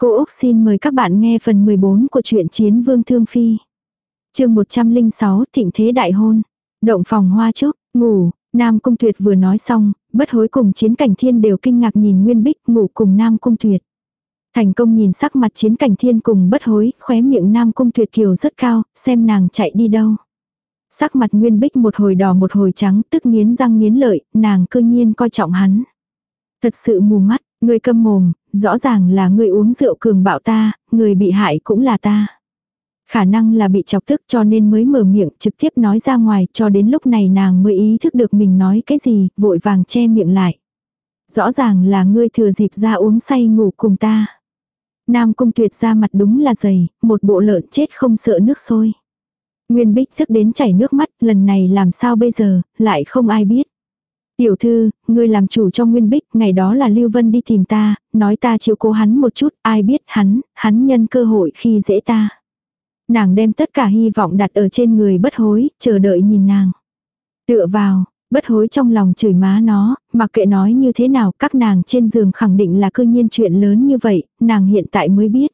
Cô Úc xin mời các bạn nghe phần 14 của truyện Chiến Vương Thương Phi. chương 106 Thịnh Thế Đại Hôn. Động phòng hoa trúc, ngủ, Nam Cung Tuyệt vừa nói xong, bất hối cùng chiến cảnh thiên đều kinh ngạc nhìn Nguyên Bích ngủ cùng Nam Cung Tuyệt. Thành công nhìn sắc mặt chiến cảnh thiên cùng bất hối, khóe miệng Nam Cung Tuyệt kiều rất cao, xem nàng chạy đi đâu. Sắc mặt Nguyên Bích một hồi đỏ một hồi trắng, tức nghiến răng nghiến lợi, nàng cư nhiên coi trọng hắn. Thật sự mù mắt, người câm mồm, rõ ràng là người uống rượu cường bạo ta, người bị hại cũng là ta. Khả năng là bị chọc tức cho nên mới mở miệng trực tiếp nói ra ngoài cho đến lúc này nàng mới ý thức được mình nói cái gì, vội vàng che miệng lại. Rõ ràng là ngươi thừa dịp ra uống say ngủ cùng ta. Nam cung tuyệt ra mặt đúng là dày, một bộ lợn chết không sợ nước sôi. Nguyên Bích thức đến chảy nước mắt, lần này làm sao bây giờ, lại không ai biết. Tiểu thư, ngươi làm chủ cho Nguyên Bích, ngày đó là Lưu Vân đi tìm ta, nói ta chịu cố hắn một chút, ai biết hắn, hắn nhân cơ hội khi dễ ta. Nàng đem tất cả hy vọng đặt ở trên người bất hối, chờ đợi nhìn nàng. Tựa vào, bất hối trong lòng chửi má nó, mặc kệ nói như thế nào, các nàng trên giường khẳng định là cơ nhiên chuyện lớn như vậy, nàng hiện tại mới biết.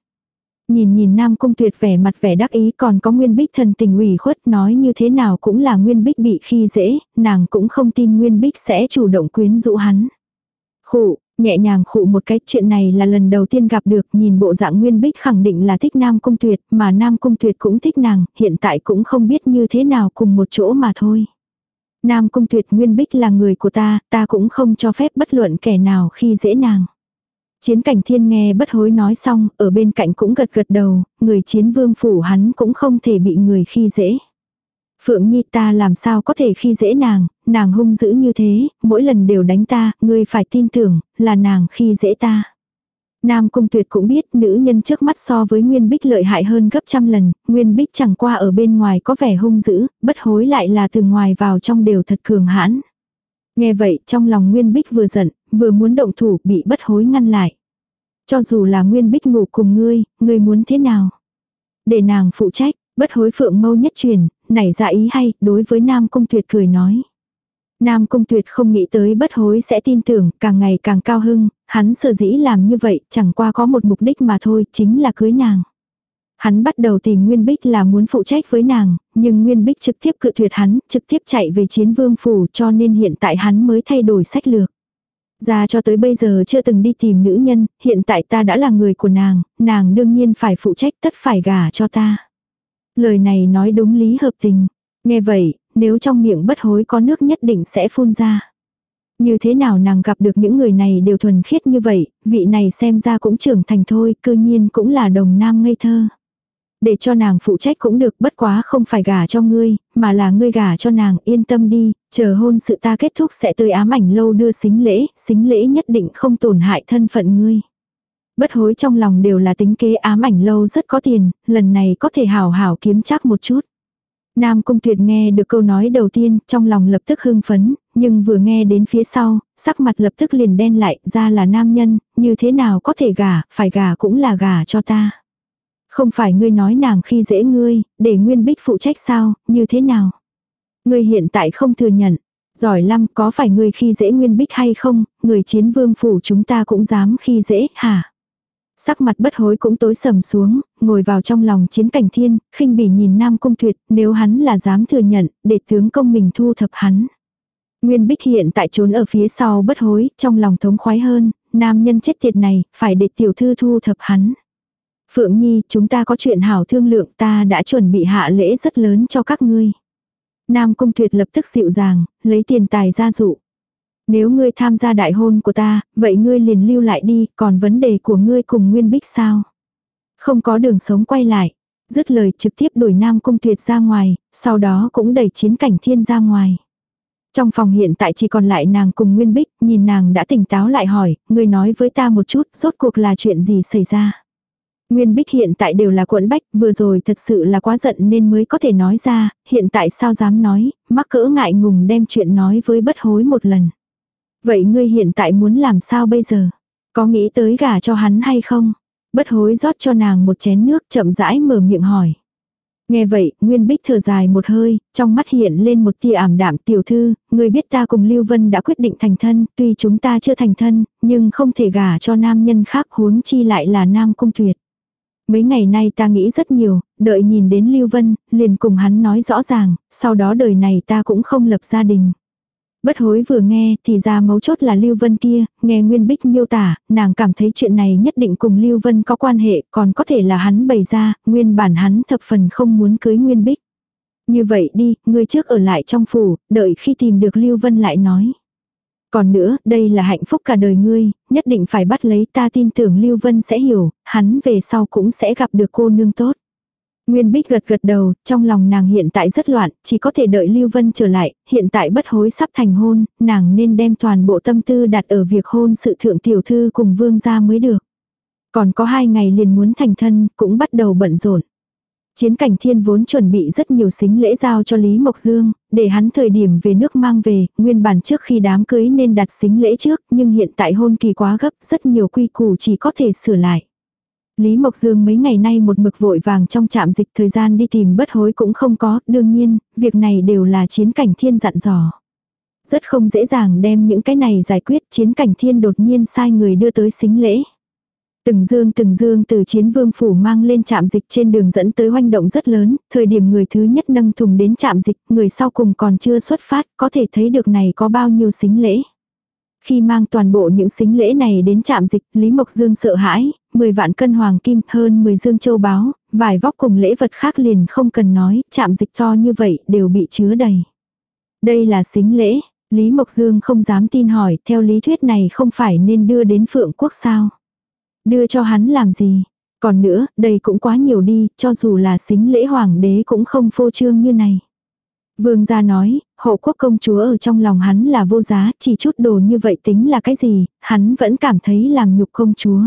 Nhìn nhìn Nam Cung Tuyệt vẻ mặt vẻ đắc ý còn có Nguyên Bích thần tình ủy khuất nói như thế nào cũng là Nguyên Bích bị khi dễ, nàng cũng không tin Nguyên Bích sẽ chủ động quyến rũ hắn. Khụ, nhẹ nhàng khụ một cái chuyện này là lần đầu tiên gặp được nhìn bộ dạng Nguyên Bích khẳng định là thích Nam Cung Tuyệt mà Nam Cung Tuyệt cũng thích nàng, hiện tại cũng không biết như thế nào cùng một chỗ mà thôi. Nam Cung Tuyệt Nguyên Bích là người của ta, ta cũng không cho phép bất luận kẻ nào khi dễ nàng. Chiến cảnh thiên nghe bất hối nói xong, ở bên cạnh cũng gật gật đầu, người chiến vương phủ hắn cũng không thể bị người khi dễ. Phượng Nhi ta làm sao có thể khi dễ nàng, nàng hung dữ như thế, mỗi lần đều đánh ta, ngươi phải tin tưởng, là nàng khi dễ ta. Nam Cung Tuyệt cũng biết nữ nhân trước mắt so với Nguyên Bích lợi hại hơn gấp trăm lần, Nguyên Bích chẳng qua ở bên ngoài có vẻ hung dữ, bất hối lại là từ ngoài vào trong đều thật cường hãn. Nghe vậy trong lòng Nguyên Bích vừa giận, vừa muốn động thủ bị bất hối ngăn lại. Cho dù là Nguyên Bích ngủ cùng ngươi, ngươi muốn thế nào? Để nàng phụ trách, bất hối phượng mâu nhất truyền, nảy ra ý hay, đối với Nam Cung Tuyệt cười nói. Nam Cung Tuyệt không nghĩ tới bất hối sẽ tin tưởng, càng ngày càng cao hưng, hắn sở dĩ làm như vậy, chẳng qua có một mục đích mà thôi, chính là cưới nàng. Hắn bắt đầu tìm Nguyên Bích là muốn phụ trách với nàng, nhưng Nguyên Bích trực tiếp cự tuyệt hắn, trực tiếp chạy về chiến vương phủ cho nên hiện tại hắn mới thay đổi sách lược. Ra cho tới bây giờ chưa từng đi tìm nữ nhân, hiện tại ta đã là người của nàng, nàng đương nhiên phải phụ trách tất phải gả cho ta. Lời này nói đúng lý hợp tình. Nghe vậy, nếu trong miệng bất hối có nước nhất định sẽ phun ra. Như thế nào nàng gặp được những người này đều thuần khiết như vậy, vị này xem ra cũng trưởng thành thôi, cư nhiên cũng là đồng nam ngây thơ. Để cho nàng phụ trách cũng được bất quá không phải gả cho ngươi, mà là ngươi gả cho nàng yên tâm đi, chờ hôn sự ta kết thúc sẽ tới ám ảnh lâu đưa xính lễ, xính lễ nhất định không tổn hại thân phận ngươi. Bất hối trong lòng đều là tính kế ám ảnh lâu rất có tiền, lần này có thể hảo hảo kiếm chắc một chút. Nam Cung Tuyệt nghe được câu nói đầu tiên, trong lòng lập tức hưng phấn, nhưng vừa nghe đến phía sau, sắc mặt lập tức liền đen lại, ra là nam nhân, như thế nào có thể gả, phải gả cũng là gả cho ta. Không phải ngươi nói nàng khi dễ ngươi, để Nguyên Bích phụ trách sao, như thế nào? Ngươi hiện tại không thừa nhận. Giỏi lắm có phải ngươi khi dễ Nguyên Bích hay không, người chiến vương phủ chúng ta cũng dám khi dễ, hả? Sắc mặt bất hối cũng tối sầm xuống, ngồi vào trong lòng chiến cảnh thiên, khinh bỉ nhìn Nam Cung Tuyệt, nếu hắn là dám thừa nhận, để tướng công mình thu thập hắn. Nguyên Bích hiện tại trốn ở phía sau bất hối, trong lòng thống khoái hơn, nam nhân chết tiệt này, phải để tiểu thư thu thập hắn. Phượng Nhi, chúng ta có chuyện hảo thương lượng ta đã chuẩn bị hạ lễ rất lớn cho các ngươi. Nam Cung Tuyệt lập tức dịu dàng, lấy tiền tài ra dụ. Nếu ngươi tham gia đại hôn của ta, vậy ngươi liền lưu lại đi, còn vấn đề của ngươi cùng Nguyên Bích sao? Không có đường sống quay lại. Dứt lời trực tiếp đuổi Nam Cung Tuyệt ra ngoài, sau đó cũng đẩy chiến cảnh thiên ra ngoài. Trong phòng hiện tại chỉ còn lại nàng cùng Nguyên Bích, nhìn nàng đã tỉnh táo lại hỏi, ngươi nói với ta một chút, rốt cuộc là chuyện gì xảy ra. Nguyên Bích hiện tại đều là cuộn bách, vừa rồi thật sự là quá giận nên mới có thể nói ra, hiện tại sao dám nói, mắc cỡ ngại ngùng đem chuyện nói với bất hối một lần. Vậy ngươi hiện tại muốn làm sao bây giờ? Có nghĩ tới gả cho hắn hay không? Bất hối rót cho nàng một chén nước chậm rãi mở miệng hỏi. Nghe vậy, Nguyên Bích thở dài một hơi, trong mắt hiện lên một tia ảm đạm tiểu thư, người biết ta cùng Lưu Vân đã quyết định thành thân, tuy chúng ta chưa thành thân, nhưng không thể gả cho nam nhân khác huống chi lại là nam cung tuyệt. Mấy ngày nay ta nghĩ rất nhiều, đợi nhìn đến Lưu Vân, liền cùng hắn nói rõ ràng, sau đó đời này ta cũng không lập gia đình. Bất hối vừa nghe thì ra mấu chốt là Lưu Vân kia, nghe Nguyên Bích miêu tả, nàng cảm thấy chuyện này nhất định cùng Lưu Vân có quan hệ, còn có thể là hắn bày ra, nguyên bản hắn thập phần không muốn cưới Nguyên Bích. Như vậy đi, ngươi trước ở lại trong phủ, đợi khi tìm được Lưu Vân lại nói. Còn nữa, đây là hạnh phúc cả đời ngươi, nhất định phải bắt lấy ta tin tưởng Lưu Vân sẽ hiểu, hắn về sau cũng sẽ gặp được cô nương tốt. Nguyên Bích gật gật đầu, trong lòng nàng hiện tại rất loạn, chỉ có thể đợi Lưu Vân trở lại, hiện tại bất hối sắp thành hôn, nàng nên đem toàn bộ tâm tư đặt ở việc hôn sự thượng tiểu thư cùng vương gia mới được. Còn có hai ngày liền muốn thành thân, cũng bắt đầu bận rộn. Chiến cảnh thiên vốn chuẩn bị rất nhiều xính lễ giao cho Lý Mộc Dương, để hắn thời điểm về nước mang về, nguyên bản trước khi đám cưới nên đặt xính lễ trước, nhưng hiện tại hôn kỳ quá gấp, rất nhiều quy củ chỉ có thể sửa lại. Lý Mộc Dương mấy ngày nay một mực vội vàng trong trạm dịch thời gian đi tìm bất hối cũng không có, đương nhiên, việc này đều là chiến cảnh thiên dặn dò. Rất không dễ dàng đem những cái này giải quyết, chiến cảnh thiên đột nhiên sai người đưa tới xính lễ. Từng dương từng dương từ chiến vương phủ mang lên trạm dịch trên đường dẫn tới hoành động rất lớn, thời điểm người thứ nhất nâng thùng đến trạm dịch, người sau cùng còn chưa xuất phát, có thể thấy được này có bao nhiêu xính lễ. Khi mang toàn bộ những xính lễ này đến trạm dịch, Lý Mộc Dương sợ hãi, 10 vạn cân hoàng kim hơn 10 dương châu báu, vài vóc cùng lễ vật khác liền không cần nói, trạm dịch to như vậy đều bị chứa đầy. Đây là xính lễ, Lý Mộc Dương không dám tin hỏi, theo lý thuyết này không phải nên đưa đến Phượng Quốc sao. Đưa cho hắn làm gì? Còn nữa, đây cũng quá nhiều đi, cho dù là xính lễ hoàng đế cũng không phô trương như này. Vương gia nói, hộ quốc công chúa ở trong lòng hắn là vô giá, chỉ chút đồ như vậy tính là cái gì, hắn vẫn cảm thấy làm nhục công chúa.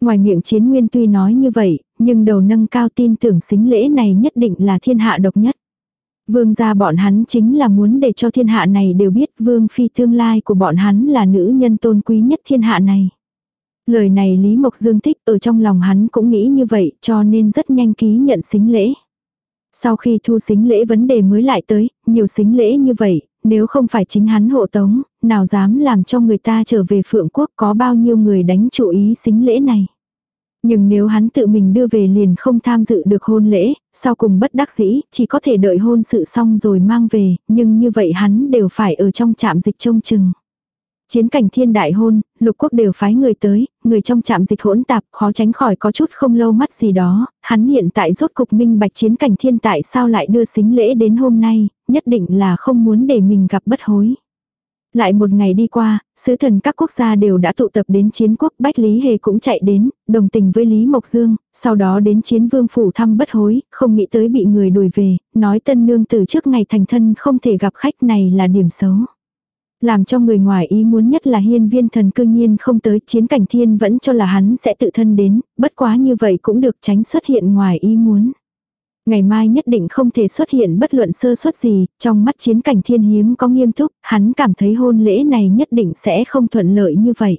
Ngoài miệng chiến nguyên tuy nói như vậy, nhưng đầu nâng cao tin tưởng xính lễ này nhất định là thiên hạ độc nhất. Vương gia bọn hắn chính là muốn để cho thiên hạ này đều biết vương phi tương lai của bọn hắn là nữ nhân tôn quý nhất thiên hạ này. Lời này Lý Mộc Dương thích ở trong lòng hắn cũng nghĩ như vậy cho nên rất nhanh ký nhận xính lễ. Sau khi thu xính lễ vấn đề mới lại tới, nhiều xính lễ như vậy, nếu không phải chính hắn hộ tống, nào dám làm cho người ta trở về phượng quốc có bao nhiêu người đánh chủ ý xính lễ này. Nhưng nếu hắn tự mình đưa về liền không tham dự được hôn lễ, sau cùng bất đắc dĩ, chỉ có thể đợi hôn sự xong rồi mang về, nhưng như vậy hắn đều phải ở trong trạm dịch trông chừng. Chiến cảnh thiên đại hôn, lục quốc đều phái người tới, người trong trạm dịch hỗn tạp khó tránh khỏi có chút không lâu mắt gì đó, hắn hiện tại rốt cục minh bạch chiến cảnh thiên tại sao lại đưa xính lễ đến hôm nay, nhất định là không muốn để mình gặp bất hối. Lại một ngày đi qua, sứ thần các quốc gia đều đã tụ tập đến chiến quốc Bách Lý Hề cũng chạy đến, đồng tình với Lý Mộc Dương, sau đó đến chiến vương phủ thăm bất hối, không nghĩ tới bị người đuổi về, nói tân nương từ trước ngày thành thân không thể gặp khách này là điểm xấu. Làm cho người ngoài ý muốn nhất là hiên viên thần cương nhiên không tới chiến cảnh thiên vẫn cho là hắn sẽ tự thân đến, bất quá như vậy cũng được tránh xuất hiện ngoài ý muốn. Ngày mai nhất định không thể xuất hiện bất luận sơ suất gì, trong mắt chiến cảnh thiên hiếm có nghiêm túc, hắn cảm thấy hôn lễ này nhất định sẽ không thuận lợi như vậy.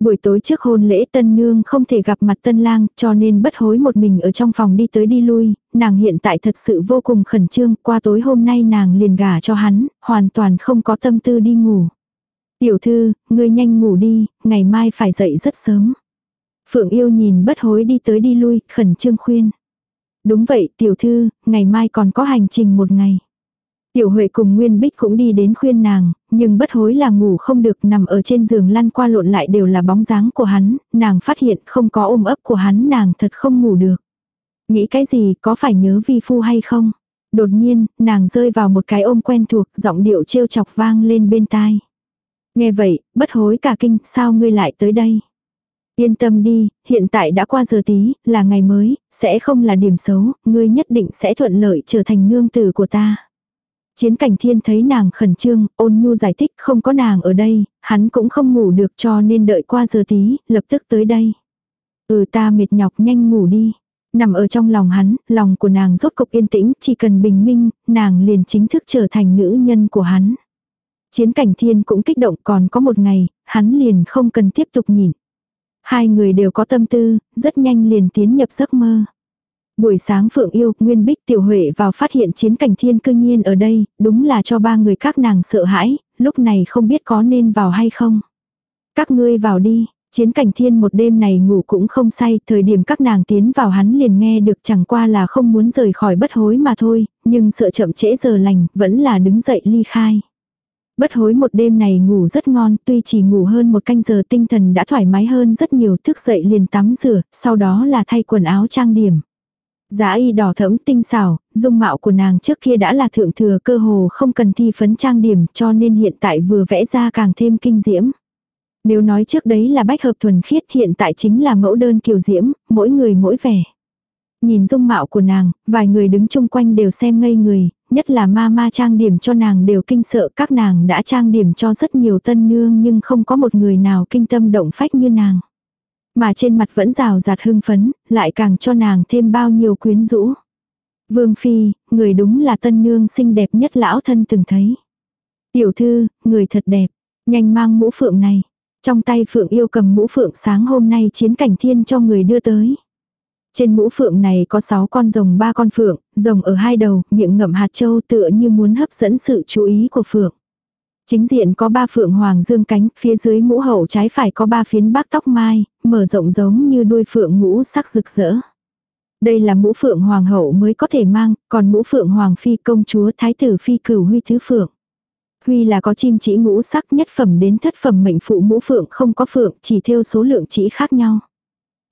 Buổi tối trước hôn lễ tân nương không thể gặp mặt tân lang cho nên bất hối một mình ở trong phòng đi tới đi lui, nàng hiện tại thật sự vô cùng khẩn trương, qua tối hôm nay nàng liền gả cho hắn, hoàn toàn không có tâm tư đi ngủ. Tiểu thư, ngươi nhanh ngủ đi, ngày mai phải dậy rất sớm. Phượng yêu nhìn bất hối đi tới đi lui, khẩn trương khuyên. Đúng vậy, tiểu thư, ngày mai còn có hành trình một ngày. Tiểu Huệ cùng Nguyên Bích cũng đi đến khuyên nàng, nhưng bất hối là ngủ không được nằm ở trên giường lăn qua lộn lại đều là bóng dáng của hắn, nàng phát hiện không có ôm ấp của hắn nàng thật không ngủ được. Nghĩ cái gì có phải nhớ vi phu hay không? Đột nhiên, nàng rơi vào một cái ôm quen thuộc, giọng điệu trêu chọc vang lên bên tai. Nghe vậy, bất hối cả kinh, sao ngươi lại tới đây? Yên tâm đi, hiện tại đã qua giờ tí, là ngày mới, sẽ không là điểm xấu, ngươi nhất định sẽ thuận lợi trở thành nương tử của ta. Chiến cảnh thiên thấy nàng khẩn trương, ôn nhu giải thích không có nàng ở đây, hắn cũng không ngủ được cho nên đợi qua giờ tí, lập tức tới đây. Ừ ta mệt nhọc nhanh ngủ đi. Nằm ở trong lòng hắn, lòng của nàng rốt cục yên tĩnh, chỉ cần bình minh, nàng liền chính thức trở thành nữ nhân của hắn. Chiến cảnh thiên cũng kích động còn có một ngày, hắn liền không cần tiếp tục nhìn. Hai người đều có tâm tư, rất nhanh liền tiến nhập giấc mơ. Buổi sáng Phượng Yêu, Nguyên Bích Tiểu Huệ vào phát hiện chiến cảnh thiên cương nhiên ở đây, đúng là cho ba người các nàng sợ hãi, lúc này không biết có nên vào hay không. Các ngươi vào đi, chiến cảnh thiên một đêm này ngủ cũng không say, thời điểm các nàng tiến vào hắn liền nghe được chẳng qua là không muốn rời khỏi bất hối mà thôi, nhưng sợ chậm trễ giờ lành, vẫn là đứng dậy ly khai. Bất hối một đêm này ngủ rất ngon, tuy chỉ ngủ hơn một canh giờ tinh thần đã thoải mái hơn rất nhiều, thức dậy liền tắm rửa, sau đó là thay quần áo trang điểm. Giá y đỏ thẫm tinh xảo, dung mạo của nàng trước kia đã là thượng thừa cơ hồ không cần thi phấn trang điểm cho nên hiện tại vừa vẽ ra càng thêm kinh diễm. Nếu nói trước đấy là bách hợp thuần khiết hiện tại chính là mẫu đơn kiều diễm, mỗi người mỗi vẻ. Nhìn dung mạo của nàng, vài người đứng chung quanh đều xem ngây người, nhất là ma ma trang điểm cho nàng đều kinh sợ các nàng đã trang điểm cho rất nhiều tân nương nhưng không có một người nào kinh tâm động phách như nàng. Mà trên mặt vẫn rào rạt hưng phấn, lại càng cho nàng thêm bao nhiêu quyến rũ. Vương Phi, người đúng là tân nương xinh đẹp nhất lão thân từng thấy. Tiểu thư, người thật đẹp, nhanh mang mũ phượng này. Trong tay phượng yêu cầm mũ phượng sáng hôm nay chiến cảnh thiên cho người đưa tới. Trên mũ phượng này có 6 con rồng ba con phượng, rồng ở hai đầu, miệng ngậm hạt châu tựa như muốn hấp dẫn sự chú ý của phượng. Chính diện có ba phượng hoàng dương cánh, phía dưới mũ hậu trái phải có ba phiến bác tóc mai, mở rộng giống như đuôi phượng ngũ sắc rực rỡ. Đây là mũ phượng hoàng hậu mới có thể mang, còn mũ phượng hoàng phi công chúa thái tử phi cửu huy thứ phượng. Huy là có chim chỉ ngũ sắc nhất phẩm đến thất phẩm mệnh phụ mũ phượng không có phượng chỉ theo số lượng chỉ khác nhau.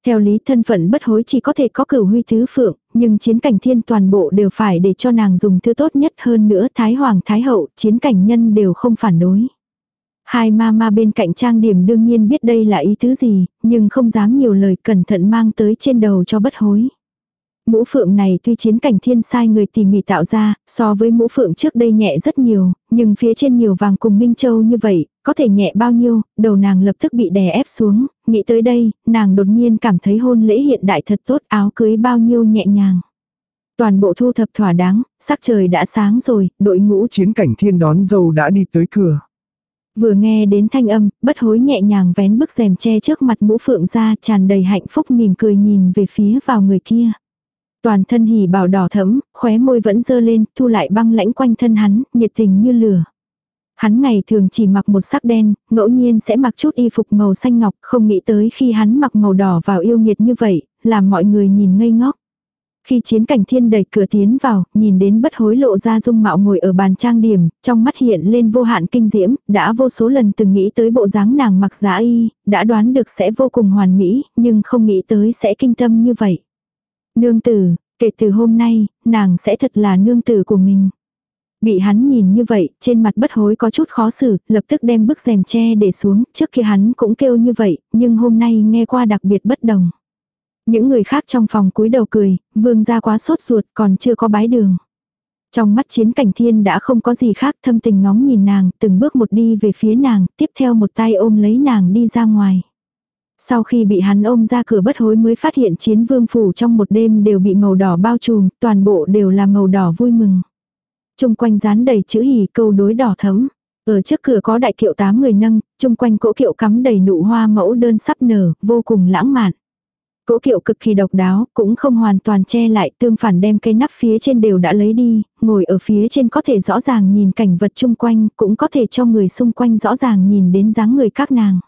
Theo lý thân phận bất hối chỉ có thể có cửu huy thứ phượng, nhưng chiến cảnh thiên toàn bộ đều phải để cho nàng dùng thứ tốt nhất hơn nữa Thái Hoàng Thái Hậu, chiến cảnh nhân đều không phản đối. Hai ma ma bên cạnh trang điểm đương nhiên biết đây là ý thứ gì, nhưng không dám nhiều lời cẩn thận mang tới trên đầu cho bất hối. Mũ phượng này tuy chiến cảnh thiên sai người tỉ mỉ tạo ra, so với mũ phượng trước đây nhẹ rất nhiều, nhưng phía trên nhiều vàng cùng Minh Châu như vậy, có thể nhẹ bao nhiêu, đầu nàng lập tức bị đè ép xuống, nghĩ tới đây, nàng đột nhiên cảm thấy hôn lễ hiện đại thật tốt áo cưới bao nhiêu nhẹ nhàng. Toàn bộ thu thập thỏa đáng, sắc trời đã sáng rồi, đội ngũ chiến cảnh thiên đón dâu đã đi tới cửa. Vừa nghe đến thanh âm, bất hối nhẹ nhàng vén bức rèm che trước mặt mũ phượng ra tràn đầy hạnh phúc mỉm cười nhìn về phía vào người kia. Toàn thân hỉ bảo đỏ thẫm, khóe môi vẫn dơ lên, thu lại băng lãnh quanh thân hắn, nhiệt tình như lửa. Hắn ngày thường chỉ mặc một sắc đen, ngẫu nhiên sẽ mặc chút y phục màu xanh ngọc, không nghĩ tới khi hắn mặc màu đỏ vào yêu nghiệt như vậy, làm mọi người nhìn ngây ngốc. Khi chiến cảnh thiên đẩy cửa tiến vào, nhìn đến bất hối lộ ra dung mạo ngồi ở bàn trang điểm, trong mắt hiện lên vô hạn kinh diễm, đã vô số lần từng nghĩ tới bộ dáng nàng mặc giá y, đã đoán được sẽ vô cùng hoàn mỹ, nhưng không nghĩ tới sẽ kinh tâm như vậy. Nương tử, kể từ hôm nay, nàng sẽ thật là nương tử của mình. Bị hắn nhìn như vậy, trên mặt bất hối có chút khó xử, lập tức đem bức rèm che để xuống, trước kia hắn cũng kêu như vậy, nhưng hôm nay nghe qua đặc biệt bất đồng. Những người khác trong phòng cúi đầu cười, vương gia quá sốt ruột còn chưa có bái đường. Trong mắt chiến cảnh thiên đã không có gì khác thâm tình ngóng nhìn nàng, từng bước một đi về phía nàng, tiếp theo một tay ôm lấy nàng đi ra ngoài. Sau khi bị hắn ôm ra cửa bất hối mới phát hiện chiến vương phủ trong một đêm đều bị màu đỏ bao trùm, toàn bộ đều là màu đỏ vui mừng. Trung quanh dán đầy chữ hỉ câu đối đỏ thấm. Ở trước cửa có đại kiệu tám người nâng, chung quanh cỗ kiệu cắm đầy nụ hoa mẫu đơn sắp nở, vô cùng lãng mạn. Cỗ kiệu cực kỳ độc đáo, cũng không hoàn toàn che lại, tương phản đem cây nắp phía trên đều đã lấy đi, ngồi ở phía trên có thể rõ ràng nhìn cảnh vật chung quanh, cũng có thể cho người xung quanh rõ ràng nhìn đến dáng người các nàng.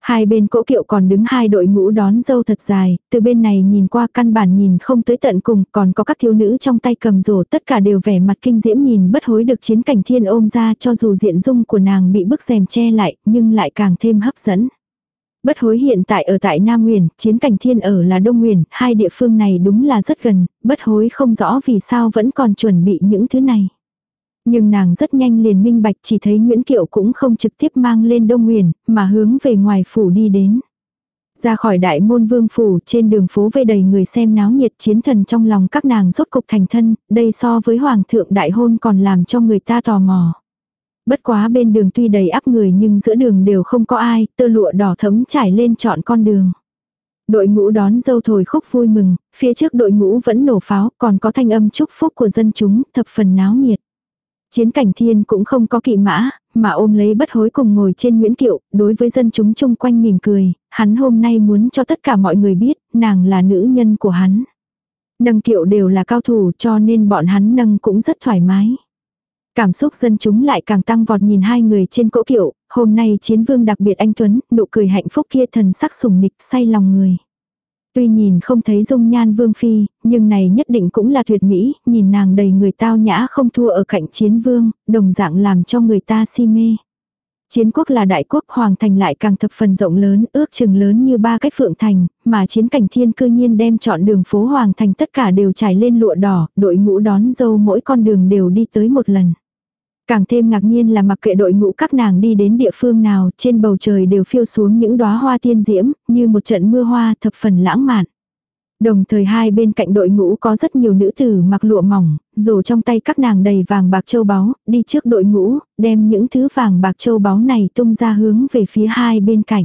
Hai bên cỗ kiệu còn đứng hai đội ngũ đón dâu thật dài, từ bên này nhìn qua căn bản nhìn không tới tận cùng, còn có các thiếu nữ trong tay cầm rổ tất cả đều vẻ mặt kinh diễm nhìn bất hối được chiến cảnh thiên ôm ra cho dù diện dung của nàng bị bức rèm che lại, nhưng lại càng thêm hấp dẫn. Bất hối hiện tại ở tại Nam Nguyền, chiến cảnh thiên ở là Đông Nguyền, hai địa phương này đúng là rất gần, bất hối không rõ vì sao vẫn còn chuẩn bị những thứ này. Nhưng nàng rất nhanh liền minh bạch chỉ thấy Nguyễn Kiệu cũng không trực tiếp mang lên Đông Nguyền, mà hướng về ngoài phủ đi đến. Ra khỏi đại môn vương phủ trên đường phố vây đầy người xem náo nhiệt chiến thần trong lòng các nàng rốt cục thành thân, đây so với hoàng thượng đại hôn còn làm cho người ta tò mò. Bất quá bên đường tuy đầy áp người nhưng giữa đường đều không có ai, tơ lụa đỏ thấm trải lên trọn con đường. Đội ngũ đón dâu thổi khúc vui mừng, phía trước đội ngũ vẫn nổ pháo, còn có thanh âm chúc phúc của dân chúng, thập phần náo nhiệt. Chiến cảnh thiên cũng không có kỵ mã, mà ôm lấy bất hối cùng ngồi trên Nguyễn Kiệu, đối với dân chúng chung quanh mỉm cười, hắn hôm nay muốn cho tất cả mọi người biết, nàng là nữ nhân của hắn. Nâng kiệu đều là cao thủ cho nên bọn hắn nâng cũng rất thoải mái. Cảm xúc dân chúng lại càng tăng vọt nhìn hai người trên cỗ kiệu, hôm nay chiến vương đặc biệt anh Tuấn, nụ cười hạnh phúc kia thần sắc sùng nịch say lòng người. Tuy nhìn không thấy dung nhan vương phi, nhưng này nhất định cũng là tuyệt mỹ, nhìn nàng đầy người tao nhã không thua ở cạnh chiến vương, đồng dạng làm cho người ta si mê. Chiến quốc là đại quốc hoàng thành lại càng thập phần rộng lớn, ước chừng lớn như ba cái phượng thành, mà chiến cảnh thiên cư nhiên đem chọn đường phố hoàng thành tất cả đều trải lên lụa đỏ, đội ngũ đón dâu mỗi con đường đều đi tới một lần. Càng thêm ngạc nhiên là mặc kệ đội ngũ các nàng đi đến địa phương nào, trên bầu trời đều phiêu xuống những đóa hoa tiên diễm, như một trận mưa hoa thập phần lãng mạn. Đồng thời hai bên cạnh đội ngũ có rất nhiều nữ tử mặc lụa mỏng, dù trong tay các nàng đầy vàng bạc châu báu, đi trước đội ngũ, đem những thứ vàng bạc châu báu này tung ra hướng về phía hai bên cạnh.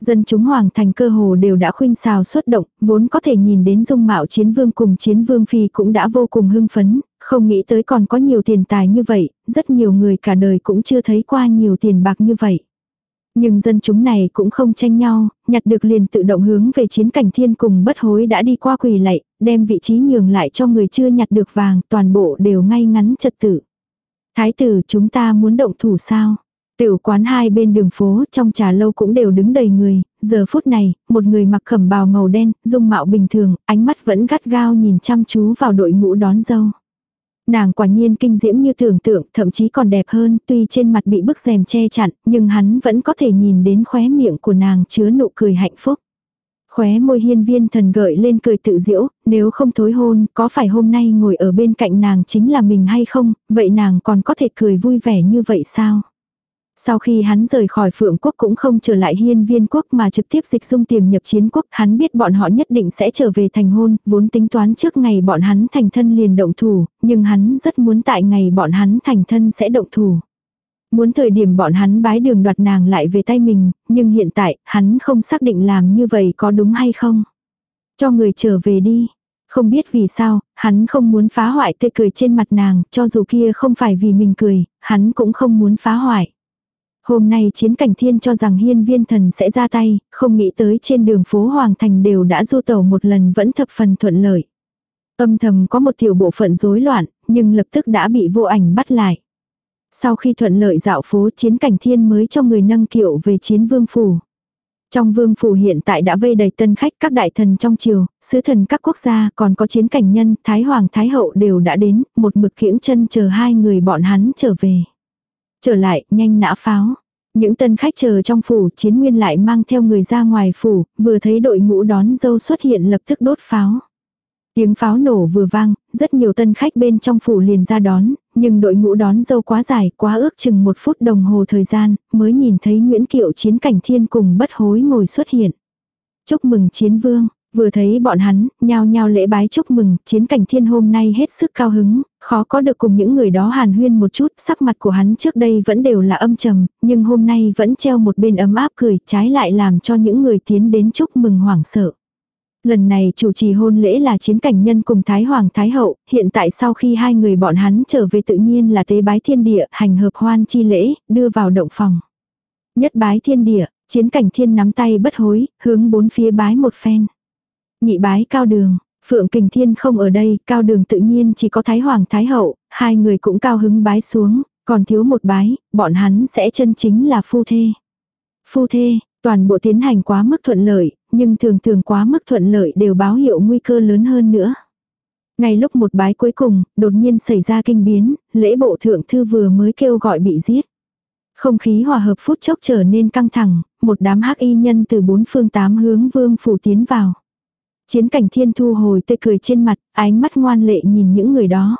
Dân chúng hoàng thành cơ hồ đều đã khuynh xào xuất động, vốn có thể nhìn đến dung mạo chiến vương cùng chiến vương phi cũng đã vô cùng hưng phấn, không nghĩ tới còn có nhiều tiền tài như vậy, rất nhiều người cả đời cũng chưa thấy qua nhiều tiền bạc như vậy. Nhưng dân chúng này cũng không tranh nhau, nhặt được liền tự động hướng về chiến cảnh thiên cùng bất hối đã đi qua quỳ lạy, đem vị trí nhường lại cho người chưa nhặt được vàng, toàn bộ đều ngay ngắn trật tự. Thái tử chúng ta muốn động thủ sao? Tiểu quán hai bên đường phố trong trà lâu cũng đều đứng đầy người, giờ phút này, một người mặc khẩm bào màu đen, dung mạo bình thường, ánh mắt vẫn gắt gao nhìn chăm chú vào đội ngũ đón dâu. Nàng quả nhiên kinh diễm như tưởng tượng, thậm chí còn đẹp hơn, tuy trên mặt bị bức rèm che chặn, nhưng hắn vẫn có thể nhìn đến khóe miệng của nàng chứa nụ cười hạnh phúc. Khóe môi hiên viên thần gợi lên cười tự diễu, nếu không thối hôn, có phải hôm nay ngồi ở bên cạnh nàng chính là mình hay không, vậy nàng còn có thể cười vui vẻ như vậy sao? Sau khi hắn rời khỏi phượng quốc cũng không trở lại hiên viên quốc mà trực tiếp dịch dung tiềm nhập chiến quốc, hắn biết bọn họ nhất định sẽ trở về thành hôn, vốn tính toán trước ngày bọn hắn thành thân liền động thủ, nhưng hắn rất muốn tại ngày bọn hắn thành thân sẽ động thủ. Muốn thời điểm bọn hắn bái đường đoạt nàng lại về tay mình, nhưng hiện tại, hắn không xác định làm như vậy có đúng hay không. Cho người trở về đi. Không biết vì sao, hắn không muốn phá hoại tươi cười trên mặt nàng, cho dù kia không phải vì mình cười, hắn cũng không muốn phá hoại. Hôm nay chiến cảnh thiên cho rằng hiên viên thần sẽ ra tay, không nghĩ tới trên đường phố Hoàng Thành đều đã du tẩu một lần vẫn thập phần thuận lợi. Âm thầm có một tiểu bộ phận rối loạn, nhưng lập tức đã bị vô ảnh bắt lại. Sau khi thuận lợi dạo phố chiến cảnh thiên mới cho người nâng kiệu về chiến vương phủ. Trong vương phủ hiện tại đã vây đầy tân khách các đại thần trong triều, sứ thần các quốc gia còn có chiến cảnh nhân, thái hoàng thái hậu đều đã đến, một mực kiễng chân chờ hai người bọn hắn trở về. Trở lại, nhanh nã pháo. Những tân khách chờ trong phủ, chiến nguyên lại mang theo người ra ngoài phủ, vừa thấy đội ngũ đón dâu xuất hiện lập tức đốt pháo. Tiếng pháo nổ vừa vang, rất nhiều tân khách bên trong phủ liền ra đón, nhưng đội ngũ đón dâu quá dài, quá ước chừng một phút đồng hồ thời gian, mới nhìn thấy Nguyễn Kiệu chiến cảnh thiên cùng bất hối ngồi xuất hiện. Chúc mừng chiến vương, Vừa thấy bọn hắn, nhao nhao lễ bái chúc mừng, chiến cảnh thiên hôm nay hết sức cao hứng, khó có được cùng những người đó hàn huyên một chút, sắc mặt của hắn trước đây vẫn đều là âm trầm, nhưng hôm nay vẫn treo một bên ấm áp cười, trái lại làm cho những người tiến đến chúc mừng hoảng sợ. Lần này chủ trì hôn lễ là chiến cảnh nhân cùng Thái Hoàng Thái Hậu, hiện tại sau khi hai người bọn hắn trở về tự nhiên là tế bái thiên địa, hành hợp hoan chi lễ, đưa vào động phòng. Nhất bái thiên địa, chiến cảnh thiên nắm tay bất hối, hướng bốn phía bái một phen. Nhị bái cao đường, Phượng Kình Thiên không ở đây, cao đường tự nhiên chỉ có Thái Hoàng Thái Hậu, hai người cũng cao hứng bái xuống, còn thiếu một bái, bọn hắn sẽ chân chính là phu thê. Phu thê, toàn bộ tiến hành quá mức thuận lợi, nhưng thường thường quá mức thuận lợi đều báo hiệu nguy cơ lớn hơn nữa. Ngay lúc một bái cuối cùng, đột nhiên xảy ra kinh biến, lễ bộ thượng thư vừa mới kêu gọi bị giết. Không khí hòa hợp phút chốc trở nên căng thẳng, một đám hắc y nhân từ bốn phương tám hướng vương phủ tiến vào. Chiến cảnh thiên thu hồi tươi cười trên mặt, ánh mắt ngoan lệ nhìn những người đó.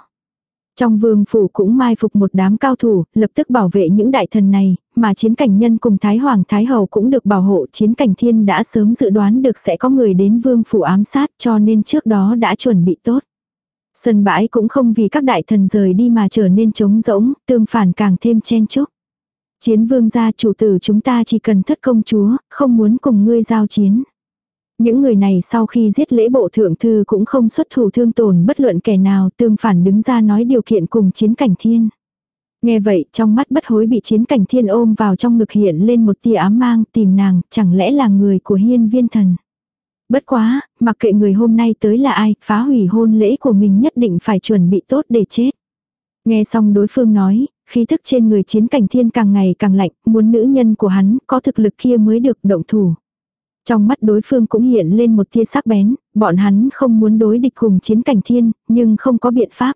Trong vương phủ cũng mai phục một đám cao thủ, lập tức bảo vệ những đại thần này, mà chiến cảnh nhân cùng Thái Hoàng Thái Hầu cũng được bảo hộ. Chiến cảnh thiên đã sớm dự đoán được sẽ có người đến vương phủ ám sát cho nên trước đó đã chuẩn bị tốt. Sân bãi cũng không vì các đại thần rời đi mà trở nên trống rỗng, tương phản càng thêm chen chúc. Chiến vương gia chủ tử chúng ta chỉ cần thất công chúa, không muốn cùng ngươi giao chiến. Những người này sau khi giết lễ bộ thượng thư cũng không xuất thủ thương tổn bất luận kẻ nào tương phản đứng ra nói điều kiện cùng chiến cảnh thiên. Nghe vậy trong mắt bất hối bị chiến cảnh thiên ôm vào trong ngực hiện lên một tia ám mang tìm nàng chẳng lẽ là người của hiên viên thần. Bất quá, mặc kệ người hôm nay tới là ai, phá hủy hôn lễ của mình nhất định phải chuẩn bị tốt để chết. Nghe xong đối phương nói, khí thức trên người chiến cảnh thiên càng ngày càng lạnh, muốn nữ nhân của hắn có thực lực kia mới được động thủ. Trong mắt đối phương cũng hiện lên một tia sắc bén, bọn hắn không muốn đối địch cùng chiến cảnh thiên, nhưng không có biện pháp.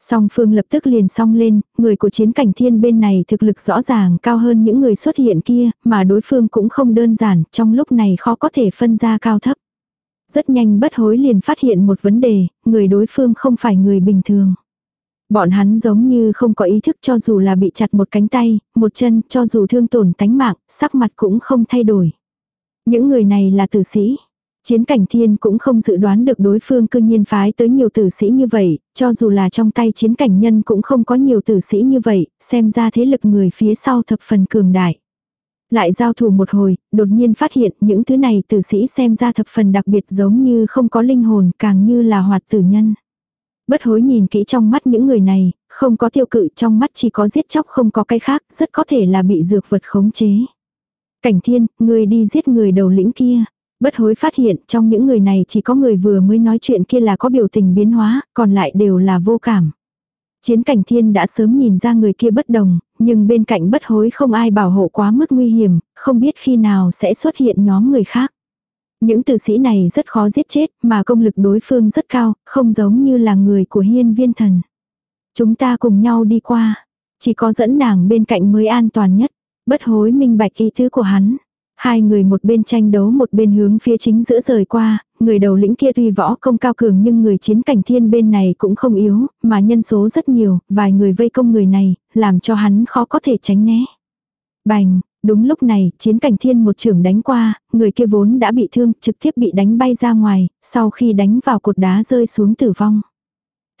Song phương lập tức liền song lên, người của chiến cảnh thiên bên này thực lực rõ ràng cao hơn những người xuất hiện kia, mà đối phương cũng không đơn giản, trong lúc này khó có thể phân ra cao thấp. Rất nhanh bất hối liền phát hiện một vấn đề, người đối phương không phải người bình thường. Bọn hắn giống như không có ý thức cho dù là bị chặt một cánh tay, một chân, cho dù thương tổn tánh mạng, sắc mặt cũng không thay đổi. Những người này là tử sĩ. Chiến cảnh thiên cũng không dự đoán được đối phương cương nhiên phái tới nhiều tử sĩ như vậy, cho dù là trong tay chiến cảnh nhân cũng không có nhiều tử sĩ như vậy, xem ra thế lực người phía sau thập phần cường đại. Lại giao thủ một hồi, đột nhiên phát hiện những thứ này tử sĩ xem ra thập phần đặc biệt giống như không có linh hồn càng như là hoạt tử nhân. Bất hối nhìn kỹ trong mắt những người này, không có tiêu cự trong mắt chỉ có giết chóc không có cái khác, rất có thể là bị dược vật khống chế. Cảnh thiên, người đi giết người đầu lĩnh kia. Bất hối phát hiện trong những người này chỉ có người vừa mới nói chuyện kia là có biểu tình biến hóa, còn lại đều là vô cảm. Chiến cảnh thiên đã sớm nhìn ra người kia bất đồng, nhưng bên cạnh bất hối không ai bảo hộ quá mức nguy hiểm, không biết khi nào sẽ xuất hiện nhóm người khác. Những tử sĩ này rất khó giết chết, mà công lực đối phương rất cao, không giống như là người của hiên viên thần. Chúng ta cùng nhau đi qua. Chỉ có dẫn nàng bên cạnh mới an toàn nhất. Bất hối minh bạch ý tứ của hắn. Hai người một bên tranh đấu một bên hướng phía chính giữa rời qua, người đầu lĩnh kia tuy võ công cao cường nhưng người chiến cảnh thiên bên này cũng không yếu, mà nhân số rất nhiều, vài người vây công người này, làm cho hắn khó có thể tránh né. Bành, đúng lúc này, chiến cảnh thiên một trưởng đánh qua, người kia vốn đã bị thương, trực tiếp bị đánh bay ra ngoài, sau khi đánh vào cột đá rơi xuống tử vong.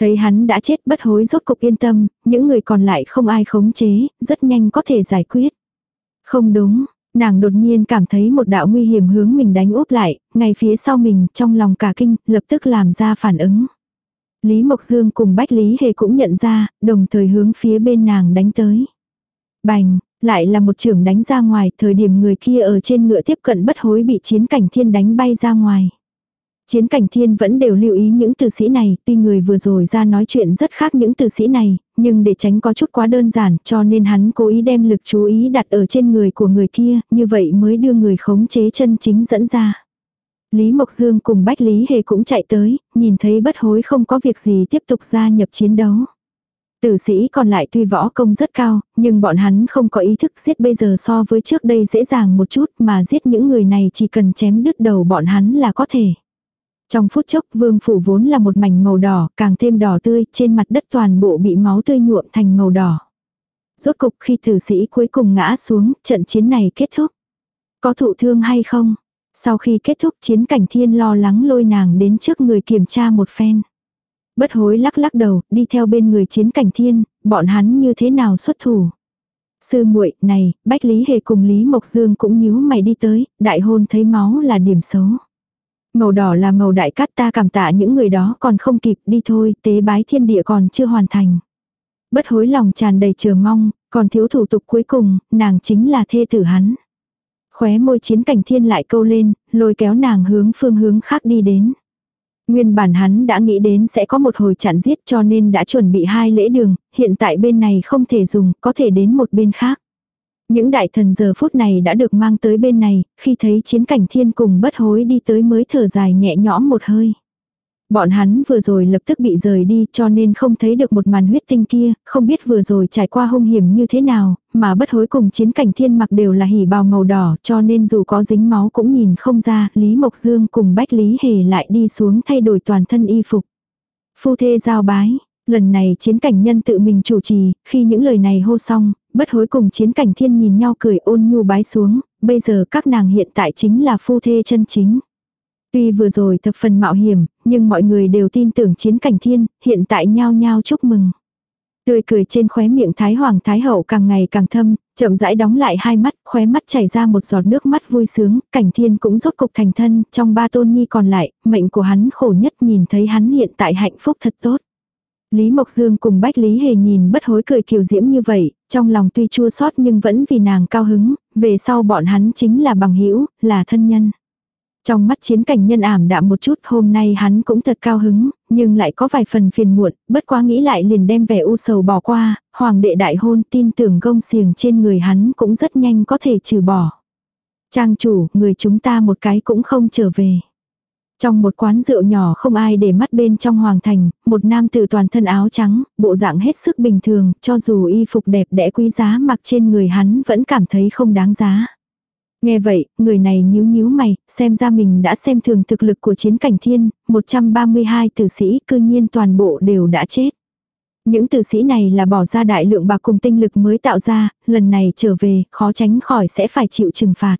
Thấy hắn đã chết bất hối rốt cục yên tâm, những người còn lại không ai khống chế, rất nhanh có thể giải quyết. Không đúng, nàng đột nhiên cảm thấy một đạo nguy hiểm hướng mình đánh úp lại, ngay phía sau mình trong lòng cả kinh, lập tức làm ra phản ứng. Lý Mộc Dương cùng Bách Lý Hề cũng nhận ra, đồng thời hướng phía bên nàng đánh tới. Bành, lại là một trưởng đánh ra ngoài, thời điểm người kia ở trên ngựa tiếp cận bất hối bị chiến cảnh thiên đánh bay ra ngoài. Chiến cảnh thiên vẫn đều lưu ý những tử sĩ này, tuy người vừa rồi ra nói chuyện rất khác những tử sĩ này, nhưng để tránh có chút quá đơn giản cho nên hắn cố ý đem lực chú ý đặt ở trên người của người kia, như vậy mới đưa người khống chế chân chính dẫn ra. Lý Mộc Dương cùng Bách Lý Hề cũng chạy tới, nhìn thấy bất hối không có việc gì tiếp tục gia nhập chiến đấu. Tử sĩ còn lại tuy võ công rất cao, nhưng bọn hắn không có ý thức giết bây giờ so với trước đây dễ dàng một chút mà giết những người này chỉ cần chém đứt đầu bọn hắn là có thể. Trong phút chốc vương phủ vốn là một mảnh màu đỏ, càng thêm đỏ tươi, trên mặt đất toàn bộ bị máu tươi nhuộm thành màu đỏ. Rốt cục khi tử sĩ cuối cùng ngã xuống, trận chiến này kết thúc. Có thụ thương hay không? Sau khi kết thúc chiến cảnh thiên lo lắng lôi nàng đến trước người kiểm tra một phen. Bất hối lắc lắc đầu, đi theo bên người chiến cảnh thiên, bọn hắn như thế nào xuất thủ. Sư muội này, Bách Lý Hề cùng Lý Mộc Dương cũng nhíu mày đi tới, đại hôn thấy máu là điểm xấu. Màu đỏ là màu đại cát ta cảm tạ những người đó còn không kịp đi thôi, tế bái thiên địa còn chưa hoàn thành. Bất hối lòng tràn đầy chờ mong, còn thiếu thủ tục cuối cùng, nàng chính là thê tử hắn. Khóe môi chiến cảnh thiên lại câu lên, lôi kéo nàng hướng phương hướng khác đi đến. Nguyên bản hắn đã nghĩ đến sẽ có một hồi chặn giết cho nên đã chuẩn bị hai lễ đường, hiện tại bên này không thể dùng, có thể đến một bên khác. Những đại thần giờ phút này đã được mang tới bên này, khi thấy chiến cảnh thiên cùng bất hối đi tới mới thở dài nhẹ nhõm một hơi. Bọn hắn vừa rồi lập tức bị rời đi cho nên không thấy được một màn huyết tinh kia, không biết vừa rồi trải qua hung hiểm như thế nào, mà bất hối cùng chiến cảnh thiên mặc đều là hỉ bào màu đỏ cho nên dù có dính máu cũng nhìn không ra, Lý Mộc Dương cùng Bách Lý Hề lại đi xuống thay đổi toàn thân y phục. Phu thê giao bái, lần này chiến cảnh nhân tự mình chủ trì, khi những lời này hô xong, bất hối cùng chiến cảnh thiên nhìn nhau cười ôn nhu bái xuống, bây giờ các nàng hiện tại chính là phu thê chân chính. Tuy vừa rồi thập phần mạo hiểm, nhưng mọi người đều tin tưởng chiến cảnh thiên, hiện tại nhao nhao chúc mừng. Tươi cười trên khóe miệng Thái Hoàng Thái Hậu càng ngày càng thâm, chậm rãi đóng lại hai mắt, khóe mắt chảy ra một giọt nước mắt vui sướng, cảnh thiên cũng rốt cục thành thân, trong ba tôn nhi còn lại, mệnh của hắn khổ nhất nhìn thấy hắn hiện tại hạnh phúc thật tốt. Lý Mộc Dương cùng Bách Lý Hề nhìn bất hối cười kiều diễm như vậy, trong lòng tuy chua xót nhưng vẫn vì nàng cao hứng, về sau bọn hắn chính là bằng hữu là thân nhân. Trong mắt chiến cảnh nhân ảm đạm một chút hôm nay hắn cũng thật cao hứng, nhưng lại có vài phần phiền muộn, bất quá nghĩ lại liền đem vẻ u sầu bỏ qua, hoàng đệ đại hôn tin tưởng gông xiềng trên người hắn cũng rất nhanh có thể trừ bỏ. Trang chủ, người chúng ta một cái cũng không trở về. Trong một quán rượu nhỏ không ai để mắt bên trong hoàng thành, một nam tử toàn thân áo trắng, bộ dạng hết sức bình thường, cho dù y phục đẹp đẽ quý giá mặc trên người hắn vẫn cảm thấy không đáng giá. Nghe vậy, người này nhíu nhíu mày, xem ra mình đã xem thường thực lực của chiến cảnh thiên, 132 tử sĩ cư nhiên toàn bộ đều đã chết. Những tử sĩ này là bỏ ra đại lượng bạc cùng tinh lực mới tạo ra, lần này trở về, khó tránh khỏi sẽ phải chịu trừng phạt.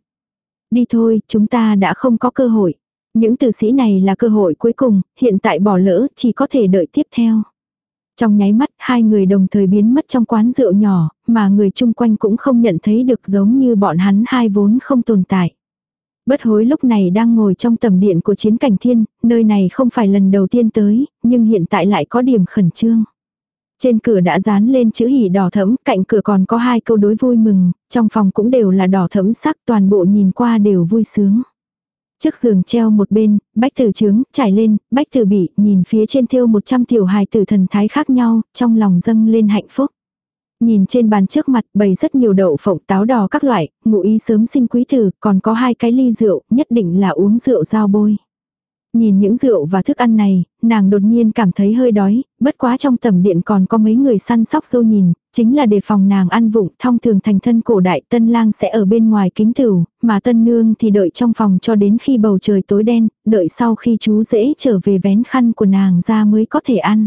Đi thôi, chúng ta đã không có cơ hội. Những tử sĩ này là cơ hội cuối cùng, hiện tại bỏ lỡ, chỉ có thể đợi tiếp theo. Trong nháy mắt, hai người đồng thời biến mất trong quán rượu nhỏ, mà người chung quanh cũng không nhận thấy được giống như bọn hắn hai vốn không tồn tại. Bất hối lúc này đang ngồi trong tầm điện của chiến cảnh thiên, nơi này không phải lần đầu tiên tới, nhưng hiện tại lại có điểm khẩn trương. Trên cửa đã dán lên chữ hỉ đỏ thẫm, cạnh cửa còn có hai câu đối vui mừng, trong phòng cũng đều là đỏ thẫm sắc toàn bộ nhìn qua đều vui sướng. Trước giường treo một bên, bách tử trướng, trải lên, bách tử bị, nhìn phía trên thêu 100 tiểu hài tử thần thái khác nhau, trong lòng dâng lên hạnh phúc. Nhìn trên bàn trước mặt bày rất nhiều đậu phộng táo đỏ các loại, ngụ ý sớm sinh quý tử, còn có hai cái ly rượu, nhất định là uống rượu giao bôi. Nhìn những rượu và thức ăn này, nàng đột nhiên cảm thấy hơi đói, bất quá trong tầm điện còn có mấy người săn sóc dâu nhìn, chính là để phòng nàng ăn vụng, thông thường thành thân cổ đại tân lang sẽ ở bên ngoài kính tửu, mà tân nương thì đợi trong phòng cho đến khi bầu trời tối đen, đợi sau khi chú dễ trở về vén khăn của nàng ra mới có thể ăn.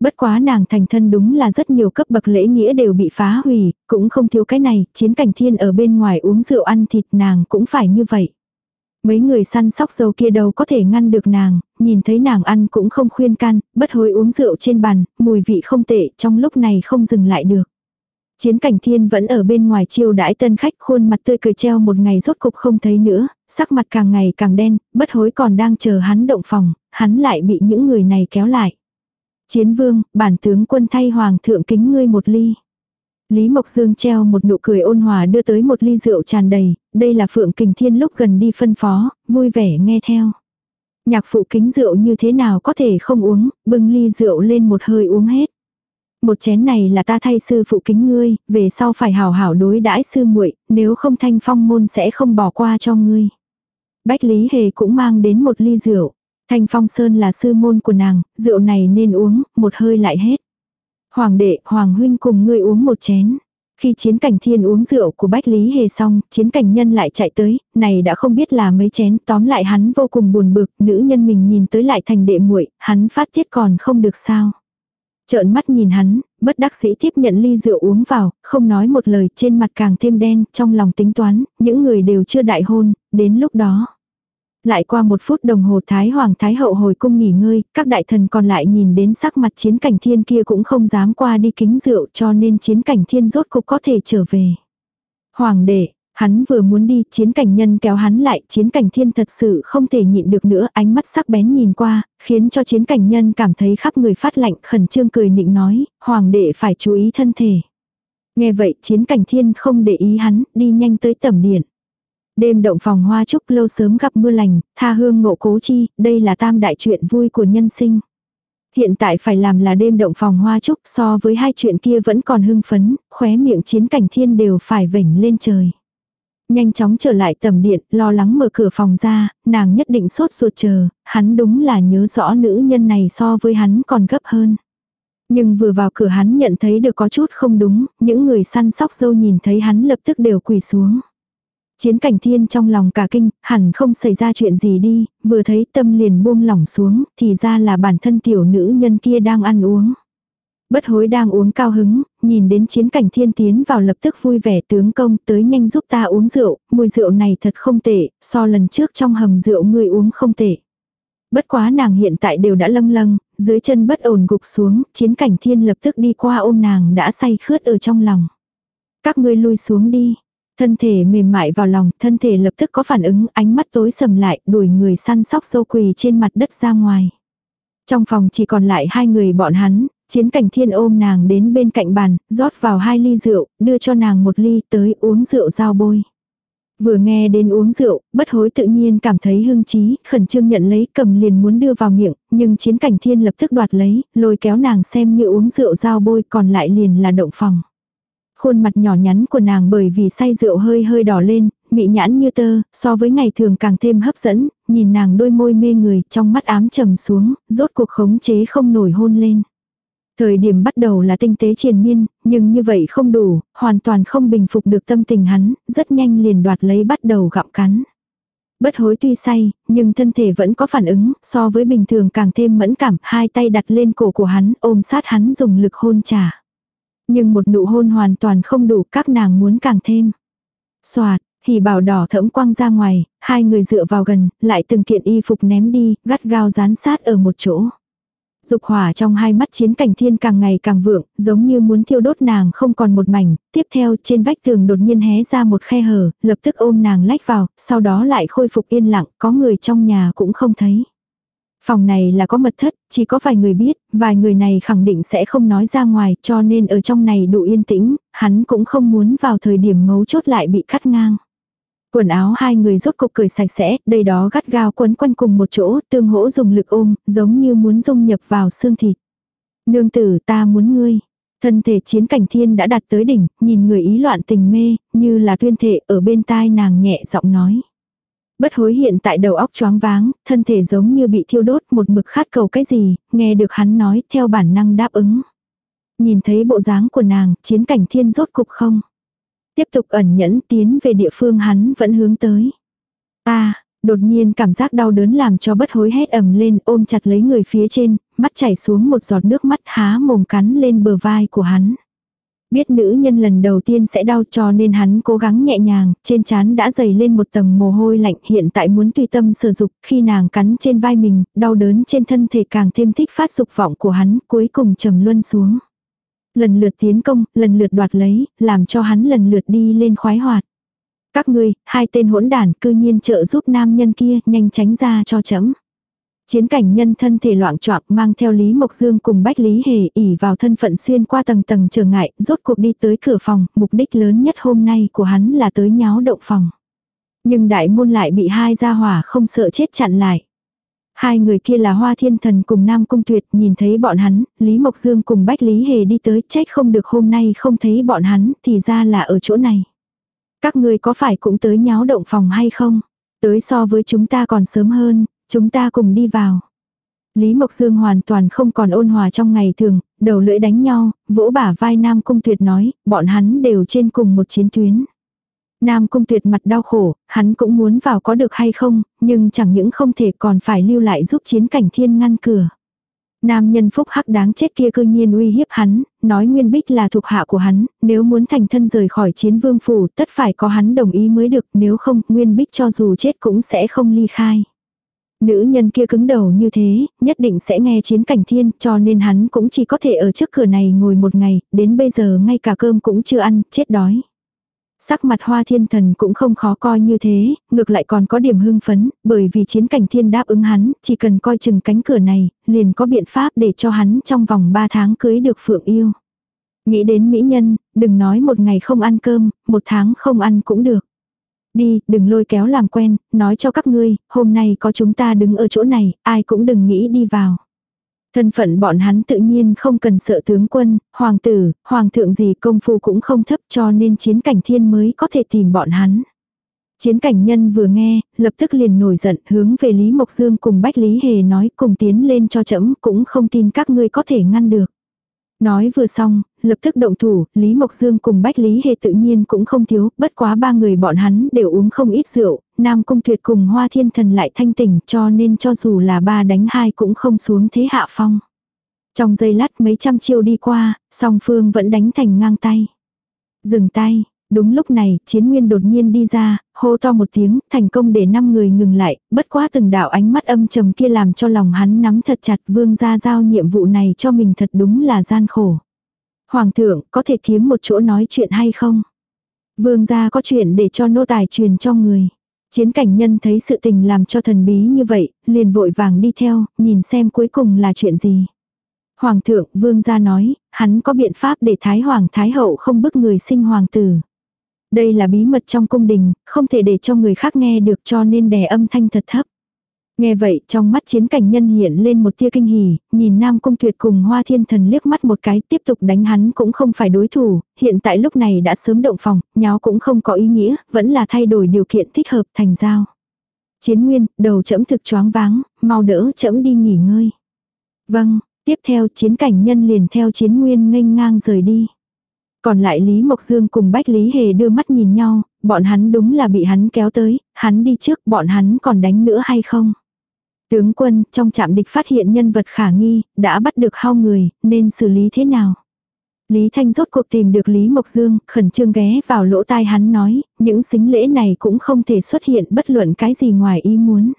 Bất quá nàng thành thân đúng là rất nhiều cấp bậc lễ nghĩa đều bị phá hủy, cũng không thiếu cái này, chiến cảnh thiên ở bên ngoài uống rượu ăn thịt nàng cũng phải như vậy. Mấy người săn sóc dâu kia đâu có thể ngăn được nàng, nhìn thấy nàng ăn cũng không khuyên can, bất hối uống rượu trên bàn, mùi vị không tệ, trong lúc này không dừng lại được. Chiến cảnh thiên vẫn ở bên ngoài chiêu đãi tân khách khuôn mặt tươi cười treo một ngày rốt cục không thấy nữa, sắc mặt càng ngày càng đen, bất hối còn đang chờ hắn động phòng, hắn lại bị những người này kéo lại. Chiến vương, bản tướng quân thay hoàng thượng kính ngươi một ly. Lý Mộc Dương treo một nụ cười ôn hòa đưa tới một ly rượu tràn đầy, đây là Phượng Kình Thiên lúc gần đi phân phó, vui vẻ nghe theo. Nhạc phụ kính rượu như thế nào có thể không uống, bưng ly rượu lên một hơi uống hết. Một chén này là ta thay sư phụ kính ngươi, về sau phải hảo hảo đối đãi sư muội, nếu không thanh phong môn sẽ không bỏ qua cho ngươi. Bách Lý Hề cũng mang đến một ly rượu. Thanh phong sơn là sư môn của nàng, rượu này nên uống, một hơi lại hết. Hoàng đệ, Hoàng huynh cùng ngươi uống một chén. Khi chiến cảnh thiên uống rượu của Bách Lý Hề xong, chiến cảnh nhân lại chạy tới, này đã không biết là mấy chén, tóm lại hắn vô cùng buồn bực, nữ nhân mình nhìn tới lại thành đệ muội, hắn phát tiết còn không được sao. Trợn mắt nhìn hắn, bất đắc sĩ tiếp nhận ly rượu uống vào, không nói một lời trên mặt càng thêm đen, trong lòng tính toán, những người đều chưa đại hôn, đến lúc đó. Lại qua một phút đồng hồ Thái Hoàng Thái Hậu hồi cung nghỉ ngơi, các đại thần còn lại nhìn đến sắc mặt chiến cảnh thiên kia cũng không dám qua đi kính rượu cho nên chiến cảnh thiên rốt cục có thể trở về. Hoàng đệ, hắn vừa muốn đi, chiến cảnh nhân kéo hắn lại, chiến cảnh thiên thật sự không thể nhịn được nữa, ánh mắt sắc bén nhìn qua, khiến cho chiến cảnh nhân cảm thấy khắp người phát lạnh, khẩn trương cười nịnh nói, hoàng đệ phải chú ý thân thể. Nghe vậy chiến cảnh thiên không để ý hắn, đi nhanh tới tầm điện. Đêm động phòng hoa trúc lâu sớm gặp mưa lành, tha hương ngộ cố chi, đây là tam đại chuyện vui của nhân sinh. Hiện tại phải làm là đêm động phòng hoa trúc so với hai chuyện kia vẫn còn hưng phấn, khóe miệng chiến cảnh thiên đều phải vểnh lên trời. Nhanh chóng trở lại tầm điện, lo lắng mở cửa phòng ra, nàng nhất định sốt ruột chờ, hắn đúng là nhớ rõ nữ nhân này so với hắn còn gấp hơn. Nhưng vừa vào cửa hắn nhận thấy được có chút không đúng, những người săn sóc dâu nhìn thấy hắn lập tức đều quỳ xuống. Chiến cảnh thiên trong lòng cả kinh, hẳn không xảy ra chuyện gì đi, vừa thấy tâm liền buông lỏng xuống, thì ra là bản thân tiểu nữ nhân kia đang ăn uống. Bất hối đang uống cao hứng, nhìn đến chiến cảnh thiên tiến vào lập tức vui vẻ tướng công tới nhanh giúp ta uống rượu, mùi rượu này thật không tệ, so lần trước trong hầm rượu người uống không tệ. Bất quá nàng hiện tại đều đã lâng lâng, dưới chân bất ổn gục xuống, chiến cảnh thiên lập tức đi qua ôm nàng đã say khướt ở trong lòng. Các ngươi lui xuống đi, Thân thể mềm mại vào lòng, thân thể lập tức có phản ứng, ánh mắt tối sầm lại, đuổi người săn sóc dâu quỳ trên mặt đất ra ngoài. Trong phòng chỉ còn lại hai người bọn hắn, chiến cảnh thiên ôm nàng đến bên cạnh bàn, rót vào hai ly rượu, đưa cho nàng một ly tới uống rượu giao bôi. Vừa nghe đến uống rượu, bất hối tự nhiên cảm thấy hưng trí, khẩn trương nhận lấy cầm liền muốn đưa vào miệng, nhưng chiến cảnh thiên lập tức đoạt lấy, lôi kéo nàng xem như uống rượu giao bôi còn lại liền là động phòng. Khuôn mặt nhỏ nhắn của nàng bởi vì say rượu hơi hơi đỏ lên, mị nhãn như tơ, so với ngày thường càng thêm hấp dẫn, nhìn nàng đôi môi mê người trong mắt ám trầm xuống, rốt cuộc khống chế không nổi hôn lên. Thời điểm bắt đầu là tinh tế triền miên, nhưng như vậy không đủ, hoàn toàn không bình phục được tâm tình hắn, rất nhanh liền đoạt lấy bắt đầu gặm cắn. Bất hối tuy say, nhưng thân thể vẫn có phản ứng, so với bình thường càng thêm mẫn cảm, hai tay đặt lên cổ của hắn, ôm sát hắn dùng lực hôn trả. Nhưng một nụ hôn hoàn toàn không đủ, các nàng muốn càng thêm. Xoạt, thì bảo đỏ thẫm quăng ra ngoài, hai người dựa vào gần, lại từng kiện y phục ném đi, gắt gao dán sát ở một chỗ. Dục hỏa trong hai mắt chiến cảnh thiên càng ngày càng vượng, giống như muốn thiêu đốt nàng không còn một mảnh, tiếp theo trên vách tường đột nhiên hé ra một khe hở, lập tức ôm nàng lách vào, sau đó lại khôi phục yên lặng, có người trong nhà cũng không thấy. Phòng này là có mật thất, chỉ có vài người biết, vài người này khẳng định sẽ không nói ra ngoài, cho nên ở trong này đủ yên tĩnh, hắn cũng không muốn vào thời điểm mấu chốt lại bị cắt ngang. Quần áo hai người rốt cục cởi sạch sẽ, đây đó gắt gao quấn quanh cùng một chỗ, tương hỗ dùng lực ôm, giống như muốn dung nhập vào xương thịt. Nương tử ta muốn ngươi. Thân thể chiến cảnh thiên đã đạt tới đỉnh, nhìn người ý loạn tình mê, như là tuyên thể ở bên tai nàng nhẹ giọng nói. Bất hối hiện tại đầu óc choáng váng, thân thể giống như bị thiêu đốt một mực khát cầu cái gì, nghe được hắn nói theo bản năng đáp ứng. Nhìn thấy bộ dáng của nàng, chiến cảnh thiên rốt cục không. Tiếp tục ẩn nhẫn tiến về địa phương hắn vẫn hướng tới. ta đột nhiên cảm giác đau đớn làm cho bất hối hét ầm lên ôm chặt lấy người phía trên, mắt chảy xuống một giọt nước mắt há mồm cắn lên bờ vai của hắn. Biết nữ nhân lần đầu tiên sẽ đau cho nên hắn cố gắng nhẹ nhàng, trên trán đã dày lên một tầng mồ hôi lạnh hiện tại muốn tùy tâm sử dục khi nàng cắn trên vai mình, đau đớn trên thân thể càng thêm thích phát dục vọng của hắn cuối cùng trầm luân xuống. Lần lượt tiến công, lần lượt đoạt lấy, làm cho hắn lần lượt đi lên khoái hoạt. Các ngươi, hai tên hỗn đản cư nhiên trợ giúp nam nhân kia nhanh tránh ra cho chấm. Chiến cảnh nhân thân thể loạn choạng mang theo Lý Mộc Dương cùng Bách Lý Hề ỉ vào thân phận xuyên qua tầng tầng trở ngại, rốt cuộc đi tới cửa phòng, mục đích lớn nhất hôm nay của hắn là tới nháo động phòng. Nhưng đại môn lại bị hai gia hỏa không sợ chết chặn lại. Hai người kia là Hoa Thiên Thần cùng Nam Cung Tuyệt nhìn thấy bọn hắn, Lý Mộc Dương cùng Bách Lý Hề đi tới trách không được hôm nay không thấy bọn hắn thì ra là ở chỗ này. Các người có phải cũng tới nháo động phòng hay không? Tới so với chúng ta còn sớm hơn, chúng ta cùng đi vào. Lý Mộc Dương hoàn toàn không còn ôn hòa trong ngày thường, đầu lưỡi đánh nhau, vỗ bả vai Nam Cung Tuyệt nói, bọn hắn đều trên cùng một chiến tuyến. Nam cung tuyệt mặt đau khổ, hắn cũng muốn vào có được hay không, nhưng chẳng những không thể còn phải lưu lại giúp chiến cảnh thiên ngăn cửa. Nam nhân phúc hắc đáng chết kia cư nhiên uy hiếp hắn, nói Nguyên Bích là thuộc hạ của hắn, nếu muốn thành thân rời khỏi chiến vương phủ tất phải có hắn đồng ý mới được, nếu không Nguyên Bích cho dù chết cũng sẽ không ly khai. Nữ nhân kia cứng đầu như thế, nhất định sẽ nghe chiến cảnh thiên, cho nên hắn cũng chỉ có thể ở trước cửa này ngồi một ngày, đến bây giờ ngay cả cơm cũng chưa ăn, chết đói. Sắc mặt hoa thiên thần cũng không khó coi như thế, ngược lại còn có điểm hưng phấn, bởi vì chiến cảnh thiên đáp ứng hắn, chỉ cần coi chừng cánh cửa này, liền có biện pháp để cho hắn trong vòng 3 tháng cưới được phượng yêu. Nghĩ đến mỹ nhân, đừng nói một ngày không ăn cơm, một tháng không ăn cũng được. Đi, đừng lôi kéo làm quen, nói cho các ngươi, hôm nay có chúng ta đứng ở chỗ này, ai cũng đừng nghĩ đi vào. Thân phận bọn hắn tự nhiên không cần sợ tướng quân, hoàng tử, hoàng thượng gì công phu cũng không thấp cho nên chiến cảnh thiên mới có thể tìm bọn hắn. Chiến cảnh nhân vừa nghe, lập tức liền nổi giận hướng về Lý Mộc Dương cùng Bách Lý Hề nói cùng tiến lên cho chậm cũng không tin các ngươi có thể ngăn được. Nói vừa xong, lập tức động thủ, Lý Mộc Dương cùng Bách Lý Hề tự nhiên cũng không thiếu, bất quá ba người bọn hắn đều uống không ít rượu, Nam Cung Tuyệt cùng Hoa Thiên Thần lại thanh tỉnh cho nên cho dù là ba đánh hai cũng không xuống thế hạ phong. Trong giây lát mấy trăm chiêu đi qua, song phương vẫn đánh thành ngang tay. Dừng tay, Đúng lúc này, chiến nguyên đột nhiên đi ra, hô to một tiếng, thành công để năm người ngừng lại, bất quá từng đạo ánh mắt âm trầm kia làm cho lòng hắn nắm thật chặt vương gia giao nhiệm vụ này cho mình thật đúng là gian khổ. Hoàng thượng, có thể kiếm một chỗ nói chuyện hay không? Vương gia có chuyện để cho nô tài truyền cho người. Chiến cảnh nhân thấy sự tình làm cho thần bí như vậy, liền vội vàng đi theo, nhìn xem cuối cùng là chuyện gì. Hoàng thượng, vương gia nói, hắn có biện pháp để Thái Hoàng Thái Hậu không bức người sinh hoàng tử. Đây là bí mật trong cung đình, không thể để cho người khác nghe được cho nên đè âm thanh thật thấp. Nghe vậy trong mắt chiến cảnh nhân hiện lên một tia kinh hỉ, nhìn Nam Cung Tuyệt cùng Hoa Thiên Thần liếc mắt một cái tiếp tục đánh hắn cũng không phải đối thủ, hiện tại lúc này đã sớm động phòng, nháo cũng không có ý nghĩa, vẫn là thay đổi điều kiện thích hợp thành giao. Chiến Nguyên, đầu chẫm thực choáng váng, mau đỡ chẫm đi nghỉ ngơi. Vâng, tiếp theo chiến cảnh nhân liền theo Chiến Nguyên nghênh ngang rời đi. Còn lại Lý Mộc Dương cùng Bách Lý Hề đưa mắt nhìn nhau, bọn hắn đúng là bị hắn kéo tới, hắn đi trước bọn hắn còn đánh nữa hay không? Tướng quân, trong trạm địch phát hiện nhân vật khả nghi, đã bắt được hao người, nên xử lý thế nào? Lý Thanh rốt cuộc tìm được Lý Mộc Dương, khẩn trương ghé vào lỗ tai hắn nói, những xính lễ này cũng không thể xuất hiện bất luận cái gì ngoài ý muốn.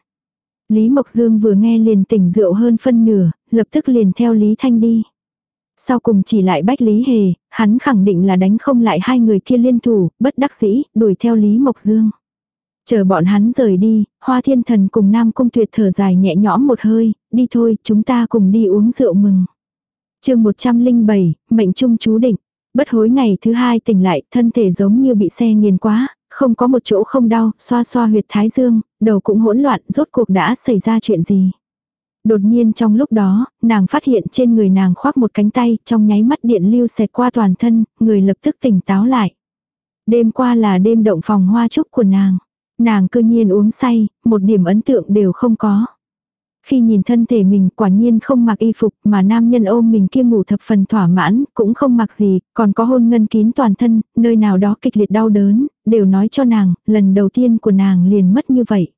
Lý Mộc Dương vừa nghe liền tỉnh rượu hơn phân nửa, lập tức liền theo Lý Thanh đi. Sau cùng chỉ lại Bách Lý Hề, hắn khẳng định là đánh không lại hai người kia liên thủ, bất đắc dĩ, đuổi theo Lý Mộc Dương. Chờ bọn hắn rời đi, Hoa Thiên Thần cùng Nam Cung Tuyệt thở dài nhẹ nhõm một hơi, đi thôi, chúng ta cùng đi uống rượu mừng. chương 107, mệnh trung chú định. Bất hối ngày thứ hai tỉnh lại, thân thể giống như bị xe nghiền quá, không có một chỗ không đau, xoa xoa huyệt thái dương, đầu cũng hỗn loạn, rốt cuộc đã xảy ra chuyện gì. Đột nhiên trong lúc đó, nàng phát hiện trên người nàng khoác một cánh tay, trong nháy mắt điện lưu xẹt qua toàn thân, người lập tức tỉnh táo lại. Đêm qua là đêm động phòng hoa trúc của nàng. Nàng cư nhiên uống say, một điểm ấn tượng đều không có. Khi nhìn thân thể mình quả nhiên không mặc y phục mà nam nhân ôm mình kia ngủ thập phần thỏa mãn, cũng không mặc gì, còn có hôn ngân kín toàn thân, nơi nào đó kịch liệt đau đớn, đều nói cho nàng, lần đầu tiên của nàng liền mất như vậy.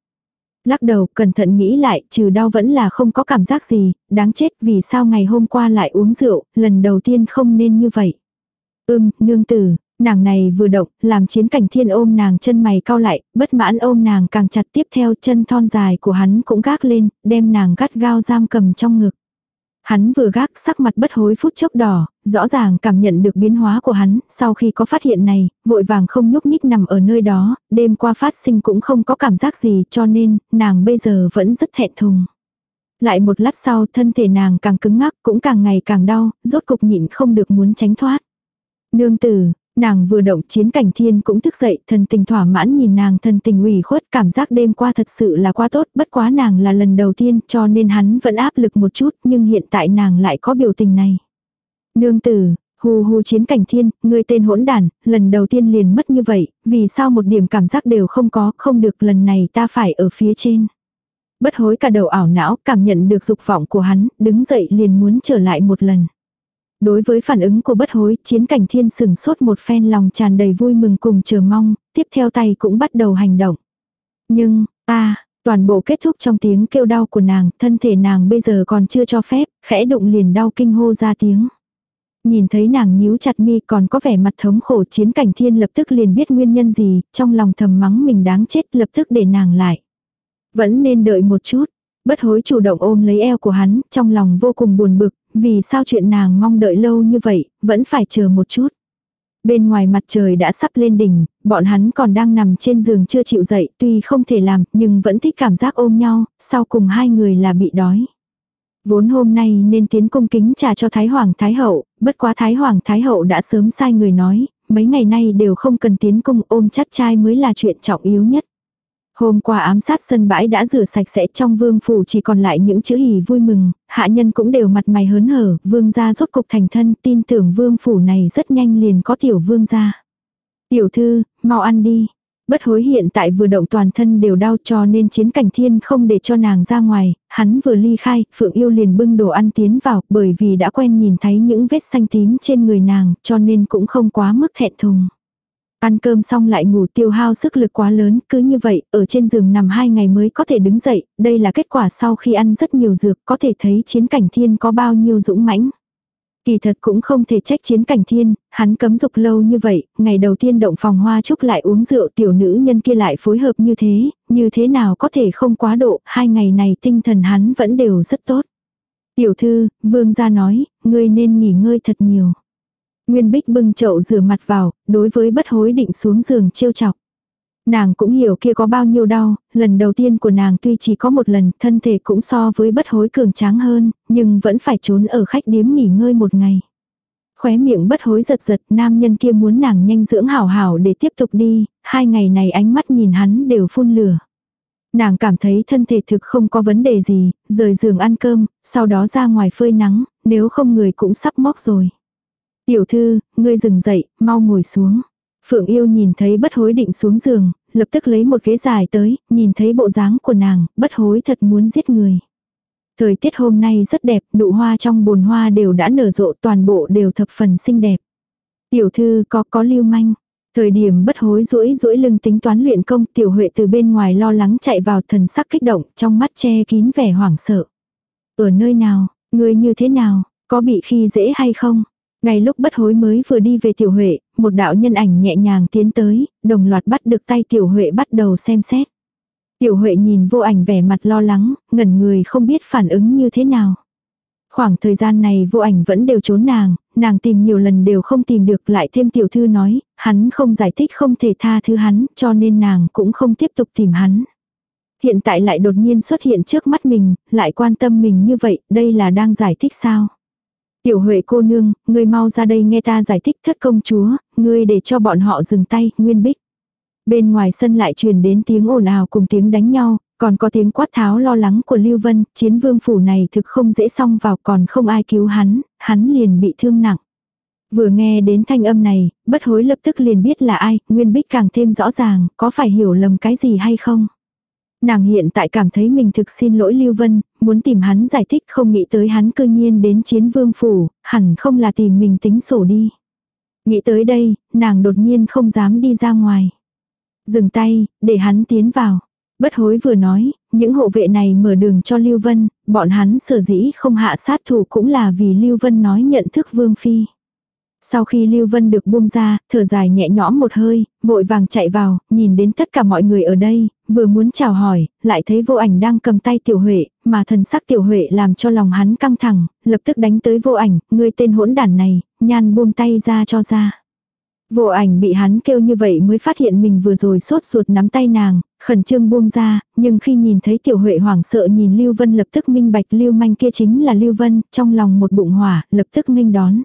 Lắc đầu, cẩn thận nghĩ lại, trừ đau vẫn là không có cảm giác gì, đáng chết vì sao ngày hôm qua lại uống rượu, lần đầu tiên không nên như vậy. Ưm, nương tử, Nàng này vừa động, làm chiến cảnh thiên ôm nàng chân mày cao lại, bất mãn ôm nàng càng chặt tiếp theo chân thon dài của hắn cũng gác lên, đem nàng gắt gao giam cầm trong ngực. Hắn vừa gác sắc mặt bất hối phút chốc đỏ, rõ ràng cảm nhận được biến hóa của hắn, sau khi có phát hiện này, vội vàng không nhúc nhích nằm ở nơi đó, đêm qua phát sinh cũng không có cảm giác gì cho nên, nàng bây giờ vẫn rất thẹn thùng. Lại một lát sau thân thể nàng càng cứng ngắc cũng càng ngày càng đau, rốt cục nhịn không được muốn tránh thoát. Nương tử, Nàng vừa động chiến cảnh thiên cũng thức dậy, thần tình thỏa mãn nhìn nàng thần tình ủy khuất, cảm giác đêm qua thật sự là quá tốt, bất quá nàng là lần đầu tiên cho nên hắn vẫn áp lực một chút, nhưng hiện tại nàng lại có biểu tình này. Nương tử, hù hù chiến cảnh thiên, người tên hỗn đàn, lần đầu tiên liền mất như vậy, vì sao một điểm cảm giác đều không có, không được lần này ta phải ở phía trên. Bất hối cả đầu ảo não, cảm nhận được dục vọng của hắn, đứng dậy liền muốn trở lại một lần. Đối với phản ứng của bất hối, chiến cảnh thiên sừng sốt một phen lòng tràn đầy vui mừng cùng chờ mong, tiếp theo tay cũng bắt đầu hành động. Nhưng, ta, toàn bộ kết thúc trong tiếng kêu đau của nàng, thân thể nàng bây giờ còn chưa cho phép, khẽ đụng liền đau kinh hô ra tiếng. Nhìn thấy nàng nhíu chặt mi còn có vẻ mặt thống khổ chiến cảnh thiên lập tức liền biết nguyên nhân gì, trong lòng thầm mắng mình đáng chết lập tức để nàng lại. Vẫn nên đợi một chút, bất hối chủ động ôm lấy eo của hắn, trong lòng vô cùng buồn bực, vì sao chuyện nàng mong đợi lâu như vậy, vẫn phải chờ một chút. Bên ngoài mặt trời đã sắp lên đỉnh, bọn hắn còn đang nằm trên giường chưa chịu dậy, tuy không thể làm, nhưng vẫn thích cảm giác ôm nhau, sau cùng hai người là bị đói. Vốn hôm nay nên tiến cung kính trà cho Thái Hoàng Thái Hậu, bất quá Thái Hoàng Thái Hậu đã sớm sai người nói, mấy ngày nay đều không cần tiến cung ôm chắt trai mới là chuyện trọng yếu nhất. Hôm qua ám sát sân bãi đã rửa sạch sẽ trong vương phủ chỉ còn lại những chữ hỉ vui mừng, hạ nhân cũng đều mặt mày hớn hở, vương gia rốt cục thành thân, tin tưởng vương phủ này rất nhanh liền có tiểu vương gia. Tiểu thư, mau ăn đi. Bất hối hiện tại vừa động toàn thân đều đau cho nên chiến cảnh thiên không để cho nàng ra ngoài, hắn vừa ly khai, Phượng yêu liền bưng đồ ăn tiến vào, bởi vì đã quen nhìn thấy những vết xanh tím trên người nàng, cho nên cũng không quá mức thẹn thùng. Ăn cơm xong lại ngủ tiêu hao sức lực quá lớn, cứ như vậy, ở trên giường nằm hai ngày mới có thể đứng dậy, đây là kết quả sau khi ăn rất nhiều dược, có thể thấy chiến cảnh thiên có bao nhiêu dũng mãnh. Kỳ thật cũng không thể trách chiến cảnh thiên, hắn cấm dục lâu như vậy, ngày đầu tiên động phòng hoa trúc lại uống rượu tiểu nữ nhân kia lại phối hợp như thế, như thế nào có thể không quá độ, hai ngày này tinh thần hắn vẫn đều rất tốt. Tiểu thư, vương gia nói, ngươi nên nghỉ ngơi thật nhiều. Nguyên Bích bưng chậu rửa mặt vào, đối với bất hối định xuống giường trêu chọc. Nàng cũng hiểu kia có bao nhiêu đau, lần đầu tiên của nàng tuy chỉ có một lần, thân thể cũng so với bất hối cường tráng hơn, nhưng vẫn phải trốn ở khách điếm nghỉ ngơi một ngày. Khóe miệng bất hối giật giật, nam nhân kia muốn nàng nhanh dưỡng hảo hảo để tiếp tục đi, hai ngày này ánh mắt nhìn hắn đều phun lửa. Nàng cảm thấy thân thể thực không có vấn đề gì, rời giường ăn cơm, sau đó ra ngoài phơi nắng, nếu không người cũng sắp móc rồi. Tiểu thư, ngươi dừng dậy, mau ngồi xuống. Phượng yêu nhìn thấy bất hối định xuống giường, lập tức lấy một ghế dài tới, nhìn thấy bộ dáng của nàng, bất hối thật muốn giết người. Thời tiết hôm nay rất đẹp, nụ hoa trong bồn hoa đều đã nở rộ toàn bộ đều thập phần xinh đẹp. Tiểu thư có có lưu manh. Thời điểm bất hối rũi rũi lưng tính toán luyện công tiểu huệ từ bên ngoài lo lắng chạy vào thần sắc kích động trong mắt che kín vẻ hoảng sợ. Ở nơi nào, người như thế nào, có bị khi dễ hay không? Ngay lúc bất hối mới vừa đi về tiểu huệ, một đạo nhân ảnh nhẹ nhàng tiến tới, đồng loạt bắt được tay tiểu huệ bắt đầu xem xét. Tiểu Huệ nhìn vô ảnh vẻ mặt lo lắng, ngẩn người không biết phản ứng như thế nào. Khoảng thời gian này vô ảnh vẫn đều trốn nàng, nàng tìm nhiều lần đều không tìm được lại thêm tiểu thư nói, hắn không giải thích không thể tha thứ hắn, cho nên nàng cũng không tiếp tục tìm hắn. Hiện tại lại đột nhiên xuất hiện trước mắt mình, lại quan tâm mình như vậy, đây là đang giải thích sao? Tiểu Huệ cô nương, ngươi mau ra đây nghe ta giải thích thất công chúa, ngươi để cho bọn họ dừng tay, Nguyên Bích. Bên ngoài sân lại truyền đến tiếng ồn ào cùng tiếng đánh nhau, còn có tiếng quát tháo lo lắng của Lưu Vân, chiến vương phủ này thực không dễ xong vào còn không ai cứu hắn, hắn liền bị thương nặng. Vừa nghe đến thanh âm này, bất hối lập tức liền biết là ai, Nguyên Bích càng thêm rõ ràng, có phải hiểu lầm cái gì hay không. Nàng hiện tại cảm thấy mình thực xin lỗi Lưu Vân, muốn tìm hắn giải thích không nghĩ tới hắn cơ nhiên đến chiến vương phủ, hẳn không là tìm mình tính sổ đi. Nghĩ tới đây, nàng đột nhiên không dám đi ra ngoài. Dừng tay, để hắn tiến vào. Bất hối vừa nói, những hộ vệ này mở đường cho Lưu Vân, bọn hắn sở dĩ không hạ sát thủ cũng là vì Lưu Vân nói nhận thức Vương Phi. Sau khi Lưu Vân được buông ra, thở dài nhẹ nhõm một hơi, vội vàng chạy vào, nhìn đến tất cả mọi người ở đây, vừa muốn chào hỏi, lại thấy vô ảnh đang cầm tay tiểu huệ, mà thần sắc tiểu huệ làm cho lòng hắn căng thẳng, lập tức đánh tới vô ảnh, người tên hỗn đản này, nhan buông tay ra cho ra. Vô ảnh bị hắn kêu như vậy mới phát hiện mình vừa rồi sốt ruột nắm tay nàng, khẩn trương buông ra, nhưng khi nhìn thấy tiểu huệ hoảng sợ nhìn Lưu Vân lập tức minh bạch Lưu manh kia chính là Lưu Vân, trong lòng một bụng hỏa, lập tức nghênh đón.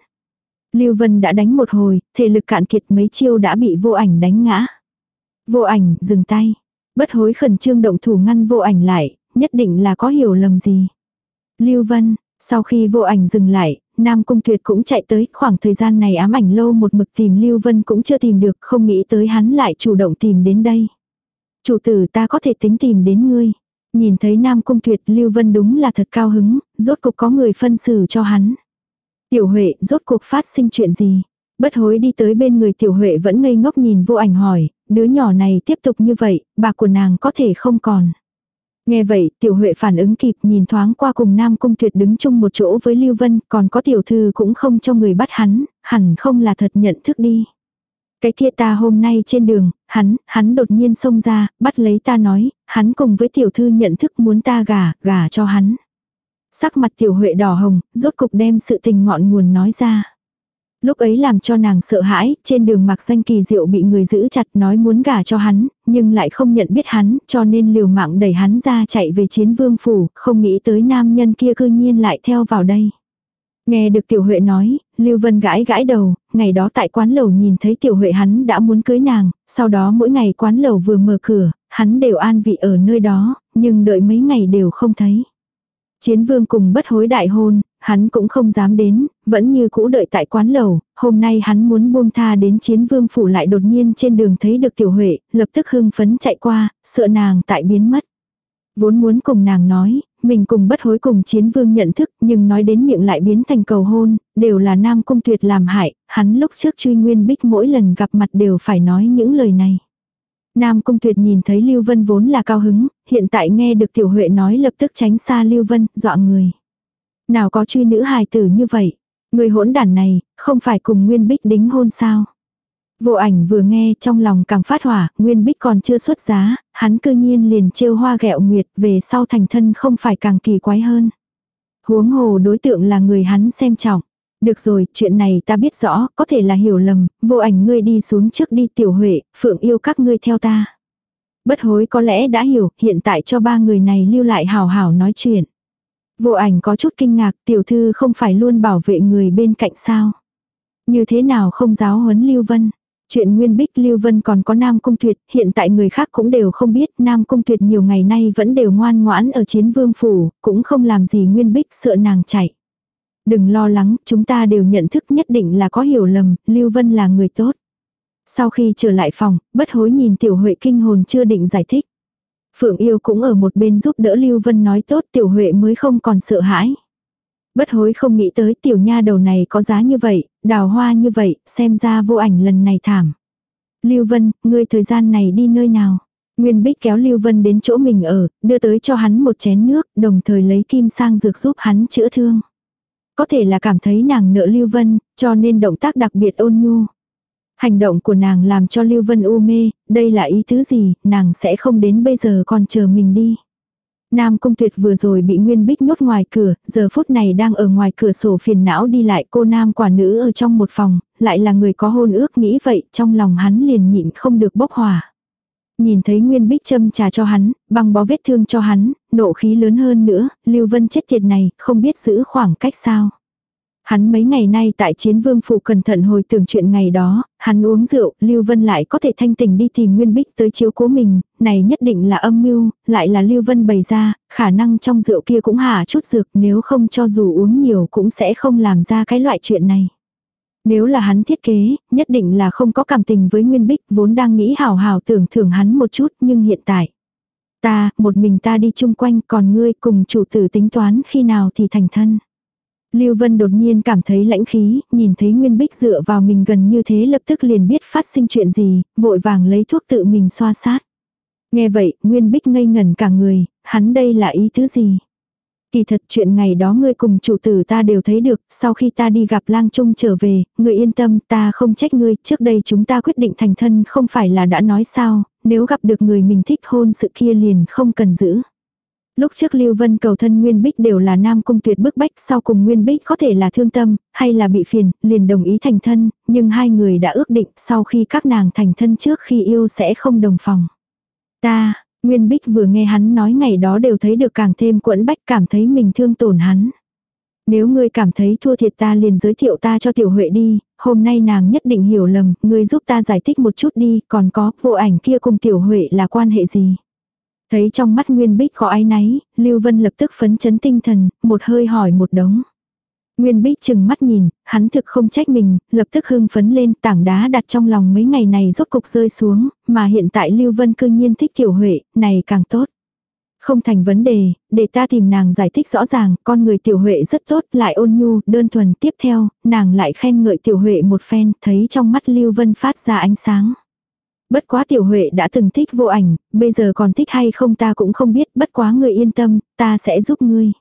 Lưu Vân đã đánh một hồi, thể lực cạn kiệt mấy chiêu đã bị vô ảnh đánh ngã. Vô ảnh, dừng tay. Bất hối khẩn trương động thủ ngăn vô ảnh lại, nhất định là có hiểu lầm gì. Lưu Vân, sau khi vô ảnh dừng lại, Nam Cung Tuyệt cũng chạy tới, khoảng thời gian này ám ảnh lâu một mực tìm Lưu Vân cũng chưa tìm được, không nghĩ tới hắn lại chủ động tìm đến đây. Chủ tử ta có thể tính tìm đến ngươi. Nhìn thấy Nam Cung Tuyệt Lưu Vân đúng là thật cao hứng, rốt cục có người phân xử cho hắn. Tiểu Huệ, rốt cuộc phát sinh chuyện gì? Bất hối đi tới bên người Tiểu Huệ vẫn ngây ngốc nhìn vô ảnh hỏi, đứa nhỏ này tiếp tục như vậy, bà của nàng có thể không còn. Nghe vậy, tiểu huệ phản ứng kịp nhìn thoáng qua cùng Nam Cung Tuyệt đứng chung một chỗ với Lưu Vân, còn có tiểu thư cũng không cho người bắt hắn, hẳn không là thật nhận thức đi. Cái kia ta hôm nay trên đường, hắn, hắn đột nhiên xông ra, bắt lấy ta nói, hắn cùng với tiểu thư nhận thức muốn ta gả, gả cho hắn. Sắc mặt tiểu huệ đỏ hồng, rốt cục đem sự tình ngọn nguồn nói ra. Lúc ấy làm cho nàng sợ hãi, trên đường mặc danh kỳ diệu bị người giữ chặt nói muốn gả cho hắn, nhưng lại không nhận biết hắn, cho nên liều mạng đẩy hắn ra chạy về chiến vương phủ, không nghĩ tới nam nhân kia cư nhiên lại theo vào đây. Nghe được tiểu huệ nói, Lưu Vân gãi gãi đầu, ngày đó tại quán lầu nhìn thấy tiểu huệ hắn đã muốn cưới nàng, sau đó mỗi ngày quán lầu vừa mở cửa, hắn đều an vị ở nơi đó, nhưng đợi mấy ngày đều không thấy. Chiến vương cùng bất hối đại hôn, hắn cũng không dám đến, vẫn như cũ đợi tại quán lầu, hôm nay hắn muốn buông tha đến chiến vương phủ lại đột nhiên trên đường thấy được tiểu huệ, lập tức hưng phấn chạy qua, sợ nàng tại biến mất. Vốn muốn cùng nàng nói, mình cùng bất hối cùng chiến vương nhận thức nhưng nói đến miệng lại biến thành cầu hôn, đều là nam cung tuyệt làm hại, hắn lúc trước truy nguyên bích mỗi lần gặp mặt đều phải nói những lời này. Nam Cung Tuyệt nhìn thấy Lưu Vân vốn là cao hứng, hiện tại nghe được Tiểu Huệ nói lập tức tránh xa Lưu Vân, dọa người. Nào có truy nữ hài tử như vậy. Người hỗn đản này, không phải cùng Nguyên Bích đính hôn sao. Vô ảnh vừa nghe trong lòng càng phát hỏa, Nguyên Bích còn chưa xuất giá, hắn cư nhiên liền trêu hoa gẹo nguyệt về sau thành thân không phải càng kỳ quái hơn. Huống hồ đối tượng là người hắn xem trọng. Được rồi, chuyện này ta biết rõ, có thể là hiểu lầm, vô ảnh ngươi đi xuống trước đi tiểu huệ, phượng yêu các ngươi theo ta. Bất hối có lẽ đã hiểu, hiện tại cho ba người này lưu lại hào hào nói chuyện. Vô ảnh có chút kinh ngạc, tiểu thư không phải luôn bảo vệ người bên cạnh sao. Như thế nào không giáo huấn Lưu Vân? Chuyện Nguyên Bích Lưu Vân còn có Nam Cung Tuyệt, hiện tại người khác cũng đều không biết, Nam Cung Tuyệt nhiều ngày nay vẫn đều ngoan ngoãn ở chiến vương phủ, cũng không làm gì Nguyên Bích sợ nàng chạy. Đừng lo lắng, chúng ta đều nhận thức nhất định là có hiểu lầm, Lưu Vân là người tốt. Sau khi trở lại phòng, bất hối nhìn Tiểu Huệ kinh hồn chưa định giải thích. Phượng Yêu cũng ở một bên giúp đỡ Lưu Vân nói tốt Tiểu Huệ mới không còn sợ hãi. Bất hối không nghĩ tới tiểu nha đầu này có giá như vậy, đào hoa như vậy, xem ra vô ảnh lần này thảm. Lưu Vân, ngươi thời gian này đi nơi nào? Nguyên Bích kéo Lưu Vân đến chỗ mình ở, đưa tới cho hắn một chén nước, đồng thời lấy kim sang dược giúp hắn chữa thương. Có thể là cảm thấy nàng nợ Lưu Vân, cho nên động tác đặc biệt ôn nhu. Hành động của nàng làm cho Lưu Vân u mê, đây là ý thứ gì, nàng sẽ không đến bây giờ còn chờ mình đi. Nam Cung Tuyệt vừa rồi bị Nguyên Bích nhốt ngoài cửa, giờ phút này đang ở ngoài cửa sổ phiền não đi lại cô Nam quả nữ ở trong một phòng, lại là người có hôn ước nghĩ vậy, trong lòng hắn liền nhịn không được bốc hỏa. Nhìn thấy Nguyên Bích châm trà cho hắn, băng bó vết thương cho hắn, nộ khí lớn hơn nữa, Lưu Vân chết tiệt này, không biết giữ khoảng cách sao. Hắn mấy ngày nay tại chiến vương phủ cẩn thận hồi tưởng chuyện ngày đó, hắn uống rượu, Lưu Vân lại có thể thanh tình đi tìm Nguyên Bích tới chiếu cố mình, này nhất định là âm mưu, lại là Lưu Vân bày ra, khả năng trong rượu kia cũng hạ chút dược nếu không cho dù uống nhiều cũng sẽ không làm ra cái loại chuyện này. Nếu là hắn thiết kế, nhất định là không có cảm tình với Nguyên Bích vốn đang nghĩ hào hào tưởng thưởng hắn một chút nhưng hiện tại. Ta, một mình ta đi chung quanh còn ngươi cùng chủ tử tính toán khi nào thì thành thân. Lưu Vân đột nhiên cảm thấy lãnh khí, nhìn thấy Nguyên Bích dựa vào mình gần như thế lập tức liền biết phát sinh chuyện gì, vội vàng lấy thuốc tự mình xoa sát. Nghe vậy, Nguyên Bích ngây ngẩn cả người, hắn đây là ý thứ gì? Kỳ thật chuyện ngày đó ngươi cùng chủ tử ta đều thấy được, sau khi ta đi gặp lang trung trở về, ngươi yên tâm, ta không trách ngươi, trước đây chúng ta quyết định thành thân không phải là đã nói sao, nếu gặp được người mình thích hôn sự kia liền không cần giữ. Lúc trước Lưu Vân cầu thân Nguyên Bích đều là nam cung tuyệt bức bách sau cùng Nguyên Bích có thể là thương tâm, hay là bị phiền, liền đồng ý thành thân, nhưng hai người đã ước định sau khi các nàng thành thân trước khi yêu sẽ không đồng phòng. Ta, Nguyên Bích vừa nghe hắn nói ngày đó đều thấy được càng thêm quẫn bách cảm thấy mình thương tổn hắn. Nếu ngươi cảm thấy thua thiệt ta liền giới thiệu ta cho Tiểu Huệ đi, hôm nay nàng nhất định hiểu lầm, ngươi giúp ta giải thích một chút đi, còn có, vô ảnh kia cùng Tiểu Huệ là quan hệ gì. Thấy trong mắt Nguyên Bích có ái náy, Lưu Vân lập tức phấn chấn tinh thần, một hơi hỏi một đống. Nguyên Bích chừng mắt nhìn, hắn thực không trách mình, lập tức hưng phấn lên tảng đá đặt trong lòng mấy ngày này rốt cục rơi xuống, mà hiện tại Lưu Vân cư nhiên thích Tiểu Huệ, này càng tốt. Không thành vấn đề, để ta tìm nàng giải thích rõ ràng, con người Tiểu Huệ rất tốt, lại ôn nhu, đơn thuần. Tiếp theo, nàng lại khen ngợi Tiểu Huệ một phen, thấy trong mắt Lưu Vân phát ra ánh sáng. Bất quá tiểu huệ đã từng thích vô ảnh, bây giờ còn thích hay không ta cũng không biết, bất quá người yên tâm, ta sẽ giúp ngươi.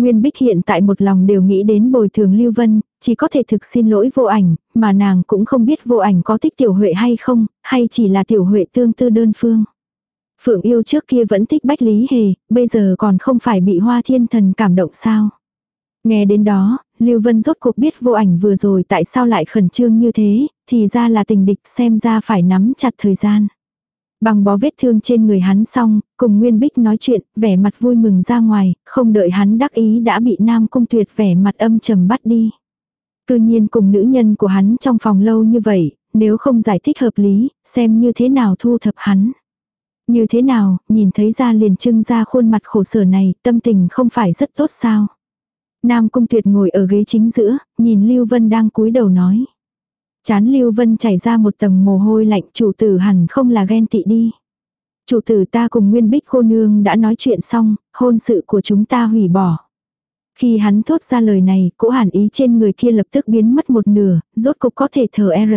Nguyên Bích hiện tại một lòng đều nghĩ đến bồi thường Lưu Vân, chỉ có thể thực xin lỗi vô ảnh, mà nàng cũng không biết vô ảnh có thích tiểu huệ hay không, hay chỉ là tiểu huệ tương tư đơn phương. Phượng yêu trước kia vẫn thích Bách Lý Hề, bây giờ còn không phải bị hoa thiên thần cảm động sao. Nghe đến đó, Lưu Vân rốt cuộc biết vô ảnh vừa rồi tại sao lại khẩn trương như thế, thì ra là tình địch xem ra phải nắm chặt thời gian. Bằng bó vết thương trên người hắn xong, cùng Nguyên Bích nói chuyện, vẻ mặt vui mừng ra ngoài, không đợi hắn đắc ý đã bị Nam Cung Tuyệt vẻ mặt âm trầm bắt đi. Cư nhiên cùng nữ nhân của hắn trong phòng lâu như vậy, nếu không giải thích hợp lý, xem như thế nào thu thập hắn. Như thế nào, nhìn thấy ra liền trưng ra khuôn mặt khổ sở này, tâm tình không phải rất tốt sao. Nam Cung Tuyệt ngồi ở ghế chính giữa, nhìn Lưu Vân đang cúi đầu nói. Chán Lưu Vân chảy ra một tầng mồ hôi lạnh chủ tử hẳn không là ghen tị đi. Chủ tử ta cùng Nguyên Bích cô nương đã nói chuyện xong, hôn sự của chúng ta hủy bỏ. Khi hắn thốt ra lời này, cỗ hàn ý trên người kia lập tức biến mất một nửa, rốt cục có thể thở R.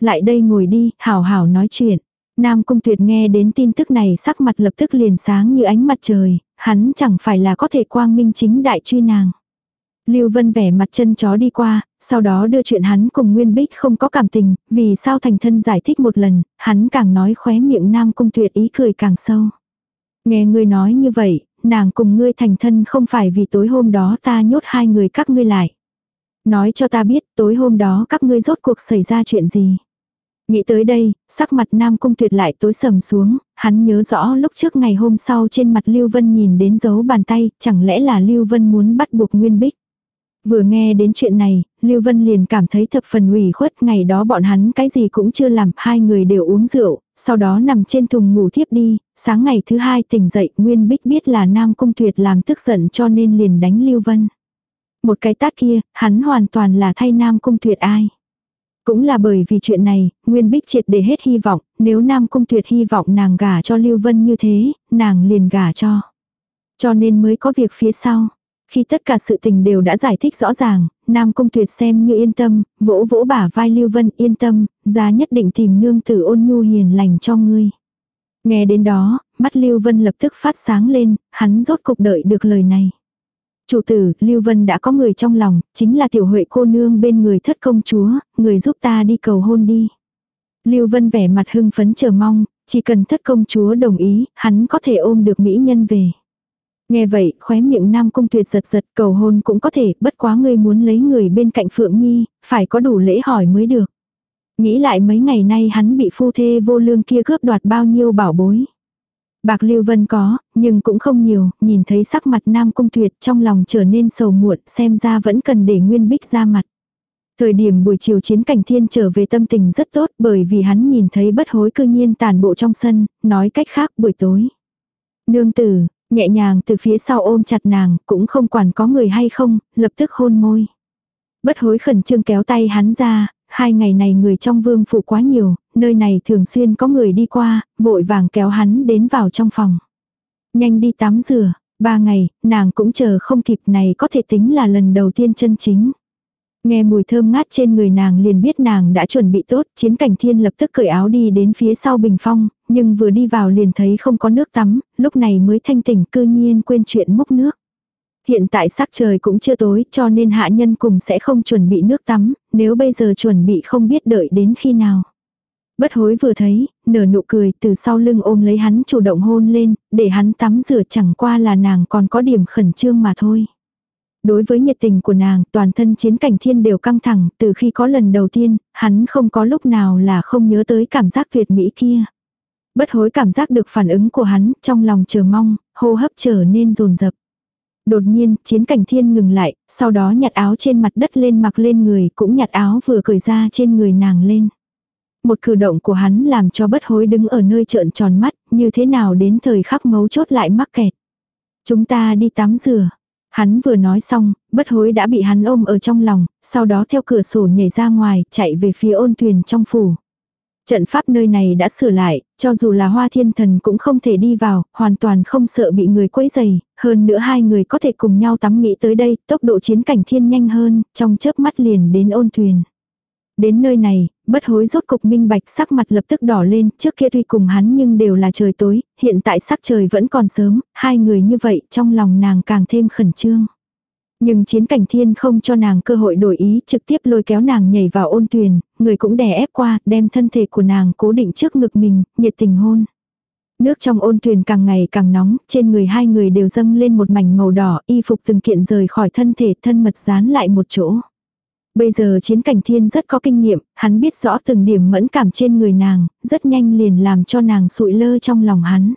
Lại đây ngồi đi, hảo hảo nói chuyện. Nam Cung Tuyệt nghe đến tin tức này sắc mặt lập tức liền sáng như ánh mặt trời, hắn chẳng phải là có thể quang minh chính đại truy nàng. Lưu Vân vẻ mặt chân chó đi qua, sau đó đưa chuyện hắn cùng Nguyên Bích không có cảm tình, vì sao thành thân giải thích một lần, hắn càng nói khóe miệng Nam Cung Tuyệt ý cười càng sâu. Nghe ngươi nói như vậy, nàng cùng ngươi thành thân không phải vì tối hôm đó ta nhốt hai người các ngươi lại. Nói cho ta biết tối hôm đó các ngươi rốt cuộc xảy ra chuyện gì. Nghĩ tới đây, sắc mặt Nam Cung Tuyệt lại tối sầm xuống, hắn nhớ rõ lúc trước ngày hôm sau trên mặt Lưu Vân nhìn đến dấu bàn tay, chẳng lẽ là Lưu Vân muốn bắt buộc Nguyên Bích. Vừa nghe đến chuyện này, Lưu Vân liền cảm thấy thập phần ủy khuất ngày đó bọn hắn cái gì cũng chưa làm, hai người đều uống rượu, sau đó nằm trên thùng ngủ thiếp đi, sáng ngày thứ hai tỉnh dậy Nguyên Bích biết là Nam Cung Tuyệt làm tức giận cho nên liền đánh Lưu Vân. Một cái tát kia, hắn hoàn toàn là thay Nam Cung Tuyệt ai. Cũng là bởi vì chuyện này, Nguyên Bích triệt để hết hy vọng, nếu Nam Cung Tuyệt hy vọng nàng gả cho Lưu Vân như thế, nàng liền gả cho. Cho nên mới có việc phía sau. Khi tất cả sự tình đều đã giải thích rõ ràng, Nam Cung Tuyệt xem như yên tâm, vỗ vỗ bả vai Lưu Vân yên tâm, ra nhất định tìm nương tử ôn nhu hiền lành cho ngươi. Nghe đến đó, mắt Lưu Vân lập tức phát sáng lên, hắn rốt cục đợi được lời này. Chủ tử, Lưu Vân đã có người trong lòng, chính là tiểu huệ cô nương bên người thất công chúa, người giúp ta đi cầu hôn đi. Lưu Vân vẻ mặt hưng phấn chờ mong, chỉ cần thất công chúa đồng ý, hắn có thể ôm được mỹ nhân về. Nghe vậy, khóe miệng nam cung tuyệt giật giật cầu hôn cũng có thể, bất quá ngươi muốn lấy người bên cạnh Phượng Nhi, phải có đủ lễ hỏi mới được. Nghĩ lại mấy ngày nay hắn bị phu thê vô lương kia cướp đoạt bao nhiêu bảo bối. Bạc Lưu Vân có, nhưng cũng không nhiều, nhìn thấy sắc mặt nam cung tuyệt trong lòng trở nên sầu muộn, xem ra vẫn cần để Nguyên Bích ra mặt. Thời điểm buổi chiều chiến cảnh thiên trở về tâm tình rất tốt bởi vì hắn nhìn thấy bất hối cư nhiên tàn bộ trong sân, nói cách khác buổi tối. Nương tử, nhẹ nhàng từ phía sau ôm chặt nàng, cũng không quản có người hay không, lập tức hôn môi. Bất hối khẩn trương kéo tay hắn ra, hai ngày này người trong vương phủ quá nhiều, nơi này thường xuyên có người đi qua, vội vàng kéo hắn đến vào trong phòng. Nhanh đi tắm rửa, ba ngày, nàng cũng chờ không kịp này có thể tính là lần đầu tiên chân chính. Nghe mùi thơm ngát trên người nàng liền biết nàng đã chuẩn bị tốt, chiến cảnh thiên lập tức cởi áo đi đến phía sau bình phong, nhưng vừa đi vào liền thấy không có nước tắm, lúc này mới thanh tỉnh cư nhiên quên chuyện múc nước. Hiện tại sắc trời cũng chưa tối cho nên hạ nhân cùng sẽ không chuẩn bị nước tắm, nếu bây giờ chuẩn bị không biết đợi đến khi nào. Bất hối vừa thấy, nở nụ cười từ sau lưng ôm lấy hắn chủ động hôn lên, để hắn tắm rửa chẳng qua là nàng còn có điểm khẩn trương mà thôi. Đối với nhiệt tình của nàng, toàn thân chiến cảnh thiên đều căng thẳng, từ khi có lần đầu tiên, hắn không có lúc nào là không nhớ tới cảm giác tuyệt mỹ kia. Bất hối cảm giác được phản ứng của hắn, trong lòng chờ mong, hô hấp trở nên rồn rập. Đột nhiên, chiến cảnh thiên ngừng lại, sau đó nhặt áo trên mặt đất lên mặc lên người, cũng nhặt áo vừa cởi ra trên người nàng lên. Một cử động của hắn làm cho bất hối đứng ở nơi trợn tròn mắt, như thế nào đến thời khắc mấu chốt lại mắc kẹt. Chúng ta đi tắm rửa. Hắn vừa nói xong, bất hối đã bị hắn ôm ở trong lòng, sau đó theo cửa sổ nhảy ra ngoài, chạy về phía ôn thuyền trong phủ. Trận pháp nơi này đã sửa lại, cho dù là hoa thiên thần cũng không thể đi vào, hoàn toàn không sợ bị người quấy dày, hơn nữa hai người có thể cùng nhau tắm nghĩ tới đây, tốc độ chiến cảnh thiên nhanh hơn, trong chớp mắt liền đến ôn thuyền. Đến nơi này, bất hối rốt cục minh bạch sắc mặt lập tức đỏ lên, trước kia tuy cùng hắn nhưng đều là trời tối, hiện tại sắc trời vẫn còn sớm, hai người như vậy trong lòng nàng càng thêm khẩn trương. Nhưng chiến cảnh thiên không cho nàng cơ hội đổi ý trực tiếp lôi kéo nàng nhảy vào ôn tuyền, người cũng đè ép qua, đem thân thể của nàng cố định trước ngực mình, nhiệt tình hôn. Nước trong ôn tuyền càng ngày càng nóng, trên người hai người đều dâng lên một mảnh màu đỏ, y phục từng kiện rời khỏi thân thể thân mật dán lại một chỗ. Bây giờ chiến cảnh thiên rất có kinh nghiệm, hắn biết rõ từng điểm mẫn cảm trên người nàng, rất nhanh liền làm cho nàng sụi lơ trong lòng hắn.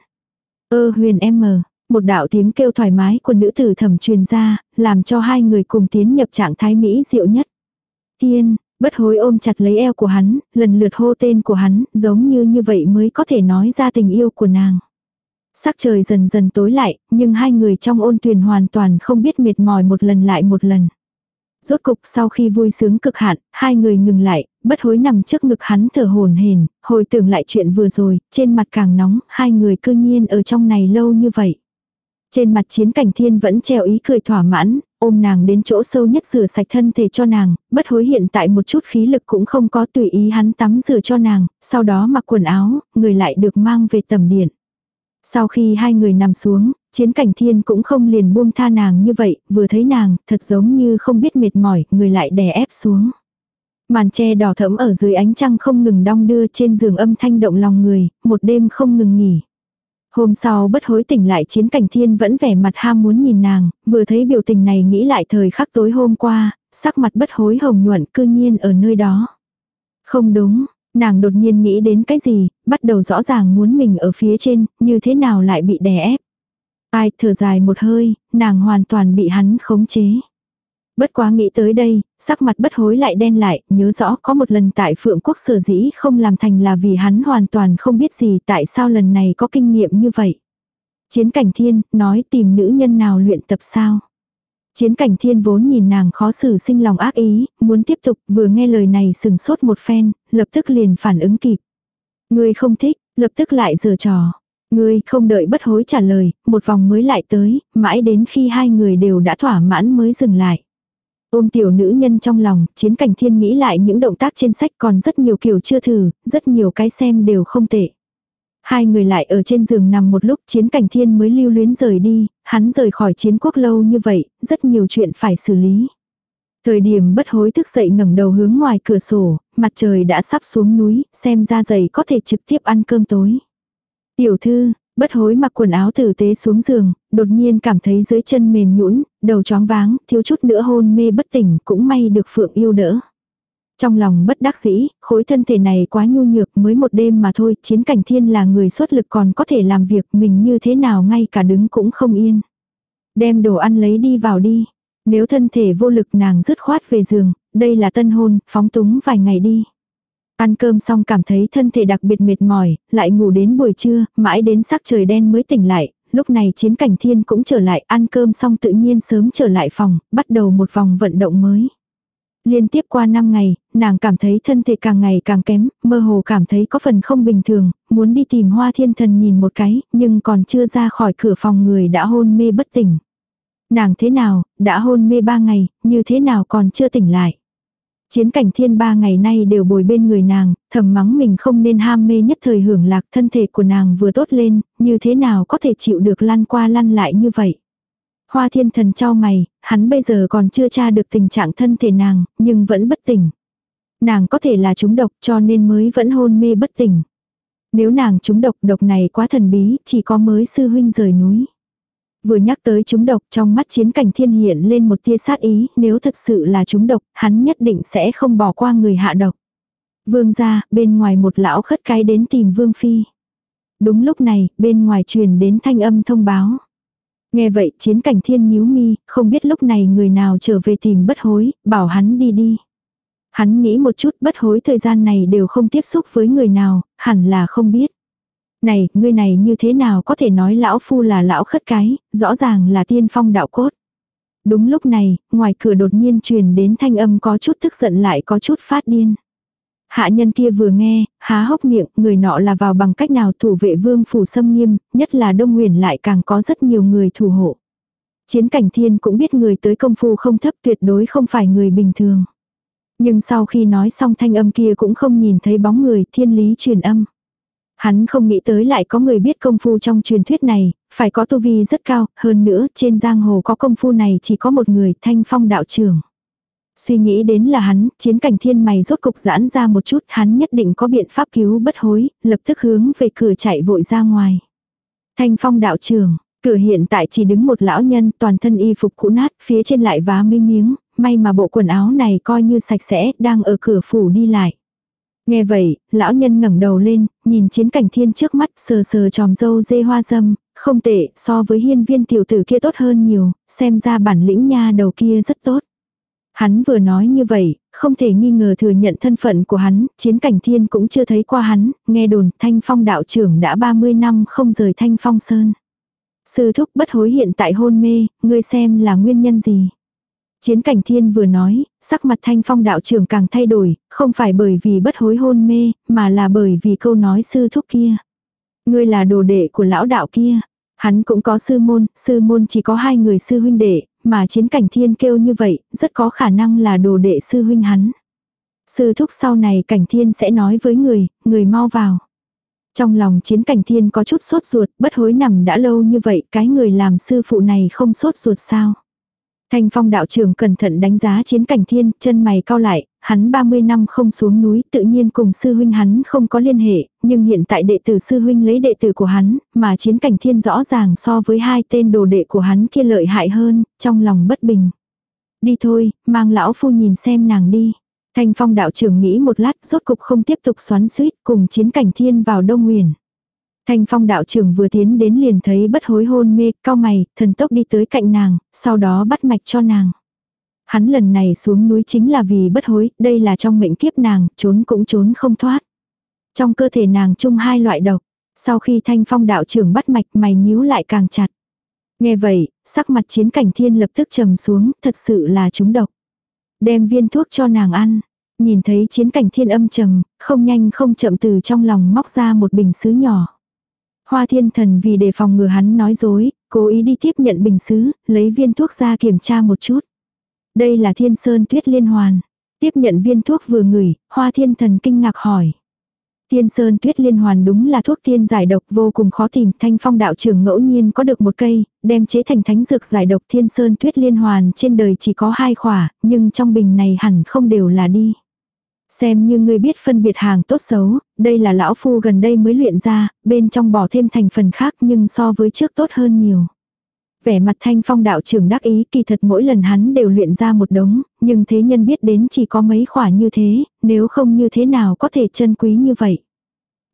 Ơ huyền em mờ, một đạo tiếng kêu thoải mái của nữ tử thẩm truyền ra, làm cho hai người cùng tiến nhập trạng thái mỹ diệu nhất. Tiên, bất hối ôm chặt lấy eo của hắn, lần lượt hô tên của hắn, giống như như vậy mới có thể nói ra tình yêu của nàng. Sắc trời dần dần tối lại, nhưng hai người trong ôn thuyền hoàn toàn không biết mệt mỏi một lần lại một lần. Rốt cục sau khi vui sướng cực hạn, hai người ngừng lại, bất hối nằm trước ngực hắn thở hồn hền, hồi tưởng lại chuyện vừa rồi, trên mặt càng nóng, hai người cư nhiên ở trong này lâu như vậy. Trên mặt chiến cảnh thiên vẫn treo ý cười thỏa mãn, ôm nàng đến chỗ sâu nhất rửa sạch thân thể cho nàng, bất hối hiện tại một chút khí lực cũng không có tùy ý hắn tắm rửa cho nàng, sau đó mặc quần áo, người lại được mang về tầm điện. Sau khi hai người nằm xuống, chiến cảnh thiên cũng không liền buông tha nàng như vậy, vừa thấy nàng, thật giống như không biết mệt mỏi, người lại đè ép xuống. Màn tre đỏ thẫm ở dưới ánh trăng không ngừng đong đưa trên giường âm thanh động lòng người, một đêm không ngừng nghỉ. Hôm sau bất hối tỉnh lại chiến cảnh thiên vẫn vẻ mặt ham muốn nhìn nàng, vừa thấy biểu tình này nghĩ lại thời khắc tối hôm qua, sắc mặt bất hối hồng nhuận cư nhiên ở nơi đó. Không đúng, nàng đột nhiên nghĩ đến cái gì, bắt đầu rõ ràng muốn mình ở phía trên, như thế nào lại bị đè ép. Ai thở dài một hơi, nàng hoàn toàn bị hắn khống chế. Bất quá nghĩ tới đây, sắc mặt bất hối lại đen lại, nhớ rõ có một lần tại Phượng Quốc sở dĩ không làm thành là vì hắn hoàn toàn không biết gì tại sao lần này có kinh nghiệm như vậy. Chiến cảnh thiên, nói tìm nữ nhân nào luyện tập sao. Chiến cảnh thiên vốn nhìn nàng khó xử sinh lòng ác ý, muốn tiếp tục, vừa nghe lời này sừng sốt một phen, lập tức liền phản ứng kịp. Người không thích, lập tức lại giở trò. Ngươi không đợi bất hối trả lời, một vòng mới lại tới, mãi đến khi hai người đều đã thỏa mãn mới dừng lại. Ôm tiểu nữ nhân trong lòng, chiến cảnh thiên nghĩ lại những động tác trên sách còn rất nhiều kiểu chưa thử, rất nhiều cái xem đều không tệ. Hai người lại ở trên giường nằm một lúc chiến cảnh thiên mới lưu luyến rời đi, hắn rời khỏi chiến quốc lâu như vậy, rất nhiều chuyện phải xử lý. Thời điểm bất hối thức dậy ngẩng đầu hướng ngoài cửa sổ, mặt trời đã sắp xuống núi, xem ra giày có thể trực tiếp ăn cơm tối. Tiểu thư, bất hối mặc quần áo tử tế xuống giường, đột nhiên cảm thấy dưới chân mềm nhũn, đầu chóng váng, thiếu chút nữa hôn mê bất tỉnh, cũng may được Phượng yêu đỡ. Trong lòng bất đắc dĩ, khối thân thể này quá nhu nhược mới một đêm mà thôi, chiến cảnh thiên là người xuất lực còn có thể làm việc mình như thế nào ngay cả đứng cũng không yên. Đem đồ ăn lấy đi vào đi. Nếu thân thể vô lực nàng dứt khoát về giường, đây là tân hôn, phóng túng vài ngày đi. Ăn cơm xong cảm thấy thân thể đặc biệt mệt mỏi, lại ngủ đến buổi trưa, mãi đến sắc trời đen mới tỉnh lại, lúc này chiến cảnh thiên cũng trở lại ăn cơm xong tự nhiên sớm trở lại phòng, bắt đầu một vòng vận động mới. Liên tiếp qua 5 ngày, nàng cảm thấy thân thể càng ngày càng kém, mơ hồ cảm thấy có phần không bình thường, muốn đi tìm hoa thiên thần nhìn một cái, nhưng còn chưa ra khỏi cửa phòng người đã hôn mê bất tỉnh. Nàng thế nào, đã hôn mê 3 ngày, như thế nào còn chưa tỉnh lại. Chiến cảnh thiên ba ngày nay đều bồi bên người nàng, thầm mắng mình không nên ham mê nhất thời hưởng lạc thân thể của nàng vừa tốt lên, như thế nào có thể chịu được lăn qua lăn lại như vậy. Hoa thiên thần cho mày, hắn bây giờ còn chưa tra được tình trạng thân thể nàng, nhưng vẫn bất tỉnh. Nàng có thể là trúng độc cho nên mới vẫn hôn mê bất tỉnh. Nếu nàng trúng độc độc này quá thần bí, chỉ có mới sư huynh rời núi. Vừa nhắc tới chúng độc trong mắt chiến cảnh thiên hiện lên một tia sát ý, nếu thật sự là chúng độc, hắn nhất định sẽ không bỏ qua người hạ độc. Vương ra, bên ngoài một lão khất cái đến tìm Vương Phi. Đúng lúc này, bên ngoài truyền đến thanh âm thông báo. Nghe vậy chiến cảnh thiên nhíu mi, không biết lúc này người nào trở về tìm bất hối, bảo hắn đi đi. Hắn nghĩ một chút bất hối thời gian này đều không tiếp xúc với người nào, hẳn là không biết. Này, ngươi này như thế nào có thể nói lão phu là lão khất cái, rõ ràng là tiên phong đạo cốt. Đúng lúc này, ngoài cửa đột nhiên truyền đến thanh âm có chút tức giận lại có chút phát điên. Hạ nhân kia vừa nghe, há hốc miệng, người nọ là vào bằng cách nào thủ vệ vương phủ xâm nghiêm, nhất là đông nguyền lại càng có rất nhiều người thủ hộ. Chiến cảnh thiên cũng biết người tới công phu không thấp tuyệt đối không phải người bình thường. Nhưng sau khi nói xong thanh âm kia cũng không nhìn thấy bóng người thiên lý truyền âm. Hắn không nghĩ tới lại có người biết công phu trong truyền thuyết này, phải có tu vi rất cao, hơn nữa trên giang hồ có công phu này chỉ có một người thanh phong đạo trưởng. Suy nghĩ đến là hắn, chiến cảnh thiên mày rốt cục giãn ra một chút, hắn nhất định có biện pháp cứu bất hối, lập tức hướng về cửa chạy vội ra ngoài. Thanh phong đạo trưởng, cửa hiện tại chỉ đứng một lão nhân, toàn thân y phục cũ nát, phía trên lại vá mấy miếng, may mà bộ quần áo này coi như sạch sẽ, đang ở cửa phủ đi lại. Nghe vậy, lão nhân ngẩng đầu lên, nhìn chiến cảnh thiên trước mắt sờ sờ tròm dâu dê hoa dâm, không tệ, so với hiên viên tiểu tử kia tốt hơn nhiều, xem ra bản lĩnh nha đầu kia rất tốt. Hắn vừa nói như vậy, không thể nghi ngờ thừa nhận thân phận của hắn, chiến cảnh thiên cũng chưa thấy qua hắn, nghe đồn thanh phong đạo trưởng đã 30 năm không rời thanh phong sơn. Sư thúc bất hối hiện tại hôn mê, ngươi xem là nguyên nhân gì. Chiến cảnh thiên vừa nói, sắc mặt thanh phong đạo trưởng càng thay đổi, không phải bởi vì bất hối hôn mê, mà là bởi vì câu nói sư thúc kia. Ngươi là đồ đệ của lão đạo kia. Hắn cũng có sư môn, sư môn chỉ có hai người sư huynh đệ, mà chiến cảnh thiên kêu như vậy, rất có khả năng là đồ đệ sư huynh hắn. Sư thúc sau này cảnh thiên sẽ nói với người, người mau vào. Trong lòng chiến cảnh thiên có chút sốt ruột, bất hối nằm đã lâu như vậy, cái người làm sư phụ này không sốt ruột sao. Thanh phong đạo trưởng cẩn thận đánh giá chiến cảnh thiên, chân mày cao lại, hắn 30 năm không xuống núi tự nhiên cùng sư huynh hắn không có liên hệ, nhưng hiện tại đệ tử sư huynh lấy đệ tử của hắn, mà chiến cảnh thiên rõ ràng so với hai tên đồ đệ của hắn kia lợi hại hơn, trong lòng bất bình. Đi thôi, mang lão phu nhìn xem nàng đi. Thanh phong đạo trưởng nghĩ một lát rốt cục không tiếp tục xoắn suýt cùng chiến cảnh thiên vào đông nguyền. Thanh phong đạo trưởng vừa tiến đến liền thấy bất hối hôn mê, cao mày, thần tốc đi tới cạnh nàng, sau đó bắt mạch cho nàng. Hắn lần này xuống núi chính là vì bất hối, đây là trong mệnh kiếp nàng, trốn cũng trốn không thoát. Trong cơ thể nàng chung hai loại độc, sau khi thanh phong đạo trưởng bắt mạch mày nhíu lại càng chặt. Nghe vậy, sắc mặt chiến cảnh thiên lập tức trầm xuống, thật sự là chúng độc. Đem viên thuốc cho nàng ăn. Nhìn thấy chiến cảnh thiên âm trầm, không nhanh không chậm từ trong lòng móc ra một bình sứ nhỏ. Hoa thiên thần vì đề phòng ngừa hắn nói dối, cố ý đi tiếp nhận bình sứ, lấy viên thuốc ra kiểm tra một chút. Đây là thiên sơn tuyết liên hoàn. Tiếp nhận viên thuốc vừa ngửi, hoa thiên thần kinh ngạc hỏi. Thiên sơn tuyết liên hoàn đúng là thuốc tiên giải độc vô cùng khó tìm. Thanh phong đạo trưởng ngẫu nhiên có được một cây, đem chế thành thánh dược giải độc thiên sơn tuyết liên hoàn trên đời chỉ có hai khỏa, nhưng trong bình này hẳn không đều là đi. Xem như ngươi biết phân biệt hàng tốt xấu, đây là lão phu gần đây mới luyện ra, bên trong bỏ thêm thành phần khác nhưng so với trước tốt hơn nhiều. Vẻ mặt thanh phong đạo trưởng đắc ý kỳ thật mỗi lần hắn đều luyện ra một đống, nhưng thế nhân biết đến chỉ có mấy khỏa như thế, nếu không như thế nào có thể chân quý như vậy.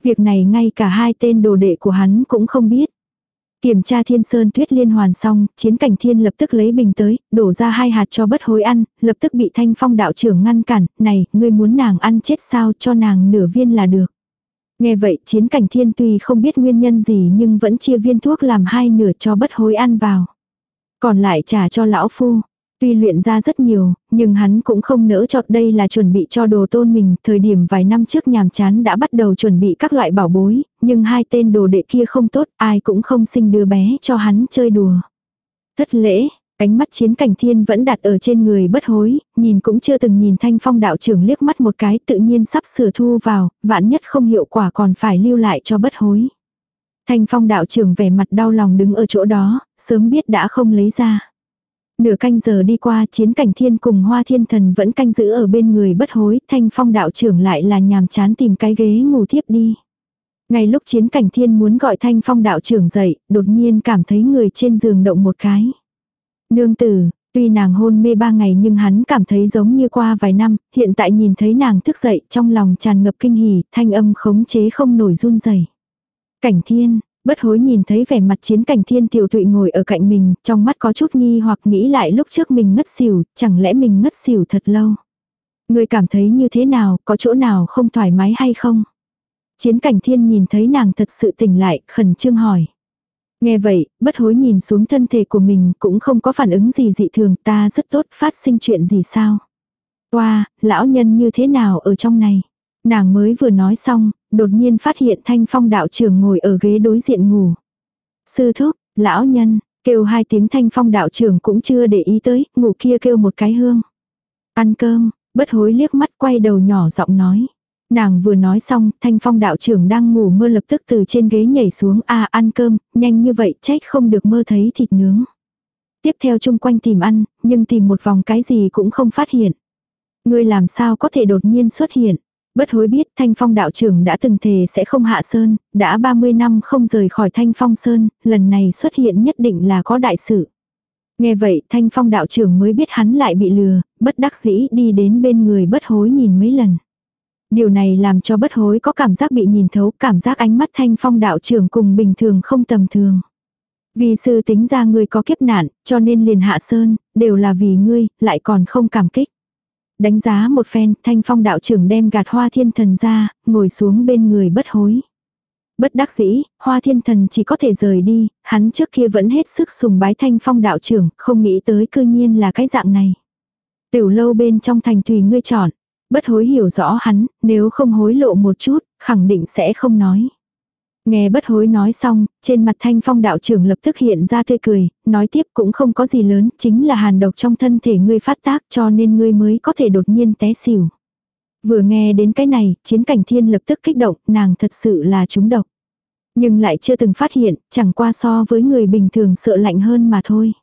Việc này ngay cả hai tên đồ đệ của hắn cũng không biết. Kiểm tra thiên sơn tuyết liên hoàn xong, chiến cảnh thiên lập tức lấy bình tới, đổ ra hai hạt cho bất hối ăn, lập tức bị thanh phong đạo trưởng ngăn cản, này, ngươi muốn nàng ăn chết sao cho nàng nửa viên là được. Nghe vậy chiến cảnh thiên tuy không biết nguyên nhân gì nhưng vẫn chia viên thuốc làm hai nửa cho bất hối ăn vào. Còn lại trả cho lão phu. Tuy luyện ra rất nhiều, nhưng hắn cũng không nỡ chọt đây là chuẩn bị cho đồ tôn mình. Thời điểm vài năm trước nhàm chán đã bắt đầu chuẩn bị các loại bảo bối, nhưng hai tên đồ đệ kia không tốt, ai cũng không sinh đứa bé cho hắn chơi đùa. Thất lễ, Ánh mắt chiến cảnh thiên vẫn đặt ở trên người bất hối, nhìn cũng chưa từng nhìn thanh phong đạo trưởng liếc mắt một cái tự nhiên sắp sửa thu vào, vạn nhất không hiệu quả còn phải lưu lại cho bất hối. Thanh phong đạo trưởng vẻ mặt đau lòng đứng ở chỗ đó, sớm biết đã không lấy ra. Nửa canh giờ đi qua chiến cảnh thiên cùng hoa thiên thần vẫn canh giữ ở bên người bất hối, thanh phong đạo trưởng lại là nhàm chán tìm cái ghế ngủ thiếp đi. Ngay lúc chiến cảnh thiên muốn gọi thanh phong đạo trưởng dậy, đột nhiên cảm thấy người trên giường động một cái. Nương tử, tuy nàng hôn mê ba ngày nhưng hắn cảm thấy giống như qua vài năm, hiện tại nhìn thấy nàng thức dậy trong lòng tràn ngập kinh hỉ, thanh âm khống chế không nổi run rẩy. Cảnh thiên, bất hối nhìn thấy vẻ mặt chiến cảnh thiên tiểu tụy ngồi ở cạnh mình, trong mắt có chút nghi hoặc nghĩ lại lúc trước mình ngất xỉu, chẳng lẽ mình ngất xỉu thật lâu. Người cảm thấy như thế nào, có chỗ nào không thoải mái hay không? Chiến cảnh thiên nhìn thấy nàng thật sự tỉnh lại, khẩn trương hỏi. Nghe vậy, bất hối nhìn xuống thân thể của mình cũng không có phản ứng gì dị thường ta rất tốt phát sinh chuyện gì sao. Qua, lão nhân như thế nào ở trong này. Nàng mới vừa nói xong, đột nhiên phát hiện thanh phong đạo trưởng ngồi ở ghế đối diện ngủ. Sư thúc, lão nhân, kêu hai tiếng thanh phong đạo trưởng cũng chưa để ý tới, ngủ kia kêu một cái hương. Ăn cơm, bất hối liếc mắt quay đầu nhỏ giọng nói. Nàng vừa nói xong, thanh phong đạo trưởng đang ngủ mơ lập tức từ trên ghế nhảy xuống a ăn cơm, nhanh như vậy trách không được mơ thấy thịt nướng. Tiếp theo chung quanh tìm ăn, nhưng tìm một vòng cái gì cũng không phát hiện. Ngươi làm sao có thể đột nhiên xuất hiện. Bất hối biết thanh phong đạo trưởng đã từng thề sẽ không hạ sơn, đã 30 năm không rời khỏi thanh phong sơn, lần này xuất hiện nhất định là có đại sự. Nghe vậy thanh phong đạo trưởng mới biết hắn lại bị lừa, bất đắc dĩ đi đến bên người bất hối nhìn mấy lần. Điều này làm cho bất hối có cảm giác bị nhìn thấu, cảm giác ánh mắt thanh phong đạo trưởng cùng bình thường không tầm thường. Vì sư tính ra ngươi có kiếp nạn, cho nên liền hạ sơn, đều là vì ngươi, lại còn không cảm kích. Đánh giá một phen, thanh phong đạo trưởng đem gạt hoa thiên thần ra, ngồi xuống bên người bất hối. Bất đắc dĩ, hoa thiên thần chỉ có thể rời đi, hắn trước kia vẫn hết sức sùng bái thanh phong đạo trưởng, không nghĩ tới cư nhiên là cái dạng này. Tiểu lâu bên trong thành tùy ngươi chọn, bất hối hiểu rõ hắn, nếu không hối lộ một chút, khẳng định sẽ không nói. Nghe bất hối nói xong, trên mặt thanh phong đạo trưởng lập tức hiện ra tươi cười, nói tiếp cũng không có gì lớn, chính là hàn độc trong thân thể ngươi phát tác cho nên ngươi mới có thể đột nhiên té xỉu. Vừa nghe đến cái này, chiến cảnh thiên lập tức kích động, nàng thật sự là trúng độc. Nhưng lại chưa từng phát hiện, chẳng qua so với người bình thường sợ lạnh hơn mà thôi.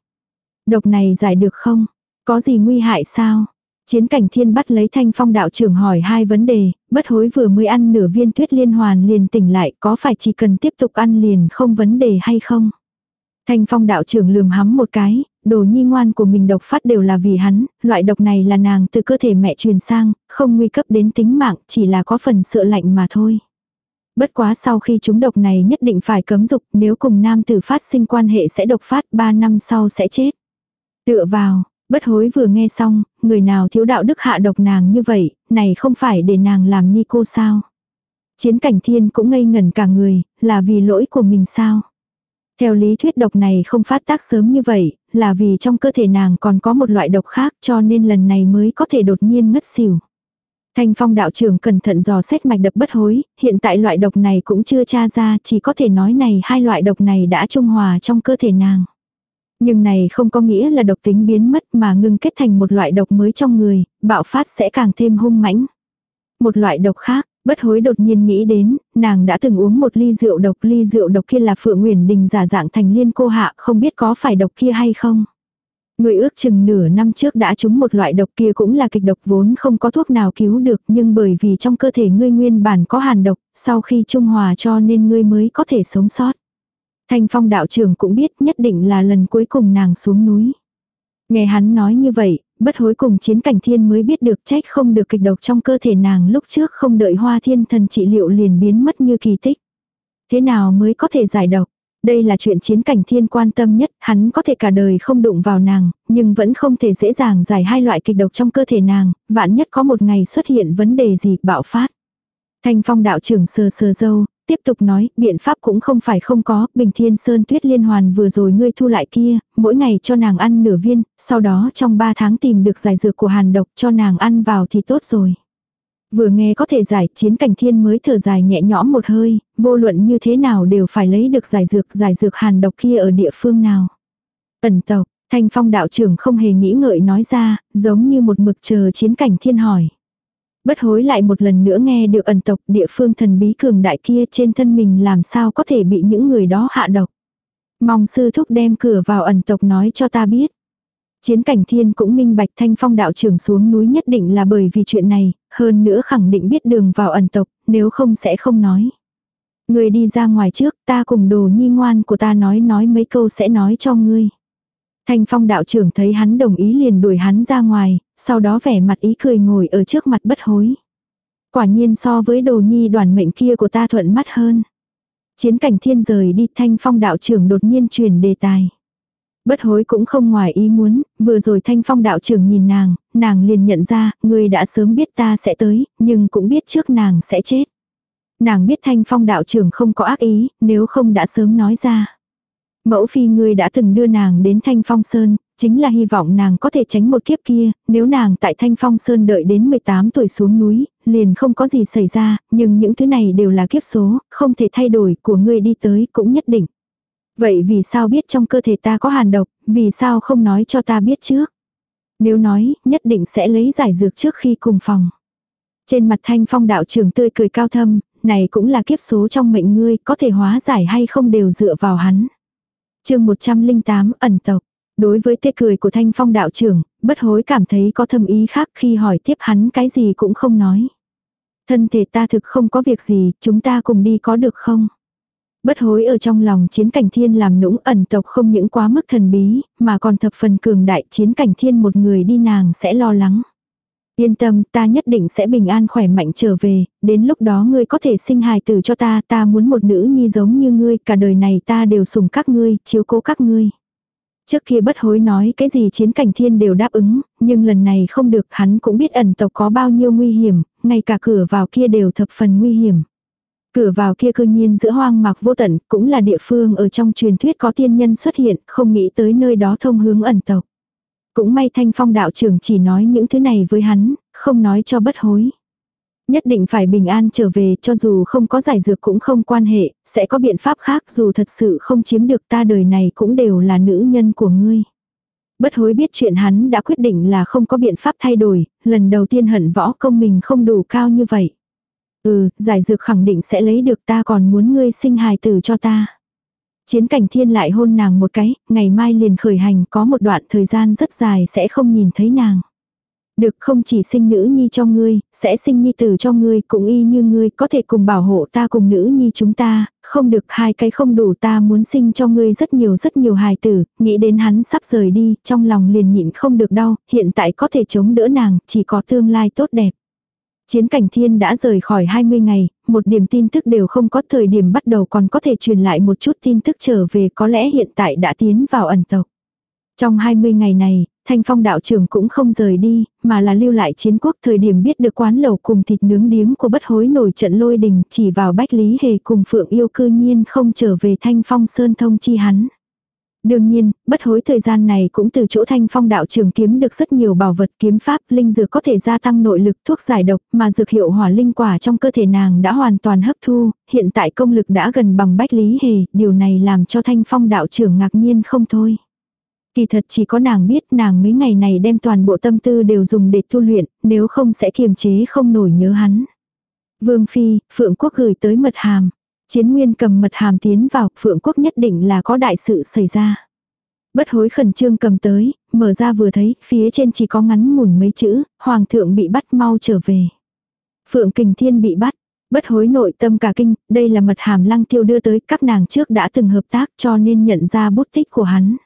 Độc này giải được không? Có gì nguy hại sao? Chiến cảnh thiên bắt lấy thanh phong đạo trưởng hỏi hai vấn đề, bất hối vừa mới ăn nửa viên tuyết liên hoàn liền tỉnh lại có phải chỉ cần tiếp tục ăn liền không vấn đề hay không. Thanh phong đạo trưởng lườm hắm một cái, đồ nhi ngoan của mình độc phát đều là vì hắn, loại độc này là nàng từ cơ thể mẹ truyền sang, không nguy cấp đến tính mạng, chỉ là có phần sợ lạnh mà thôi. Bất quá sau khi chúng độc này nhất định phải cấm dục, nếu cùng nam tử phát sinh quan hệ sẽ độc phát 3 năm sau sẽ chết. Tựa vào, Bất hối vừa nghe xong, người nào thiếu đạo đức hạ độc nàng như vậy, này không phải để nàng làm ni cô sao. Chiến cảnh thiên cũng ngây ngẩn cả người, là vì lỗi của mình sao. Theo lý thuyết độc này không phát tác sớm như vậy, là vì trong cơ thể nàng còn có một loại độc khác cho nên lần này mới có thể đột nhiên ngất xỉu. Thanh phong đạo trưởng cẩn thận dò xét mạch đập bất hối, hiện tại loại độc này cũng chưa tra ra, chỉ có thể nói này hai loại độc này đã trung hòa trong cơ thể nàng. Nhưng này không có nghĩa là độc tính biến mất mà ngưng kết thành một loại độc mới trong người, bạo phát sẽ càng thêm hung mãnh. Một loại độc khác, bất hối đột nhiên nghĩ đến, nàng đã từng uống một ly rượu độc, ly rượu độc kia là Phượng Nguyễn Đình giả dạng thành liên cô hạ, không biết có phải độc kia hay không. Người ước chừng nửa năm trước đã trúng một loại độc kia cũng là kịch độc vốn không có thuốc nào cứu được nhưng bởi vì trong cơ thể ngươi nguyên bản có hàn độc, sau khi trung hòa cho nên ngươi mới có thể sống sót. Thanh phong đạo trưởng cũng biết nhất định là lần cuối cùng nàng xuống núi. Nghe hắn nói như vậy, bất hối cùng chiến cảnh thiên mới biết được trách không được kịch độc trong cơ thể nàng lúc trước không đợi hoa thiên thần trị liệu liền biến mất như kỳ tích. Thế nào mới có thể giải độc? Đây là chuyện chiến cảnh thiên quan tâm nhất, hắn có thể cả đời không đụng vào nàng, nhưng vẫn không thể dễ dàng giải hai loại kịch độc trong cơ thể nàng, vạn nhất có một ngày xuất hiện vấn đề gì bạo phát. Thanh phong đạo trưởng sờ sờ dâu, tiếp tục nói, biện pháp cũng không phải không có, bình thiên sơn tuyết liên hoàn vừa rồi ngươi thu lại kia, mỗi ngày cho nàng ăn nửa viên, sau đó trong ba tháng tìm được giải dược của hàn độc cho nàng ăn vào thì tốt rồi. Vừa nghe có thể giải chiến cảnh thiên mới thở dài nhẹ nhõm một hơi, vô luận như thế nào đều phải lấy được giải dược giải dược hàn độc kia ở địa phương nào. Ẩn tộc, thanh phong đạo trưởng không hề nghĩ ngợi nói ra, giống như một mực chờ chiến cảnh thiên hỏi. Bất hối lại một lần nữa nghe được ẩn tộc địa phương thần bí cường đại kia trên thân mình làm sao có thể bị những người đó hạ độc. Mong sư thúc đem cửa vào ẩn tộc nói cho ta biết. Chiến cảnh thiên cũng minh bạch thanh phong đạo trưởng xuống núi nhất định là bởi vì chuyện này, hơn nữa khẳng định biết đường vào ẩn tộc, nếu không sẽ không nói. Người đi ra ngoài trước, ta cùng đồ nhi ngoan của ta nói nói mấy câu sẽ nói cho ngươi. Thanh phong đạo trưởng thấy hắn đồng ý liền đuổi hắn ra ngoài, sau đó vẻ mặt ý cười ngồi ở trước mặt bất hối. Quả nhiên so với đồ nhi đoàn mệnh kia của ta thuận mắt hơn. Chiến cảnh thiên rời đi thanh phong đạo trưởng đột nhiên truyền đề tài. Bất hối cũng không ngoài ý muốn, vừa rồi thanh phong đạo trưởng nhìn nàng, nàng liền nhận ra, người đã sớm biết ta sẽ tới, nhưng cũng biết trước nàng sẽ chết. Nàng biết thanh phong đạo trưởng không có ác ý, nếu không đã sớm nói ra. Mẫu phi ngươi đã từng đưa nàng đến Thanh Phong Sơn, chính là hy vọng nàng có thể tránh một kiếp kia, nếu nàng tại Thanh Phong Sơn đợi đến 18 tuổi xuống núi, liền không có gì xảy ra, nhưng những thứ này đều là kiếp số, không thể thay đổi của ngươi đi tới cũng nhất định. Vậy vì sao biết trong cơ thể ta có hàn độc, vì sao không nói cho ta biết trước? Nếu nói, nhất định sẽ lấy giải dược trước khi cùng phòng. Trên mặt thanh phong đạo trưởng tươi cười cao thâm, này cũng là kiếp số trong mệnh ngươi, có thể hóa giải hay không đều dựa vào hắn chương 108 ẩn tộc. Đối với tê cười của thanh phong đạo trưởng, bất hối cảm thấy có thâm ý khác khi hỏi tiếp hắn cái gì cũng không nói. Thân thể ta thực không có việc gì, chúng ta cùng đi có được không? Bất hối ở trong lòng chiến cảnh thiên làm nũng ẩn tộc không những quá mức thần bí, mà còn thập phần cường đại chiến cảnh thiên một người đi nàng sẽ lo lắng. Yên tâm, ta nhất định sẽ bình an khỏe mạnh trở về, đến lúc đó ngươi có thể sinh hài tử cho ta, ta muốn một nữ nhi giống như ngươi, cả đời này ta đều sùng các ngươi, chiếu cố các ngươi. Trước kia bất hối nói cái gì chiến cảnh thiên đều đáp ứng, nhưng lần này không được hắn cũng biết ẩn tộc có bao nhiêu nguy hiểm, ngay cả cửa vào kia đều thập phần nguy hiểm. Cửa vào kia cư nhiên giữa hoang mạc vô tận, cũng là địa phương ở trong truyền thuyết có tiên nhân xuất hiện, không nghĩ tới nơi đó thông hướng ẩn tộc. Cũng may thanh phong đạo trưởng chỉ nói những thứ này với hắn, không nói cho bất hối. Nhất định phải bình an trở về cho dù không có giải dược cũng không quan hệ, sẽ có biện pháp khác dù thật sự không chiếm được ta đời này cũng đều là nữ nhân của ngươi. Bất hối biết chuyện hắn đã quyết định là không có biện pháp thay đổi, lần đầu tiên hận võ công mình không đủ cao như vậy. Ừ, giải dược khẳng định sẽ lấy được ta còn muốn ngươi sinh hài tử cho ta. Chiến cảnh thiên lại hôn nàng một cái, ngày mai liền khởi hành có một đoạn thời gian rất dài sẽ không nhìn thấy nàng. Được không chỉ sinh nữ nhi cho ngươi, sẽ sinh nhi tử cho ngươi cũng y như ngươi có thể cùng bảo hộ ta cùng nữ nhi chúng ta, không được hai cái không đủ ta muốn sinh cho ngươi rất nhiều rất nhiều hài tử, nghĩ đến hắn sắp rời đi, trong lòng liền nhịn không được đau, hiện tại có thể chống đỡ nàng, chỉ có tương lai tốt đẹp. Chiến cảnh thiên đã rời khỏi 20 ngày, một điểm tin tức đều không có thời điểm bắt đầu còn có thể truyền lại một chút tin tức trở về có lẽ hiện tại đã tiến vào ẩn tộc. Trong 20 ngày này, Thanh phong đạo trưởng cũng không rời đi, mà là lưu lại chiến quốc thời điểm biết được quán lẩu cùng thịt nướng điếm của bất hối nổi trận lôi đình chỉ vào bách lý hề cùng phượng yêu cư nhiên không trở về thanh phong sơn thông chi hắn. Đương nhiên, bất hối thời gian này cũng từ chỗ thanh phong đạo trường kiếm được rất nhiều bảo vật kiếm pháp, linh dược có thể gia tăng nội lực thuốc giải độc, mà dược hiệu hỏa linh quả trong cơ thể nàng đã hoàn toàn hấp thu, hiện tại công lực đã gần bằng bách lý hề, điều này làm cho thanh phong đạo trưởng ngạc nhiên không thôi. Kỳ thật chỉ có nàng biết nàng mấy ngày này đem toàn bộ tâm tư đều dùng để tu luyện, nếu không sẽ kiềm chế không nổi nhớ hắn. Vương Phi, Phượng Quốc gửi tới mật hàm. Chiến Nguyên cầm mật hàm tiến vào, Phượng Quốc nhất định là có đại sự xảy ra. Bất hối khẩn trương cầm tới, mở ra vừa thấy, phía trên chỉ có ngắn mùn mấy chữ, Hoàng thượng bị bắt mau trở về. Phượng Kình Thiên bị bắt, bất hối nội tâm cả kinh, đây là mật hàm lăng tiêu đưa tới, các nàng trước đã từng hợp tác cho nên nhận ra bút tích của hắn.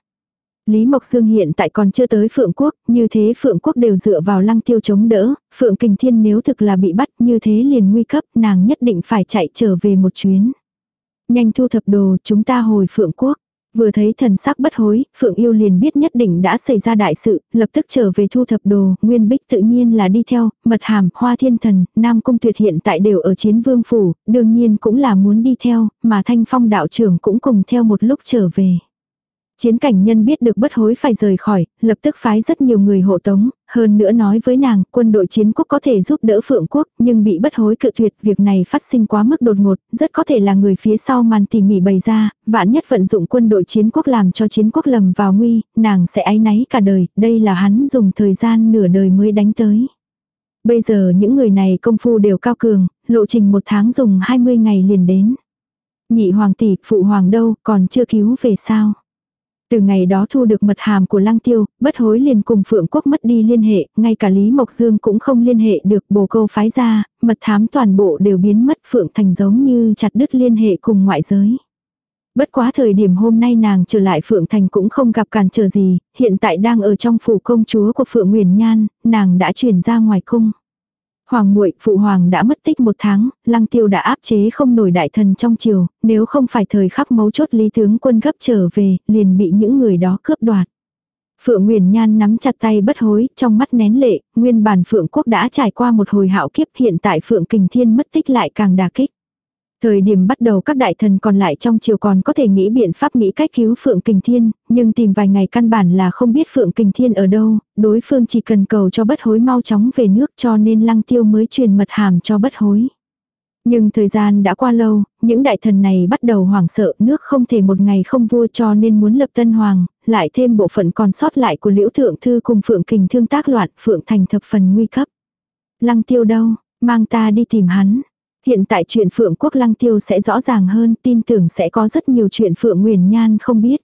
Lý Mộc Dương hiện tại còn chưa tới Phượng Quốc, như thế Phượng Quốc đều dựa vào lăng tiêu chống đỡ, Phượng Kình Thiên nếu thực là bị bắt như thế liền nguy cấp, nàng nhất định phải chạy trở về một chuyến. Nhanh thu thập đồ, chúng ta hồi Phượng Quốc. Vừa thấy thần sắc bất hối, Phượng Yêu liền biết nhất định đã xảy ra đại sự, lập tức trở về thu thập đồ, Nguyên Bích tự nhiên là đi theo, Mật Hàm, Hoa Thiên Thần, Nam Cung Tuyệt hiện tại đều ở chiến vương phủ, đương nhiên cũng là muốn đi theo, mà Thanh Phong đạo trưởng cũng cùng theo một lúc trở về. Chiến cảnh nhân biết được bất hối phải rời khỏi, lập tức phái rất nhiều người hộ tống, hơn nữa nói với nàng, quân đội chiến quốc có thể giúp đỡ phượng quốc, nhưng bị bất hối cự tuyệt, việc này phát sinh quá mức đột ngột, rất có thể là người phía sau màn tỉ mỉ bày ra, vạn nhất vận dụng quân đội chiến quốc làm cho chiến quốc lầm vào nguy, nàng sẽ áy náy cả đời, đây là hắn dùng thời gian nửa đời mới đánh tới. Bây giờ những người này công phu đều cao cường, lộ trình một tháng dùng 20 ngày liền đến. Nhị hoàng tỷ, phụ hoàng đâu, còn chưa cứu về sao? Từ ngày đó thu được mật hàm của lăng tiêu, bất hối liền cùng Phượng Quốc mất đi liên hệ, ngay cả Lý Mộc Dương cũng không liên hệ được bồ câu phái ra, mật thám toàn bộ đều biến mất Phượng Thành giống như chặt đứt liên hệ cùng ngoại giới. Bất quá thời điểm hôm nay nàng trở lại Phượng Thành cũng không gặp cản trở gì, hiện tại đang ở trong phủ công chúa của Phượng Nguyền Nhan, nàng đã chuyển ra ngoài cung. Hoàng muội phụ hoàng đã mất tích một tháng, lăng tiêu đã áp chế không nổi đại thần trong triều, nếu không phải thời khắc mấu chốt lý tướng quân gấp trở về, liền bị những người đó cướp đoạt. Phượng Nguyền Nhan nắm chặt tay bất hối, trong mắt nén lệ, nguyên bản Phượng Quốc đã trải qua một hồi hạo kiếp hiện tại Phượng Kình Thiên mất tích lại càng đà kích. Thời điểm bắt đầu các đại thần còn lại trong triều còn có thể nghĩ biện pháp nghĩ cách cứu Phượng Kình Thiên, nhưng tìm vài ngày căn bản là không biết Phượng Kình Thiên ở đâu, đối phương chỉ cần cầu cho bất hối mau chóng về nước cho nên lăng tiêu mới truyền mật hàm cho bất hối. Nhưng thời gian đã qua lâu, những đại thần này bắt đầu hoảng sợ nước không thể một ngày không vua cho nên muốn lập tân hoàng, lại thêm bộ phận còn sót lại của liễu thượng thư cùng Phượng Kình thương tác loạn Phượng thành thập phần nguy cấp. Lăng tiêu đâu, mang ta đi tìm hắn. Hiện tại chuyện Phượng Quốc Lăng Tiêu sẽ rõ ràng hơn, tin tưởng sẽ có rất nhiều chuyện Phượng Nguyền Nhan không biết.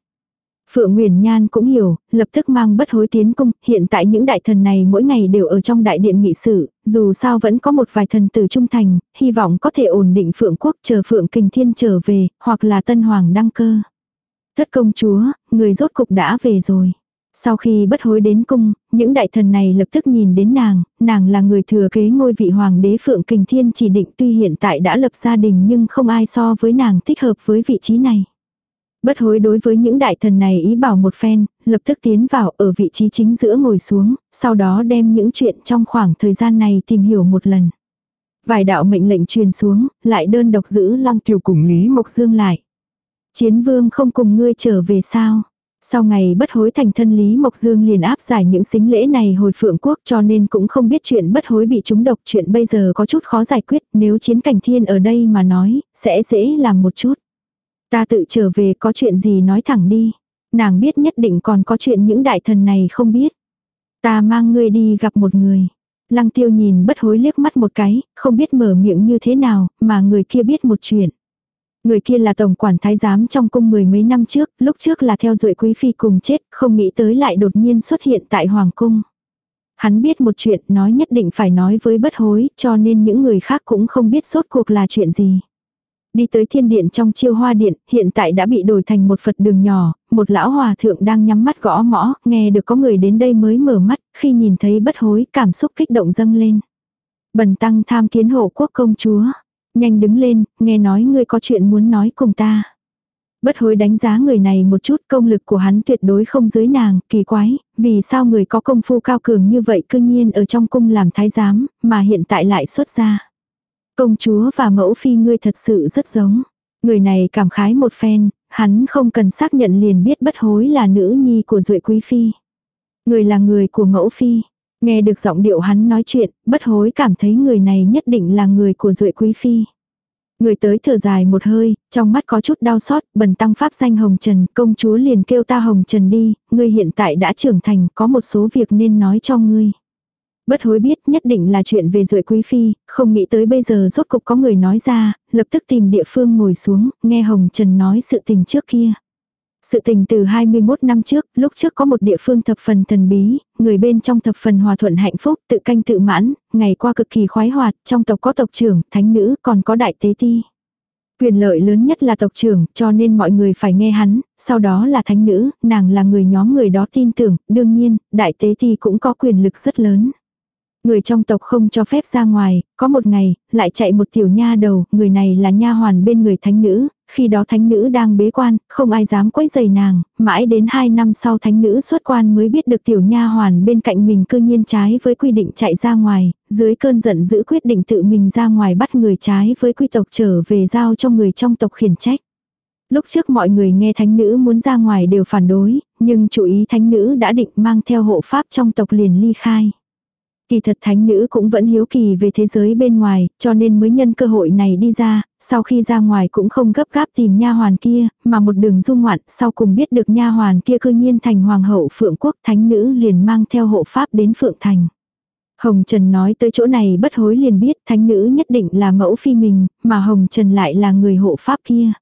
Phượng Nguyền Nhan cũng hiểu, lập tức mang bất hối tiến cung, hiện tại những đại thần này mỗi ngày đều ở trong đại điện nghị sự, dù sao vẫn có một vài thần tử trung thành, hy vọng có thể ổn định Phượng Quốc chờ Phượng Kinh Thiên trở về, hoặc là Tân Hoàng đăng cơ. Thất công chúa, người rốt cục đã về rồi. Sau khi bất hối đến cung, những đại thần này lập tức nhìn đến nàng, nàng là người thừa kế ngôi vị hoàng đế Phượng Kình Thiên chỉ định tuy hiện tại đã lập gia đình nhưng không ai so với nàng thích hợp với vị trí này. Bất hối đối với những đại thần này ý bảo một phen, lập tức tiến vào ở vị trí chính giữa ngồi xuống, sau đó đem những chuyện trong khoảng thời gian này tìm hiểu một lần. Vài đạo mệnh lệnh truyền xuống, lại đơn độc giữ Long Kiều cùng Lý Mộc Dương lại. Chiến vương không cùng ngươi trở về sao? Sau ngày bất hối thành thân Lý Mộc Dương liền áp giải những xính lễ này hồi phượng quốc cho nên cũng không biết chuyện bất hối bị trúng độc chuyện bây giờ có chút khó giải quyết nếu chiến cảnh thiên ở đây mà nói, sẽ dễ làm một chút. Ta tự trở về có chuyện gì nói thẳng đi. Nàng biết nhất định còn có chuyện những đại thần này không biết. Ta mang ngươi đi gặp một người. Lăng tiêu nhìn bất hối liếc mắt một cái, không biết mở miệng như thế nào, mà người kia biết một chuyện. Người kia là tổng quản thái giám trong cung mười mấy năm trước, lúc trước là theo dõi quý phi cùng chết, không nghĩ tới lại đột nhiên xuất hiện tại hoàng cung. Hắn biết một chuyện nói nhất định phải nói với bất hối, cho nên những người khác cũng không biết sốt cuộc là chuyện gì. Đi tới thiên điện trong chiêu hoa điện, hiện tại đã bị đổi thành một Phật đường nhỏ, một lão hòa thượng đang nhắm mắt gõ mõ, nghe được có người đến đây mới mở mắt, khi nhìn thấy bất hối cảm xúc kích động dâng lên. Bần tăng tham kiến hộ quốc công chúa. Nhanh đứng lên, nghe nói ngươi có chuyện muốn nói cùng ta. Bất hối đánh giá người này một chút công lực của hắn tuyệt đối không dưới nàng, kỳ quái, vì sao người có công phu cao cường như vậy cương nhiên ở trong cung làm thái giám, mà hiện tại lại xuất ra. Công chúa và mẫu phi ngươi thật sự rất giống. Người này cảm khái một phen, hắn không cần xác nhận liền biết bất hối là nữ nhi của duệ quý phi. Người là người của mẫu phi. Nghe được giọng điệu hắn nói chuyện, bất hối cảm thấy người này nhất định là người của duệ quý phi. Người tới thở dài một hơi, trong mắt có chút đau xót, bần tăng pháp danh Hồng Trần, công chúa liền kêu ta Hồng Trần đi, ngươi hiện tại đã trưởng thành, có một số việc nên nói cho ngươi. Bất hối biết nhất định là chuyện về duệ quý phi, không nghĩ tới bây giờ rốt cục có người nói ra, lập tức tìm địa phương ngồi xuống, nghe Hồng Trần nói sự tình trước kia. Sự tình từ 21 năm trước, lúc trước có một địa phương thập phần thần bí, người bên trong thập phần hòa thuận hạnh phúc, tự canh tự mãn, ngày qua cực kỳ khoái hoạt, trong tộc có tộc trưởng, thánh nữ, còn có đại tế ti. Quyền lợi lớn nhất là tộc trưởng, cho nên mọi người phải nghe hắn, sau đó là thánh nữ, nàng là người nhóm người đó tin tưởng, đương nhiên, đại tế ti cũng có quyền lực rất lớn. Người trong tộc không cho phép ra ngoài, có một ngày, lại chạy một tiểu nha đầu, người này là nha hoàn bên người thánh nữ, khi đó thánh nữ đang bế quan, không ai dám quấy giày nàng, mãi đến hai năm sau thánh nữ xuất quan mới biết được tiểu nha hoàn bên cạnh mình cư nhiên trái với quy định chạy ra ngoài, dưới cơn giận giữ quyết định tự mình ra ngoài bắt người trái với quy tộc trở về giao cho người trong tộc khiển trách. Lúc trước mọi người nghe thánh nữ muốn ra ngoài đều phản đối, nhưng chủ ý thánh nữ đã định mang theo hộ pháp trong tộc liền ly khai. Kỳ thật thánh nữ cũng vẫn hiếu kỳ về thế giới bên ngoài, cho nên mới nhân cơ hội này đi ra, sau khi ra ngoài cũng không gấp gáp tìm nha hoàn kia, mà một đường du ngoạn, sau cùng biết được nha hoàn kia cư nhiên thành hoàng hậu phượng quốc thánh nữ liền mang theo hộ pháp đến phượng thành. Hồng Trần nói tới chỗ này bất hối liền biết thánh nữ nhất định là mẫu phi mình, mà Hồng Trần lại là người hộ pháp kia.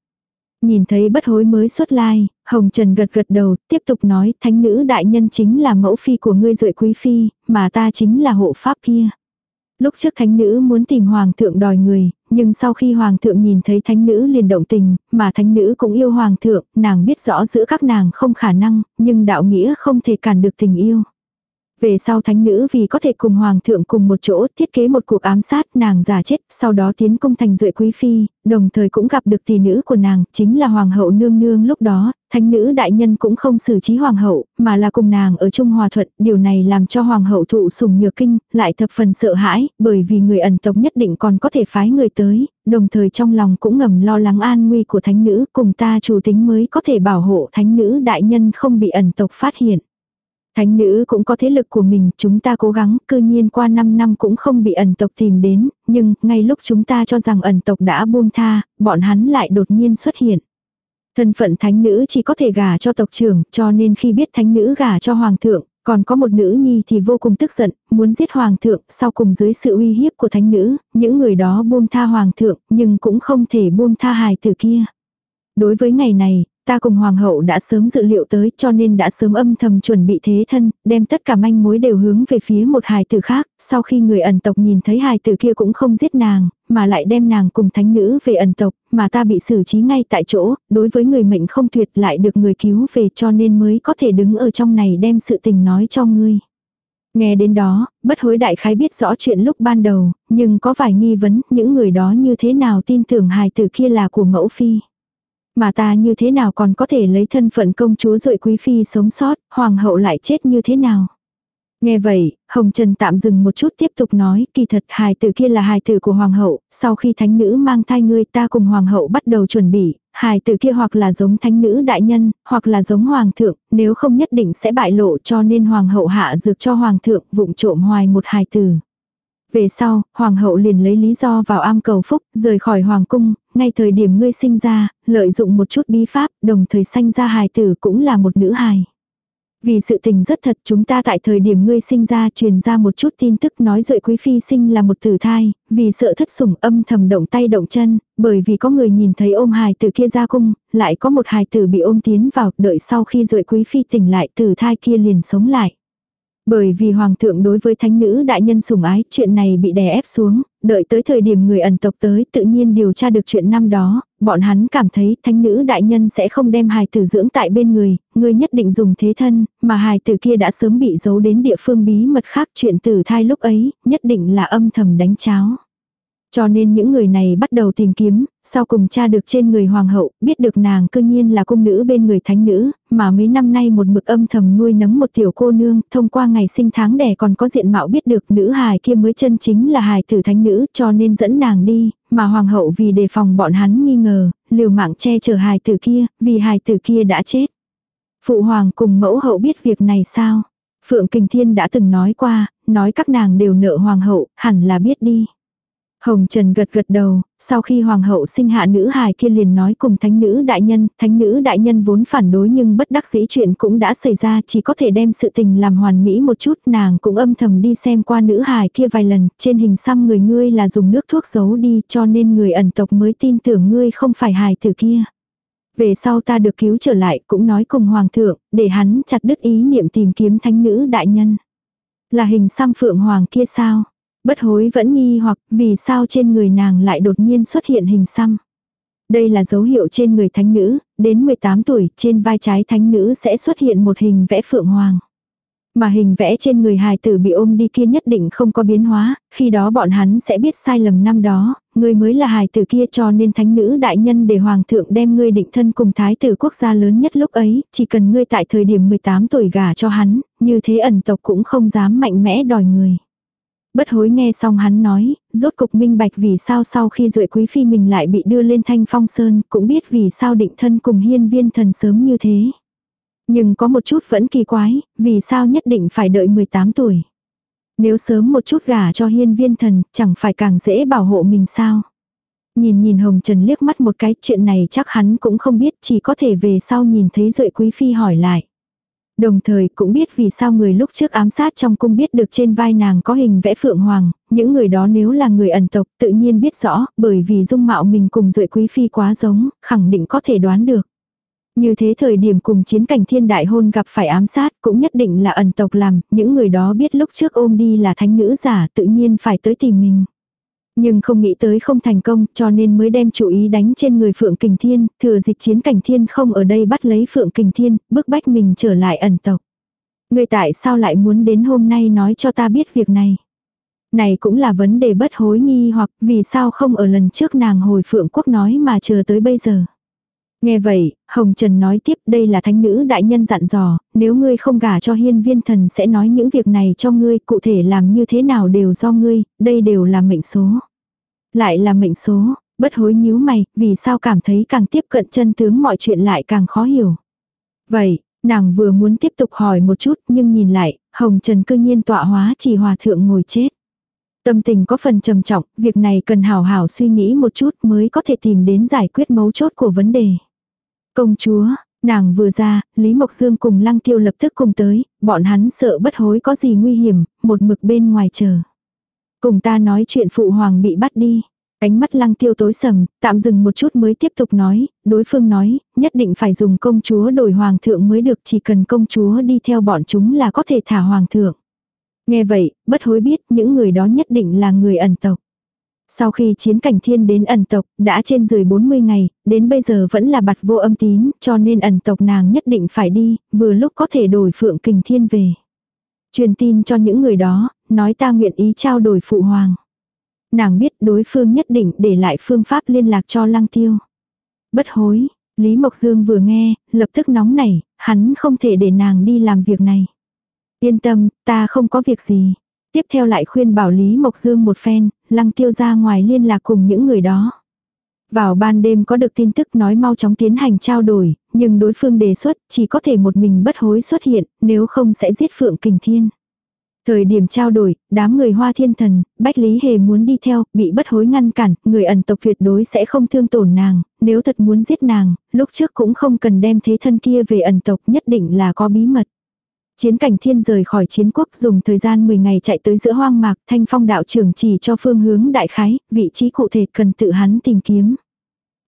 Nhìn thấy bất hối mới xuất lai, Hồng Trần gật gật đầu, tiếp tục nói, thánh nữ đại nhân chính là mẫu phi của ngươi duệ quý phi, mà ta chính là hộ pháp kia. Lúc trước thánh nữ muốn tìm hoàng thượng đòi người, nhưng sau khi hoàng thượng nhìn thấy thánh nữ liền động tình, mà thánh nữ cũng yêu hoàng thượng, nàng biết rõ giữa các nàng không khả năng, nhưng đạo nghĩa không thể cản được tình yêu. Về sau thánh nữ vì có thể cùng hoàng thượng cùng một chỗ thiết kế một cuộc ám sát nàng giả chết, sau đó tiến công thành duệ quý phi, đồng thời cũng gặp được tỷ nữ của nàng, chính là hoàng hậu nương nương lúc đó, thánh nữ đại nhân cũng không xử trí hoàng hậu, mà là cùng nàng ở Trung Hòa Thuận, điều này làm cho hoàng hậu thụ sùng nhược kinh, lại thập phần sợ hãi, bởi vì người ẩn tộc nhất định còn có thể phái người tới, đồng thời trong lòng cũng ngầm lo lắng an nguy của thánh nữ, cùng ta chủ tính mới có thể bảo hộ thánh nữ đại nhân không bị ẩn tộc phát hiện. Thánh nữ cũng có thế lực của mình, chúng ta cố gắng, cư nhiên qua 5 năm cũng không bị ẩn tộc tìm đến, nhưng, ngay lúc chúng ta cho rằng ẩn tộc đã buông tha, bọn hắn lại đột nhiên xuất hiện. Thân phận thánh nữ chỉ có thể gả cho tộc trưởng, cho nên khi biết thánh nữ gả cho hoàng thượng, còn có một nữ nhi thì vô cùng tức giận, muốn giết hoàng thượng, sau cùng dưới sự uy hiếp của thánh nữ, những người đó buông tha hoàng thượng, nhưng cũng không thể buông tha hài tử kia. Đối với ngày này, Ta cùng hoàng hậu đã sớm dự liệu tới cho nên đã sớm âm thầm chuẩn bị thế thân, đem tất cả manh mối đều hướng về phía một hài tử khác, sau khi người ẩn tộc nhìn thấy hài tử kia cũng không giết nàng, mà lại đem nàng cùng thánh nữ về ẩn tộc, mà ta bị xử trí ngay tại chỗ, đối với người mệnh không tuyệt lại được người cứu về cho nên mới có thể đứng ở trong này đem sự tình nói cho ngươi. Nghe đến đó, bất hối đại khái biết rõ chuyện lúc ban đầu, nhưng có vài nghi vấn những người đó như thế nào tin tưởng hài tử kia là của mẫu phi. Mà ta như thế nào còn có thể lấy thân phận công chúa rội quý phi sống sót, hoàng hậu lại chết như thế nào. Nghe vậy, Hồng Trần tạm dừng một chút tiếp tục nói, kỳ thật hài tử kia là hài tử của hoàng hậu, sau khi thánh nữ mang thai ngươi ta cùng hoàng hậu bắt đầu chuẩn bị, hài tử kia hoặc là giống thánh nữ đại nhân, hoặc là giống hoàng thượng, nếu không nhất định sẽ bại lộ cho nên hoàng hậu hạ dược cho hoàng thượng vụng trộm hoài một hài tử. Về sau, hoàng hậu liền lấy lý do vào am cầu phúc, rời khỏi hoàng cung, ngay thời điểm ngươi sinh ra, lợi dụng một chút bí pháp, đồng thời sanh ra hài tử cũng là một nữ hài. Vì sự tình rất thật chúng ta tại thời điểm ngươi sinh ra truyền ra một chút tin tức nói dội quý phi sinh là một tử thai, vì sợ thất sủng âm thầm động tay động chân, bởi vì có người nhìn thấy ôm hài tử kia ra cung, lại có một hài tử bị ôm tiến vào, đợi sau khi dội quý phi tỉnh lại tử thai kia liền sống lại. Bởi vì hoàng thượng đối với thánh nữ đại nhân sủng ái, chuyện này bị đè ép xuống, đợi tới thời điểm người ẩn tộc tới tự nhiên điều tra được chuyện năm đó, bọn hắn cảm thấy thánh nữ đại nhân sẽ không đem hài tử dưỡng tại bên người, người nhất định dùng thế thân, mà hài tử kia đã sớm bị giấu đến địa phương bí mật khác chuyện tử thai lúc ấy, nhất định là âm thầm đánh cháo. Cho nên những người này bắt đầu tìm kiếm, sau cùng tra được trên người hoàng hậu, biết được nàng cư nhiên là cung nữ bên người thánh nữ, mà mấy năm nay một mực âm thầm nuôi nấng một tiểu cô nương, thông qua ngày sinh tháng đẻ còn có diện mạo biết được nữ hài kia mới chân chính là hài tử thánh nữ, cho nên dẫn nàng đi, mà hoàng hậu vì đề phòng bọn hắn nghi ngờ, liều mạng che chở hài tử kia, vì hài tử kia đã chết. Phụ hoàng cùng mẫu hậu biết việc này sao? Phượng Kình Thiên đã từng nói qua, nói các nàng đều nợ hoàng hậu, hẳn là biết đi. Hồng Trần gật gật đầu, sau khi hoàng hậu sinh hạ nữ hài kia liền nói cùng thánh nữ đại nhân, thánh nữ đại nhân vốn phản đối nhưng bất đắc dĩ chuyện cũng đã xảy ra chỉ có thể đem sự tình làm hoàn mỹ một chút nàng cũng âm thầm đi xem qua nữ hài kia vài lần, trên hình xăm người ngươi là dùng nước thuốc giấu đi cho nên người ẩn tộc mới tin tưởng ngươi không phải hài tử kia. Về sau ta được cứu trở lại cũng nói cùng hoàng thượng, để hắn chặt đứt ý niệm tìm kiếm thánh nữ đại nhân. Là hình xăm phượng hoàng kia sao? Bất hối vẫn nghi hoặc vì sao trên người nàng lại đột nhiên xuất hiện hình xăm. Đây là dấu hiệu trên người thánh nữ, đến 18 tuổi trên vai trái thánh nữ sẽ xuất hiện một hình vẽ phượng hoàng. Mà hình vẽ trên người hài tử bị ôm đi kia nhất định không có biến hóa, khi đó bọn hắn sẽ biết sai lầm năm đó, ngươi mới là hài tử kia cho nên thánh nữ đại nhân để hoàng thượng đem ngươi định thân cùng thái tử quốc gia lớn nhất lúc ấy, chỉ cần ngươi tại thời điểm 18 tuổi gả cho hắn, như thế ẩn tộc cũng không dám mạnh mẽ đòi người. Bất hối nghe xong hắn nói, rốt cục minh bạch vì sao sau khi duệ quý phi mình lại bị đưa lên thanh phong sơn, cũng biết vì sao định thân cùng hiên viên thần sớm như thế. Nhưng có một chút vẫn kỳ quái, vì sao nhất định phải đợi 18 tuổi. Nếu sớm một chút gả cho hiên viên thần, chẳng phải càng dễ bảo hộ mình sao. Nhìn nhìn Hồng Trần liếc mắt một cái chuyện này chắc hắn cũng không biết chỉ có thể về sau nhìn thấy Duệ Quý Phi hỏi lại. Đồng thời cũng biết vì sao người lúc trước ám sát trong cung biết được trên vai nàng có hình vẽ phượng hoàng, những người đó nếu là người ẩn tộc tự nhiên biết rõ, bởi vì dung mạo mình cùng Duệ Quý Phi quá giống, khẳng định có thể đoán được. Như thế thời điểm cùng chiến cảnh thiên đại hôn gặp phải ám sát cũng nhất định là ẩn tộc làm, những người đó biết lúc trước ôm đi là thánh nữ giả tự nhiên phải tới tìm mình. Nhưng không nghĩ tới không thành công cho nên mới đem chủ ý đánh trên người Phượng Kình Thiên, thừa dịp chiến cảnh thiên không ở đây bắt lấy Phượng Kình Thiên, bức bách mình trở lại ẩn tộc. Người tại sao lại muốn đến hôm nay nói cho ta biết việc này? Này cũng là vấn đề bất hối nghi hoặc vì sao không ở lần trước nàng hồi Phượng Quốc nói mà chờ tới bây giờ. Nghe vậy, Hồng Trần nói tiếp đây là thánh nữ đại nhân dặn dò, nếu ngươi không gả cho hiên viên thần sẽ nói những việc này cho ngươi, cụ thể làm như thế nào đều do ngươi, đây đều là mệnh số. Lại là mệnh số, bất hối nhíu mày, vì sao cảm thấy càng tiếp cận chân tướng mọi chuyện lại càng khó hiểu. Vậy, nàng vừa muốn tiếp tục hỏi một chút nhưng nhìn lại, Hồng Trần cư nhiên tọa hóa chỉ hòa thượng ngồi chết. Tâm tình có phần trầm trọng, việc này cần hảo hảo suy nghĩ một chút mới có thể tìm đến giải quyết mấu chốt của vấn đề. Công chúa, nàng vừa ra, Lý Mộc Dương cùng Lăng Tiêu lập tức cùng tới, bọn hắn sợ bất hối có gì nguy hiểm, một mực bên ngoài chờ. Cùng ta nói chuyện phụ hoàng bị bắt đi. Ánh mắt lăng tiêu tối sầm, tạm dừng một chút mới tiếp tục nói, đối phương nói, nhất định phải dùng công chúa đổi hoàng thượng mới được chỉ cần công chúa đi theo bọn chúng là có thể thả hoàng thượng. Nghe vậy, bất hối biết những người đó nhất định là người ẩn tộc. Sau khi chiến cảnh thiên đến ẩn tộc, đã trên dưới 40 ngày, đến bây giờ vẫn là bặt vô âm tín, cho nên ẩn tộc nàng nhất định phải đi, vừa lúc có thể đổi phượng kình thiên về. Truyền tin cho những người đó, nói ta nguyện ý trao đổi phụ hoàng. Nàng biết đối phương nhất định để lại phương pháp liên lạc cho lăng tiêu. Bất hối, Lý Mộc Dương vừa nghe, lập tức nóng nảy, hắn không thể để nàng đi làm việc này. Yên tâm, ta không có việc gì. Tiếp theo lại khuyên bảo Lý Mộc Dương một phen, lăng tiêu ra ngoài liên lạc cùng những người đó. Vào ban đêm có được tin tức nói mau chóng tiến hành trao đổi, nhưng đối phương đề xuất chỉ có thể một mình bất hối xuất hiện, nếu không sẽ giết Phượng Kình Thiên. Thời điểm trao đổi, đám người hoa thiên thần, Bách Lý Hề muốn đi theo, bị bất hối ngăn cản, người ẩn tộc tuyệt đối sẽ không thương tổn nàng, nếu thật muốn giết nàng, lúc trước cũng không cần đem thế thân kia về ẩn tộc nhất định là có bí mật. Chiến cảnh thiên rời khỏi chiến quốc dùng thời gian 10 ngày chạy tới giữa hoang mạc, thanh phong đạo trưởng chỉ cho phương hướng đại khái, vị trí cụ thể cần tự hắn tìm kiếm.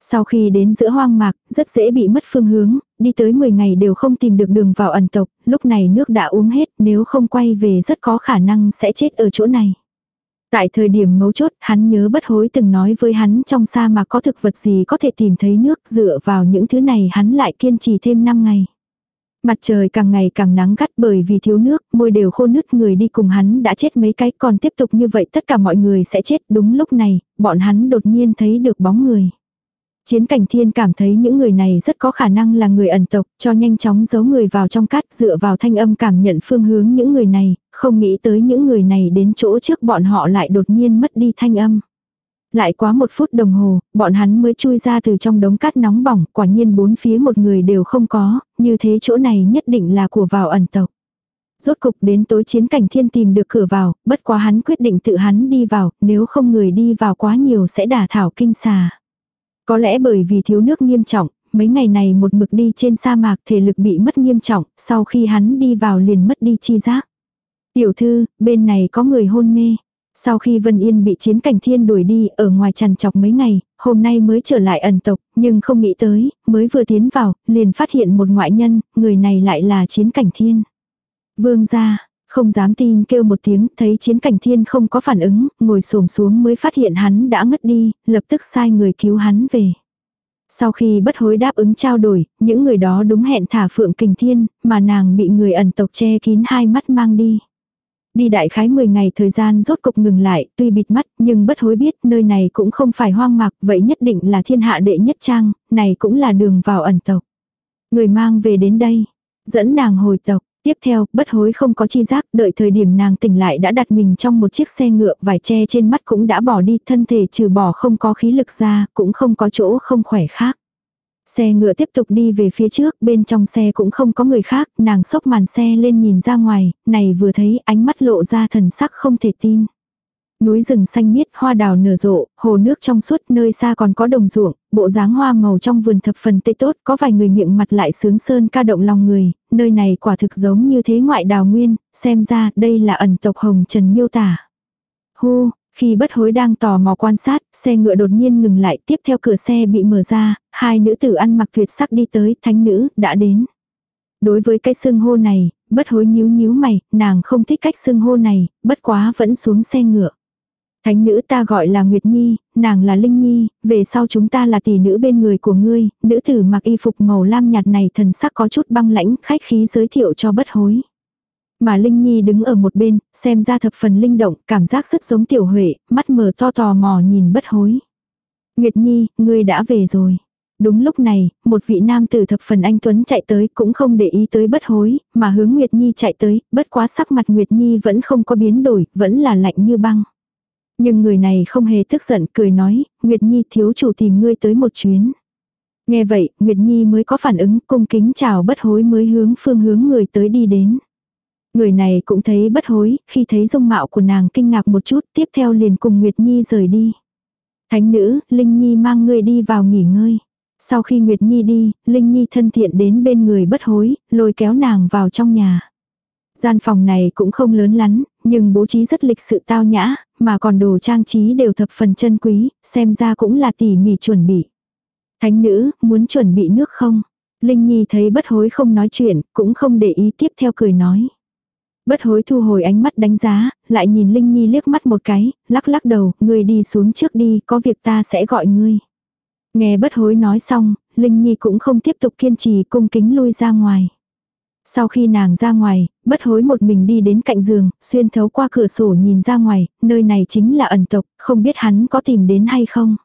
Sau khi đến giữa hoang mạc, rất dễ bị mất phương hướng, đi tới 10 ngày đều không tìm được đường vào ẩn tộc, lúc này nước đã uống hết, nếu không quay về rất có khả năng sẽ chết ở chỗ này. Tại thời điểm mấu chốt, hắn nhớ bất hối từng nói với hắn trong sa mạc có thực vật gì có thể tìm thấy nước dựa vào những thứ này hắn lại kiên trì thêm 5 ngày. Mặt trời càng ngày càng nắng gắt bởi vì thiếu nước, môi đều khô nứt người đi cùng hắn đã chết mấy cái còn tiếp tục như vậy tất cả mọi người sẽ chết đúng lúc này, bọn hắn đột nhiên thấy được bóng người. Chiến cảnh thiên cảm thấy những người này rất có khả năng là người ẩn tộc, cho nhanh chóng giấu người vào trong cát dựa vào thanh âm cảm nhận phương hướng những người này, không nghĩ tới những người này đến chỗ trước bọn họ lại đột nhiên mất đi thanh âm. Lại quá một phút đồng hồ, bọn hắn mới chui ra từ trong đống cát nóng bỏng, quả nhiên bốn phía một người đều không có, như thế chỗ này nhất định là của vào ẩn tộc. Rốt cục đến tối chiến cảnh thiên tìm được cửa vào, bất quá hắn quyết định tự hắn đi vào, nếu không người đi vào quá nhiều sẽ đả thảo kinh xà. Có lẽ bởi vì thiếu nước nghiêm trọng, mấy ngày này một mực đi trên sa mạc thể lực bị mất nghiêm trọng, sau khi hắn đi vào liền mất đi chi giác. Tiểu thư, bên này có người hôn mê. Sau khi Vân Yên bị chiến cảnh thiên đuổi đi ở ngoài trằn chọc mấy ngày, hôm nay mới trở lại ẩn tộc, nhưng không nghĩ tới, mới vừa tiến vào, liền phát hiện một ngoại nhân, người này lại là chiến cảnh thiên. Vương gia, không dám tin kêu một tiếng, thấy chiến cảnh thiên không có phản ứng, ngồi xổm xuống mới phát hiện hắn đã ngất đi, lập tức sai người cứu hắn về. Sau khi bất hối đáp ứng trao đổi, những người đó đúng hẹn thả phượng kình thiên, mà nàng bị người ẩn tộc che kín hai mắt mang đi. Đi đại khái 10 ngày thời gian rốt cục ngừng lại, tuy bịt mắt, nhưng bất hối biết nơi này cũng không phải hoang mạc, vậy nhất định là thiên hạ đệ nhất trang, này cũng là đường vào ẩn tộc. Người mang về đến đây, dẫn nàng hồi tộc, Tiếp theo, bất hối không có chi giác, đợi thời điểm nàng tỉnh lại đã đặt mình trong một chiếc xe ngựa, vải che trên mắt cũng đã bỏ đi, thân thể trừ bỏ không có khí lực ra, cũng không có chỗ không khỏe khác. Xe ngựa tiếp tục đi về phía trước, bên trong xe cũng không có người khác, nàng sốc màn xe lên nhìn ra ngoài, này vừa thấy ánh mắt lộ ra thần sắc không thể tin. Núi rừng xanh miết, hoa đào nở rộ, hồ nước trong suốt, nơi xa còn có đồng ruộng, bộ dáng hoa màu trong vườn thập phần tê tốt, có vài người miệng mặt lại sướng sơn ca động lòng người, nơi này quả thực giống như thế ngoại đào nguyên, xem ra đây là ẩn tộc hồng trần miêu tả. Hu, khi bất hối đang tò mò quan sát, xe ngựa đột nhiên ngừng lại, tiếp theo cửa xe bị mở ra, hai nữ tử ăn mặc tuyệt sắc đi tới, thánh nữ, đã đến. Đối với cái xưng hô này, bất hối nhíu nhíu mày, nàng không thích cách xưng hô này, bất quá vẫn xuống xe ngựa. Thánh nữ ta gọi là Nguyệt Nhi, nàng là Linh Nhi, về sau chúng ta là tỷ nữ bên người của ngươi, nữ tử mặc y phục màu lam nhạt này thần sắc có chút băng lãnh, khách khí giới thiệu cho bất hối. Mà Linh Nhi đứng ở một bên, xem ra thập phần linh động, cảm giác rất giống tiểu huệ, mắt mở to tò mò nhìn bất hối. Nguyệt Nhi, ngươi đã về rồi. Đúng lúc này, một vị nam tử thập phần anh Tuấn chạy tới cũng không để ý tới bất hối, mà hướng Nguyệt Nhi chạy tới, bất quá sắc mặt Nguyệt Nhi vẫn không có biến đổi, vẫn là lạnh như băng. Nhưng người này không hề tức giận cười nói, Nguyệt Nhi thiếu chủ tìm ngươi tới một chuyến. Nghe vậy, Nguyệt Nhi mới có phản ứng cung kính chào bất hối mới hướng phương hướng người tới đi đến. Người này cũng thấy bất hối, khi thấy dung mạo của nàng kinh ngạc một chút, tiếp theo liền cùng Nguyệt Nhi rời đi. Thánh nữ, Linh Nhi mang ngươi đi vào nghỉ ngơi. Sau khi Nguyệt Nhi đi, Linh Nhi thân thiện đến bên người bất hối, lôi kéo nàng vào trong nhà. Gian phòng này cũng không lớn lắm, nhưng bố trí rất lịch sự tao nhã, mà còn đồ trang trí đều thập phần chân quý, xem ra cũng là tỉ mỉ chuẩn bị. Thánh nữ, muốn chuẩn bị nước không? Linh Nhi thấy bất hối không nói chuyện, cũng không để ý tiếp theo cười nói. Bất hối thu hồi ánh mắt đánh giá, lại nhìn Linh Nhi liếc mắt một cái, lắc lắc đầu, ngươi đi xuống trước đi, có việc ta sẽ gọi ngươi. Nghe bất hối nói xong, Linh Nhi cũng không tiếp tục kiên trì cung kính lui ra ngoài. Sau khi nàng ra ngoài, bất hối một mình đi đến cạnh giường, xuyên thấu qua cửa sổ nhìn ra ngoài, nơi này chính là ẩn tộc, không biết hắn có tìm đến hay không.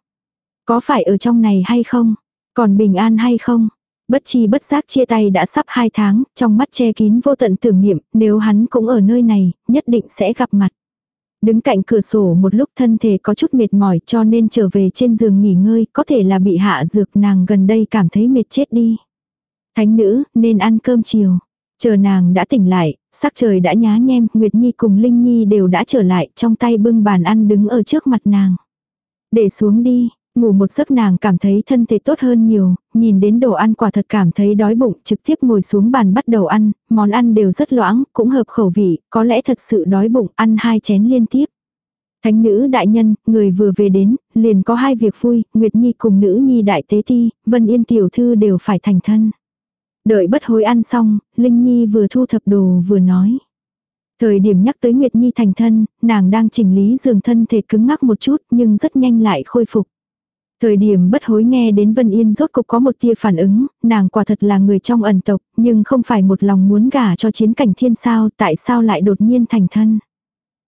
Có phải ở trong này hay không? Còn bình an hay không? Bất chi bất giác chia tay đã sắp 2 tháng, trong mắt che kín vô tận tưởng niệm, nếu hắn cũng ở nơi này, nhất định sẽ gặp mặt. Đứng cạnh cửa sổ một lúc thân thể có chút mệt mỏi cho nên trở về trên giường nghỉ ngơi, có thể là bị hạ dược nàng gần đây cảm thấy mệt chết đi. Thánh nữ, nên ăn cơm chiều. Chờ nàng đã tỉnh lại, sắc trời đã nhá nhem, Nguyệt Nhi cùng Linh Nhi đều đã trở lại, trong tay bưng bàn ăn đứng ở trước mặt nàng. Để xuống đi, ngủ một giấc nàng cảm thấy thân thể tốt hơn nhiều, nhìn đến đồ ăn quả thật cảm thấy đói bụng, trực tiếp ngồi xuống bàn bắt đầu ăn, món ăn đều rất loãng, cũng hợp khẩu vị, có lẽ thật sự đói bụng, ăn hai chén liên tiếp. Thánh nữ đại nhân, người vừa về đến, liền có hai việc vui, Nguyệt Nhi cùng nữ nhi đại tế ti, Vân Yên tiểu thư đều phải thành thân. Đợi bất hối ăn xong, Linh Nhi vừa thu thập đồ vừa nói. Thời điểm nhắc tới Nguyệt Nhi thành thân, nàng đang chỉnh lý giường thân thể cứng ngắc một chút nhưng rất nhanh lại khôi phục. Thời điểm bất hối nghe đến Vân Yên rốt cục có một tia phản ứng, nàng quả thật là người trong ẩn tộc, nhưng không phải một lòng muốn gả cho chiến cảnh thiên sao, tại sao lại đột nhiên thành thân.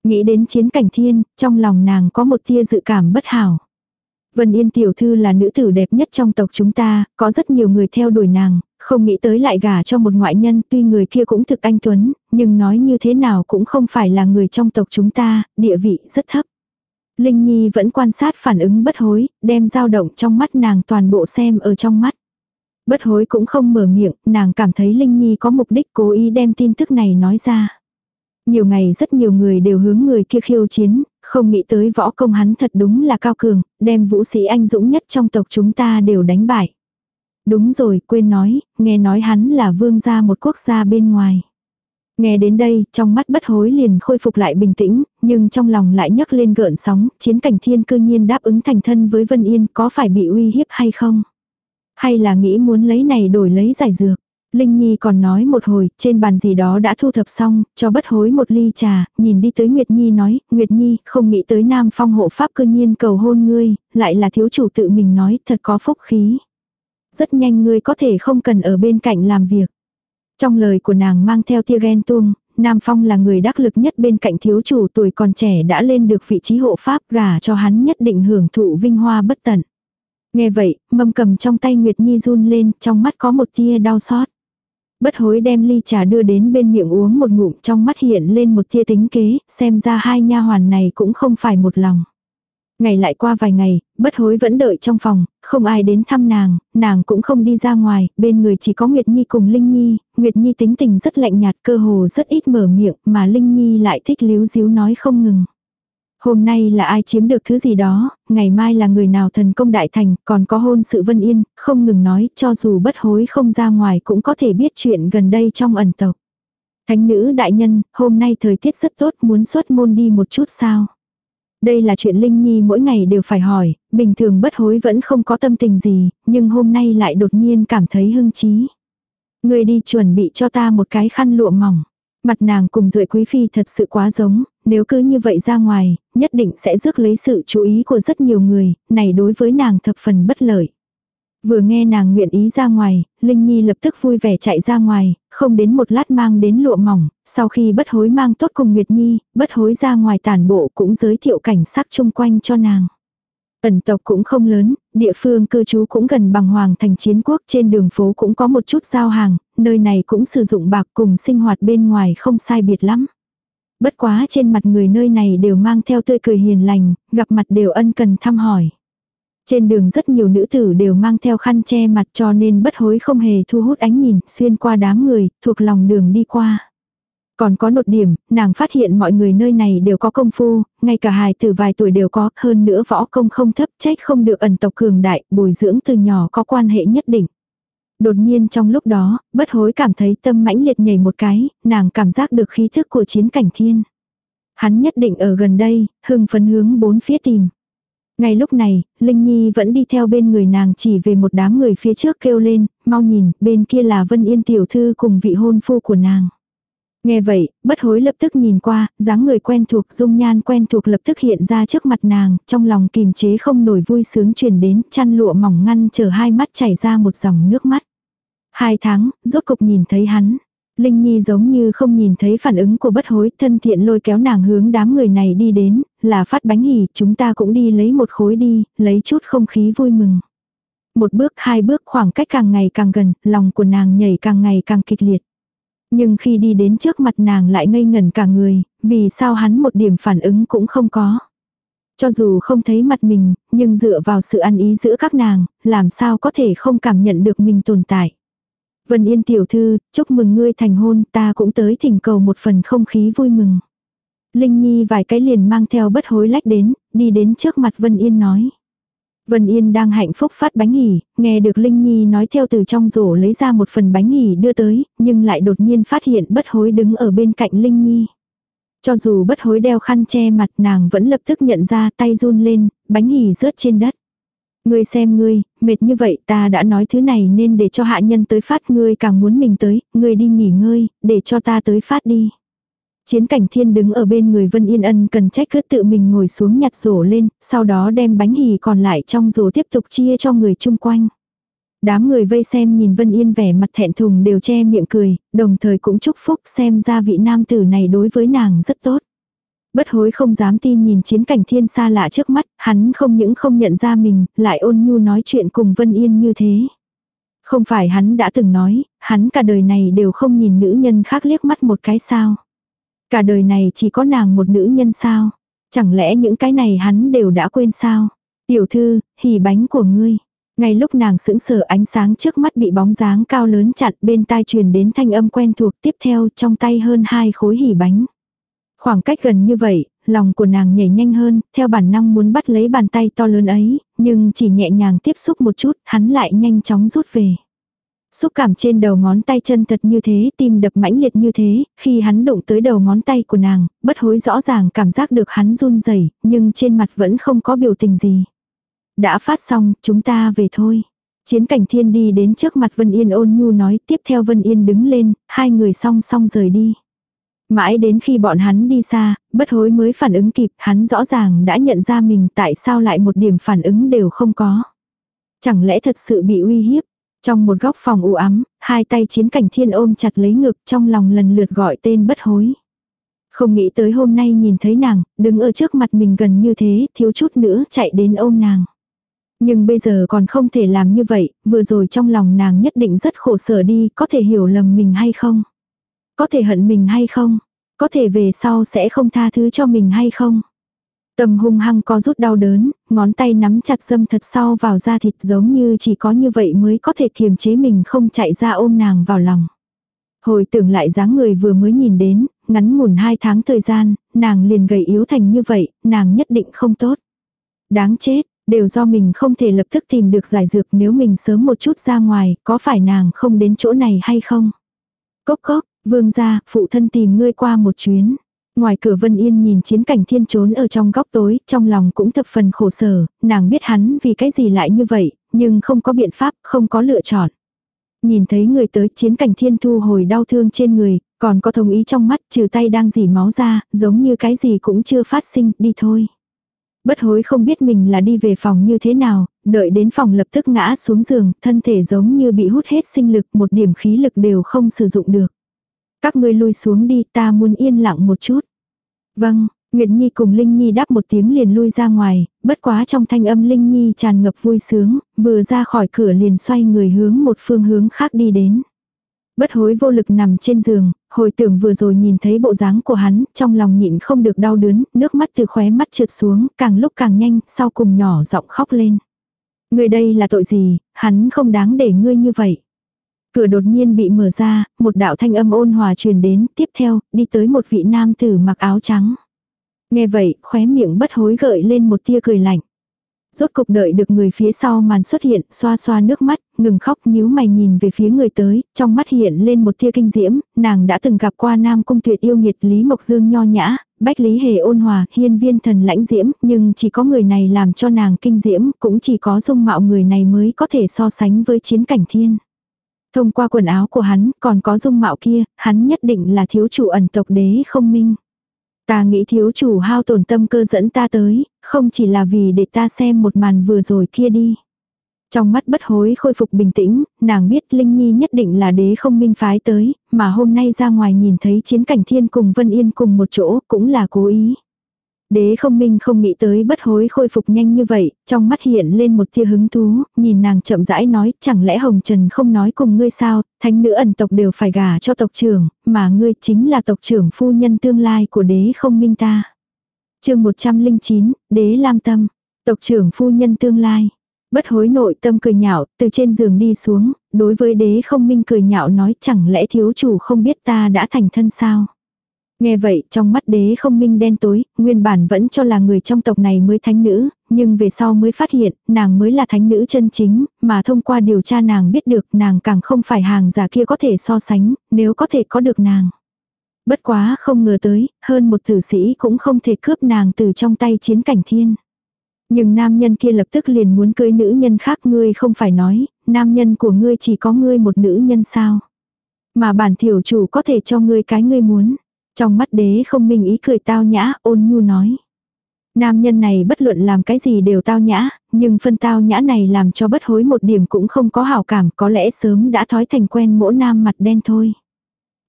Nghĩ đến chiến cảnh thiên, trong lòng nàng có một tia dự cảm bất hảo. Vân Yên tiểu thư là nữ tử đẹp nhất trong tộc chúng ta, có rất nhiều người theo đuổi nàng, không nghĩ tới lại gả cho một ngoại nhân, tuy người kia cũng thực anh tuấn, nhưng nói như thế nào cũng không phải là người trong tộc chúng ta, địa vị rất thấp. Linh Nhi vẫn quan sát phản ứng bất hối, đem dao động trong mắt nàng toàn bộ xem ở trong mắt. Bất hối cũng không mở miệng, nàng cảm thấy Linh Nhi có mục đích cố ý đem tin tức này nói ra. Nhiều ngày rất nhiều người đều hướng người kia khiêu chiến, không nghĩ tới võ công hắn thật đúng là cao cường, đem vũ sĩ anh dũng nhất trong tộc chúng ta đều đánh bại. Đúng rồi, quên nói, nghe nói hắn là vương gia một quốc gia bên ngoài. Nghe đến đây, trong mắt bất hối liền khôi phục lại bình tĩnh, nhưng trong lòng lại nhấc lên gợn sóng, chiến cảnh thiên cư nhiên đáp ứng thành thân với Vân Yên có phải bị uy hiếp hay không? Hay là nghĩ muốn lấy này đổi lấy giải dược? Linh Nhi còn nói một hồi, trên bàn gì đó đã thu thập xong, cho bất hối một ly trà, nhìn đi tới Nguyệt Nhi nói, Nguyệt Nhi, không nghĩ tới Nam Phong hộ pháp cư nhiên cầu hôn ngươi, lại là thiếu chủ tự mình nói, thật có phúc khí. Rất nhanh ngươi có thể không cần ở bên cạnh làm việc. Trong lời của nàng mang theo tia ghen tuông, Nam Phong là người đắc lực nhất bên cạnh thiếu chủ tuổi còn trẻ đã lên được vị trí hộ pháp gả cho hắn nhất định hưởng thụ vinh hoa bất tận. Nghe vậy, mâm cầm trong tay Nguyệt Nhi run lên, trong mắt có một tia đau xót. Bất hối đem ly trà đưa đến bên miệng uống một ngụm trong mắt hiện lên một tia tính kế, xem ra hai nha hoàn này cũng không phải một lòng. Ngày lại qua vài ngày, bất hối vẫn đợi trong phòng, không ai đến thăm nàng, nàng cũng không đi ra ngoài, bên người chỉ có Nguyệt Nhi cùng Linh Nhi, Nguyệt Nhi tính tình rất lạnh nhạt cơ hồ rất ít mở miệng mà Linh Nhi lại thích líu díu nói không ngừng. Hôm nay là ai chiếm được thứ gì đó, ngày mai là người nào thần công đại thành, còn có hôn sự vân yên, không ngừng nói, cho dù bất hối không ra ngoài cũng có thể biết chuyện gần đây trong ẩn tộc. Thánh nữ đại nhân, hôm nay thời tiết rất tốt muốn xuất môn đi một chút sao. Đây là chuyện Linh Nhi mỗi ngày đều phải hỏi, bình thường bất hối vẫn không có tâm tình gì, nhưng hôm nay lại đột nhiên cảm thấy hưng trí. Người đi chuẩn bị cho ta một cái khăn lụa mỏng. Mặt nàng cùng rưỡi quý phi thật sự quá giống, nếu cứ như vậy ra ngoài, nhất định sẽ rước lấy sự chú ý của rất nhiều người, này đối với nàng thập phần bất lợi. Vừa nghe nàng nguyện ý ra ngoài, Linh Nhi lập tức vui vẻ chạy ra ngoài, không đến một lát mang đến lụa mỏng, sau khi bất hối mang tốt cùng Nguyệt Nhi, bất hối ra ngoài tản bộ cũng giới thiệu cảnh sắc chung quanh cho nàng. Ẩn tộc cũng không lớn, địa phương cư trú cũng gần bằng hoàng thành chiến quốc trên đường phố cũng có một chút giao hàng, nơi này cũng sử dụng bạc cùng sinh hoạt bên ngoài không sai biệt lắm. Bất quá trên mặt người nơi này đều mang theo tươi cười hiền lành, gặp mặt đều ân cần thăm hỏi. Trên đường rất nhiều nữ tử đều mang theo khăn che mặt cho nên bất hối không hề thu hút ánh nhìn, xuyên qua đám người, thuộc lòng đường đi qua. Còn có một điểm, nàng phát hiện mọi người nơi này đều có công phu, ngay cả hài từ vài tuổi đều có, hơn nữa võ công không thấp, trách không được ẩn tộc cường đại, bồi dưỡng từ nhỏ có quan hệ nhất định. Đột nhiên trong lúc đó, bất hối cảm thấy tâm mãnh liệt nhảy một cái, nàng cảm giác được khí thức của chiến cảnh thiên. Hắn nhất định ở gần đây, hưng phấn hướng bốn phía tìm. Ngay lúc này, Linh Nhi vẫn đi theo bên người nàng chỉ về một đám người phía trước kêu lên, mau nhìn, bên kia là Vân Yên tiểu thư cùng vị hôn phu của nàng. Nghe vậy, bất hối lập tức nhìn qua, dáng người quen thuộc, dung nhan quen thuộc lập tức hiện ra trước mặt nàng, trong lòng kìm chế không nổi vui sướng truyền đến, chăn lụa mỏng ngăn chờ hai mắt chảy ra một dòng nước mắt. Hai tháng, rốt cục nhìn thấy hắn. Linh Nhi giống như không nhìn thấy phản ứng của bất hối, thân thiện lôi kéo nàng hướng đám người này đi đến, là phát bánh hỉ, chúng ta cũng đi lấy một khối đi, lấy chút không khí vui mừng. Một bước hai bước khoảng cách càng ngày càng gần, lòng của nàng nhảy càng ngày càng kịch liệt. Nhưng khi đi đến trước mặt nàng lại ngây ngẩn cả người, vì sao hắn một điểm phản ứng cũng không có. Cho dù không thấy mặt mình, nhưng dựa vào sự ăn ý giữa các nàng, làm sao có thể không cảm nhận được mình tồn tại. Vân Yên tiểu thư, chúc mừng ngươi thành hôn, ta cũng tới thỉnh cầu một phần không khí vui mừng. Linh Nhi vài cái liền mang theo bất hối lách đến, đi đến trước mặt Vân Yên nói. Vân Yên đang hạnh phúc phát bánh hỉ, nghe được Linh Nhi nói theo từ trong rổ lấy ra một phần bánh hỉ đưa tới, nhưng lại đột nhiên phát hiện bất hối đứng ở bên cạnh Linh Nhi. Cho dù bất hối đeo khăn che mặt nàng vẫn lập tức nhận ra tay run lên, bánh hỉ rớt trên đất. Ngươi xem ngươi, mệt như vậy ta đã nói thứ này nên để cho hạ nhân tới phát ngươi càng muốn mình tới, ngươi đi nghỉ ngơi, để cho ta tới phát đi. Chiến cảnh thiên đứng ở bên người Vân Yên Ân cần trách cứ tự mình ngồi xuống nhặt rổ lên, sau đó đem bánh hì còn lại trong rổ tiếp tục chia cho người chung quanh. Đám người vây xem nhìn Vân Yên vẻ mặt thẹn thùng đều che miệng cười, đồng thời cũng chúc phúc xem ra vị nam tử này đối với nàng rất tốt. Bất hối không dám tin nhìn chiến cảnh thiên xa lạ trước mắt, hắn không những không nhận ra mình, lại ôn nhu nói chuyện cùng Vân Yên như thế. Không phải hắn đã từng nói, hắn cả đời này đều không nhìn nữ nhân khác liếc mắt một cái sao. Cả đời này chỉ có nàng một nữ nhân sao. Chẳng lẽ những cái này hắn đều đã quên sao. Tiểu thư, hỉ bánh của ngươi. Ngay lúc nàng sững sờ ánh sáng trước mắt bị bóng dáng cao lớn chặn bên tai truyền đến thanh âm quen thuộc tiếp theo trong tay hơn hai khối hỉ bánh. Khoảng cách gần như vậy, lòng của nàng nhảy nhanh hơn, theo bản năng muốn bắt lấy bàn tay to lớn ấy, nhưng chỉ nhẹ nhàng tiếp xúc một chút, hắn lại nhanh chóng rút về. Xúc cảm trên đầu ngón tay chân thật như thế, tim đập mãnh liệt như thế, khi hắn đụng tới đầu ngón tay của nàng, bất hối rõ ràng cảm giác được hắn run rẩy nhưng trên mặt vẫn không có biểu tình gì. Đã phát xong, chúng ta về thôi. Chiến cảnh thiên đi đến trước mặt Vân Yên ôn nhu nói tiếp theo Vân Yên đứng lên, hai người song song rời đi. Mãi đến khi bọn hắn đi xa, bất hối mới phản ứng kịp, hắn rõ ràng đã nhận ra mình tại sao lại một điểm phản ứng đều không có. Chẳng lẽ thật sự bị uy hiếp? Trong một góc phòng u ám, hai tay chiến cảnh thiên ôm chặt lấy ngực trong lòng lần lượt gọi tên bất hối. Không nghĩ tới hôm nay nhìn thấy nàng, đứng ở trước mặt mình gần như thế, thiếu chút nữa chạy đến ôm nàng. Nhưng bây giờ còn không thể làm như vậy, vừa rồi trong lòng nàng nhất định rất khổ sở đi, có thể hiểu lầm mình hay không? Có thể hận mình hay không? Có thể về sau sẽ không tha thứ cho mình hay không? Tâm hung hăng có rút đau đớn, ngón tay nắm chặt dâm thật sau vào da thịt giống như chỉ có như vậy mới có thể kiềm chế mình không chạy ra ôm nàng vào lòng. Hồi tưởng lại dáng người vừa mới nhìn đến, ngắn ngủn hai tháng thời gian, nàng liền gầy yếu thành như vậy, nàng nhất định không tốt. Đáng chết, đều do mình không thể lập tức tìm được giải dược nếu mình sớm một chút ra ngoài, có phải nàng không đến chỗ này hay không? Cốc cốc, vương gia, phụ thân tìm ngươi qua một chuyến. Ngoài cửa Vân Yên nhìn chiến cảnh thiên trốn ở trong góc tối, trong lòng cũng thập phần khổ sở, nàng biết hắn vì cái gì lại như vậy, nhưng không có biện pháp, không có lựa chọn. Nhìn thấy người tới chiến cảnh thiên thu hồi đau thương trên người, còn có thông ý trong mắt trừ tay đang dỉ máu ra, giống như cái gì cũng chưa phát sinh, đi thôi. Bất hối không biết mình là đi về phòng như thế nào, đợi đến phòng lập tức ngã xuống giường, thân thể giống như bị hút hết sinh lực, một điểm khí lực đều không sử dụng được. Các ngươi lui xuống đi, ta muốn yên lặng một chút. Vâng, Nguyệt Nhi cùng Linh Nhi đáp một tiếng liền lui ra ngoài, bất quá trong thanh âm Linh Nhi tràn ngập vui sướng, vừa ra khỏi cửa liền xoay người hướng một phương hướng khác đi đến. Bất hối vô lực nằm trên giường, hồi tưởng vừa rồi nhìn thấy bộ dáng của hắn, trong lòng nhịn không được đau đớn, nước mắt từ khóe mắt trượt xuống, càng lúc càng nhanh, sau cùng nhỏ giọng khóc lên. Người đây là tội gì, hắn không đáng để ngươi như vậy. Cửa đột nhiên bị mở ra, một đạo thanh âm ôn hòa truyền đến, tiếp theo, đi tới một vị nam tử mặc áo trắng. Nghe vậy, khóe miệng bất hối gợi lên một tia cười lạnh. Rốt cục đợi được người phía sau màn xuất hiện, xoa xoa nước mắt, ngừng khóc nhíu mày nhìn về phía người tới, trong mắt hiện lên một tia kinh diễm, nàng đã từng gặp qua nam cung tuyệt yêu nghiệt Lý Mộc Dương nho nhã, bách lý hề ôn hòa, hiên viên thần lãnh diễm, nhưng chỉ có người này làm cho nàng kinh diễm, cũng chỉ có dung mạo người này mới có thể so sánh với chiến cảnh thiên. Thông qua quần áo của hắn, còn có dung mạo kia, hắn nhất định là thiếu chủ ẩn tộc đế không minh. Ta nghĩ thiếu chủ hao tổn tâm cơ dẫn ta tới, không chỉ là vì để ta xem một màn vừa rồi kia đi. Trong mắt bất hối khôi phục bình tĩnh, nàng biết Linh Nhi nhất định là đế không minh phái tới, mà hôm nay ra ngoài nhìn thấy chiến cảnh thiên cùng Vân Yên cùng một chỗ cũng là cố ý. Đế không minh không nghĩ tới bất hối khôi phục nhanh như vậy, trong mắt hiện lên một tia hứng thú, nhìn nàng chậm rãi nói, chẳng lẽ Hồng Trần không nói cùng ngươi sao, thánh nữ ẩn tộc đều phải gả cho tộc trưởng, mà ngươi chính là tộc trưởng phu nhân tương lai của đế không minh ta. chương 109, đế lam tâm, tộc trưởng phu nhân tương lai. Bất hối nội tâm cười nhạo, từ trên giường đi xuống, đối với đế không minh cười nhạo nói chẳng lẽ thiếu chủ không biết ta đã thành thân sao. Nghe vậy trong mắt đế không minh đen tối, nguyên bản vẫn cho là người trong tộc này mới thánh nữ, nhưng về sau mới phát hiện, nàng mới là thánh nữ chân chính, mà thông qua điều tra nàng biết được nàng càng không phải hàng giả kia có thể so sánh, nếu có thể có được nàng. Bất quá không ngờ tới, hơn một tử sĩ cũng không thể cướp nàng từ trong tay chiến cảnh thiên. Nhưng nam nhân kia lập tức liền muốn cưới nữ nhân khác ngươi không phải nói, nam nhân của ngươi chỉ có ngươi một nữ nhân sao. Mà bản tiểu chủ có thể cho ngươi cái ngươi muốn. Trong mắt đế không minh ý cười tao nhã, ôn nhu nói. Nam nhân này bất luận làm cái gì đều tao nhã, nhưng phân tao nhã này làm cho bất hối một điểm cũng không có hảo cảm, có lẽ sớm đã thói thành quen mỗi nam mặt đen thôi.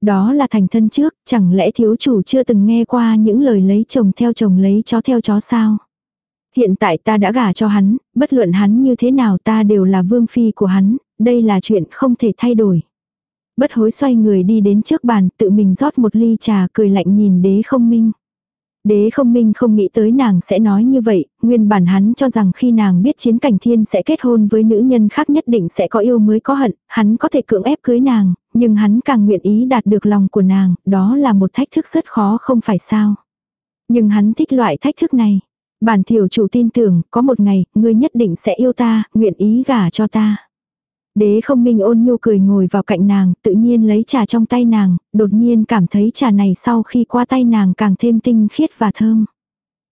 Đó là thành thân trước, chẳng lẽ thiếu chủ chưa từng nghe qua những lời lấy chồng theo chồng lấy chó theo chó sao? Hiện tại ta đã gả cho hắn, bất luận hắn như thế nào ta đều là vương phi của hắn, đây là chuyện không thể thay đổi. Bất hối xoay người đi đến trước bàn, tự mình rót một ly trà cười lạnh nhìn đế không minh. Đế không minh không nghĩ tới nàng sẽ nói như vậy, nguyên bản hắn cho rằng khi nàng biết chiến cảnh thiên sẽ kết hôn với nữ nhân khác nhất định sẽ có yêu mới có hận, hắn có thể cưỡng ép cưới nàng, nhưng hắn càng nguyện ý đạt được lòng của nàng, đó là một thách thức rất khó không phải sao. Nhưng hắn thích loại thách thức này. Bản tiểu chủ tin tưởng, có một ngày, ngươi nhất định sẽ yêu ta, nguyện ý gả cho ta. Đế không minh ôn nhu cười ngồi vào cạnh nàng, tự nhiên lấy trà trong tay nàng, đột nhiên cảm thấy trà này sau khi qua tay nàng càng thêm tinh khiết và thơm.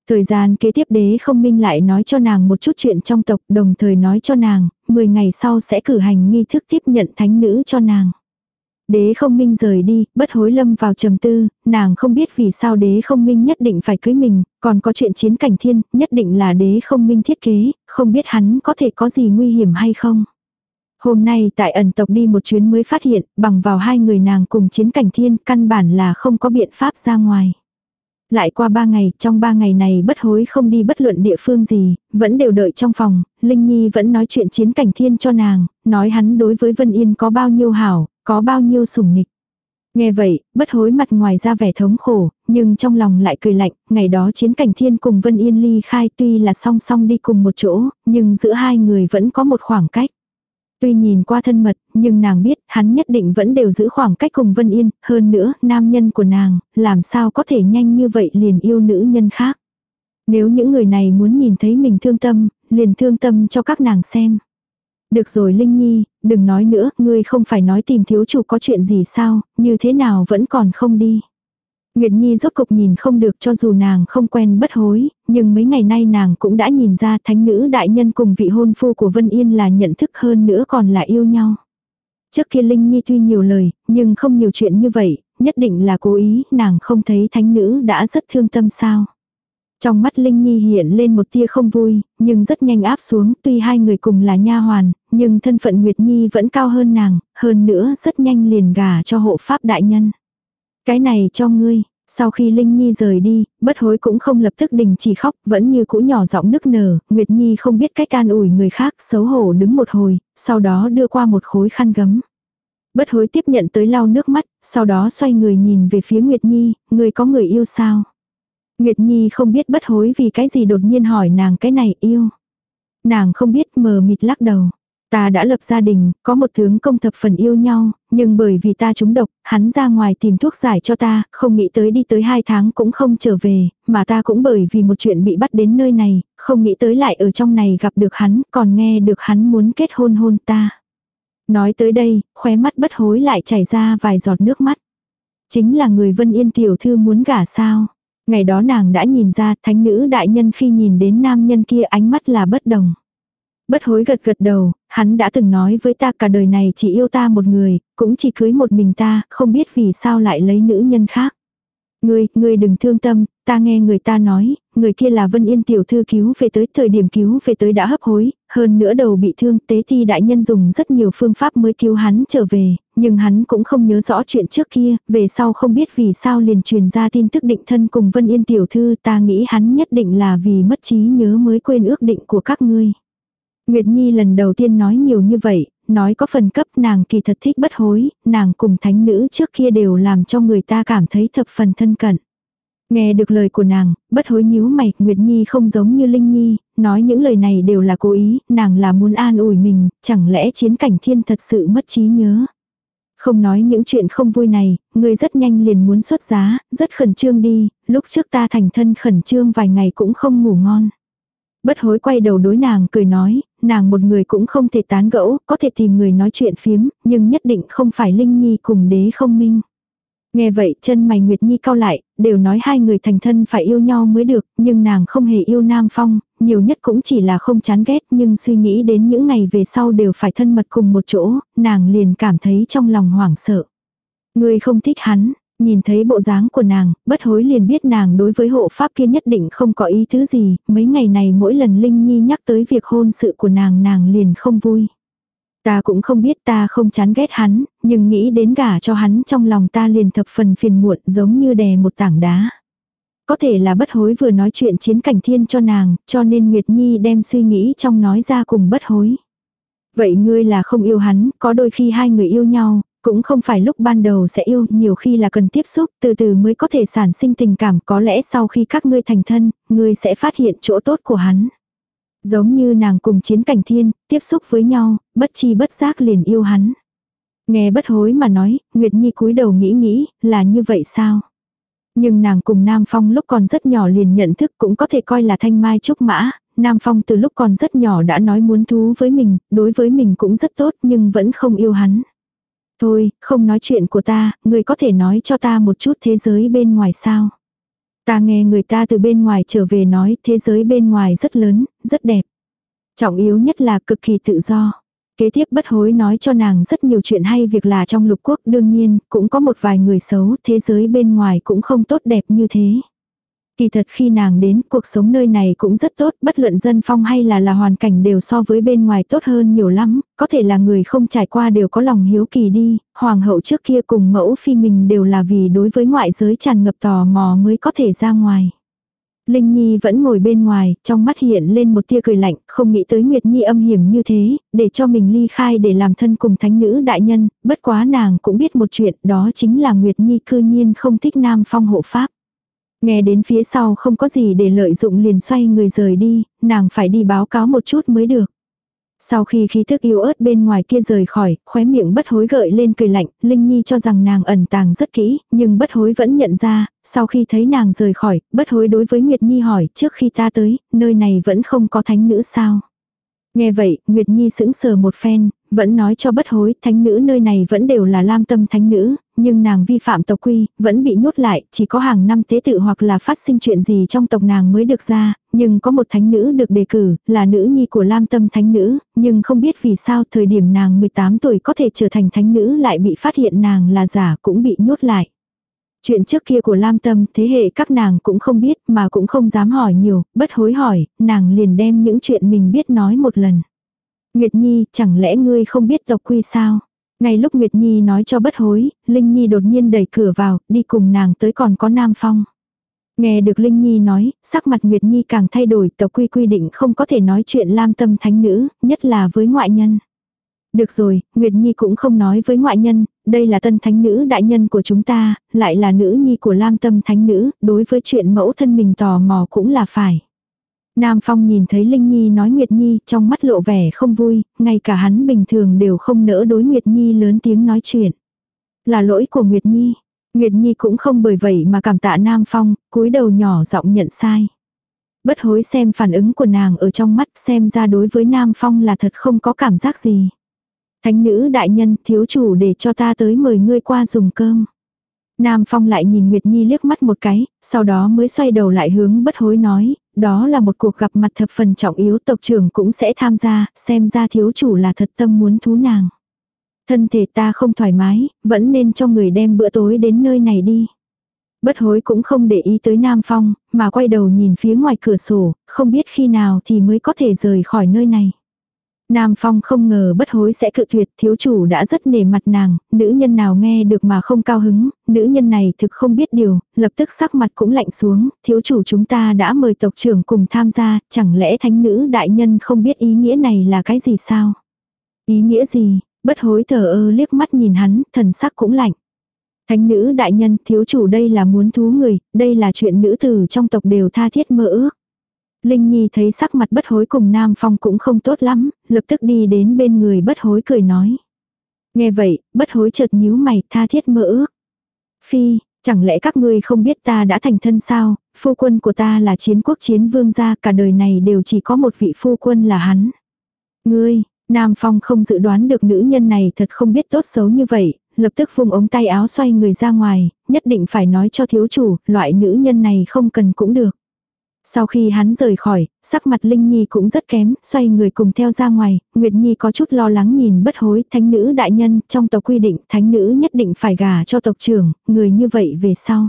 Thời gian kế tiếp đế không minh lại nói cho nàng một chút chuyện trong tộc đồng thời nói cho nàng, 10 ngày sau sẽ cử hành nghi thức tiếp nhận thánh nữ cho nàng. Đế không minh rời đi, bất hối lâm vào trầm tư, nàng không biết vì sao đế không minh nhất định phải cưới mình, còn có chuyện chiến cảnh thiên, nhất định là đế không minh thiết kế, không biết hắn có thể có gì nguy hiểm hay không. Hôm nay tại ẩn tộc đi một chuyến mới phát hiện, bằng vào hai người nàng cùng chiến cảnh thiên, căn bản là không có biện pháp ra ngoài. Lại qua ba ngày, trong ba ngày này bất hối không đi bất luận địa phương gì, vẫn đều đợi trong phòng, Linh Nhi vẫn nói chuyện chiến cảnh thiên cho nàng, nói hắn đối với Vân Yên có bao nhiêu hảo, có bao nhiêu sủng nịch. Nghe vậy, bất hối mặt ngoài ra vẻ thống khổ, nhưng trong lòng lại cười lạnh, ngày đó chiến cảnh thiên cùng Vân Yên ly khai tuy là song song đi cùng một chỗ, nhưng giữa hai người vẫn có một khoảng cách. Tuy nhìn qua thân mật, nhưng nàng biết hắn nhất định vẫn đều giữ khoảng cách cùng Vân Yên, hơn nữa, nam nhân của nàng, làm sao có thể nhanh như vậy liền yêu nữ nhân khác. Nếu những người này muốn nhìn thấy mình thương tâm, liền thương tâm cho các nàng xem. Được rồi Linh Nhi, đừng nói nữa, ngươi không phải nói tìm thiếu chủ có chuyện gì sao, như thế nào vẫn còn không đi. Nguyệt Nhi rốt cục nhìn không được cho dù nàng không quen bất hối, nhưng mấy ngày nay nàng cũng đã nhìn ra thánh nữ đại nhân cùng vị hôn phu của Vân Yên là nhận thức hơn nữa còn là yêu nhau. Trước kia Linh Nhi tuy nhiều lời, nhưng không nhiều chuyện như vậy, nhất định là cố ý, nàng không thấy thánh nữ đã rất thương tâm sao. Trong mắt Linh Nhi hiện lên một tia không vui, nhưng rất nhanh áp xuống, tuy hai người cùng là nha hoàn, nhưng thân phận Nguyệt Nhi vẫn cao hơn nàng, hơn nữa rất nhanh liền gả cho hộ pháp đại nhân. Cái này cho ngươi, sau khi Linh Nhi rời đi, bất hối cũng không lập tức đình chỉ khóc, vẫn như cũ nhỏ giọng nức nở, Nguyệt Nhi không biết cách an ủi người khác, xấu hổ đứng một hồi, sau đó đưa qua một khối khăn gấm. Bất hối tiếp nhận tới lau nước mắt, sau đó xoay người nhìn về phía Nguyệt Nhi, người có người yêu sao? Nguyệt Nhi không biết bất hối vì cái gì đột nhiên hỏi nàng cái này yêu. Nàng không biết mờ mịt lắc đầu. Ta đã lập gia đình, có một tướng công thập phần yêu nhau, nhưng bởi vì ta trúng độc, hắn ra ngoài tìm thuốc giải cho ta, không nghĩ tới đi tới hai tháng cũng không trở về, mà ta cũng bởi vì một chuyện bị bắt đến nơi này, không nghĩ tới lại ở trong này gặp được hắn, còn nghe được hắn muốn kết hôn hôn ta. Nói tới đây, khóe mắt bất hối lại chảy ra vài giọt nước mắt. Chính là người Vân Yên tiểu thư muốn gả sao. Ngày đó nàng đã nhìn ra thánh nữ đại nhân khi nhìn đến nam nhân kia ánh mắt là bất đồng. Bất hối gật gật đầu, hắn đã từng nói với ta cả đời này chỉ yêu ta một người, cũng chỉ cưới một mình ta, không biết vì sao lại lấy nữ nhân khác. Ngươi, ngươi đừng thương tâm, ta nghe người ta nói, người kia là Vân Yên tiểu thư cứu về tới thời điểm cứu về tới đã hấp hối, hơn nữa đầu bị thương tế thi đại nhân dùng rất nhiều phương pháp mới cứu hắn trở về, nhưng hắn cũng không nhớ rõ chuyện trước kia, về sau không biết vì sao liền truyền ra tin tức định thân cùng Vân Yên tiểu thư ta nghĩ hắn nhất định là vì mất trí nhớ mới quên ước định của các ngươi. Nguyệt Nhi lần đầu tiên nói nhiều như vậy, nói có phần cấp nàng kỳ thật thích bất hối, nàng cùng thánh nữ trước kia đều làm cho người ta cảm thấy thập phần thân cận. Nghe được lời của nàng, bất hối nhíu mày, Nguyệt Nhi không giống như Linh Nhi, nói những lời này đều là cố ý, nàng là muốn an ủi mình, chẳng lẽ chiến cảnh thiên thật sự mất trí nhớ. Không nói những chuyện không vui này, người rất nhanh liền muốn xuất giá, rất khẩn trương đi, lúc trước ta thành thân khẩn trương vài ngày cũng không ngủ ngon. Bất hối quay đầu đối nàng cười nói, nàng một người cũng không thể tán gẫu, có thể tìm người nói chuyện phiếm, nhưng nhất định không phải Linh Nhi cùng đế không minh. Nghe vậy chân mày Nguyệt Nhi cao lại, đều nói hai người thành thân phải yêu nhau mới được, nhưng nàng không hề yêu Nam Phong, nhiều nhất cũng chỉ là không chán ghét nhưng suy nghĩ đến những ngày về sau đều phải thân mật cùng một chỗ, nàng liền cảm thấy trong lòng hoảng sợ. Người không thích hắn, Nhìn thấy bộ dáng của nàng, bất hối liền biết nàng đối với hộ pháp kia nhất định không có ý thứ gì, mấy ngày này mỗi lần Linh Nhi nhắc tới việc hôn sự của nàng nàng liền không vui. Ta cũng không biết ta không chán ghét hắn, nhưng nghĩ đến gả cho hắn trong lòng ta liền thập phần phiền muộn giống như đè một tảng đá. Có thể là bất hối vừa nói chuyện chiến cảnh thiên cho nàng, cho nên Nguyệt Nhi đem suy nghĩ trong nói ra cùng bất hối. Vậy ngươi là không yêu hắn, có đôi khi hai người yêu nhau, cũng không phải lúc ban đầu sẽ yêu, nhiều khi là cần tiếp xúc, từ từ mới có thể sản sinh tình cảm, có lẽ sau khi các ngươi thành thân, ngươi sẽ phát hiện chỗ tốt của hắn. Giống như nàng cùng chiến cảnh thiên, tiếp xúc với nhau, bất chi bất giác liền yêu hắn. Nghe bất hối mà nói, Nguyệt Nhi cúi đầu nghĩ nghĩ, là như vậy sao? Nhưng nàng cùng Nam Phong lúc còn rất nhỏ liền nhận thức cũng có thể coi là thanh mai trúc mã, Nam Phong từ lúc còn rất nhỏ đã nói muốn thú với mình, đối với mình cũng rất tốt nhưng vẫn không yêu hắn. Thôi, không nói chuyện của ta, người có thể nói cho ta một chút thế giới bên ngoài sao. Ta nghe người ta từ bên ngoài trở về nói thế giới bên ngoài rất lớn, rất đẹp. Trọng yếu nhất là cực kỳ tự do. Kế tiếp bất hối nói cho nàng rất nhiều chuyện hay việc là trong lục quốc đương nhiên cũng có một vài người xấu thế giới bên ngoài cũng không tốt đẹp như thế. Kỳ thật khi nàng đến, cuộc sống nơi này cũng rất tốt, bất luận dân phong hay là là hoàn cảnh đều so với bên ngoài tốt hơn nhiều lắm, có thể là người không trải qua đều có lòng hiếu kỳ đi, hoàng hậu trước kia cùng mẫu phi mình đều là vì đối với ngoại giới tràn ngập tò mò mới có thể ra ngoài. Linh Nhi vẫn ngồi bên ngoài, trong mắt hiện lên một tia cười lạnh, không nghĩ tới Nguyệt Nhi âm hiểm như thế, để cho mình ly khai để làm thân cùng thánh nữ đại nhân, bất quá nàng cũng biết một chuyện, đó chính là Nguyệt Nhi cư nhiên không thích nam phong hộ pháp. Nghe đến phía sau không có gì để lợi dụng liền xoay người rời đi, nàng phải đi báo cáo một chút mới được. Sau khi khí thức yếu ớt bên ngoài kia rời khỏi, khóe miệng bất hối gợi lên cười lạnh, Linh Nhi cho rằng nàng ẩn tàng rất kỹ, nhưng bất hối vẫn nhận ra, sau khi thấy nàng rời khỏi, bất hối đối với Nguyệt Nhi hỏi, trước khi ta tới, nơi này vẫn không có thánh nữ sao. Nghe vậy, Nguyệt Nhi sững sờ một phen, vẫn nói cho bất hối, thánh nữ nơi này vẫn đều là lam tâm thánh nữ, nhưng nàng vi phạm tộc quy, vẫn bị nhốt lại, chỉ có hàng năm tế tự hoặc là phát sinh chuyện gì trong tộc nàng mới được ra, nhưng có một thánh nữ được đề cử, là nữ nhi của lam tâm thánh nữ, nhưng không biết vì sao thời điểm nàng 18 tuổi có thể trở thành thánh nữ lại bị phát hiện nàng là giả cũng bị nhốt lại. Chuyện trước kia của Lam Tâm thế hệ các nàng cũng không biết mà cũng không dám hỏi nhiều, bất hối hỏi, nàng liền đem những chuyện mình biết nói một lần. Nguyệt Nhi, chẳng lẽ ngươi không biết tộc quy sao? Ngay lúc Nguyệt Nhi nói cho bất hối, Linh Nhi đột nhiên đẩy cửa vào, đi cùng nàng tới còn có Nam Phong. Nghe được Linh Nhi nói, sắc mặt Nguyệt Nhi càng thay đổi tộc quy quy định không có thể nói chuyện lam tâm thánh nữ, nhất là với ngoại nhân. Được rồi, Nguyệt Nhi cũng không nói với ngoại nhân, đây là tân thánh nữ đại nhân của chúng ta, lại là nữ nhi của lam tâm thánh nữ, đối với chuyện mẫu thân mình tò mò cũng là phải. Nam Phong nhìn thấy Linh Nhi nói Nguyệt Nhi trong mắt lộ vẻ không vui, ngay cả hắn bình thường đều không nỡ đối Nguyệt Nhi lớn tiếng nói chuyện. Là lỗi của Nguyệt Nhi. Nguyệt Nhi cũng không bởi vậy mà cảm tạ Nam Phong, cúi đầu nhỏ giọng nhận sai. Bất hối xem phản ứng của nàng ở trong mắt xem ra đối với Nam Phong là thật không có cảm giác gì. Thánh nữ đại nhân thiếu chủ để cho ta tới mời ngươi qua dùng cơm. Nam Phong lại nhìn Nguyệt Nhi liếc mắt một cái, sau đó mới xoay đầu lại hướng bất hối nói, đó là một cuộc gặp mặt thập phần trọng yếu tộc trưởng cũng sẽ tham gia, xem ra thiếu chủ là thật tâm muốn thú nàng. Thân thể ta không thoải mái, vẫn nên cho người đem bữa tối đến nơi này đi. Bất hối cũng không để ý tới Nam Phong, mà quay đầu nhìn phía ngoài cửa sổ, không biết khi nào thì mới có thể rời khỏi nơi này. Nam Phong không ngờ bất hối sẽ cự tuyệt, thiếu chủ đã rất nể mặt nàng, nữ nhân nào nghe được mà không cao hứng, nữ nhân này thực không biết điều, lập tức sắc mặt cũng lạnh xuống, thiếu chủ chúng ta đã mời tộc trưởng cùng tham gia, chẳng lẽ thánh nữ đại nhân không biết ý nghĩa này là cái gì sao? Ý nghĩa gì? Bất hối thở ơ liếc mắt nhìn hắn, thần sắc cũng lạnh. Thánh nữ đại nhân, thiếu chủ đây là muốn thú người, đây là chuyện nữ tử trong tộc đều tha thiết mơ ước. Linh Nhi thấy sắc mặt bất hối cùng Nam Phong cũng không tốt lắm, lập tức đi đến bên người bất hối cười nói. Nghe vậy, bất hối chợt nhíu mày tha thiết mơ ước. Phi, chẳng lẽ các ngươi không biết ta đã thành thân sao, phu quân của ta là chiến quốc chiến vương gia cả đời này đều chỉ có một vị phu quân là hắn. Ngươi, Nam Phong không dự đoán được nữ nhân này thật không biết tốt xấu như vậy, lập tức vung ống tay áo xoay người ra ngoài, nhất định phải nói cho thiếu chủ, loại nữ nhân này không cần cũng được. Sau khi hắn rời khỏi, sắc mặt Linh Nhi cũng rất kém, xoay người cùng theo ra ngoài, Nguyệt Nhi có chút lo lắng nhìn bất hối, thánh nữ đại nhân, trong tộc quy định, thánh nữ nhất định phải gả cho tộc trưởng, người như vậy về sau.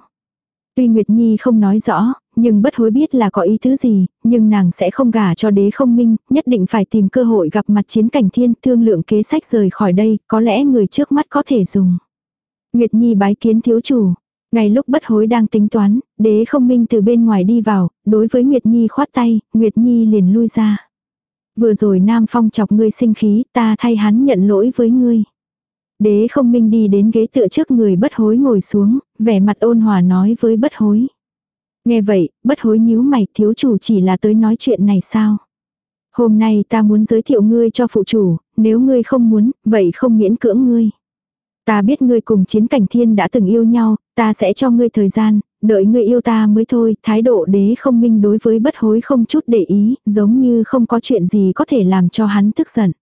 Tuy Nguyệt Nhi không nói rõ, nhưng bất hối biết là có ý thứ gì, nhưng nàng sẽ không gả cho đế không minh, nhất định phải tìm cơ hội gặp mặt chiến cảnh thiên thương lượng kế sách rời khỏi đây, có lẽ người trước mắt có thể dùng. Nguyệt Nhi bái kiến thiếu chủ. Ngay lúc bất hối đang tính toán, đế không minh từ bên ngoài đi vào, đối với Nguyệt Nhi khoát tay, Nguyệt Nhi liền lui ra. Vừa rồi Nam Phong chọc ngươi sinh khí, ta thay hắn nhận lỗi với ngươi. Đế không minh đi đến ghế tựa trước người bất hối ngồi xuống, vẻ mặt ôn hòa nói với bất hối. Nghe vậy, bất hối nhíu mày thiếu chủ chỉ là tới nói chuyện này sao? Hôm nay ta muốn giới thiệu ngươi cho phụ chủ, nếu ngươi không muốn, vậy không miễn cưỡng ngươi. Ta biết ngươi cùng chiến cảnh thiên đã từng yêu nhau, ta sẽ cho ngươi thời gian, đợi ngươi yêu ta mới thôi, thái độ đế không minh đối với bất hối không chút để ý, giống như không có chuyện gì có thể làm cho hắn tức giận.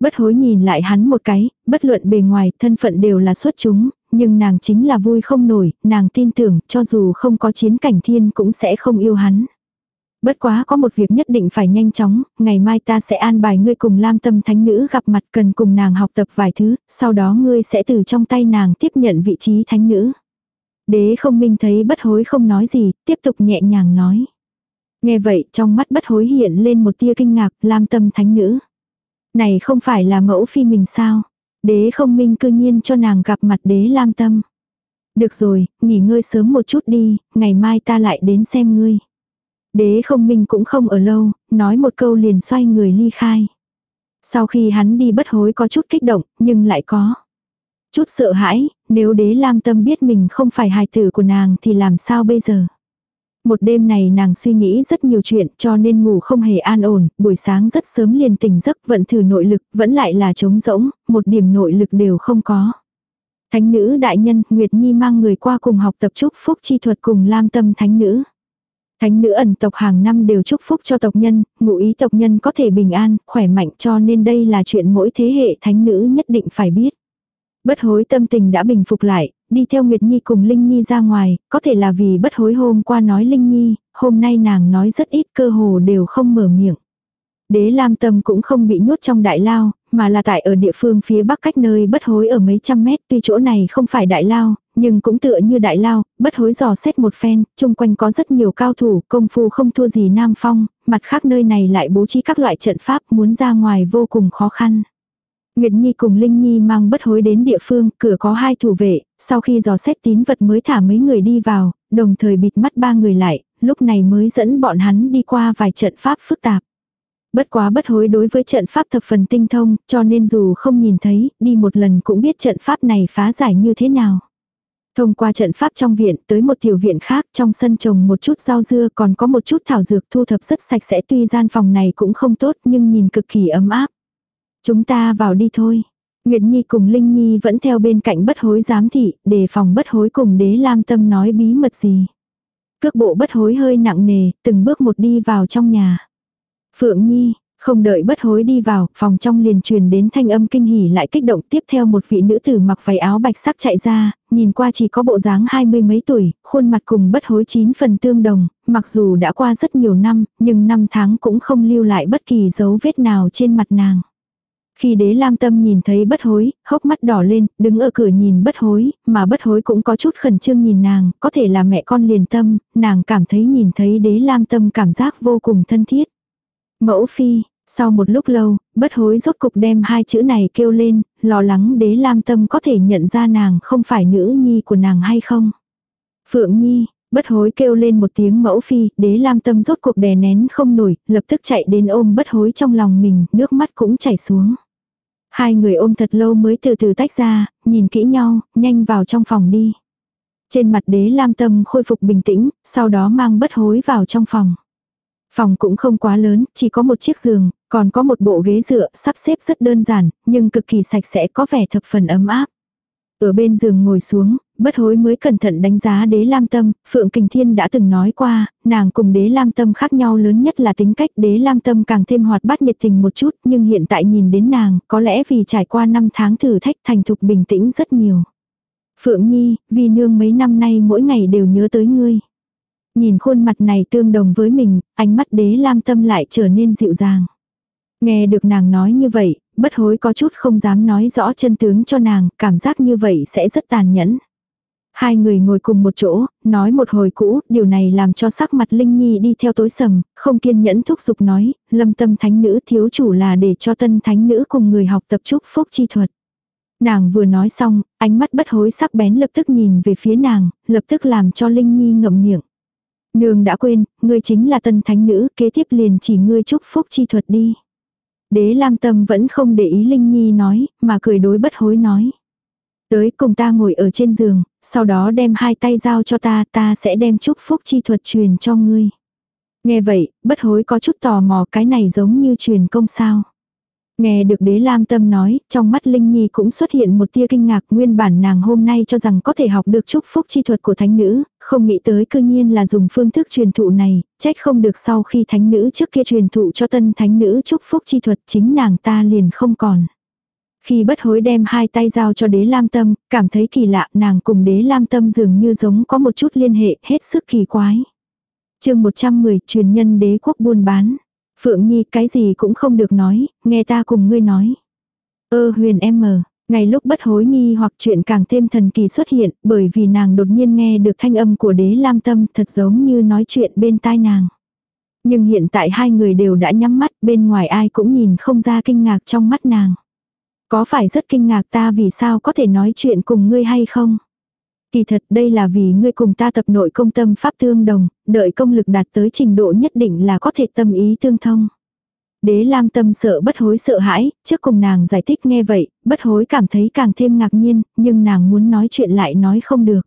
Bất hối nhìn lại hắn một cái, bất luận bề ngoài, thân phận đều là xuất chúng, nhưng nàng chính là vui không nổi, nàng tin tưởng cho dù không có chiến cảnh thiên cũng sẽ không yêu hắn. Bất quá có một việc nhất định phải nhanh chóng, ngày mai ta sẽ an bài ngươi cùng Lam Tâm Thánh Nữ gặp mặt cần cùng nàng học tập vài thứ, sau đó ngươi sẽ từ trong tay nàng tiếp nhận vị trí Thánh Nữ. Đế không minh thấy bất hối không nói gì, tiếp tục nhẹ nhàng nói. Nghe vậy trong mắt bất hối hiện lên một tia kinh ngạc, Lam Tâm Thánh Nữ. Này không phải là mẫu phi mình sao? Đế không minh cư nhiên cho nàng gặp mặt đế Lam Tâm. Được rồi, nghỉ ngơi sớm một chút đi, ngày mai ta lại đến xem ngươi. Đế không minh cũng không ở lâu, nói một câu liền xoay người ly khai. Sau khi hắn đi bất hối có chút kích động, nhưng lại có. Chút sợ hãi, nếu đế lam tâm biết mình không phải hài tử của nàng thì làm sao bây giờ. Một đêm này nàng suy nghĩ rất nhiều chuyện cho nên ngủ không hề an ổn, buổi sáng rất sớm liền tỉnh giấc vận thử nội lực vẫn lại là trống rỗng, một điểm nội lực đều không có. Thánh nữ đại nhân Nguyệt Nhi mang người qua cùng học tập chúc phúc chi thuật cùng lam tâm thánh nữ. Thánh nữ ẩn tộc hàng năm đều chúc phúc cho tộc nhân, ngụ ý tộc nhân có thể bình an, khỏe mạnh cho nên đây là chuyện mỗi thế hệ thánh nữ nhất định phải biết. Bất hối tâm tình đã bình phục lại, đi theo Nguyệt Nhi cùng Linh Nhi ra ngoài, có thể là vì bất hối hôm qua nói Linh Nhi, hôm nay nàng nói rất ít cơ hồ đều không mở miệng. Đế Lam Tâm cũng không bị nhốt trong đại lao, mà là tại ở địa phương phía bắc cách nơi bất hối ở mấy trăm mét tuy chỗ này không phải đại lao, nhưng cũng tựa như đại lao, bất hối dò xét một phen, chung quanh có rất nhiều cao thủ, công phu không thua gì Nam Phong, mặt khác nơi này lại bố trí các loại trận pháp muốn ra ngoài vô cùng khó khăn. Nguyệt Nhi cùng Linh Nhi mang bất hối đến địa phương, cửa có hai thủ vệ, sau khi dò xét tín vật mới thả mấy người đi vào, đồng thời bịt mắt ba người lại, lúc này mới dẫn bọn hắn đi qua vài trận pháp phức tạp. Bất quá bất hối đối với trận pháp thập phần tinh thông, cho nên dù không nhìn thấy, đi một lần cũng biết trận pháp này phá giải như thế nào. Thông qua trận pháp trong viện tới một tiểu viện khác trong sân trồng một chút rau dưa còn có một chút thảo dược thu thập rất sạch sẽ tuy gian phòng này cũng không tốt nhưng nhìn cực kỳ ấm áp. Chúng ta vào đi thôi. Nguyệt Nhi cùng Linh Nhi vẫn theo bên cạnh bất hối giám thị, đề phòng bất hối cùng đế lam tâm nói bí mật gì. Cước bộ bất hối hơi nặng nề, từng bước một đi vào trong nhà. Phượng Nhi, không đợi bất hối đi vào, phòng trong liền truyền đến thanh âm kinh hỉ lại kích động tiếp theo một vị nữ tử mặc váy áo bạch sắc chạy ra, nhìn qua chỉ có bộ dáng hai mươi mấy tuổi, khuôn mặt cùng bất hối chín phần tương đồng, mặc dù đã qua rất nhiều năm, nhưng năm tháng cũng không lưu lại bất kỳ dấu vết nào trên mặt nàng. Khi đế lam tâm nhìn thấy bất hối, hốc mắt đỏ lên, đứng ở cửa nhìn bất hối, mà bất hối cũng có chút khẩn trương nhìn nàng, có thể là mẹ con liền tâm, nàng cảm thấy nhìn thấy đế lam tâm cảm giác vô cùng thân thiết. Mẫu phi, sau một lúc lâu, bất hối rốt cục đem hai chữ này kêu lên, lo lắng đế lam tâm có thể nhận ra nàng không phải nữ nhi của nàng hay không. Phượng nhi, bất hối kêu lên một tiếng mẫu phi, đế lam tâm rốt cuộc đè nén không nổi, lập tức chạy đến ôm bất hối trong lòng mình, nước mắt cũng chảy xuống. Hai người ôm thật lâu mới từ từ tách ra, nhìn kỹ nhau, nhanh vào trong phòng đi. Trên mặt đế lam tâm khôi phục bình tĩnh, sau đó mang bất hối vào trong phòng. Phòng cũng không quá lớn, chỉ có một chiếc giường, còn có một bộ ghế dựa, sắp xếp rất đơn giản, nhưng cực kỳ sạch sẽ có vẻ thập phần ấm áp. Ở bên giường ngồi xuống, bất hối mới cẩn thận đánh giá đế lam tâm, Phượng Kình Thiên đã từng nói qua, nàng cùng đế lam tâm khác nhau lớn nhất là tính cách đế lam tâm càng thêm hoạt bát nhiệt tình một chút, nhưng hiện tại nhìn đến nàng, có lẽ vì trải qua năm tháng thử thách thành thục bình tĩnh rất nhiều. Phượng Nhi, vì nương mấy năm nay mỗi ngày đều nhớ tới ngươi. Nhìn khuôn mặt này tương đồng với mình, ánh mắt đế lam tâm lại trở nên dịu dàng. Nghe được nàng nói như vậy, bất hối có chút không dám nói rõ chân tướng cho nàng, cảm giác như vậy sẽ rất tàn nhẫn. Hai người ngồi cùng một chỗ, nói một hồi cũ, điều này làm cho sắc mặt Linh Nhi đi theo tối sầm, không kiên nhẫn thúc giục nói, lâm tâm thánh nữ thiếu chủ là để cho tân thánh nữ cùng người học tập chúc phúc chi thuật. Nàng vừa nói xong, ánh mắt bất hối sắc bén lập tức nhìn về phía nàng, lập tức làm cho Linh Nhi ngậm miệng. Nương đã quên, ngươi chính là tân thánh nữ, kế tiếp liền chỉ ngươi chúc phúc chi thuật đi. Đế Lam Tâm vẫn không để ý Linh Nhi nói, mà cười đối bất hối nói. Tới cùng ta ngồi ở trên giường, sau đó đem hai tay giao cho ta, ta sẽ đem chúc phúc chi thuật truyền cho ngươi. Nghe vậy, bất hối có chút tò mò cái này giống như truyền công sao. Nghe được đế lam tâm nói, trong mắt Linh Nhi cũng xuất hiện một tia kinh ngạc nguyên bản nàng hôm nay cho rằng có thể học được chúc phúc chi thuật của thánh nữ, không nghĩ tới cư nhiên là dùng phương thức truyền thụ này, trách không được sau khi thánh nữ trước kia truyền thụ cho tân thánh nữ chúc phúc chi thuật chính nàng ta liền không còn. Khi bất hối đem hai tay giao cho đế lam tâm, cảm thấy kỳ lạ nàng cùng đế lam tâm dường như giống có một chút liên hệ hết sức kỳ quái. chương 110 truyền nhân đế quốc buôn bán. Phượng Nhi cái gì cũng không được nói, nghe ta cùng ngươi nói. Ơ huyền em mờ, ngay lúc bất hối nghi hoặc chuyện càng thêm thần kỳ xuất hiện, bởi vì nàng đột nhiên nghe được thanh âm của đế lam tâm thật giống như nói chuyện bên tai nàng. Nhưng hiện tại hai người đều đã nhắm mắt, bên ngoài ai cũng nhìn không ra kinh ngạc trong mắt nàng. Có phải rất kinh ngạc ta vì sao có thể nói chuyện cùng ngươi hay không? Kỳ thật đây là vì ngươi cùng ta tập nội công tâm pháp tương đồng, đợi công lực đạt tới trình độ nhất định là có thể tâm ý tương thông. Đế Lam tâm sợ bất hối sợ hãi, trước cùng nàng giải thích nghe vậy, bất hối cảm thấy càng thêm ngạc nhiên, nhưng nàng muốn nói chuyện lại nói không được.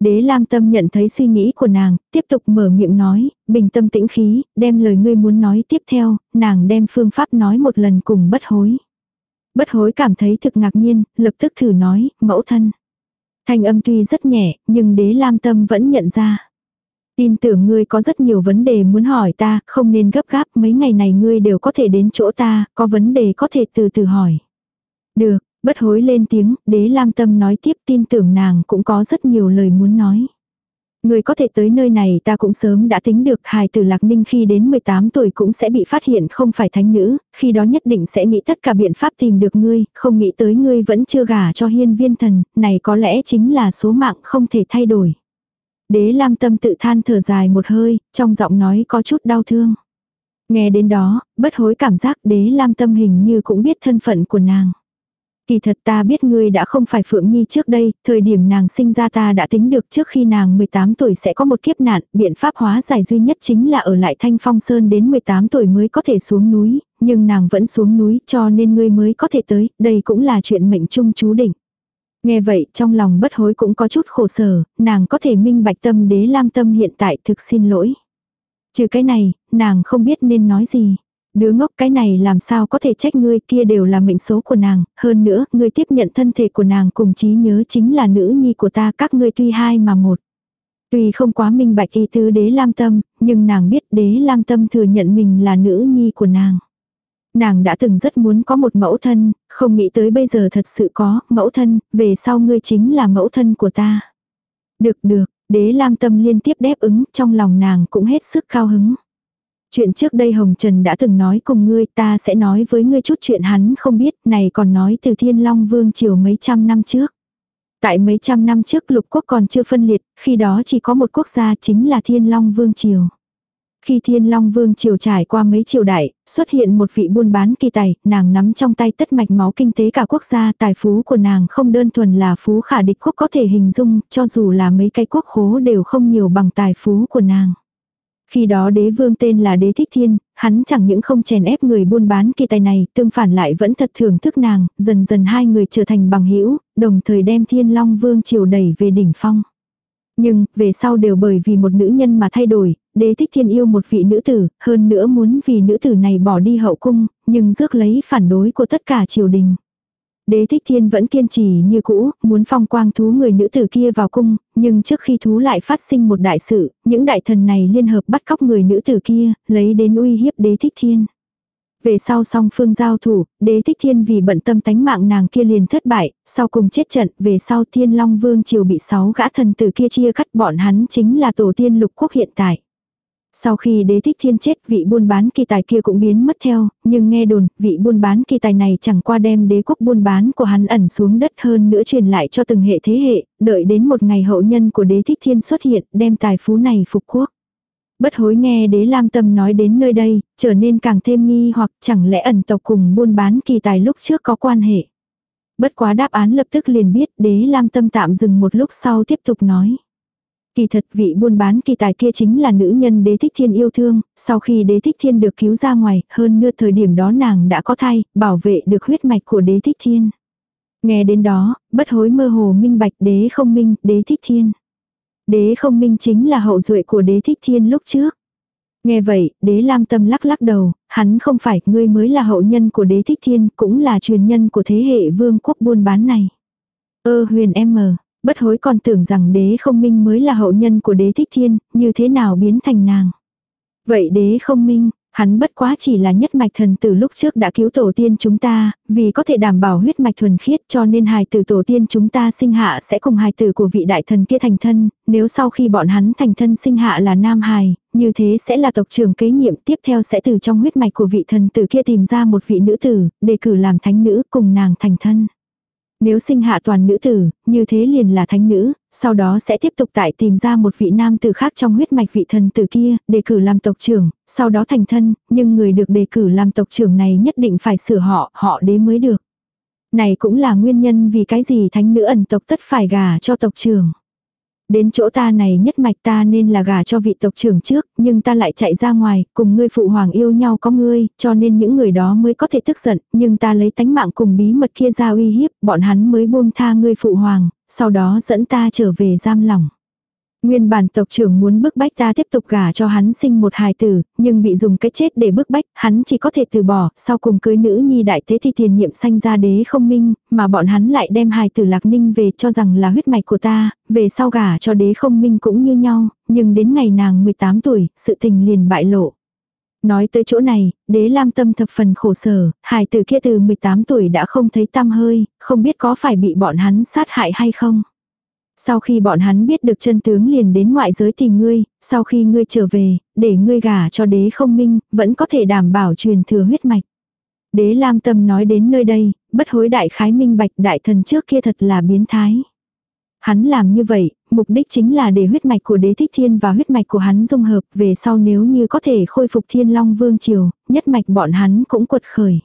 Đế Lam tâm nhận thấy suy nghĩ của nàng, tiếp tục mở miệng nói, bình tâm tĩnh khí, đem lời ngươi muốn nói tiếp theo, nàng đem phương pháp nói một lần cùng bất hối. Bất hối cảm thấy thực ngạc nhiên, lập tức thử nói, mẫu thân. Thanh âm tuy rất nhẹ, nhưng đế lam tâm vẫn nhận ra. Tin tưởng ngươi có rất nhiều vấn đề muốn hỏi ta, không nên gấp gáp, mấy ngày này ngươi đều có thể đến chỗ ta, có vấn đề có thể từ từ hỏi. Được, bất hối lên tiếng, đế lam tâm nói tiếp tin tưởng nàng cũng có rất nhiều lời muốn nói. Người có thể tới nơi này ta cũng sớm đã tính được hài tử lạc ninh khi đến 18 tuổi cũng sẽ bị phát hiện không phải thánh nữ, khi đó nhất định sẽ nghĩ tất cả biện pháp tìm được ngươi, không nghĩ tới ngươi vẫn chưa gả cho hiên viên thần, này có lẽ chính là số mạng không thể thay đổi. Đế Lam tâm tự than thở dài một hơi, trong giọng nói có chút đau thương. Nghe đến đó, bất hối cảm giác đế Lam tâm hình như cũng biết thân phận của nàng. Kỳ thật ta biết ngươi đã không phải Phượng Nhi trước đây, thời điểm nàng sinh ra ta đã tính được trước khi nàng 18 tuổi sẽ có một kiếp nạn, biện pháp hóa giải duy nhất chính là ở lại Thanh Phong Sơn đến 18 tuổi mới có thể xuống núi, nhưng nàng vẫn xuống núi cho nên ngươi mới có thể tới, đây cũng là chuyện mệnh trung chú định. Nghe vậy trong lòng bất hối cũng có chút khổ sở, nàng có thể minh bạch tâm đế lam tâm hiện tại thực xin lỗi. Trừ cái này, nàng không biết nên nói gì. Đứa ngốc cái này làm sao có thể trách ngươi kia đều là mệnh số của nàng, hơn nữa, ngươi tiếp nhận thân thể của nàng cùng trí nhớ chính là nữ nhi của ta các ngươi tuy hai mà một. Tuy không quá minh bạch y tứ đế lam tâm, nhưng nàng biết đế lam tâm thừa nhận mình là nữ nhi của nàng. Nàng đã từng rất muốn có một mẫu thân, không nghĩ tới bây giờ thật sự có, mẫu thân, về sau ngươi chính là mẫu thân của ta. Được được, đế lam tâm liên tiếp đáp ứng, trong lòng nàng cũng hết sức cao hứng. Chuyện trước đây Hồng Trần đã từng nói cùng ngươi ta sẽ nói với ngươi chút chuyện hắn không biết, này còn nói từ Thiên Long Vương triều mấy trăm năm trước. Tại mấy trăm năm trước lục quốc còn chưa phân liệt, khi đó chỉ có một quốc gia chính là Thiên Long Vương triều. Khi Thiên Long Vương triều trải qua mấy triều đại, xuất hiện một vị buôn bán kỳ tài, nàng nắm trong tay tất mạch máu kinh tế cả quốc gia, tài phú của nàng không đơn thuần là phú khả địch quốc có thể hình dung, cho dù là mấy cái quốc khố đều không nhiều bằng tài phú của nàng. Khi đó đế vương tên là đế thích thiên, hắn chẳng những không chèn ép người buôn bán kỳ tài này, tương phản lại vẫn thật thưởng thức nàng, dần dần hai người trở thành bằng hữu đồng thời đem thiên long vương triều đẩy về đỉnh phong. Nhưng, về sau đều bởi vì một nữ nhân mà thay đổi, đế thích thiên yêu một vị nữ tử, hơn nữa muốn vì nữ tử này bỏ đi hậu cung, nhưng rước lấy phản đối của tất cả triều đình. Đế thích thiên vẫn kiên trì như cũ, muốn phong quang thú người nữ tử kia vào cung, nhưng trước khi thú lại phát sinh một đại sự, những đại thần này liên hợp bắt cóc người nữ tử kia, lấy đến uy hiếp đế thích thiên. Về sau song phương giao thủ, đế thích thiên vì bận tâm tánh mạng nàng kia liền thất bại, sau cùng chết trận, về sau thiên long vương triều bị sáu gã thần tử kia chia cắt bọn hắn chính là tổ tiên lục quốc hiện tại. Sau khi đế thích thiên chết vị buôn bán kỳ tài kia cũng biến mất theo, nhưng nghe đồn vị buôn bán kỳ tài này chẳng qua đem đế quốc buôn bán của hắn ẩn xuống đất hơn nữa truyền lại cho từng hệ thế hệ, đợi đến một ngày hậu nhân của đế thích thiên xuất hiện đem tài phú này phục quốc. Bất hối nghe đế lam tâm nói đến nơi đây, trở nên càng thêm nghi hoặc chẳng lẽ ẩn tộc cùng buôn bán kỳ tài lúc trước có quan hệ. Bất quá đáp án lập tức liền biết đế lam tâm tạm dừng một lúc sau tiếp tục nói. Kỳ thật vị buôn bán kỳ tài kia chính là nữ nhân đế thích thiên yêu thương, sau khi đế thích thiên được cứu ra ngoài, hơn nữa thời điểm đó nàng đã có thai, bảo vệ được huyết mạch của đế thích thiên. Nghe đến đó, bất hối mơ hồ minh bạch đế không minh, đế thích thiên. Đế không minh chính là hậu duệ của đế thích thiên lúc trước. Nghe vậy, đế lam tâm lắc lắc đầu, hắn không phải, ngươi mới là hậu nhân của đế thích thiên, cũng là truyền nhân của thế hệ vương quốc buôn bán này. Ơ huyền em mờ, bất hối còn tưởng rằng đế không minh mới là hậu nhân của đế thích thiên, như thế nào biến thành nàng. Vậy đế không minh, hắn bất quá chỉ là nhất mạch thần từ lúc trước đã cứu tổ tiên chúng ta, vì có thể đảm bảo huyết mạch thuần khiết cho nên hài tử tổ tiên chúng ta sinh hạ sẽ cùng hài tử của vị đại thần kia thành thân, nếu sau khi bọn hắn thành thân sinh hạ là nam hài, như thế sẽ là tộc trưởng kế nhiệm tiếp theo sẽ từ trong huyết mạch của vị thần tử kia tìm ra một vị nữ tử, đề cử làm thánh nữ cùng nàng thành thân. Nếu sinh hạ toàn nữ tử, như thế liền là thánh nữ, sau đó sẽ tiếp tục tại tìm ra một vị nam tử khác trong huyết mạch vị thần tử kia, đề cử làm tộc trưởng, sau đó thành thân, nhưng người được đề cử làm tộc trưởng này nhất định phải sửa họ, họ đế mới được. Này cũng là nguyên nhân vì cái gì thánh nữ ẩn tộc tất phải gả cho tộc trưởng. Đến chỗ ta này nhất mạch ta nên là gả cho vị tộc trưởng trước, nhưng ta lại chạy ra ngoài, cùng ngươi phụ hoàng yêu nhau có ngươi, cho nên những người đó mới có thể tức giận, nhưng ta lấy tánh mạng cùng bí mật kia ra uy hiếp, bọn hắn mới buông tha ngươi phụ hoàng, sau đó dẫn ta trở về giam lòng. Nguyên bản tộc trưởng muốn bức bách ta tiếp tục gả cho hắn sinh một hài tử, nhưng bị dùng cái chết để bức bách, hắn chỉ có thể từ bỏ, sau cùng cưới nữ nhi đại thế thì tiền nhiệm sanh ra đế không minh, mà bọn hắn lại đem hài tử lạc ninh về cho rằng là huyết mạch của ta, về sau gả cho đế không minh cũng như nhau, nhưng đến ngày nàng 18 tuổi, sự tình liền bại lộ. Nói tới chỗ này, đế lam tâm thập phần khổ sở, hài tử kia từ 18 tuổi đã không thấy tăm hơi, không biết có phải bị bọn hắn sát hại hay không. Sau khi bọn hắn biết được chân tướng liền đến ngoại giới tìm ngươi, sau khi ngươi trở về, để ngươi gả cho đế không minh, vẫn có thể đảm bảo truyền thừa huyết mạch. Đế Lam Tâm nói đến nơi đây, bất hối đại khái minh bạch đại thần trước kia thật là biến thái. Hắn làm như vậy, mục đích chính là để huyết mạch của đế thích thiên và huyết mạch của hắn dung hợp về sau nếu như có thể khôi phục thiên long vương triều, nhất mạch bọn hắn cũng quật khởi.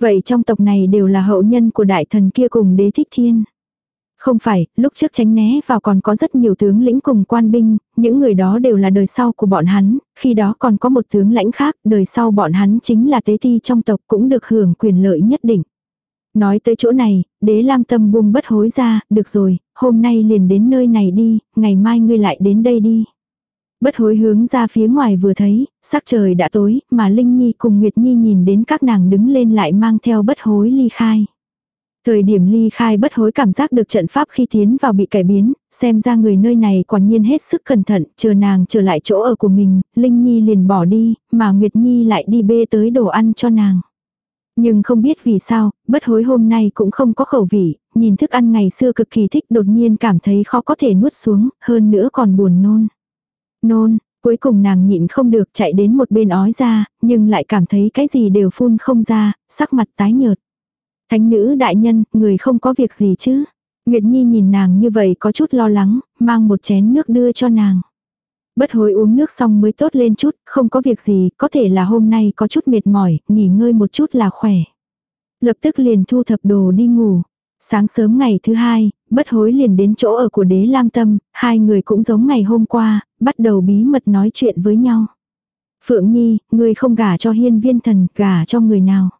Vậy trong tộc này đều là hậu nhân của đại thần kia cùng đế thích thiên. Không phải, lúc trước tránh né vào còn có rất nhiều tướng lĩnh cùng quan binh, những người đó đều là đời sau của bọn hắn, khi đó còn có một tướng lãnh khác, đời sau bọn hắn chính là tế thi trong tộc cũng được hưởng quyền lợi nhất định. Nói tới chỗ này, đế lam tâm buông bất hối ra, được rồi, hôm nay liền đến nơi này đi, ngày mai ngươi lại đến đây đi. Bất hối hướng ra phía ngoài vừa thấy, sắc trời đã tối, mà Linh Nhi cùng Nguyệt Nhi nhìn đến các nàng đứng lên lại mang theo bất hối ly khai. Thời điểm ly khai bất hối cảm giác được trận pháp khi tiến vào bị cải biến, xem ra người nơi này quả nhiên hết sức cẩn thận, chờ nàng trở lại chỗ ở của mình, Linh Nhi liền bỏ đi, mà Nguyệt Nhi lại đi bê tới đồ ăn cho nàng. Nhưng không biết vì sao, bất hối hôm nay cũng không có khẩu vị, nhìn thức ăn ngày xưa cực kỳ thích đột nhiên cảm thấy khó có thể nuốt xuống, hơn nữa còn buồn nôn. Nôn, cuối cùng nàng nhịn không được chạy đến một bên ói ra, nhưng lại cảm thấy cái gì đều phun không ra, sắc mặt tái nhợt. Thánh nữ đại nhân, người không có việc gì chứ. Nguyệt Nhi nhìn nàng như vậy có chút lo lắng, mang một chén nước đưa cho nàng. Bất hối uống nước xong mới tốt lên chút, không có việc gì, có thể là hôm nay có chút mệt mỏi, nghỉ ngơi một chút là khỏe. Lập tức liền thu thập đồ đi ngủ. Sáng sớm ngày thứ hai, bất hối liền đến chỗ ở của đế Lam Tâm, hai người cũng giống ngày hôm qua, bắt đầu bí mật nói chuyện với nhau. Phượng Nhi, người không gả cho hiên viên thần, gả cho người nào.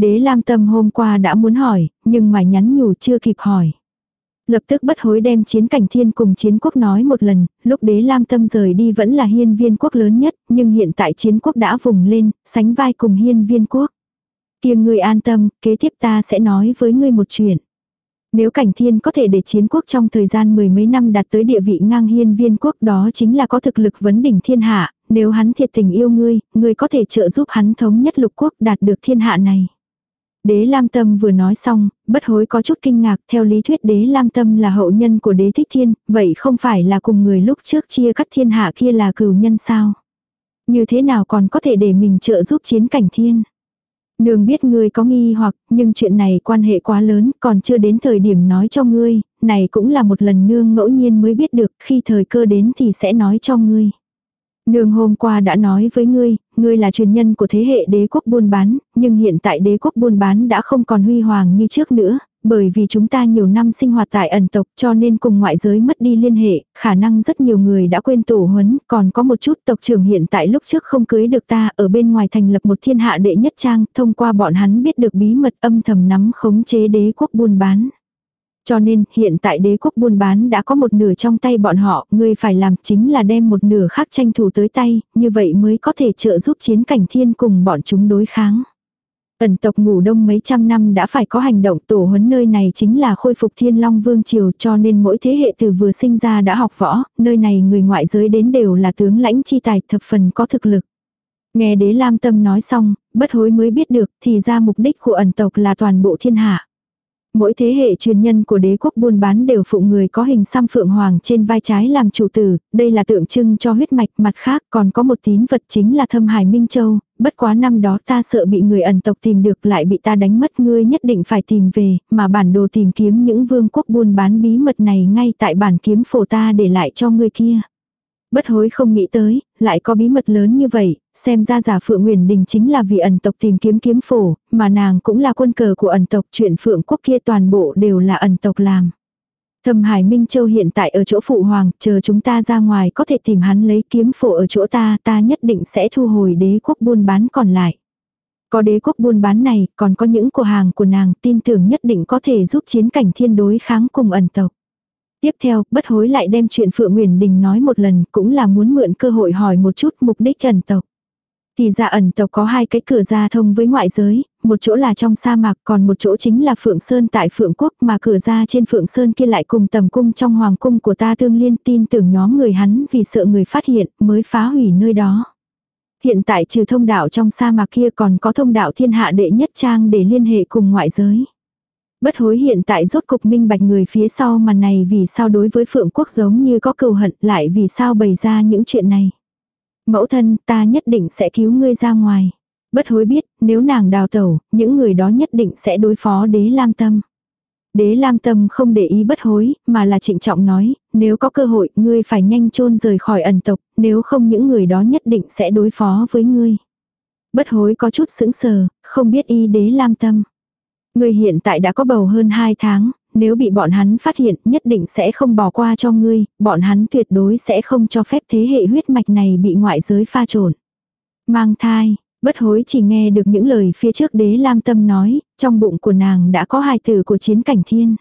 Đế Lam Tâm hôm qua đã muốn hỏi, nhưng mà nhắn nhủ chưa kịp hỏi. Lập tức bất hối đem chiến cảnh thiên cùng chiến quốc nói một lần, lúc đế Lam Tâm rời đi vẫn là hiên viên quốc lớn nhất, nhưng hiện tại chiến quốc đã vùng lên, sánh vai cùng hiên viên quốc. kia ngươi an tâm, kế tiếp ta sẽ nói với ngươi một chuyện. Nếu cảnh thiên có thể để chiến quốc trong thời gian mười mấy năm đạt tới địa vị ngang hiên viên quốc đó chính là có thực lực vấn đỉnh thiên hạ, nếu hắn thiệt tình yêu ngươi, ngươi có thể trợ giúp hắn thống nhất lục quốc đạt được thiên hạ này. Đế Lam Tâm vừa nói xong, bất hối có chút kinh ngạc, theo lý thuyết Đế Lam Tâm là hậu nhân của Đế Thích Thiên, vậy không phải là cùng người lúc trước chia cắt thiên hạ kia là cửu nhân sao? Như thế nào còn có thể để mình trợ giúp chiến cảnh thiên? Nương biết ngươi có nghi hoặc, nhưng chuyện này quan hệ quá lớn, còn chưa đến thời điểm nói cho ngươi, này cũng là một lần nương ngẫu nhiên mới biết được, khi thời cơ đến thì sẽ nói cho ngươi. Nương hôm qua đã nói với ngươi, ngươi là truyền nhân của thế hệ đế quốc buôn bán, nhưng hiện tại đế quốc buôn bán đã không còn huy hoàng như trước nữa, bởi vì chúng ta nhiều năm sinh hoạt tại ẩn tộc cho nên cùng ngoại giới mất đi liên hệ, khả năng rất nhiều người đã quên tổ huấn, còn có một chút tộc trưởng hiện tại lúc trước không cưới được ta ở bên ngoài thành lập một thiên hạ đệ nhất trang, thông qua bọn hắn biết được bí mật âm thầm nắm khống chế đế quốc buôn bán. Cho nên, hiện tại đế quốc buôn bán đã có một nửa trong tay bọn họ, ngươi phải làm chính là đem một nửa khác tranh thủ tới tay, như vậy mới có thể trợ giúp chiến cảnh thiên cùng bọn chúng đối kháng. Ẩn tộc ngủ đông mấy trăm năm đã phải có hành động tổ huấn nơi này chính là khôi phục thiên long vương triều cho nên mỗi thế hệ từ vừa sinh ra đã học võ, nơi này người ngoại giới đến đều là tướng lãnh chi tài thập phần có thực lực. Nghe đế lam tâm nói xong, bất hối mới biết được thì ra mục đích của ẩn tộc là toàn bộ thiên hạ. Mỗi thế hệ truyền nhân của đế quốc buôn bán đều phụng người có hình xăm phượng hoàng trên vai trái làm chủ tử, đây là tượng trưng cho huyết mạch. Mặt khác còn có một tín vật chính là thâm hải Minh Châu, bất quá năm đó ta sợ bị người ẩn tộc tìm được lại bị ta đánh mất. Ngươi nhất định phải tìm về, mà bản đồ tìm kiếm những vương quốc buôn bán bí mật này ngay tại bản kiếm phổ ta để lại cho ngươi kia. Bất hối không nghĩ tới, lại có bí mật lớn như vậy, xem ra giả Phượng Nguyền Đình chính là vì ẩn tộc tìm kiếm kiếm phổ, mà nàng cũng là quân cờ của ẩn tộc chuyện Phượng quốc kia toàn bộ đều là ẩn tộc làm. Thâm Hải Minh Châu hiện tại ở chỗ phụ hoàng, chờ chúng ta ra ngoài có thể tìm hắn lấy kiếm phổ ở chỗ ta, ta nhất định sẽ thu hồi đế quốc buôn bán còn lại. Có đế quốc buôn bán này, còn có những cửa hàng của nàng tin tưởng nhất định có thể giúp chiến cảnh thiên đối kháng cùng ẩn tộc. Tiếp theo, bất hối lại đem chuyện Phượng Nguyễn Đình nói một lần, cũng là muốn mượn cơ hội hỏi một chút mục đích ẩn tộc. Thì ra ẩn tộc có hai cái cửa ra thông với ngoại giới, một chỗ là trong sa mạc còn một chỗ chính là Phượng Sơn tại Phượng Quốc mà cửa ra trên Phượng Sơn kia lại cùng tầm cung trong hoàng cung của ta tương liên tin tưởng nhóm người hắn vì sợ người phát hiện mới phá hủy nơi đó. Hiện tại trừ thông đạo trong sa mạc kia còn có thông đạo thiên hạ đệ nhất trang để liên hệ cùng ngoại giới. Bất hối hiện tại rốt cục minh bạch người phía sau màn này vì sao đối với Phượng Quốc giống như có cầu hận lại vì sao bày ra những chuyện này. Mẫu thân ta nhất định sẽ cứu ngươi ra ngoài. Bất hối biết nếu nàng đào tẩu, những người đó nhất định sẽ đối phó đế lam tâm. Đế Lam Tâm không để ý bất hối, mà là trịnh trọng nói, nếu có cơ hội, ngươi phải nhanh chôn rời khỏi ẩn tộc, nếu không những người đó nhất định sẽ đối phó với ngươi. Bất hối có chút sững sờ, không biết y đế Lam Tâm. Ngươi hiện tại đã có bầu hơn 2 tháng, nếu bị bọn hắn phát hiện nhất định sẽ không bỏ qua cho ngươi, bọn hắn tuyệt đối sẽ không cho phép thế hệ huyết mạch này bị ngoại giới pha trộn. Mang thai, bất hối chỉ nghe được những lời phía trước đế Lam Tâm nói, trong bụng của nàng đã có hài tử của chiến cảnh thiên.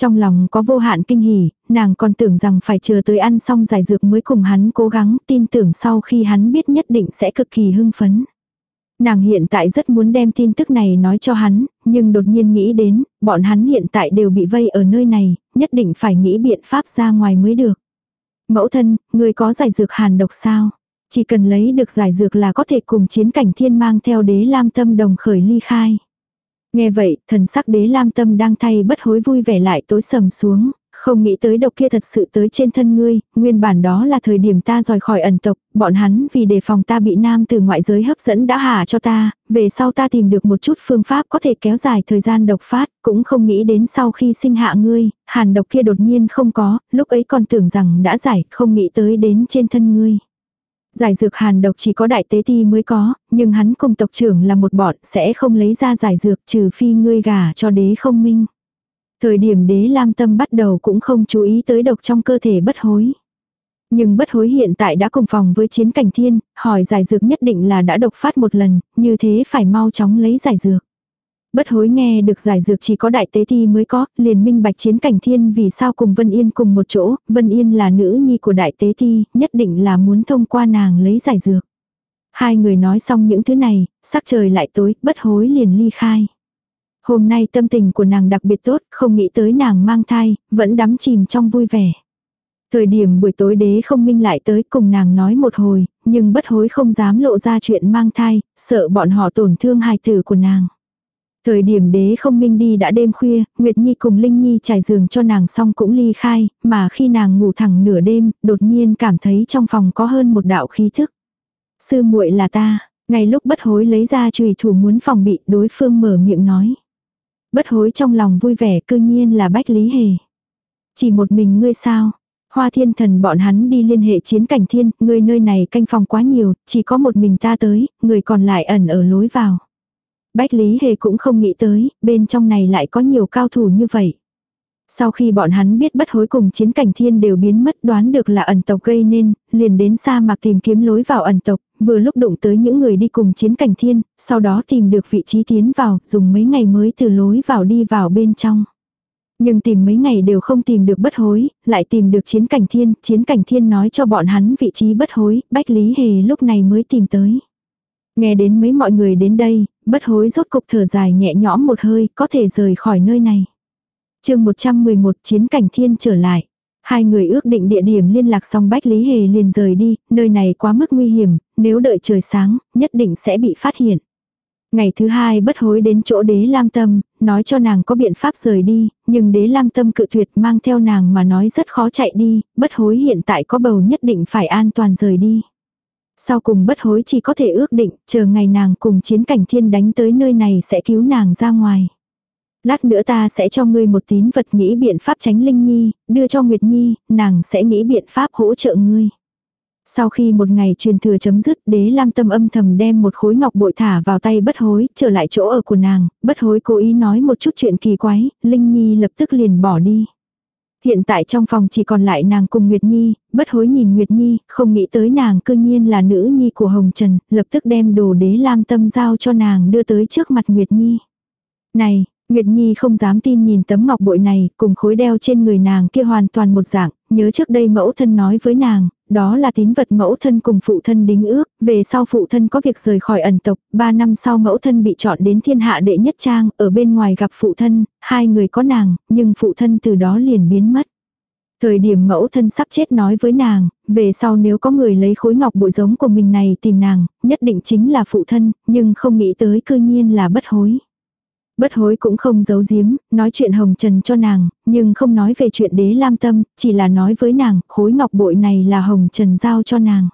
Trong lòng có vô hạn kinh hỉ, nàng còn tưởng rằng phải chờ tới ăn xong giải dược mới cùng hắn cố gắng, tin tưởng sau khi hắn biết nhất định sẽ cực kỳ hưng phấn. Nàng hiện tại rất muốn đem tin tức này nói cho hắn, nhưng đột nhiên nghĩ đến, bọn hắn hiện tại đều bị vây ở nơi này, nhất định phải nghĩ biện pháp ra ngoài mới được. Mẫu thân, người có giải dược hàn độc sao? Chỉ cần lấy được giải dược là có thể cùng chiến cảnh thiên mang theo đế lam tâm đồng khởi ly khai. Nghe vậy, thần sắc đế lam tâm đang thay bất hối vui vẻ lại tối sầm xuống, không nghĩ tới độc kia thật sự tới trên thân ngươi, nguyên bản đó là thời điểm ta rời khỏi ẩn tộc, bọn hắn vì đề phòng ta bị nam từ ngoại giới hấp dẫn đã hạ cho ta, về sau ta tìm được một chút phương pháp có thể kéo dài thời gian độc phát, cũng không nghĩ đến sau khi sinh hạ ngươi, hàn độc kia đột nhiên không có, lúc ấy còn tưởng rằng đã giải, không nghĩ tới đến trên thân ngươi. Giải dược hàn độc chỉ có đại tế ti mới có, nhưng hắn cùng tộc trưởng là một bọn sẽ không lấy ra giải dược trừ phi ngươi gả cho đế không minh. Thời điểm đế lam tâm bắt đầu cũng không chú ý tới độc trong cơ thể bất hối. Nhưng bất hối hiện tại đã cùng phòng với chiến cảnh thiên, hỏi giải dược nhất định là đã độc phát một lần, như thế phải mau chóng lấy giải dược. Bất hối nghe được giải dược chỉ có đại tế thi mới có, liền minh bạch chiến cảnh thiên vì sao cùng Vân Yên cùng một chỗ, Vân Yên là nữ nhi của đại tế thi, nhất định là muốn thông qua nàng lấy giải dược. Hai người nói xong những thứ này, sắc trời lại tối, bất hối liền ly khai. Hôm nay tâm tình của nàng đặc biệt tốt, không nghĩ tới nàng mang thai, vẫn đắm chìm trong vui vẻ. Thời điểm buổi tối đế không minh lại tới cùng nàng nói một hồi, nhưng bất hối không dám lộ ra chuyện mang thai, sợ bọn họ tổn thương hài tử của nàng. Thời điểm đế không minh đi đã đêm khuya, Nguyệt Nhi cùng Linh Nhi trải giường cho nàng xong cũng ly khai, mà khi nàng ngủ thẳng nửa đêm, đột nhiên cảm thấy trong phòng có hơn một đạo khí thức. Sư muội là ta, ngay lúc bất hối lấy ra chùy thủ muốn phòng bị đối phương mở miệng nói. Bất hối trong lòng vui vẻ cư nhiên là Bách Lý Hề. Chỉ một mình ngươi sao? Hoa thiên thần bọn hắn đi liên hệ chiến cảnh thiên, ngươi nơi này canh phòng quá nhiều, chỉ có một mình ta tới, người còn lại ẩn ở lối vào. Bách Lý Hề cũng không nghĩ tới, bên trong này lại có nhiều cao thủ như vậy. Sau khi bọn hắn biết bất hối cùng chiến cảnh thiên đều biến mất đoán được là ẩn tộc gây nên, liền đến sa mạc tìm kiếm lối vào ẩn tộc, vừa lúc đụng tới những người đi cùng chiến cảnh thiên, sau đó tìm được vị trí tiến vào, dùng mấy ngày mới từ lối vào đi vào bên trong. Nhưng tìm mấy ngày đều không tìm được bất hối, lại tìm được chiến cảnh thiên, chiến cảnh thiên nói cho bọn hắn vị trí bất hối, Bách Lý Hề lúc này mới tìm tới. Nghe đến mấy mọi người đến đây, bất hối rốt cục thở dài nhẹ nhõm một hơi, có thể rời khỏi nơi này chương 111 chiến cảnh thiên trở lại. Hai người ước định địa điểm liên lạc xong Bách Lý Hề liền rời đi, nơi này quá mức nguy hiểm, nếu đợi trời sáng, nhất định sẽ bị phát hiện. Ngày thứ hai bất hối đến chỗ đế lam tâm, nói cho nàng có biện pháp rời đi, nhưng đế lam tâm cự tuyệt mang theo nàng mà nói rất khó chạy đi, bất hối hiện tại có bầu nhất định phải an toàn rời đi. Sau cùng bất hối chỉ có thể ước định, chờ ngày nàng cùng chiến cảnh thiên đánh tới nơi này sẽ cứu nàng ra ngoài. Lát nữa ta sẽ cho ngươi một tín vật nghĩ biện pháp tránh Linh Nhi, đưa cho Nguyệt Nhi, nàng sẽ nghĩ biện pháp hỗ trợ ngươi. Sau khi một ngày truyền thừa chấm dứt, đế lam tâm âm thầm đem một khối ngọc bội thả vào tay bất hối, trở lại chỗ ở của nàng, bất hối cố ý nói một chút chuyện kỳ quái, Linh Nhi lập tức liền bỏ đi. Hiện tại trong phòng chỉ còn lại nàng cùng Nguyệt Nhi, bất hối nhìn Nguyệt Nhi, không nghĩ tới nàng cư nhiên là nữ nhi của Hồng Trần, lập tức đem đồ đế lam tâm giao cho nàng đưa tới trước mặt Nguyệt Nhi. Này, Nguyệt Nhi không dám tin nhìn tấm ngọc bội này, cùng khối đeo trên người nàng kia hoàn toàn một dạng, nhớ trước đây mẫu thân nói với nàng, đó là tín vật mẫu thân cùng phụ thân đính ước, về sau phụ thân có việc rời khỏi ẩn tộc, ba năm sau mẫu thân bị chọn đến thiên hạ đệ nhất trang, ở bên ngoài gặp phụ thân, hai người có nàng, nhưng phụ thân từ đó liền biến mất. Thời điểm mẫu thân sắp chết nói với nàng, về sau nếu có người lấy khối ngọc bội giống của mình này tìm nàng, nhất định chính là phụ thân, nhưng không nghĩ tới cư nhiên là bất hối. Bất hối cũng không giấu giếm, nói chuyện hồng trần cho nàng, nhưng không nói về chuyện đế lam tâm, chỉ là nói với nàng, khối ngọc bội này là hồng trần giao cho nàng.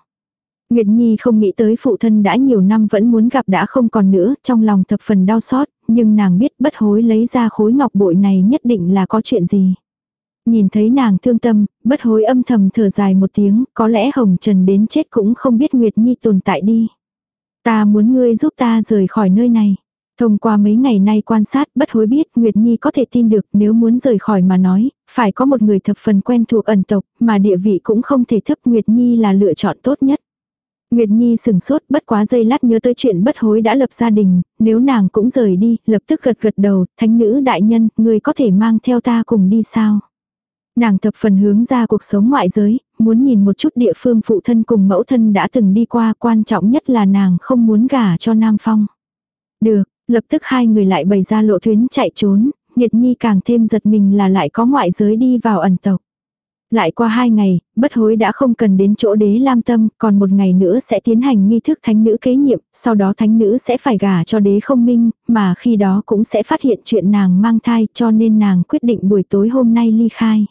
Nguyệt Nhi không nghĩ tới phụ thân đã nhiều năm vẫn muốn gặp đã không còn nữa, trong lòng thập phần đau xót, nhưng nàng biết bất hối lấy ra khối ngọc bội này nhất định là có chuyện gì. Nhìn thấy nàng thương tâm, bất hối âm thầm thở dài một tiếng, có lẽ Hồng Trần đến chết cũng không biết Nguyệt Nhi tồn tại đi. Ta muốn ngươi giúp ta rời khỏi nơi này. Thông qua mấy ngày nay quan sát bất hối biết Nguyệt Nhi có thể tin được nếu muốn rời khỏi mà nói, phải có một người thập phần quen thuộc ẩn tộc mà địa vị cũng không thể thấp Nguyệt Nhi là lựa chọn tốt nhất. Nguyệt Nhi sừng sốt bất quá giây lát nhớ tới chuyện bất hối đã lập gia đình, nếu nàng cũng rời đi, lập tức gật gật đầu, thánh nữ đại nhân, người có thể mang theo ta cùng đi sao? Nàng thập phần hướng ra cuộc sống ngoại giới, muốn nhìn một chút địa phương phụ thân cùng mẫu thân đã từng đi qua, quan trọng nhất là nàng không muốn gả cho Nam Phong. Được, Lập tức hai người lại bày ra lộ tuyến chạy trốn, Nhiệt Nhi càng thêm giật mình là lại có ngoại giới đi vào ẩn tộc. Lại qua hai ngày, bất hối đã không cần đến chỗ đế lam tâm, còn một ngày nữa sẽ tiến hành nghi thức thánh nữ kế nhiệm, sau đó thánh nữ sẽ phải gả cho đế không minh, mà khi đó cũng sẽ phát hiện chuyện nàng mang thai cho nên nàng quyết định buổi tối hôm nay ly khai.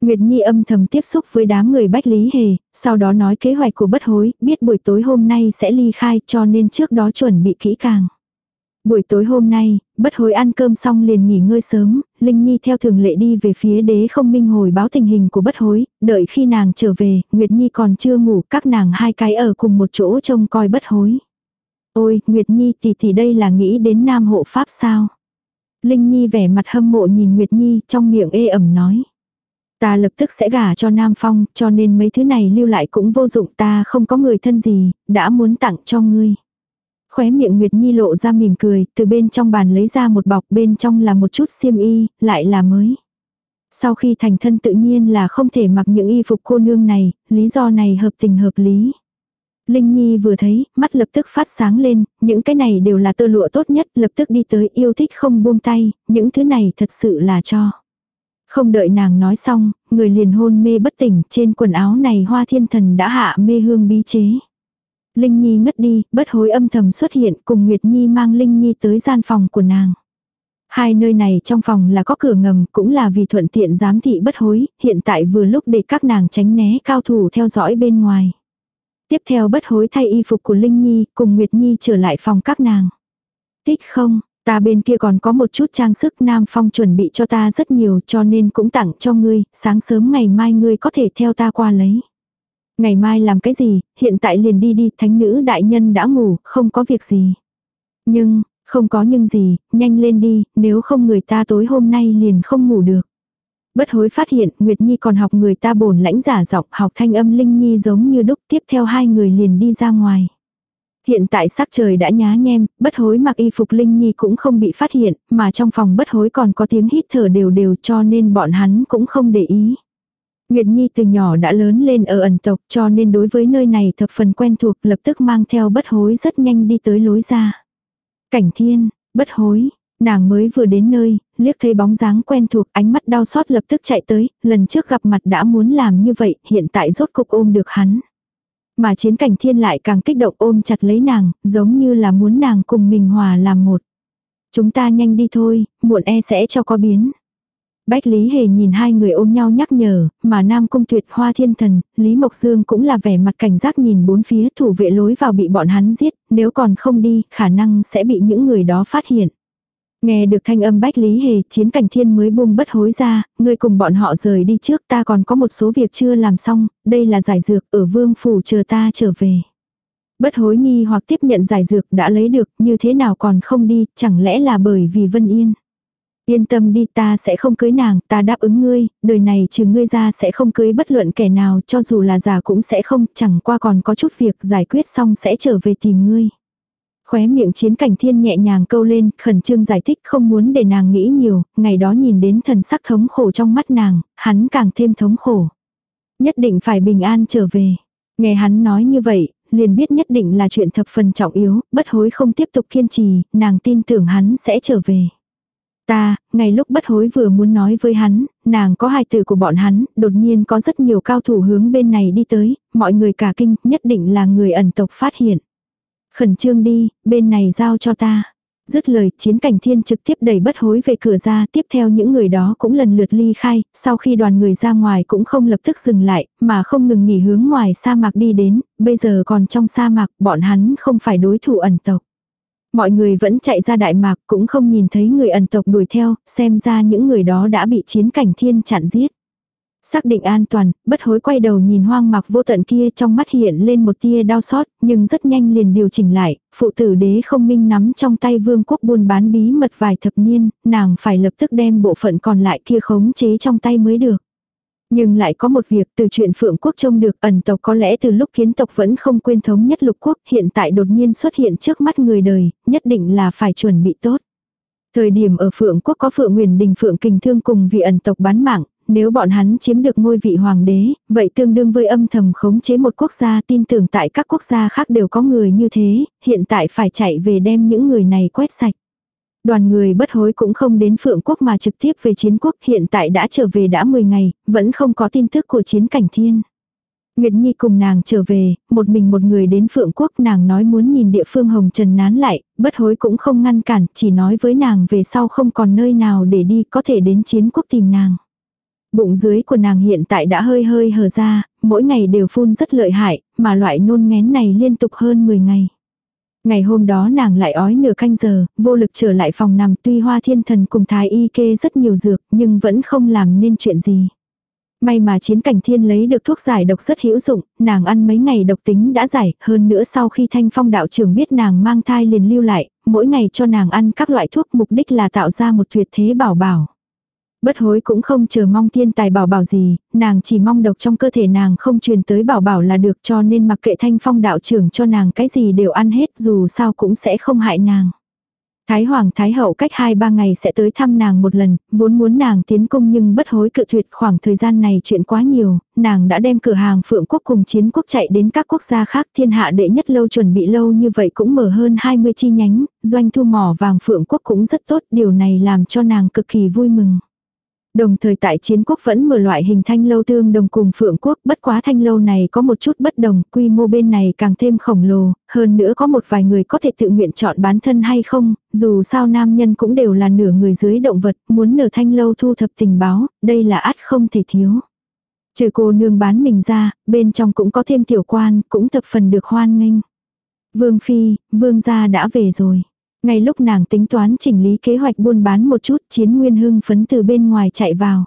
Nguyệt Nhi âm thầm tiếp xúc với đám người Bách Lý Hề, sau đó nói kế hoạch của bất hối, biết buổi tối hôm nay sẽ ly khai cho nên trước đó chuẩn bị kỹ càng. Buổi tối hôm nay, bất hối ăn cơm xong liền nghỉ ngơi sớm, Linh Nhi theo thường lệ đi về phía đế không minh hồi báo tình hình của bất hối, đợi khi nàng trở về, Nguyệt Nhi còn chưa ngủ, các nàng hai cái ở cùng một chỗ trông coi bất hối. Ôi, Nguyệt Nhi thì thì đây là nghĩ đến nam hộ pháp sao? Linh Nhi vẻ mặt hâm mộ nhìn Nguyệt Nhi trong miệng ê ẩm nói. Ta lập tức sẽ gả cho Nam Phong, cho nên mấy thứ này lưu lại cũng vô dụng ta không có người thân gì, đã muốn tặng cho ngươi. Khóe miệng Nguyệt Nhi lộ ra mỉm cười, từ bên trong bàn lấy ra một bọc bên trong là một chút xiêm y, lại là mới. Sau khi thành thân tự nhiên là không thể mặc những y phục cô nương này, lý do này hợp tình hợp lý. Linh Nhi vừa thấy, mắt lập tức phát sáng lên, những cái này đều là tơ lụa tốt nhất, lập tức đi tới yêu thích không buông tay, những thứ này thật sự là cho. Không đợi nàng nói xong, người liền hôn mê bất tỉnh, trên quần áo này hoa thiên thần đã hạ mê hương bí chế. Linh Nhi ngất đi, bất hối âm thầm xuất hiện cùng Nguyệt Nhi mang Linh Nhi tới gian phòng của nàng. Hai nơi này trong phòng là có cửa ngầm cũng là vì thuận tiện giám thị bất hối, hiện tại vừa lúc để các nàng tránh né cao thủ theo dõi bên ngoài. Tiếp theo bất hối thay y phục của Linh Nhi cùng Nguyệt Nhi trở lại phòng các nàng. Tích không, ta bên kia còn có một chút trang sức Nam Phong chuẩn bị cho ta rất nhiều cho nên cũng tặng cho ngươi, sáng sớm ngày mai ngươi có thể theo ta qua lấy. Ngày mai làm cái gì, hiện tại liền đi đi, thánh nữ đại nhân đã ngủ, không có việc gì. Nhưng, không có nhưng gì, nhanh lên đi, nếu không người ta tối hôm nay liền không ngủ được. Bất hối phát hiện Nguyệt Nhi còn học người ta bổn lãnh giả giọng học thanh âm Linh Nhi giống như đúc tiếp theo hai người liền đi ra ngoài. Hiện tại sắc trời đã nhá nhem, bất hối mặc y phục Linh Nhi cũng không bị phát hiện, mà trong phòng bất hối còn có tiếng hít thở đều đều cho nên bọn hắn cũng không để ý. Nguyệt Nhi từ nhỏ đã lớn lên ở ẩn tộc cho nên đối với nơi này thập phần quen thuộc lập tức mang theo bất hối rất nhanh đi tới lối ra. Cảnh thiên, bất hối, nàng mới vừa đến nơi, liếc thấy bóng dáng quen thuộc ánh mắt đau xót lập tức chạy tới, lần trước gặp mặt đã muốn làm như vậy, hiện tại rốt cục ôm được hắn. Mà chiến cảnh thiên lại càng kích động ôm chặt lấy nàng, giống như là muốn nàng cùng mình hòa làm một. Chúng ta nhanh đi thôi, muộn e sẽ cho có biến. Bách Lý Hề nhìn hai người ôm nhau nhắc nhở, mà Nam Cung Tuyệt Hoa Thiên Thần, Lý Mộc Dương cũng là vẻ mặt cảnh giác nhìn bốn phía thủ vệ lối vào bị bọn hắn giết, nếu còn không đi, khả năng sẽ bị những người đó phát hiện. Nghe được thanh âm Bách Lý Hề, chiến cảnh thiên mới buông bất hối ra, người cùng bọn họ rời đi trước ta còn có một số việc chưa làm xong, đây là giải dược ở vương phủ chờ ta trở về. Bất hối nghi hoặc tiếp nhận giải dược đã lấy được, như thế nào còn không đi, chẳng lẽ là bởi vì Vân Yên. Yên tâm đi ta sẽ không cưới nàng, ta đáp ứng ngươi, đời này trừ ngươi ra sẽ không cưới bất luận kẻ nào cho dù là già cũng sẽ không, chẳng qua còn có chút việc giải quyết xong sẽ trở về tìm ngươi. Khóe miệng chiến cảnh thiên nhẹ nhàng câu lên, khẩn trương giải thích không muốn để nàng nghĩ nhiều, ngày đó nhìn đến thần sắc thống khổ trong mắt nàng, hắn càng thêm thống khổ. Nhất định phải bình an trở về. Nghe hắn nói như vậy, liền biết nhất định là chuyện thập phần trọng yếu, bất hối không tiếp tục kiên trì, nàng tin tưởng hắn sẽ trở về. Ta, ngay lúc bất hối vừa muốn nói với hắn, nàng có hai từ của bọn hắn, đột nhiên có rất nhiều cao thủ hướng bên này đi tới, mọi người cả kinh, nhất định là người ẩn tộc phát hiện. Khẩn trương đi, bên này giao cho ta. Dứt lời, chiến cảnh thiên trực tiếp đẩy bất hối về cửa ra, tiếp theo những người đó cũng lần lượt ly khai, sau khi đoàn người ra ngoài cũng không lập tức dừng lại, mà không ngừng nghỉ hướng ngoài sa mạc đi đến, bây giờ còn trong sa mạc, bọn hắn không phải đối thủ ẩn tộc. Mọi người vẫn chạy ra Đại Mạc cũng không nhìn thấy người ẩn tộc đuổi theo, xem ra những người đó đã bị chiến cảnh thiên chặn giết. Xác định an toàn, bất hối quay đầu nhìn hoang mạc vô tận kia trong mắt hiện lên một tia đau xót, nhưng rất nhanh liền điều chỉnh lại, phụ tử đế không minh nắm trong tay vương quốc buôn bán bí mật vài thập niên, nàng phải lập tức đem bộ phận còn lại kia khống chế trong tay mới được. Nhưng lại có một việc từ chuyện Phượng Quốc trông được ẩn tộc có lẽ từ lúc kiến tộc vẫn không quên thống nhất lục quốc hiện tại đột nhiên xuất hiện trước mắt người đời, nhất định là phải chuẩn bị tốt. Thời điểm ở Phượng Quốc có Phượng Nguyền Đình Phượng Kình Thương cùng vị ẩn tộc bán mạng, nếu bọn hắn chiếm được ngôi vị hoàng đế, vậy tương đương với âm thầm khống chế một quốc gia tin tưởng tại các quốc gia khác đều có người như thế, hiện tại phải chạy về đem những người này quét sạch. Đoàn người bất hối cũng không đến Phượng Quốc mà trực tiếp về chiến quốc hiện tại đã trở về đã 10 ngày, vẫn không có tin tức của chiến cảnh thiên. Nguyệt Nhi cùng nàng trở về, một mình một người đến Phượng Quốc nàng nói muốn nhìn địa phương Hồng Trần nán lại, bất hối cũng không ngăn cản, chỉ nói với nàng về sau không còn nơi nào để đi có thể đến chiến quốc tìm nàng. Bụng dưới của nàng hiện tại đã hơi hơi hở ra, mỗi ngày đều phun rất lợi hại, mà loại nôn ngén này liên tục hơn 10 ngày. Ngày hôm đó nàng lại ói nửa canh giờ, vô lực trở lại phòng nằm tuy hoa thiên thần cùng thái y kê rất nhiều dược nhưng vẫn không làm nên chuyện gì. May mà chiến cảnh thiên lấy được thuốc giải độc rất hữu dụng, nàng ăn mấy ngày độc tính đã giải, hơn nữa sau khi thanh phong đạo trưởng biết nàng mang thai liền lưu lại, mỗi ngày cho nàng ăn các loại thuốc mục đích là tạo ra một tuyệt thế bảo bảo. Bất hối cũng không chờ mong thiên tài bảo bảo gì, nàng chỉ mong độc trong cơ thể nàng không truyền tới bảo bảo là được cho nên mặc kệ thanh phong đạo trưởng cho nàng cái gì đều ăn hết dù sao cũng sẽ không hại nàng. Thái Hoàng Thái Hậu cách 2-3 ngày sẽ tới thăm nàng một lần, vốn muốn nàng tiến cung nhưng bất hối cự tuyệt khoảng thời gian này chuyện quá nhiều, nàng đã đem cửa hàng Phượng Quốc cùng chiến quốc chạy đến các quốc gia khác thiên hạ đệ nhất lâu chuẩn bị lâu như vậy cũng mở hơn 20 chi nhánh, doanh thu mỏ vàng Phượng Quốc cũng rất tốt, điều này làm cho nàng cực kỳ vui mừng. Đồng thời tại chiến quốc vẫn mở loại hình thanh lâu tương đồng cùng phượng quốc, bất quá thanh lâu này có một chút bất đồng, quy mô bên này càng thêm khổng lồ, hơn nữa có một vài người có thể tự nguyện chọn bán thân hay không, dù sao nam nhân cũng đều là nửa người dưới động vật, muốn nở thanh lâu thu thập tình báo, đây là át không thể thiếu. Trừ cô nương bán mình ra, bên trong cũng có thêm tiểu quan, cũng thập phần được hoan nghênh. Vương Phi, Vương gia đã về rồi. Ngay lúc nàng tính toán chỉnh lý kế hoạch buôn bán một chút, chiến nguyên hưng phấn từ bên ngoài chạy vào.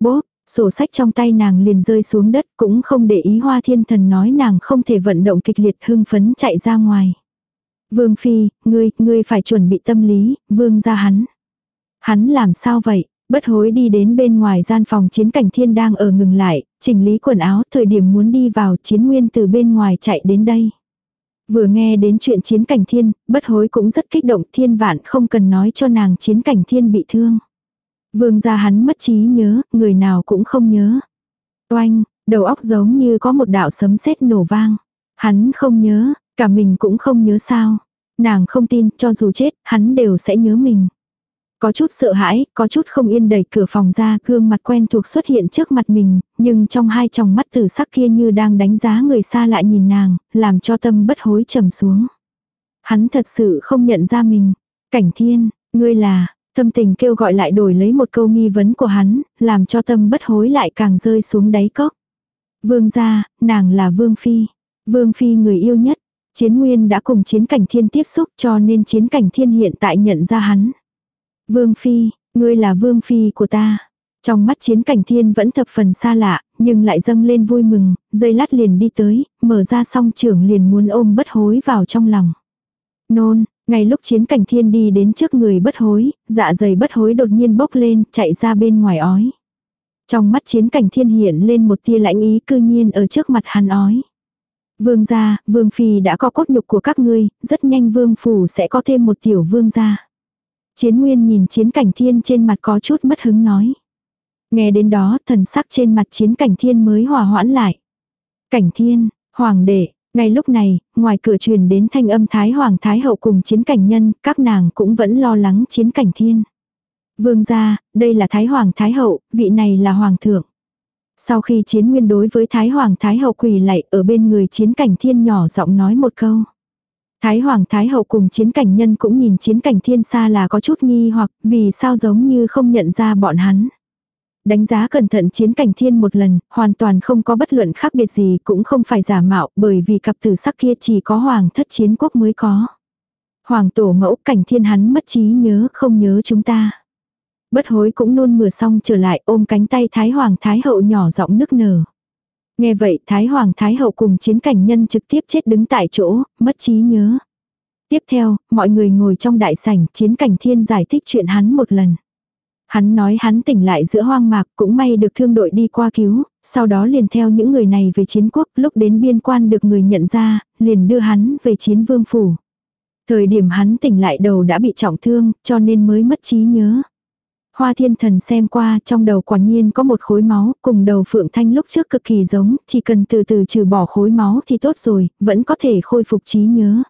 Bố, sổ sách trong tay nàng liền rơi xuống đất cũng không để ý hoa thiên thần nói nàng không thể vận động kịch liệt hưng phấn chạy ra ngoài. Vương Phi, ngươi, ngươi phải chuẩn bị tâm lý, vương ra hắn. Hắn làm sao vậy? Bất hối đi đến bên ngoài gian phòng chiến cảnh thiên đang ở ngừng lại, chỉnh lý quần áo thời điểm muốn đi vào chiến nguyên từ bên ngoài chạy đến đây. Vừa nghe đến chuyện chiến cảnh thiên, bất hối cũng rất kích động thiên vạn không cần nói cho nàng chiến cảnh thiên bị thương. Vương gia hắn mất trí nhớ, người nào cũng không nhớ. Oanh, đầu óc giống như có một đạo sấm sét nổ vang. Hắn không nhớ, cả mình cũng không nhớ sao. Nàng không tin, cho dù chết, hắn đều sẽ nhớ mình. Có chút sợ hãi, có chút không yên đẩy cửa phòng ra, gương mặt quen thuộc xuất hiện trước mặt mình, nhưng trong hai tròng mắt tử sắc kia như đang đánh giá người xa lại nhìn nàng, làm cho tâm bất hối trầm xuống. Hắn thật sự không nhận ra mình. Cảnh thiên, ngươi là, tâm tình kêu gọi lại đổi lấy một câu nghi vấn của hắn, làm cho tâm bất hối lại càng rơi xuống đáy cốc. Vương gia, nàng là Vương Phi. Vương Phi người yêu nhất. Chiến Nguyên đã cùng chiến cảnh thiên tiếp xúc cho nên chiến cảnh thiên hiện tại nhận ra hắn. Vương Phi, ngươi là Vương Phi của ta. Trong mắt chiến cảnh thiên vẫn thập phần xa lạ, nhưng lại dâng lên vui mừng, dây lát liền đi tới, mở ra song trưởng liền muốn ôm bất hối vào trong lòng. Nôn, ngay lúc chiến cảnh thiên đi đến trước người bất hối, dạ dày bất hối đột nhiên bốc lên, chạy ra bên ngoài ói. Trong mắt chiến cảnh thiên hiện lên một tia lãnh ý cư nhiên ở trước mặt hắn ói. Vương gia, vương phi đã có cốt nhục của các ngươi, rất nhanh vương phủ sẽ có thêm một tiểu vương gia. Chiến Nguyên nhìn chiến cảnh thiên trên mặt có chút mất hứng nói. Nghe đến đó thần sắc trên mặt chiến cảnh thiên mới hòa hoãn lại. Cảnh thiên, hoàng đệ, ngay lúc này, ngoài cửa truyền đến thanh âm Thái Hoàng Thái Hậu cùng chiến cảnh nhân, các nàng cũng vẫn lo lắng chiến cảnh thiên. Vương gia, đây là Thái Hoàng Thái Hậu, vị này là Hoàng thượng. Sau khi chiến nguyên đối với Thái Hoàng Thái Hậu quỳ lạy ở bên người chiến cảnh thiên nhỏ giọng nói một câu. Thái Hoàng Thái Hậu cùng chiến cảnh nhân cũng nhìn chiến cảnh thiên xa là có chút nghi hoặc vì sao giống như không nhận ra bọn hắn. Đánh giá cẩn thận chiến cảnh thiên một lần, hoàn toàn không có bất luận khác biệt gì cũng không phải giả mạo bởi vì cặp tử sắc kia chỉ có hoàng thất chiến quốc mới có. Hoàng tổ mẫu cảnh thiên hắn mất trí nhớ không nhớ chúng ta. Bất hối cũng nôn mửa xong trở lại ôm cánh tay Thái Hoàng Thái Hậu nhỏ giọng nức nở. Nghe vậy Thái Hoàng Thái Hậu cùng chiến cảnh nhân trực tiếp chết đứng tại chỗ, mất trí nhớ. Tiếp theo, mọi người ngồi trong đại sảnh, chiến cảnh thiên giải thích chuyện hắn một lần. Hắn nói hắn tỉnh lại giữa hoang mạc cũng may được thương đội đi qua cứu, sau đó liền theo những người này về chiến quốc, lúc đến biên quan được người nhận ra, liền đưa hắn về chiến vương phủ. Thời điểm hắn tỉnh lại đầu đã bị trọng thương, cho nên mới mất trí nhớ. Hoa thiên thần xem qua trong đầu quả nhiên có một khối máu cùng đầu phượng thanh lúc trước cực kỳ giống, chỉ cần từ từ trừ bỏ khối máu thì tốt rồi, vẫn có thể khôi phục trí nhớ.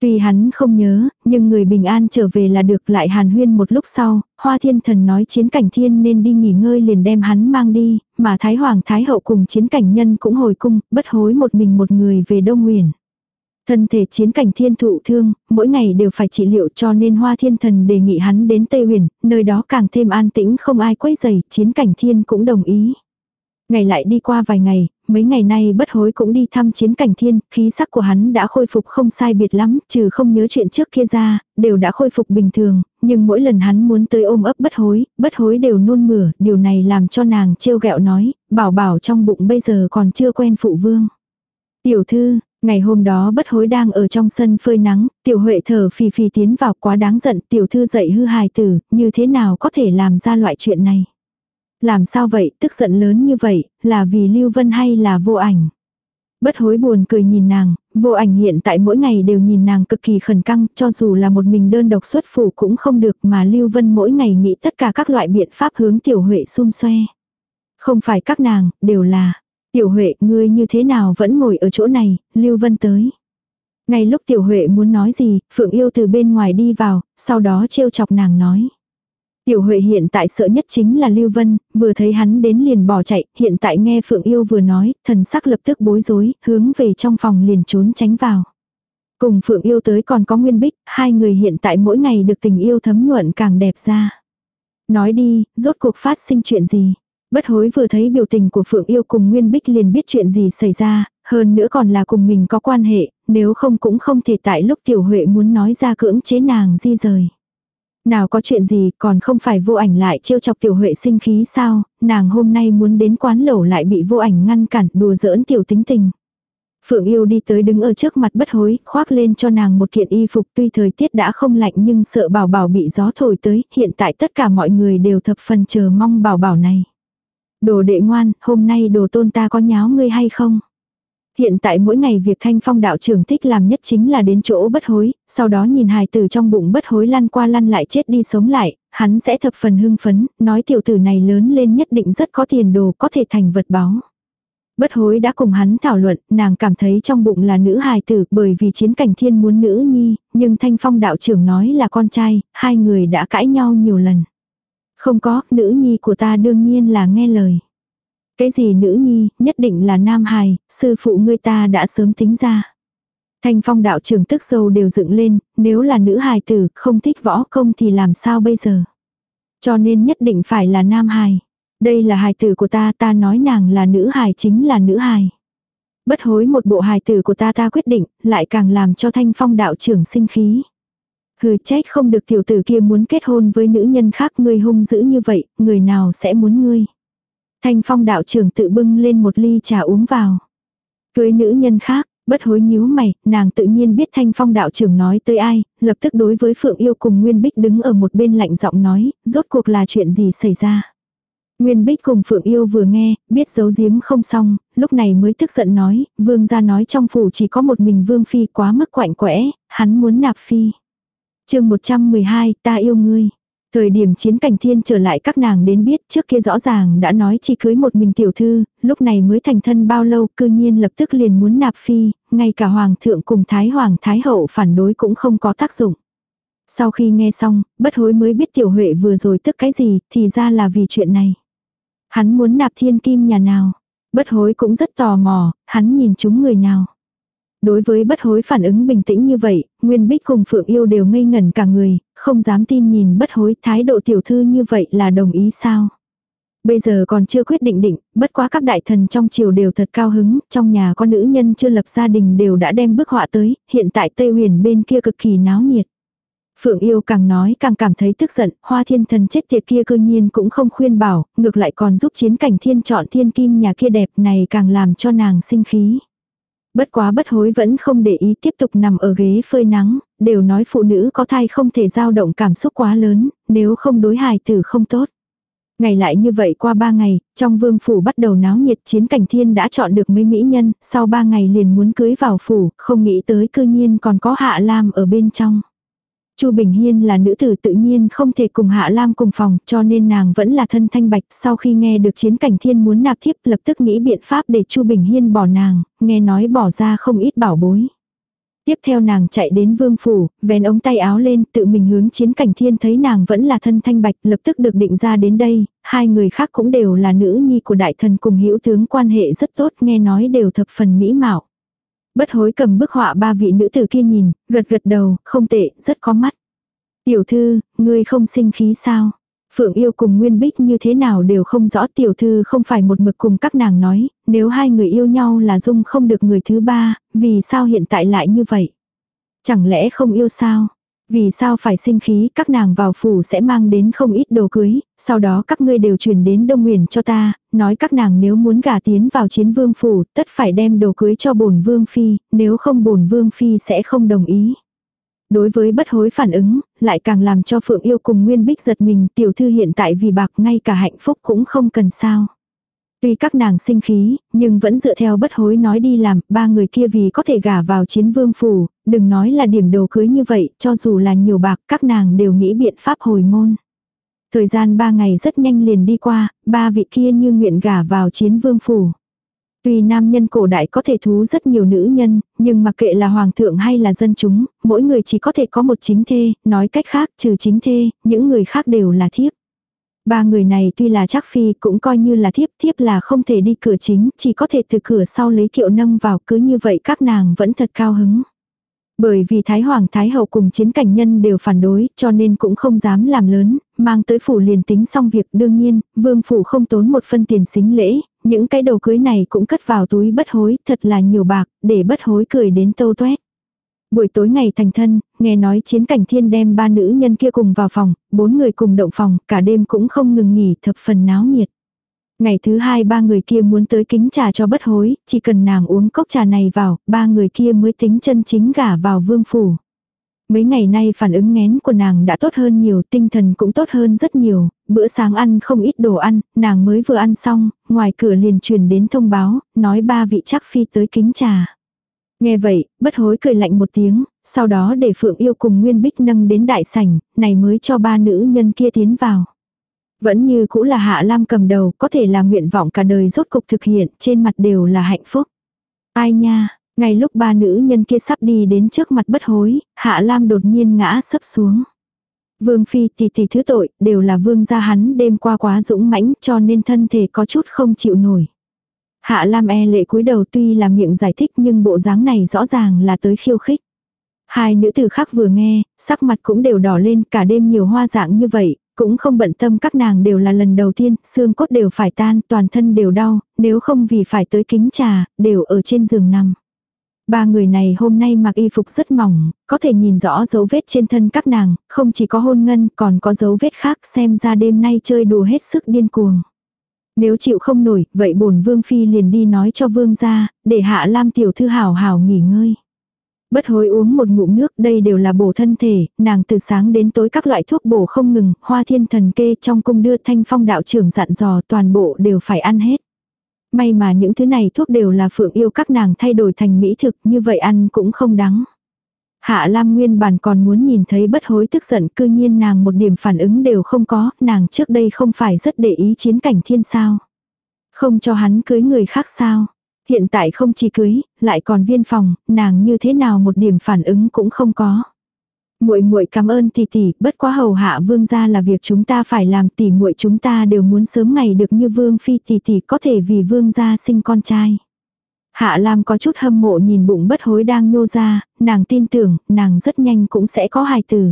Tuy hắn không nhớ, nhưng người bình an trở về là được lại hàn huyên một lúc sau, hoa thiên thần nói chiến cảnh thiên nên đi nghỉ ngơi liền đem hắn mang đi, mà thái hoàng thái hậu cùng chiến cảnh nhân cũng hồi cung, bất hối một mình một người về Đông Nguyền. Thân thể chiến cảnh thiên thụ thương, mỗi ngày đều phải trị liệu cho nên hoa thiên thần đề nghị hắn đến Tây Huyền, nơi đó càng thêm an tĩnh không ai quấy rầy, chiến cảnh thiên cũng đồng ý. Ngày lại đi qua vài ngày, mấy ngày nay bất hối cũng đi thăm chiến cảnh thiên, khí sắc của hắn đã khôi phục không sai biệt lắm, trừ không nhớ chuyện trước kia ra, đều đã khôi phục bình thường, nhưng mỗi lần hắn muốn tới ôm ấp bất hối, bất hối đều nôn mửa, điều này làm cho nàng trêu ghẹo nói, bảo bảo trong bụng bây giờ còn chưa quen phụ vương. Tiểu thư, Ngày hôm đó bất hối đang ở trong sân phơi nắng, tiểu huệ thở phì phì tiến vào quá đáng giận tiểu thư dậy hư hài tử, như thế nào có thể làm ra loại chuyện này. Làm sao vậy, tức giận lớn như vậy, là vì Lưu Vân hay là vô ảnh. Bất hối buồn cười nhìn nàng, vô ảnh hiện tại mỗi ngày đều nhìn nàng cực kỳ khẩn căng, cho dù là một mình đơn độc xuất phủ cũng không được mà Lưu Vân mỗi ngày nghĩ tất cả các loại biện pháp hướng tiểu huệ xung xoe. Không phải các nàng, đều là, Tiểu Huệ, ngươi như thế nào vẫn ngồi ở chỗ này, Lưu Vân tới. Ngay lúc Tiểu Huệ muốn nói gì, Phượng Yêu từ bên ngoài đi vào, sau đó trêu chọc nàng nói. Tiểu Huệ hiện tại sợ nhất chính là Lưu Vân, vừa thấy hắn đến liền bỏ chạy, hiện tại nghe Phượng Yêu vừa nói, thần sắc lập tức bối rối, hướng về trong phòng liền trốn tránh vào. Cùng Phượng Yêu tới còn có Nguyên Bích, hai người hiện tại mỗi ngày được tình yêu thấm nhuận càng đẹp ra. Nói đi, rốt cuộc phát sinh chuyện gì? Bất hối vừa thấy biểu tình của Phượng Yêu cùng Nguyên Bích liền biết chuyện gì xảy ra, hơn nữa còn là cùng mình có quan hệ, nếu không cũng không thể tại lúc Tiểu Huệ muốn nói ra cưỡng chế nàng di rời. Nào có chuyện gì còn không phải vô ảnh lại trêu chọc tiểu huệ sinh khí sao, nàng hôm nay muốn đến quán lẩu lại bị vô ảnh ngăn cản đùa giỡn tiểu tính tình. Phượng yêu đi tới đứng ở trước mặt bất hối, khoác lên cho nàng một kiện y phục tuy thời tiết đã không lạnh nhưng sợ bảo bảo bị gió thổi tới, hiện tại tất cả mọi người đều thập phần chờ mong bảo bảo này. Đồ đệ ngoan, hôm nay đồ tôn ta có nháo ngươi hay không? Hiện tại mỗi ngày việc thanh phong đạo trưởng thích làm nhất chính là đến chỗ bất hối, sau đó nhìn hài tử trong bụng bất hối lăn qua lăn lại chết đi sống lại, hắn sẽ thập phần hưng phấn, nói tiểu tử này lớn lên nhất định rất có tiền đồ có thể thành vật báo. Bất hối đã cùng hắn thảo luận, nàng cảm thấy trong bụng là nữ hài tử bởi vì chiến cảnh thiên muốn nữ nhi, nhưng thanh phong đạo trưởng nói là con trai, hai người đã cãi nhau nhiều lần. Không có, nữ nhi của ta đương nhiên là nghe lời. Cái gì nữ nhi, nhất định là nam hài, sư phụ ngươi ta đã sớm tính ra. Thanh phong đạo trưởng tức dâu đều dựng lên, nếu là nữ hài tử, không thích võ công thì làm sao bây giờ. Cho nên nhất định phải là nam hài. Đây là hài tử của ta, ta nói nàng là nữ hài chính là nữ hài. Bất hối một bộ hài tử của ta ta quyết định, lại càng làm cho thanh phong đạo trưởng sinh khí. Hừ trách không được tiểu tử kia muốn kết hôn với nữ nhân khác ngươi hung dữ như vậy, người nào sẽ muốn ngươi. Thanh phong đạo trưởng tự bưng lên một ly trà uống vào. Cưới nữ nhân khác, bất hối nhíu mày, nàng tự nhiên biết thanh phong đạo trưởng nói tới ai, lập tức đối với Phượng Yêu cùng Nguyên Bích đứng ở một bên lạnh giọng nói, rốt cuộc là chuyện gì xảy ra. Nguyên Bích cùng Phượng Yêu vừa nghe, biết giấu giếm không xong, lúc này mới tức giận nói, vương gia nói trong phủ chỉ có một mình vương phi quá mức quạnh quẽ, hắn muốn nạp phi chương 112, ta yêu ngươi. Thời điểm chiến cảnh thiên trở lại các nàng đến biết trước kia rõ ràng đã nói chỉ cưới một mình tiểu thư, lúc này mới thành thân bao lâu cư nhiên lập tức liền muốn nạp phi, ngay cả hoàng thượng cùng thái hoàng thái hậu phản đối cũng không có tác dụng. Sau khi nghe xong, bất hối mới biết tiểu huệ vừa rồi tức cái gì, thì ra là vì chuyện này. Hắn muốn nạp thiên kim nhà nào. Bất hối cũng rất tò mò, hắn nhìn chúng người nào. Đối với bất hối phản ứng bình tĩnh như vậy, Nguyên Bích cùng Phượng Yêu đều ngây ngẩn cả người, không dám tin nhìn bất hối thái độ tiểu thư như vậy là đồng ý sao. Bây giờ còn chưa quyết định định, bất quá các đại thần trong triều đều thật cao hứng, trong nhà có nữ nhân chưa lập gia đình đều đã đem bức họa tới, hiện tại Tây Huyền bên kia cực kỳ náo nhiệt. Phượng yêu càng nói càng cảm thấy tức giận, hoa thiên thần chết tiệt kia cơ nhiên cũng không khuyên bảo, ngược lại còn giúp chiến cảnh thiên chọn thiên kim nhà kia đẹp này càng làm cho nàng sinh khí. Bất quá bất hối vẫn không để ý tiếp tục nằm ở ghế phơi nắng, đều nói phụ nữ có thai không thể dao động cảm xúc quá lớn, nếu không đối hài tử không tốt. Ngày lại như vậy qua ba ngày, trong vương phủ bắt đầu náo nhiệt chiến cảnh thiên đã chọn được mấy mỹ nhân, sau ba ngày liền muốn cưới vào phủ, không nghĩ tới cư nhiên còn có hạ lam ở bên trong. Chu Bình Hiên là nữ tử tự nhiên không thể cùng Hạ Lam cùng phòng, cho nên nàng vẫn là thân thanh bạch. Sau khi nghe được chiến cảnh thiên muốn nạp thiếp, lập tức nghĩ biện pháp để Chu Bình Hiên bỏ nàng, nghe nói bỏ ra không ít bảo bối. Tiếp theo nàng chạy đến vương phủ, vén ống tay áo lên, tự mình hướng chiến cảnh thiên thấy nàng vẫn là thân thanh bạch, lập tức được định ra đến đây, hai người khác cũng đều là nữ nhi của đại thần cùng hữu tướng quan hệ rất tốt, nghe nói đều thập phần mỹ mạo. Bất hối cầm bức họa ba vị nữ tử kia nhìn, gật gật đầu, không tệ, rất có mắt. Tiểu thư, ngươi không sinh khí sao? Phượng yêu cùng Nguyên Bích như thế nào đều không rõ tiểu thư không phải một mực cùng các nàng nói, nếu hai người yêu nhau là dung không được người thứ ba, vì sao hiện tại lại như vậy? Chẳng lẽ không yêu sao? Vì sao phải sinh khí, các nàng vào phủ sẽ mang đến không ít đồ cưới, sau đó các ngươi đều chuyển đến Đông Nguyền cho ta, nói các nàng nếu muốn gả tiến vào chiến vương phủ, tất phải đem đồ cưới cho bổn vương phi, nếu không bổn vương phi sẽ không đồng ý. Đối với bất hối phản ứng, lại càng làm cho Phượng yêu cùng Nguyên Bích giật mình, tiểu thư hiện tại vì bạc ngay cả hạnh phúc cũng không cần sao. Tuy các nàng sinh khí, nhưng vẫn dựa theo bất hối nói đi làm, ba người kia vì có thể gả vào chiến vương phủ, đừng nói là điểm đồ cưới như vậy, cho dù là nhiều bạc, các nàng đều nghĩ biện pháp hồi môn. Thời gian ba ngày rất nhanh liền đi qua, ba vị kia như nguyện gả vào chiến vương phủ. Tuy nam nhân cổ đại có thể thú rất nhiều nữ nhân, nhưng mặc kệ là hoàng thượng hay là dân chúng, mỗi người chỉ có thể có một chính thê, nói cách khác trừ chính thê, những người khác đều là thiếp. Ba người này tuy là chắc phi cũng coi như là thiếp, thiếp là không thể đi cửa chính, chỉ có thể từ cửa sau lấy kiệu nâng vào cứ như vậy các nàng vẫn thật cao hứng. Bởi vì Thái Hoàng Thái Hậu cùng chiến cảnh nhân đều phản đối, cho nên cũng không dám làm lớn, mang tới phủ liền tính xong việc đương nhiên, vương phủ không tốn một phân tiền xính lễ, những cái đầu cưới này cũng cất vào túi bất hối, thật là nhiều bạc, để bất hối cười đến tâu tuét. Buổi tối ngày thành thân, nghe nói chiến cảnh thiên đem ba nữ nhân kia cùng vào phòng, bốn người cùng động phòng, cả đêm cũng không ngừng nghỉ thập phần náo nhiệt. Ngày thứ hai ba người kia muốn tới kính trà cho bất hối, chỉ cần nàng uống cốc trà này vào, ba người kia mới tính chân chính gả vào vương phủ. Mấy ngày nay phản ứng ngén của nàng đã tốt hơn nhiều, tinh thần cũng tốt hơn rất nhiều, bữa sáng ăn không ít đồ ăn, nàng mới vừa ăn xong, ngoài cửa liền truyền đến thông báo, nói ba vị chắc phi tới kính trà. Nghe vậy, bất hối cười lạnh một tiếng, sau đó để Phượng yêu cùng Nguyên Bích nâng đến đại sảnh, này mới cho ba nữ nhân kia tiến vào. Vẫn như cũ là Hạ Lam cầm đầu, có thể là nguyện vọng cả đời rốt cục thực hiện, trên mặt đều là hạnh phúc. Ai nha, ngay lúc ba nữ nhân kia sắp đi đến trước mặt bất hối, Hạ Lam đột nhiên ngã sấp xuống. Vương Phi tỷ tỷ thứ tội, đều là vương gia hắn đêm qua quá dũng mãnh cho nên thân thể có chút không chịu nổi. Hạ Lam e lệ cúi đầu tuy là miệng giải thích nhưng bộ dáng này rõ ràng là tới khiêu khích. Hai nữ tử khác vừa nghe, sắc mặt cũng đều đỏ lên cả đêm nhiều hoa dạng như vậy, cũng không bận tâm các nàng đều là lần đầu tiên, xương cốt đều phải tan, toàn thân đều đau, nếu không vì phải tới kính trà, đều ở trên giường nằm. Ba người này hôm nay mặc y phục rất mỏng, có thể nhìn rõ dấu vết trên thân các nàng, không chỉ có hôn ngân còn có dấu vết khác xem ra đêm nay chơi đùa hết sức điên cuồng. Nếu chịu không nổi, vậy bổn vương phi liền đi nói cho vương ra, để hạ lam tiểu thư hảo hảo nghỉ ngơi. Bất hối uống một ngụm nước, đây đều là bổ thân thể, nàng từ sáng đến tối các loại thuốc bổ không ngừng, hoa thiên thần kê trong cung đưa thanh phong đạo trưởng dặn dò toàn bộ đều phải ăn hết. May mà những thứ này thuốc đều là phượng yêu các nàng thay đổi thành mỹ thực, như vậy ăn cũng không đắng. Hạ Lam nguyên bản còn muốn nhìn thấy bất hối tức giận cư nhiên nàng một điểm phản ứng đều không có, nàng trước đây không phải rất để ý chiến cảnh thiên sao. Không cho hắn cưới người khác sao. Hiện tại không chỉ cưới, lại còn viên phòng, nàng như thế nào một điểm phản ứng cũng không có. Muội muội cảm ơn tỷ tỷ, bất quá hầu hạ vương gia là việc chúng ta phải làm, tỷ muội chúng ta đều muốn sớm ngày được như vương phi tỷ tỷ có thể vì vương gia sinh con trai. Hạ Lam có chút hâm mộ nhìn bụng bất hối đang nhô ra, nàng tin tưởng, nàng rất nhanh cũng sẽ có hài tử.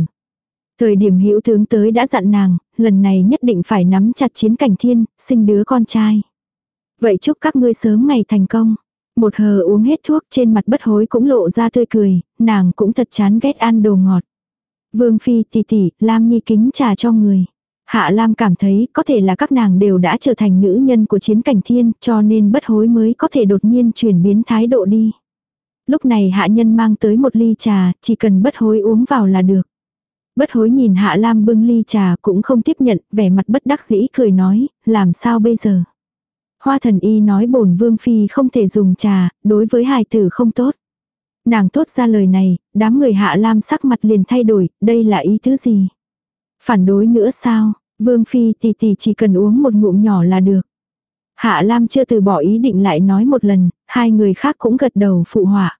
Thời điểm hữu tướng tới đã dặn nàng, lần này nhất định phải nắm chặt chiến cảnh thiên, sinh đứa con trai. Vậy chúc các ngươi sớm ngày thành công. Một hờ uống hết thuốc trên mặt bất hối cũng lộ ra tươi cười, nàng cũng thật chán ghét ăn đồ ngọt. Vương Phi tỷ tỷ, Lam Nhi kính trà cho người. Hạ Lam cảm thấy có thể là các nàng đều đã trở thành nữ nhân của chiến cảnh thiên cho nên bất hối mới có thể đột nhiên chuyển biến thái độ đi. Lúc này hạ nhân mang tới một ly trà, chỉ cần bất hối uống vào là được. Bất hối nhìn hạ Lam bưng ly trà cũng không tiếp nhận, vẻ mặt bất đắc dĩ cười nói, làm sao bây giờ. Hoa thần y nói bổn vương phi không thể dùng trà, đối với hài tử không tốt. Nàng tốt ra lời này, đám người hạ lam sắc mặt liền thay đổi, đây là ý thứ gì? Phản đối nữa sao? Vương phi tỷ tỷ chỉ cần uống một ngụm nhỏ là được. Hạ Lam chưa từ bỏ ý định lại nói một lần, hai người khác cũng gật đầu phụ họa.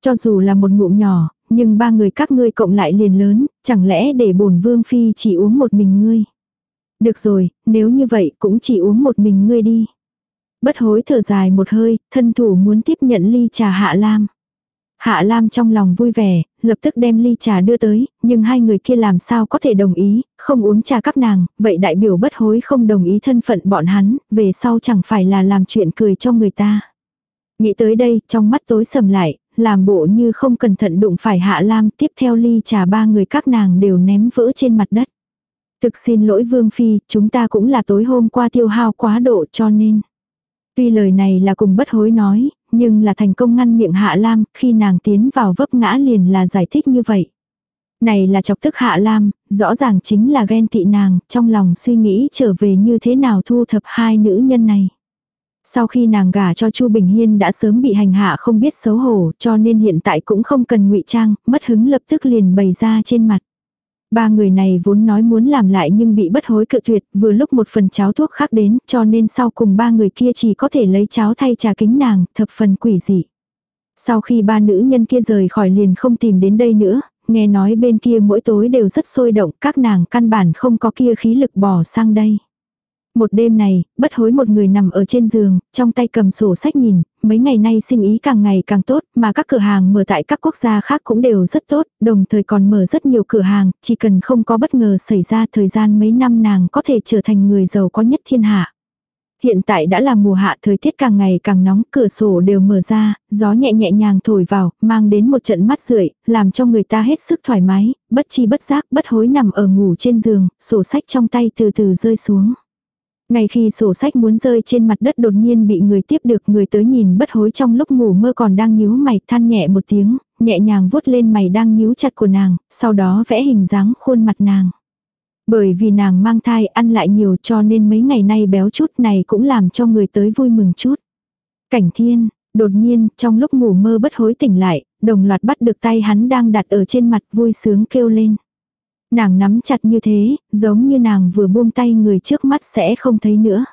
Cho dù là một ngụm nhỏ, nhưng ba người các ngươi cộng lại liền lớn, chẳng lẽ để bổn vương phi chỉ uống một mình ngươi. Được rồi, nếu như vậy cũng chỉ uống một mình ngươi đi. Bất hối thở dài một hơi, thân thủ muốn tiếp nhận ly trà Hạ Lam. Hạ Lam trong lòng vui vẻ, lập tức đem ly trà đưa tới, nhưng hai người kia làm sao có thể đồng ý, không uống trà các nàng, vậy đại biểu bất hối không đồng ý thân phận bọn hắn, về sau chẳng phải là làm chuyện cười cho người ta. Nghĩ tới đây, trong mắt tối sầm lại, làm bộ như không cẩn thận đụng phải Hạ Lam, tiếp theo ly trà ba người các nàng đều ném vỡ trên mặt đất. Thực xin lỗi Vương Phi, chúng ta cũng là tối hôm qua tiêu hao quá độ cho nên. Tuy lời này là cùng bất hối nói, nhưng là thành công ngăn miệng Hạ Lam, khi nàng tiến vào vấp ngã liền là giải thích như vậy. Này là chọc tức Hạ Lam, rõ ràng chính là ghen tị nàng, trong lòng suy nghĩ trở về như thế nào thu thập hai nữ nhân này. Sau khi nàng gả cho Chu Bình Hiên đã sớm bị hành hạ không biết xấu hổ cho nên hiện tại cũng không cần ngụy trang, mất hứng lập tức liền bày ra trên mặt. Ba người này vốn nói muốn làm lại nhưng bị bất hối cự tuyệt, vừa lúc một phần cháo thuốc khác đến, cho nên sau cùng ba người kia chỉ có thể lấy cháo thay trà kính nàng, thập phần quỷ dị. Sau khi ba nữ nhân kia rời khỏi liền không tìm đến đây nữa, nghe nói bên kia mỗi tối đều rất sôi động, các nàng căn bản không có kia khí lực bỏ sang đây. Một đêm này, bất hối một người nằm ở trên giường, trong tay cầm sổ sách nhìn, mấy ngày nay sinh ý càng ngày càng tốt, mà các cửa hàng mở tại các quốc gia khác cũng đều rất tốt, đồng thời còn mở rất nhiều cửa hàng, chỉ cần không có bất ngờ xảy ra thời gian mấy năm nàng có thể trở thành người giàu có nhất thiên hạ. Hiện tại đã là mùa hạ thời tiết càng ngày càng nóng, cửa sổ đều mở ra, gió nhẹ nhẹ nhàng thổi vào, mang đến một trận mắt rượi, làm cho người ta hết sức thoải mái, bất chi bất giác, bất hối nằm ở ngủ trên giường, sổ sách trong tay từ từ rơi xuống. Ngay khi sổ sách muốn rơi trên mặt đất đột nhiên bị người tiếp được người tới nhìn bất hối trong lúc ngủ mơ còn đang nhíu mày than nhẹ một tiếng, nhẹ nhàng vuốt lên mày đang nhíu chặt của nàng, sau đó vẽ hình dáng khuôn mặt nàng. Bởi vì nàng mang thai ăn lại nhiều cho nên mấy ngày nay béo chút này cũng làm cho người tới vui mừng chút. Cảnh thiên, đột nhiên trong lúc ngủ mơ bất hối tỉnh lại, đồng loạt bắt được tay hắn đang đặt ở trên mặt vui sướng kêu lên. Nàng nắm chặt như thế, giống như nàng vừa buông tay người trước mắt sẽ không thấy nữa.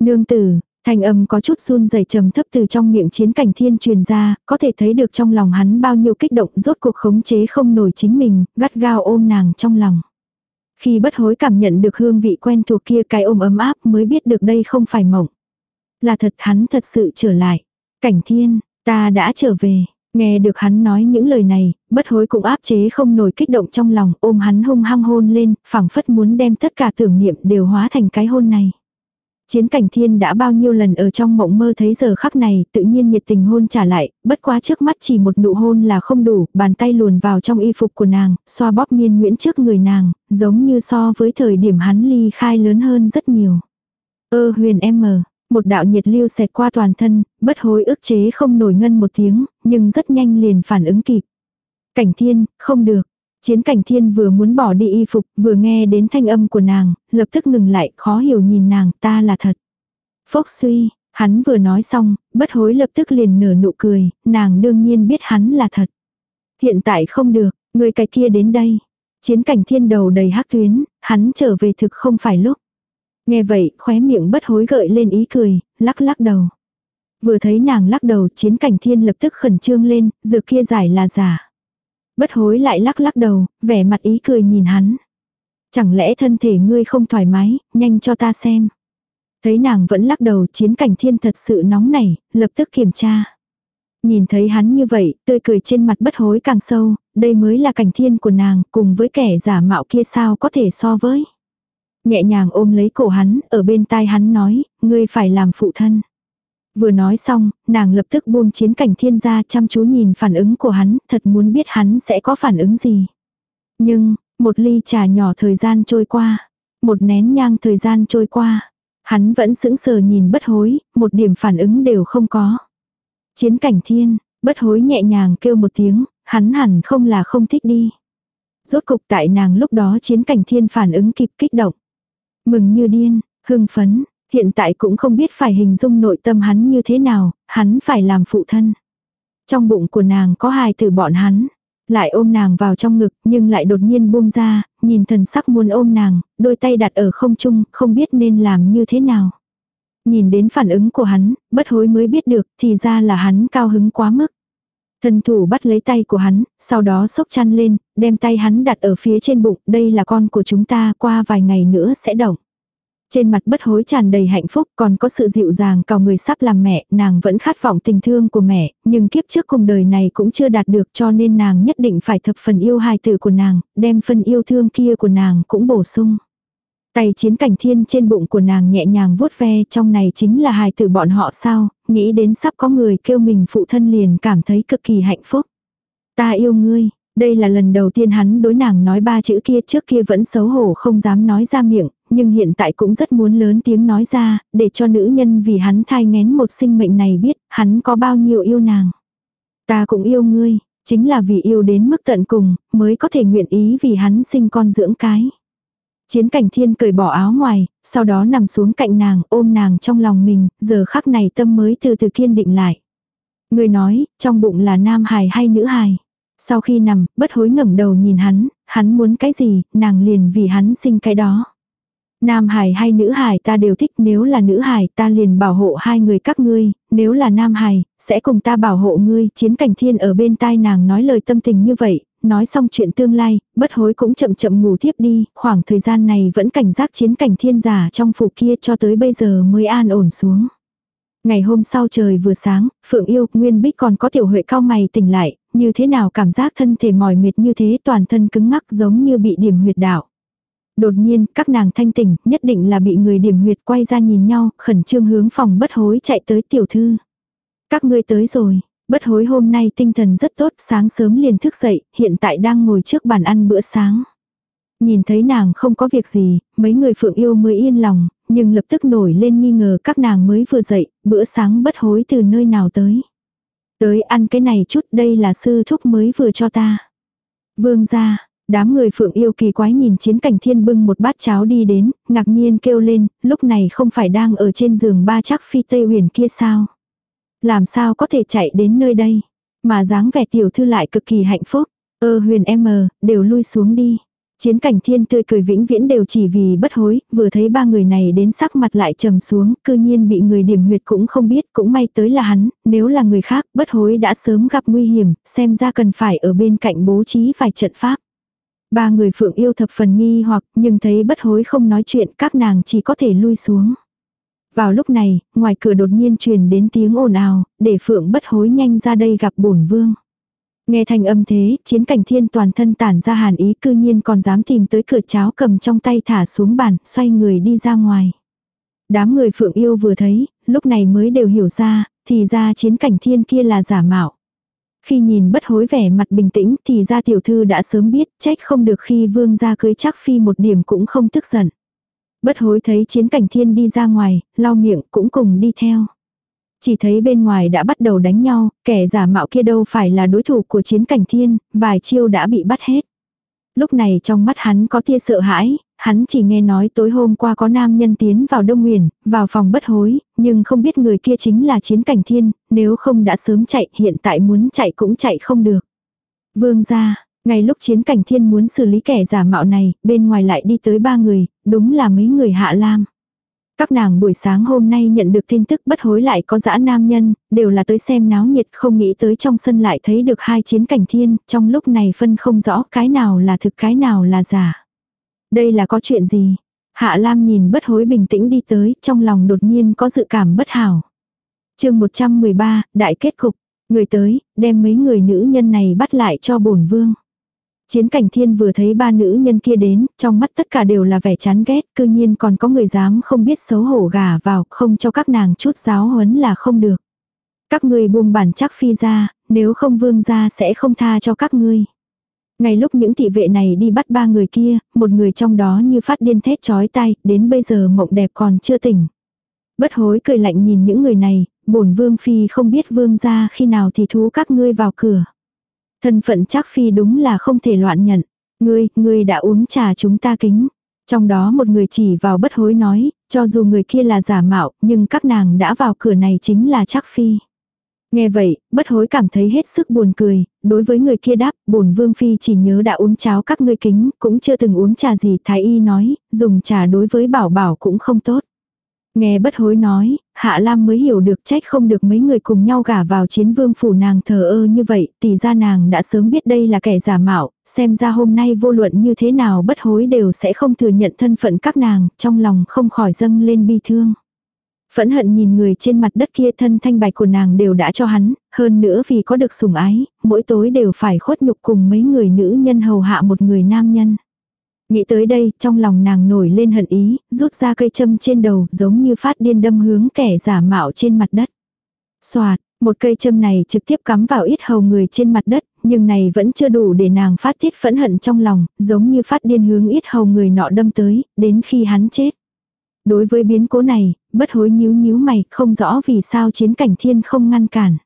Nương tử, thanh âm có chút run rẩy trầm thấp từ trong miệng chiến cảnh thiên truyền ra, có thể thấy được trong lòng hắn bao nhiêu kích động rốt cuộc khống chế không nổi chính mình, gắt gao ôm nàng trong lòng. Khi bất hối cảm nhận được hương vị quen thuộc kia cái ôm ấm áp mới biết được đây không phải mộng. Là thật hắn thật sự trở lại. Cảnh thiên, ta đã trở về. Nghe được hắn nói những lời này, bất hối cũng áp chế không nổi kích động trong lòng ôm hắn hung hăng hôn lên, phảng phất muốn đem tất cả tưởng niệm đều hóa thành cái hôn này. Chiến cảnh thiên đã bao nhiêu lần ở trong mộng mơ thấy giờ khắc này, tự nhiên nhiệt tình hôn trả lại, bất quá trước mắt chỉ một nụ hôn là không đủ, bàn tay luồn vào trong y phục của nàng, xoa bóp miên nguyễn trước người nàng, giống như so với thời điểm hắn ly khai lớn hơn rất nhiều. Ơ huyền em mờ, một đạo nhiệt lưu xẹt qua toàn thân, bất hối ức chế không nổi ngân một tiếng, nhưng rất nhanh liền phản ứng kịp. Cảnh thiên, không được. Chiến cảnh thiên vừa muốn bỏ đi y phục, vừa nghe đến thanh âm của nàng, lập tức ngừng lại, khó hiểu nhìn nàng, ta là thật. Phốc suy, hắn vừa nói xong, bất hối lập tức liền nở nụ cười, nàng đương nhiên biết hắn là thật. Hiện tại không được, người cái kia đến đây. Chiến cảnh thiên đầu đầy hắc tuyến, hắn trở về thực không phải lúc. Nghe vậy, khóe miệng bất hối gợi lên ý cười, lắc lắc đầu. Vừa thấy nàng lắc đầu, chiến cảnh thiên lập tức khẩn trương lên, dược kia giải là giả. Bất hối lại lắc lắc đầu, vẻ mặt ý cười nhìn hắn. Chẳng lẽ thân thể ngươi không thoải mái, nhanh cho ta xem. Thấy nàng vẫn lắc đầu, chiến cảnh thiên thật sự nóng nảy, lập tức kiểm tra. Nhìn thấy hắn như vậy, tươi cười trên mặt bất hối càng sâu, đây mới là cảnh thiên của nàng, cùng với kẻ giả mạo kia sao có thể so với. Nhẹ nhàng ôm lấy cổ hắn, ở bên tai hắn nói, ngươi phải làm phụ thân. Vừa nói xong, nàng lập tức buông chiến cảnh thiên ra chăm chú nhìn phản ứng của hắn, thật muốn biết hắn sẽ có phản ứng gì. Nhưng, một ly trà nhỏ thời gian trôi qua, một nén nhang thời gian trôi qua, hắn vẫn sững sờ nhìn bất hối, một điểm phản ứng đều không có. Chiến cảnh thiên, bất hối nhẹ nhàng kêu một tiếng, hắn hẳn không là không thích đi. Rốt cục tại nàng lúc đó chiến cảnh thiên phản ứng kịp kích động. Mừng như điên, hưng phấn, hiện tại cũng không biết phải hình dung nội tâm hắn như thế nào, hắn phải làm phụ thân. Trong bụng của nàng có hài từ bọn hắn, lại ôm nàng vào trong ngực nhưng lại đột nhiên buông ra, nhìn thần sắc muốn ôm nàng, đôi tay đặt ở không trung, không biết nên làm như thế nào. Nhìn đến phản ứng của hắn, bất hối mới biết được thì ra là hắn cao hứng quá mức. Thần thủ bắt lấy tay của hắn, sau đó sốc chăn lên, đem tay hắn đặt ở phía trên bụng, đây là con của chúng ta, qua vài ngày nữa sẽ động. Trên mặt bất hối tràn đầy hạnh phúc còn có sự dịu dàng cào người sắp làm mẹ, nàng vẫn khát vọng tình thương của mẹ, nhưng kiếp trước cùng đời này cũng chưa đạt được cho nên nàng nhất định phải thập phần yêu hài tử của nàng, đem phần yêu thương kia của nàng cũng bổ sung. Tay chiến cảnh thiên trên bụng của nàng nhẹ nhàng vuốt ve trong này chính là hài tử bọn họ sao, nghĩ đến sắp có người kêu mình phụ thân liền cảm thấy cực kỳ hạnh phúc. Ta yêu ngươi, đây là lần đầu tiên hắn đối nàng nói ba chữ kia trước kia vẫn xấu hổ không dám nói ra miệng, nhưng hiện tại cũng rất muốn lớn tiếng nói ra, để cho nữ nhân vì hắn thai ngén một sinh mệnh này biết hắn có bao nhiêu yêu nàng. Ta cũng yêu ngươi, chính là vì yêu đến mức tận cùng, mới có thể nguyện ý vì hắn sinh con dưỡng cái. Chiến cảnh thiên cởi bỏ áo ngoài, sau đó nằm xuống cạnh nàng, ôm nàng trong lòng mình, giờ khắc này tâm mới từ từ kiên định lại. Người nói, trong bụng là nam hài hay nữ hài. Sau khi nằm, bất hối ngẩng đầu nhìn hắn, hắn muốn cái gì, nàng liền vì hắn sinh cái đó. Nam hải hay nữ hải ta đều thích, nếu là nữ hải ta liền bảo hộ hai người các ngươi, nếu là nam hải, sẽ cùng ta bảo hộ ngươi. Chiến cảnh thiên ở bên tai nàng nói lời tâm tình như vậy, nói xong chuyện tương lai, bất hối cũng chậm chậm ngủ tiếp đi, khoảng thời gian này vẫn cảnh giác chiến cảnh thiên giả trong phủ kia cho tới bây giờ mới an ổn xuống. Ngày hôm sau trời vừa sáng, Phượng yêu, Nguyên Bích còn có tiểu huệ cao mày tỉnh lại, như thế nào cảm giác thân thể mỏi mệt như thế toàn thân cứng ngắc giống như bị điểm huyệt đạo. Đột nhiên, các nàng thanh tỉnh, nhất định là bị người điểm huyệt quay ra nhìn nhau, khẩn trương hướng phòng bất hối chạy tới tiểu thư. Các ngươi tới rồi, bất hối hôm nay tinh thần rất tốt, sáng sớm liền thức dậy, hiện tại đang ngồi trước bàn ăn bữa sáng. Nhìn thấy nàng không có việc gì, mấy người phượng yêu mới yên lòng, nhưng lập tức nổi lên nghi ngờ các nàng mới vừa dậy, bữa sáng bất hối từ nơi nào tới. Tới ăn cái này chút đây là sư thúc mới vừa cho ta. Vương ra, đám người phượng yêu kỳ quái nhìn chiến cảnh thiên bưng một bát cháo đi đến, ngạc nhiên kêu lên, lúc này không phải đang ở trên giường ba chắc phi tây huyền kia sao. Làm sao có thể chạy đến nơi đây, mà dáng vẻ tiểu thư lại cực kỳ hạnh phúc. Ơ huyền em ờ, đều lui xuống đi. Chiến cảnh thiên tươi cười vĩnh viễn đều chỉ vì bất hối, vừa thấy ba người này đến sắc mặt lại trầm xuống, cư nhiên bị người điểm huyệt cũng không biết, cũng may tới là hắn, nếu là người khác, bất hối đã sớm gặp nguy hiểm, xem ra cần phải ở bên cạnh bố trí vài trận pháp. Ba người phượng yêu thập phần nghi hoặc, nhưng thấy bất hối không nói chuyện, các nàng chỉ có thể lui xuống. Vào lúc này, ngoài cửa đột nhiên truyền đến tiếng ồn ào, để phượng bất hối nhanh ra đây gặp bổn vương. Nghe thành âm thế, chiến cảnh thiên toàn thân tản ra hàn ý cư nhiên còn dám tìm tới cửa cháo cầm trong tay thả xuống bàn, xoay người đi ra ngoài. Đám người phượng yêu vừa thấy, lúc này mới đều hiểu ra, thì ra chiến cảnh thiên kia là giả mạo. Khi nhìn bất hối vẻ mặt bình tĩnh thì ra tiểu thư đã sớm biết trách không được khi vương gia cưới chắc phi một điểm cũng không tức giận. Bất hối thấy chiến cảnh thiên đi ra ngoài, lau miệng cũng cùng đi theo. Chỉ thấy bên ngoài đã bắt đầu đánh nhau, kẻ giả mạo kia đâu phải là đối thủ của chiến cảnh thiên, vài chiêu đã bị bắt hết. Lúc này trong mắt hắn có tia sợ hãi, hắn chỉ nghe nói tối hôm qua có nam nhân tiến vào Đông Nguyền, vào phòng bất hối, nhưng không biết người kia chính là chiến cảnh thiên, nếu không đã sớm chạy, hiện tại muốn chạy cũng chạy không được. Vương ra, ngay lúc chiến cảnh thiên muốn xử lý kẻ giả mạo này, bên ngoài lại đi tới ba người, đúng là mấy người hạ lam. Các nàng buổi sáng hôm nay nhận được tin tức bất hối lại có dã nam nhân, đều là tới xem náo nhiệt không nghĩ tới trong sân lại thấy được hai chiến cảnh thiên, trong lúc này phân không rõ cái nào là thực cái nào là giả. Đây là có chuyện gì? Hạ Lam nhìn bất hối bình tĩnh đi tới, trong lòng đột nhiên có dự cảm bất hảo. chương 113, Đại kết cục. Người tới, đem mấy người nữ nhân này bắt lại cho bổn vương. Chiến cảnh thiên vừa thấy ba nữ nhân kia đến, trong mắt tất cả đều là vẻ chán ghét, cư nhiên còn có người dám không biết xấu hổ gà vào, không cho các nàng chút giáo huấn là không được. Các ngươi buông bản chắc phi ra, nếu không vương ra sẽ không tha cho các ngươi. Ngay lúc những thị vệ này đi bắt ba người kia, một người trong đó như phát điên thét chói tay, đến bây giờ mộng đẹp còn chưa tỉnh. Bất hối cười lạnh nhìn những người này, bổn vương phi không biết vương ra khi nào thì thú các ngươi vào cửa. Thân phận chắc phi đúng là không thể loạn nhận. Ngươi, ngươi đã uống trà chúng ta kính. Trong đó một người chỉ vào bất hối nói, cho dù người kia là giả mạo, nhưng các nàng đã vào cửa này chính là chắc phi. Nghe vậy, bất hối cảm thấy hết sức buồn cười, đối với người kia đáp, bổn vương phi chỉ nhớ đã uống cháo các ngươi kính, cũng chưa từng uống trà gì, thái y nói, dùng trà đối với bảo bảo cũng không tốt. Nghe bất hối nói, Hạ Lam mới hiểu được trách không được mấy người cùng nhau gả vào chiến vương phủ nàng thờ ơ như vậy, tỷ ra nàng đã sớm biết đây là kẻ giả mạo, xem ra hôm nay vô luận như thế nào bất hối đều sẽ không thừa nhận thân phận các nàng, trong lòng không khỏi dâng lên bi thương. Phẫn hận nhìn người trên mặt đất kia thân thanh bạch của nàng đều đã cho hắn, hơn nữa vì có được sủng ái, mỗi tối đều phải khuất nhục cùng mấy người nữ nhân hầu hạ một người nam nhân. Nghĩ tới đây, trong lòng nàng nổi lên hận ý, rút ra cây châm trên đầu giống như phát điên đâm hướng kẻ giả mạo trên mặt đất. Xoạt, một cây châm này trực tiếp cắm vào ít hầu người trên mặt đất, nhưng này vẫn chưa đủ để nàng phát tiết phẫn hận trong lòng, giống như phát điên hướng ít hầu người nọ đâm tới, đến khi hắn chết. Đối với biến cố này, bất hối nhíu nhíu mày, không rõ vì sao chiến cảnh thiên không ngăn cản.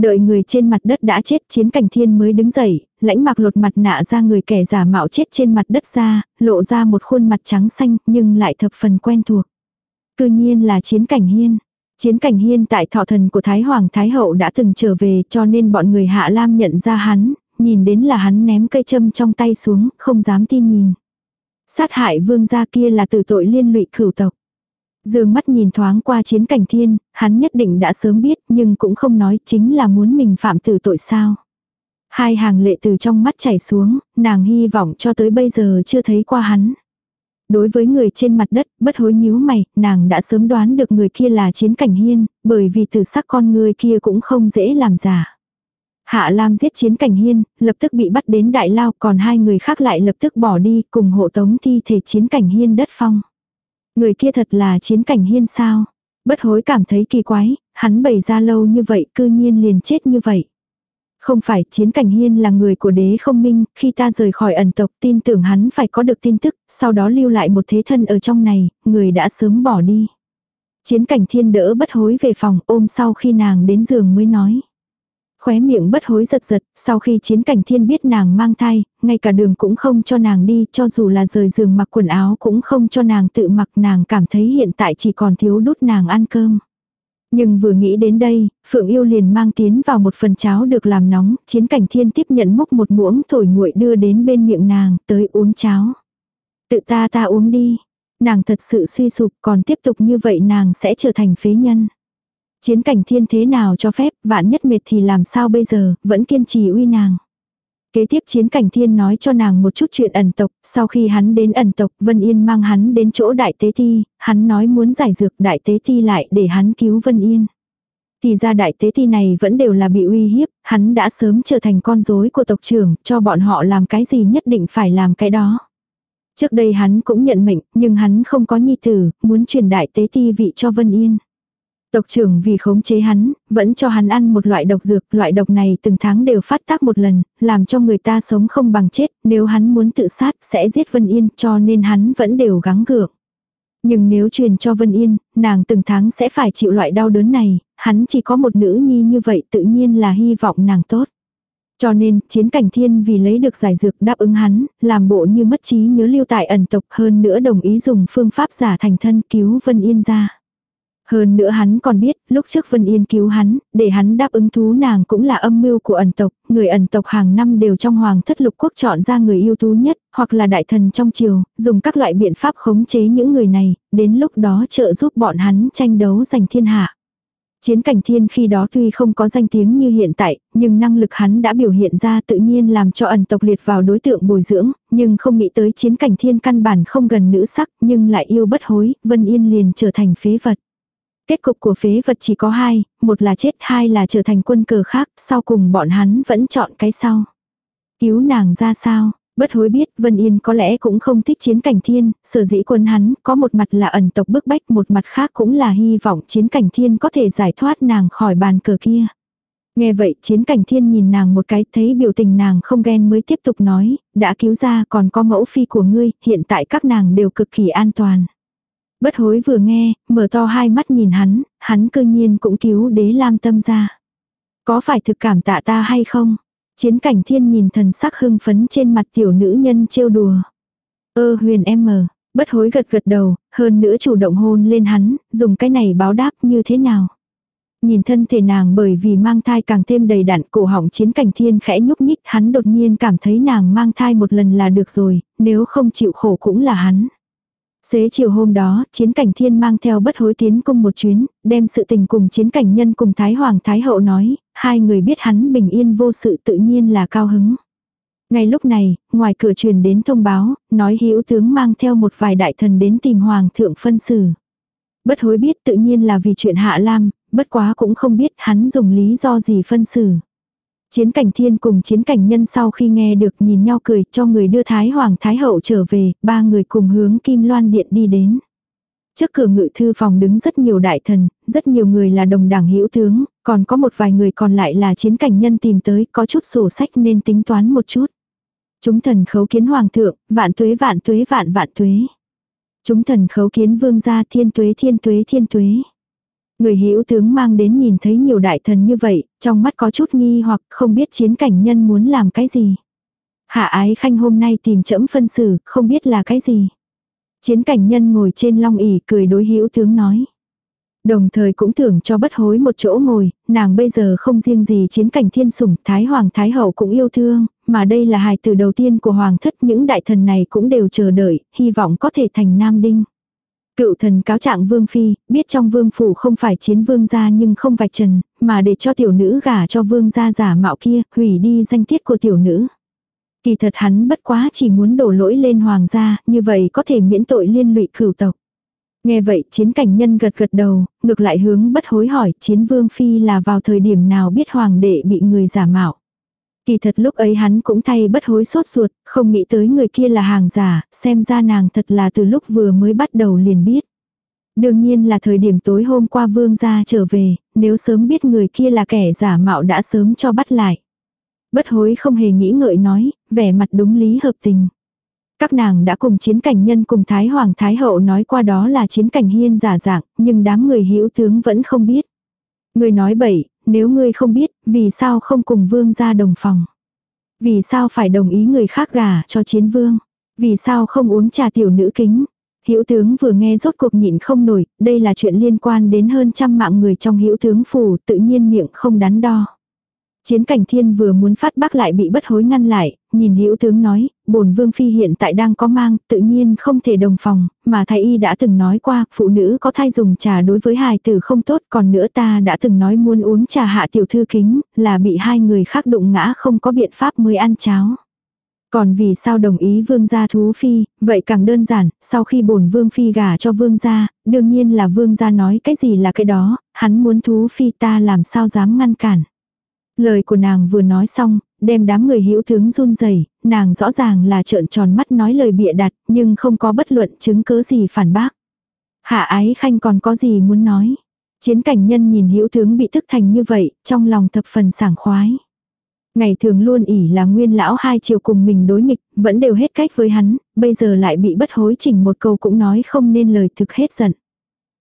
Đợi người trên mặt đất đã chết chiến cảnh thiên mới đứng dậy, lãnh mặc lột mặt nạ ra người kẻ giả mạo chết trên mặt đất ra, lộ ra một khuôn mặt trắng xanh nhưng lại thập phần quen thuộc. Cư nhiên là chiến cảnh hiên. Chiến cảnh hiên tại thọ thần của Thái Hoàng Thái Hậu đã từng trở về cho nên bọn người Hạ Lam nhận ra hắn, nhìn đến là hắn ném cây châm trong tay xuống, không dám tin nhìn. Sát hại vương gia kia là từ tội liên lụy cửu tộc. Dương mắt nhìn thoáng qua chiến cảnh thiên, hắn nhất định đã sớm biết nhưng cũng không nói chính là muốn mình phạm tử tội sao. Hai hàng lệ từ trong mắt chảy xuống, nàng hy vọng cho tới bây giờ chưa thấy qua hắn. Đối với người trên mặt đất, bất hối nhíu mày, nàng đã sớm đoán được người kia là chiến cảnh hiên, bởi vì từ sắc con người kia cũng không dễ làm giả. Hạ Lam giết chiến cảnh hiên, lập tức bị bắt đến đại lao, còn hai người khác lại lập tức bỏ đi, cùng hộ tống thi thể chiến cảnh hiên đất phong. Người kia thật là chiến cảnh hiên sao? Bất hối cảm thấy kỳ quái, hắn bày ra lâu như vậy cư nhiên liền chết như vậy. Không phải chiến cảnh hiên là người của đế không minh, khi ta rời khỏi ẩn tộc tin tưởng hắn phải có được tin tức, sau đó lưu lại một thế thân ở trong này, người đã sớm bỏ đi. Chiến cảnh thiên đỡ bất hối về phòng ôm sau khi nàng đến giường mới nói. Khóe miệng bất hối giật giật, sau khi chiến cảnh thiên biết nàng mang thai, ngay cả đường cũng không cho nàng đi, cho dù là rời giường mặc quần áo cũng không cho nàng tự mặc nàng cảm thấy hiện tại chỉ còn thiếu đút nàng ăn cơm. Nhưng vừa nghĩ đến đây, Phượng Yêu liền mang tiến vào một phần cháo được làm nóng, chiến cảnh thiên tiếp nhận múc một muỗng thổi nguội đưa đến bên miệng nàng, tới uống cháo. Tự ta ta uống đi. Nàng thật sự suy sụp còn tiếp tục như vậy nàng sẽ trở thành phế nhân. Chiến cảnh thiên thế nào cho phép, vạn nhất mệt thì làm sao bây giờ, vẫn kiên trì uy nàng. Kế tiếp chiến cảnh thiên nói cho nàng một chút chuyện ẩn tộc, sau khi hắn đến ẩn tộc Vân Yên mang hắn đến chỗ đại tế thi, hắn nói muốn giải dược đại tế thi lại để hắn cứu Vân Yên. Thì ra đại tế thi này vẫn đều là bị uy hiếp, hắn đã sớm trở thành con rối của tộc trưởng, cho bọn họ làm cái gì nhất định phải làm cái đó. Trước đây hắn cũng nhận mệnh, nhưng hắn không có nhi tử, muốn truyền đại tế thi vị cho Vân Yên. Tộc trưởng vì khống chế hắn, vẫn cho hắn ăn một loại độc dược, loại độc này từng tháng đều phát tác một lần, làm cho người ta sống không bằng chết, nếu hắn muốn tự sát sẽ giết Vân Yên cho nên hắn vẫn đều gắng gượng. Nhưng nếu truyền cho Vân Yên, nàng từng tháng sẽ phải chịu loại đau đớn này, hắn chỉ có một nữ nhi như vậy tự nhiên là hy vọng nàng tốt. Cho nên, chiến cảnh thiên vì lấy được giải dược đáp ứng hắn, làm bộ như mất trí nhớ lưu tại ẩn tộc hơn nữa đồng ý dùng phương pháp giả thành thân cứu Vân Yên ra. Hơn nữa hắn còn biết, lúc trước Vân Yên cứu hắn, để hắn đáp ứng thú nàng cũng là âm mưu của ẩn tộc, người ẩn tộc hàng năm đều trong hoàng thất lục quốc chọn ra người yêu tú nhất, hoặc là đại thần trong triều, dùng các loại biện pháp khống chế những người này, đến lúc đó trợ giúp bọn hắn tranh đấu giành thiên hạ. Chiến cảnh thiên khi đó tuy không có danh tiếng như hiện tại, nhưng năng lực hắn đã biểu hiện ra tự nhiên làm cho ẩn tộc liệt vào đối tượng bồi dưỡng, nhưng không nghĩ tới chiến cảnh thiên căn bản không gần nữ sắc nhưng lại yêu bất hối, Vân Yên liền trở thành phế vật. Kết cục của phế vật chỉ có hai, một là chết hai là trở thành quân cờ khác, sau cùng bọn hắn vẫn chọn cái sau. Cứu nàng ra sao, bất hối biết Vân Yên có lẽ cũng không thích chiến cảnh thiên, sở dĩ quân hắn có một mặt là ẩn tộc bức bách một mặt khác cũng là hy vọng chiến cảnh thiên có thể giải thoát nàng khỏi bàn cờ kia. Nghe vậy chiến cảnh thiên nhìn nàng một cái thấy biểu tình nàng không ghen mới tiếp tục nói, đã cứu ra còn có mẫu phi của ngươi, hiện tại các nàng đều cực kỳ an toàn. Bất hối vừa nghe, mở to hai mắt nhìn hắn, hắn cơ nhiên cũng cứu đế lam tâm ra. Có phải thực cảm tạ ta hay không? Chiến cảnh thiên nhìn thần sắc hưng phấn trên mặt tiểu nữ nhân trêu đùa. Ơ huyền em mờ, bất hối gật gật đầu, hơn nữa chủ động hôn lên hắn, dùng cái này báo đáp như thế nào. Nhìn thân thể nàng bởi vì mang thai càng thêm đầy đặn cổ họng chiến cảnh thiên khẽ nhúc nhích hắn đột nhiên cảm thấy nàng mang thai một lần là được rồi, nếu không chịu khổ cũng là hắn. Xế chiều hôm đó, chiến cảnh thiên mang theo bất hối tiến cung một chuyến, đem sự tình cùng chiến cảnh nhân cùng Thái Hoàng Thái Hậu nói, hai người biết hắn bình yên vô sự tự nhiên là cao hứng. Ngay lúc này, ngoài cửa truyền đến thông báo, nói hữu tướng mang theo một vài đại thần đến tìm Hoàng thượng phân xử. Bất hối biết tự nhiên là vì chuyện Hạ Lam, bất quá cũng không biết hắn dùng lý do gì phân xử. Chiến cảnh thiên cùng chiến cảnh nhân sau khi nghe được nhìn nhau cười cho người đưa Thái Hoàng Thái Hậu trở về, ba người cùng hướng Kim Loan Điện đi đến. Trước cửa ngự thư phòng đứng rất nhiều đại thần, rất nhiều người là đồng đảng hữu tướng, còn có một vài người còn lại là chiến cảnh nhân tìm tới có chút sổ sách nên tính toán một chút. Chúng thần khấu kiến hoàng thượng, vạn tuế vạn tuế vạn vạn tuế. Chúng thần khấu kiến vương gia thiên tuế thiên tuế thiên tuế. Người hữu tướng mang đến nhìn thấy nhiều đại thần như vậy, trong mắt có chút nghi hoặc không biết chiến cảnh nhân muốn làm cái gì. Hạ ái khanh hôm nay tìm chẫm phân xử, không biết là cái gì. Chiến cảnh nhân ngồi trên long ỉ cười đối hữu tướng nói. Đồng thời cũng tưởng cho bất hối một chỗ ngồi, nàng bây giờ không riêng gì chiến cảnh thiên sủng, Thái Hoàng Thái Hậu cũng yêu thương, mà đây là hài tử đầu tiên của Hoàng thất những đại thần này cũng đều chờ đợi, hy vọng có thể thành nam đinh. Cựu thần cáo trạng vương phi, biết trong vương phủ không phải chiến vương gia nhưng không vạch trần, mà để cho tiểu nữ gả cho vương gia giả mạo kia, hủy đi danh tiết của tiểu nữ. Kỳ thật hắn bất quá chỉ muốn đổ lỗi lên hoàng gia, như vậy có thể miễn tội liên lụy cửu tộc. Nghe vậy chiến cảnh nhân gật gật đầu, ngược lại hướng bất hối hỏi chiến vương phi là vào thời điểm nào biết hoàng đệ bị người giả mạo. Kỳ thật lúc ấy hắn cũng thay bất hối sốt ruột, không nghĩ tới người kia là hàng giả, xem ra nàng thật là từ lúc vừa mới bắt đầu liền biết. Đương nhiên là thời điểm tối hôm qua vương gia trở về, nếu sớm biết người kia là kẻ giả mạo đã sớm cho bắt lại. Bất hối không hề nghĩ ngợi nói, vẻ mặt đúng lý hợp tình. Các nàng đã cùng chiến cảnh nhân cùng Thái Hoàng Thái Hậu nói qua đó là chiến cảnh hiên giả dạng, nhưng đám người hữu tướng vẫn không biết. Người nói bậy, nếu ngươi không biết, vì sao không cùng vương ra đồng phòng? Vì sao phải đồng ý người khác gả cho chiến vương? Vì sao không uống trà tiểu nữ kính? Hữu tướng vừa nghe rốt cuộc nhịn không nổi, đây là chuyện liên quan đến hơn trăm mạng người trong hữu tướng phủ, tự nhiên miệng không đắn đo. Chiến cảnh thiên vừa muốn phát bác lại bị bất hối ngăn lại, nhìn hữu tướng nói, bổn vương phi hiện tại đang có mang, tự nhiên không thể đồng phòng, mà thái y đã từng nói qua, phụ nữ có thai dùng trà đối với hài tử không tốt, còn nữa ta đã từng nói muốn uống trà hạ tiểu thư kính, là bị hai người khác đụng ngã không có biện pháp mới ăn cháo. Còn vì sao đồng ý vương gia thú phi, vậy càng đơn giản, sau khi bổn vương phi gả cho vương gia, đương nhiên là vương gia nói cái gì là cái đó, hắn muốn thú phi ta làm sao dám ngăn cản. Lời của nàng vừa nói xong, đem đám người hữu tướng run rẩy nàng rõ ràng là trợn tròn mắt nói lời bịa đặt, nhưng không có bất luận chứng cứ gì phản bác. Hạ ái khanh còn có gì muốn nói. Chiến cảnh nhân nhìn hữu tướng bị thức thành như vậy, trong lòng thập phần sảng khoái. Ngày thường luôn ỉ là nguyên lão hai chiều cùng mình đối nghịch, vẫn đều hết cách với hắn, bây giờ lại bị bất hối chỉnh một câu cũng nói không nên lời thực hết giận.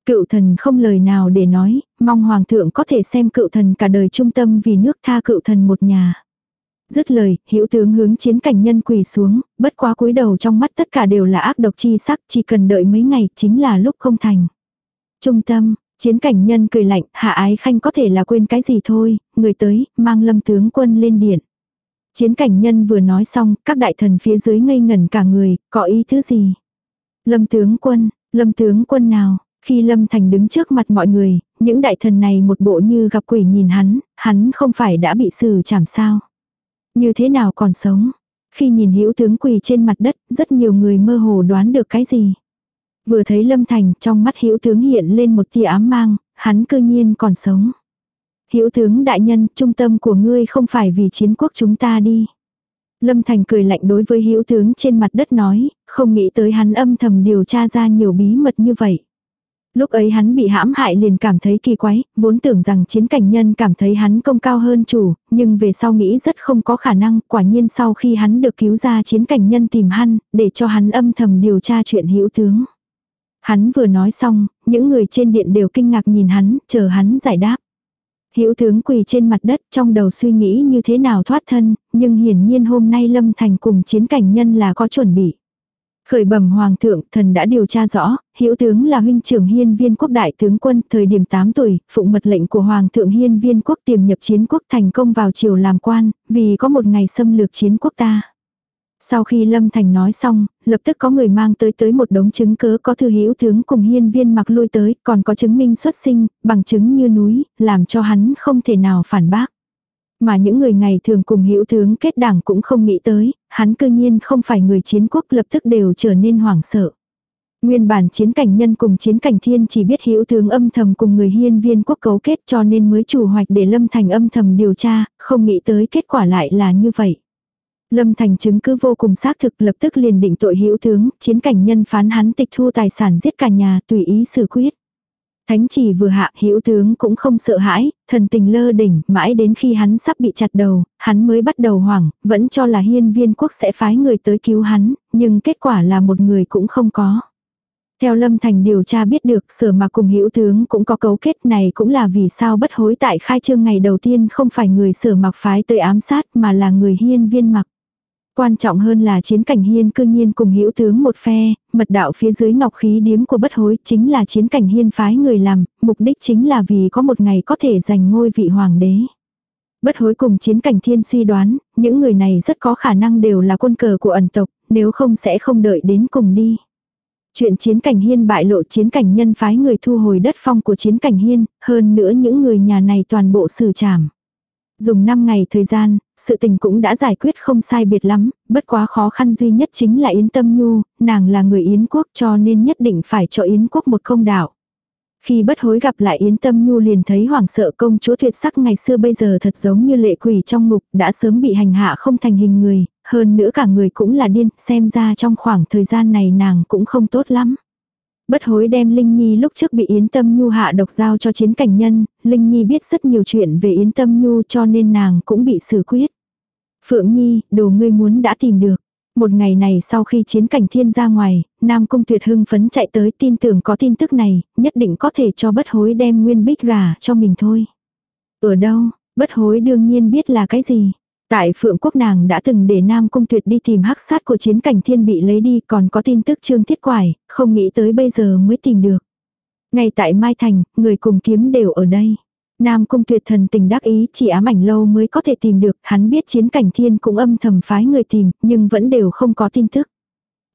Cựu thần không lời nào để nói, mong hoàng thượng có thể xem cựu thần cả đời trung tâm vì nước tha cựu thần một nhà. Dứt lời, hữu tướng hướng chiến cảnh nhân quỳ xuống, bất quá cúi đầu trong mắt tất cả đều là ác độc chi sắc, chỉ cần đợi mấy ngày chính là lúc không thành. Trung tâm, chiến cảnh nhân cười lạnh, hạ ái khanh có thể là quên cái gì thôi, người tới, mang lâm tướng quân lên điện. Chiến cảnh nhân vừa nói xong, các đại thần phía dưới ngây ngẩn cả người, có ý thứ gì? Lâm tướng quân, lâm tướng quân nào? Khi Lâm Thành đứng trước mặt mọi người, những đại thần này một bộ như gặp quỷ nhìn hắn, hắn không phải đã bị xử chảm sao. Như thế nào còn sống? Khi nhìn hữu tướng quỳ trên mặt đất, rất nhiều người mơ hồ đoán được cái gì. Vừa thấy Lâm Thành, trong mắt hữu tướng hiện lên một tia ám mang, hắn cơ nhiên còn sống. Hữu tướng đại nhân, trung tâm của ngươi không phải vì chiến quốc chúng ta đi. Lâm Thành cười lạnh đối với hữu tướng trên mặt đất nói, không nghĩ tới hắn âm thầm điều tra ra nhiều bí mật như vậy. Lúc ấy hắn bị hãm hại liền cảm thấy kỳ quái, vốn tưởng rằng chiến cảnh nhân cảm thấy hắn công cao hơn chủ, nhưng về sau nghĩ rất không có khả năng, quả nhiên sau khi hắn được cứu ra chiến cảnh nhân tìm hắn, để cho hắn âm thầm điều tra chuyện hữu tướng. Hắn vừa nói xong, những người trên điện đều kinh ngạc nhìn hắn, chờ hắn giải đáp. Hữu tướng quỳ trên mặt đất trong đầu suy nghĩ như thế nào thoát thân, nhưng hiển nhiên hôm nay Lâm Thành cùng chiến cảnh nhân là có chuẩn bị. Khởi bẩm hoàng thượng, thần đã điều tra rõ, hữu tướng là huynh trưởng hiên viên quốc đại tướng quân, thời điểm 8 tuổi, phụng mật lệnh của hoàng thượng hiên viên quốc tiềm nhập chiến quốc thành công vào triều làm quan, vì có một ngày xâm lược chiến quốc ta. Sau khi Lâm Thành nói xong, lập tức có người mang tới tới một đống chứng cớ có thư hữu tướng cùng hiên viên mặc lui tới, còn có chứng minh xuất sinh, bằng chứng như núi, làm cho hắn không thể nào phản bác. Mà những người ngày thường cùng hữu tướng kết đảng cũng không nghĩ tới, hắn cư nhiên không phải người chiến quốc lập tức đều trở nên hoảng sợ. Nguyên bản chiến cảnh nhân cùng chiến cảnh thiên chỉ biết hữu tướng âm thầm cùng người hiên viên quốc cấu kết cho nên mới chủ hoạch để Lâm Thành âm thầm điều tra, không nghĩ tới kết quả lại là như vậy. Lâm Thành chứng cứ vô cùng xác thực lập tức liền định tội hữu tướng, chiến cảnh nhân phán hắn tịch thu tài sản giết cả nhà tùy ý xử quyết. Thánh chỉ vừa hạ hữu tướng cũng không sợ hãi, thần tình lơ đỉnh, mãi đến khi hắn sắp bị chặt đầu, hắn mới bắt đầu hoảng, vẫn cho là hiên viên quốc sẽ phái người tới cứu hắn, nhưng kết quả là một người cũng không có. Theo Lâm Thành điều tra biết được sở mà cùng hữu tướng cũng có cấu kết này cũng là vì sao bất hối tại khai trương ngày đầu tiên không phải người sở mặc phái tới ám sát mà là người hiên viên mặc. Quan trọng hơn là chiến cảnh hiên cư nhiên cùng hữu tướng một phe, mật đạo phía dưới ngọc khí điếm của bất hối chính là chiến cảnh hiên phái người làm, mục đích chính là vì có một ngày có thể giành ngôi vị hoàng đế. Bất hối cùng chiến cảnh thiên suy đoán, những người này rất có khả năng đều là quân cờ của ẩn tộc, nếu không sẽ không đợi đến cùng đi. Chuyện chiến cảnh hiên bại lộ chiến cảnh nhân phái người thu hồi đất phong của chiến cảnh hiên, hơn nữa những người nhà này toàn bộ xử trảm. Dùng 5 ngày thời gian, sự tình cũng đã giải quyết không sai biệt lắm, bất quá khó khăn duy nhất chính là Yến Tâm Nhu, nàng là người Yến quốc cho nên nhất định phải cho Yến quốc một công đạo. Khi bất hối gặp lại Yến Tâm Nhu liền thấy hoảng sợ công chúa tuyệt sắc ngày xưa bây giờ thật giống như lệ quỷ trong ngục đã sớm bị hành hạ không thành hình người, hơn nữa cả người cũng là điên, xem ra trong khoảng thời gian này nàng cũng không tốt lắm. Bất hối đem Linh Nhi lúc trước bị Yến Tâm Nhu hạ độc giao cho chiến cảnh nhân, Linh Nhi biết rất nhiều chuyện về Yến Tâm Nhu cho nên nàng cũng bị xử quyết. Phượng Nhi, đồ ngươi muốn đã tìm được. Một ngày này sau khi chiến cảnh thiên ra ngoài, Nam Cung Tuyệt hưng phấn chạy tới tin tưởng có tin tức này, nhất định có thể cho bất hối đem nguyên bích gà cho mình thôi. Ở đâu, bất hối đương nhiên biết là cái gì. Tại Phượng Quốc nàng đã từng để Nam Cung Tuyệt đi tìm hắc sát của chiến cảnh thiên bị lấy đi còn có tin tức trương thiết quải, không nghĩ tới bây giờ mới tìm được. Ngay tại Mai Thành, người cùng kiếm đều ở đây. Nam Cung Tuyệt thần tình đắc ý chỉ ám ảnh lâu mới có thể tìm được, hắn biết chiến cảnh thiên cũng âm thầm phái người tìm, nhưng vẫn đều không có tin tức.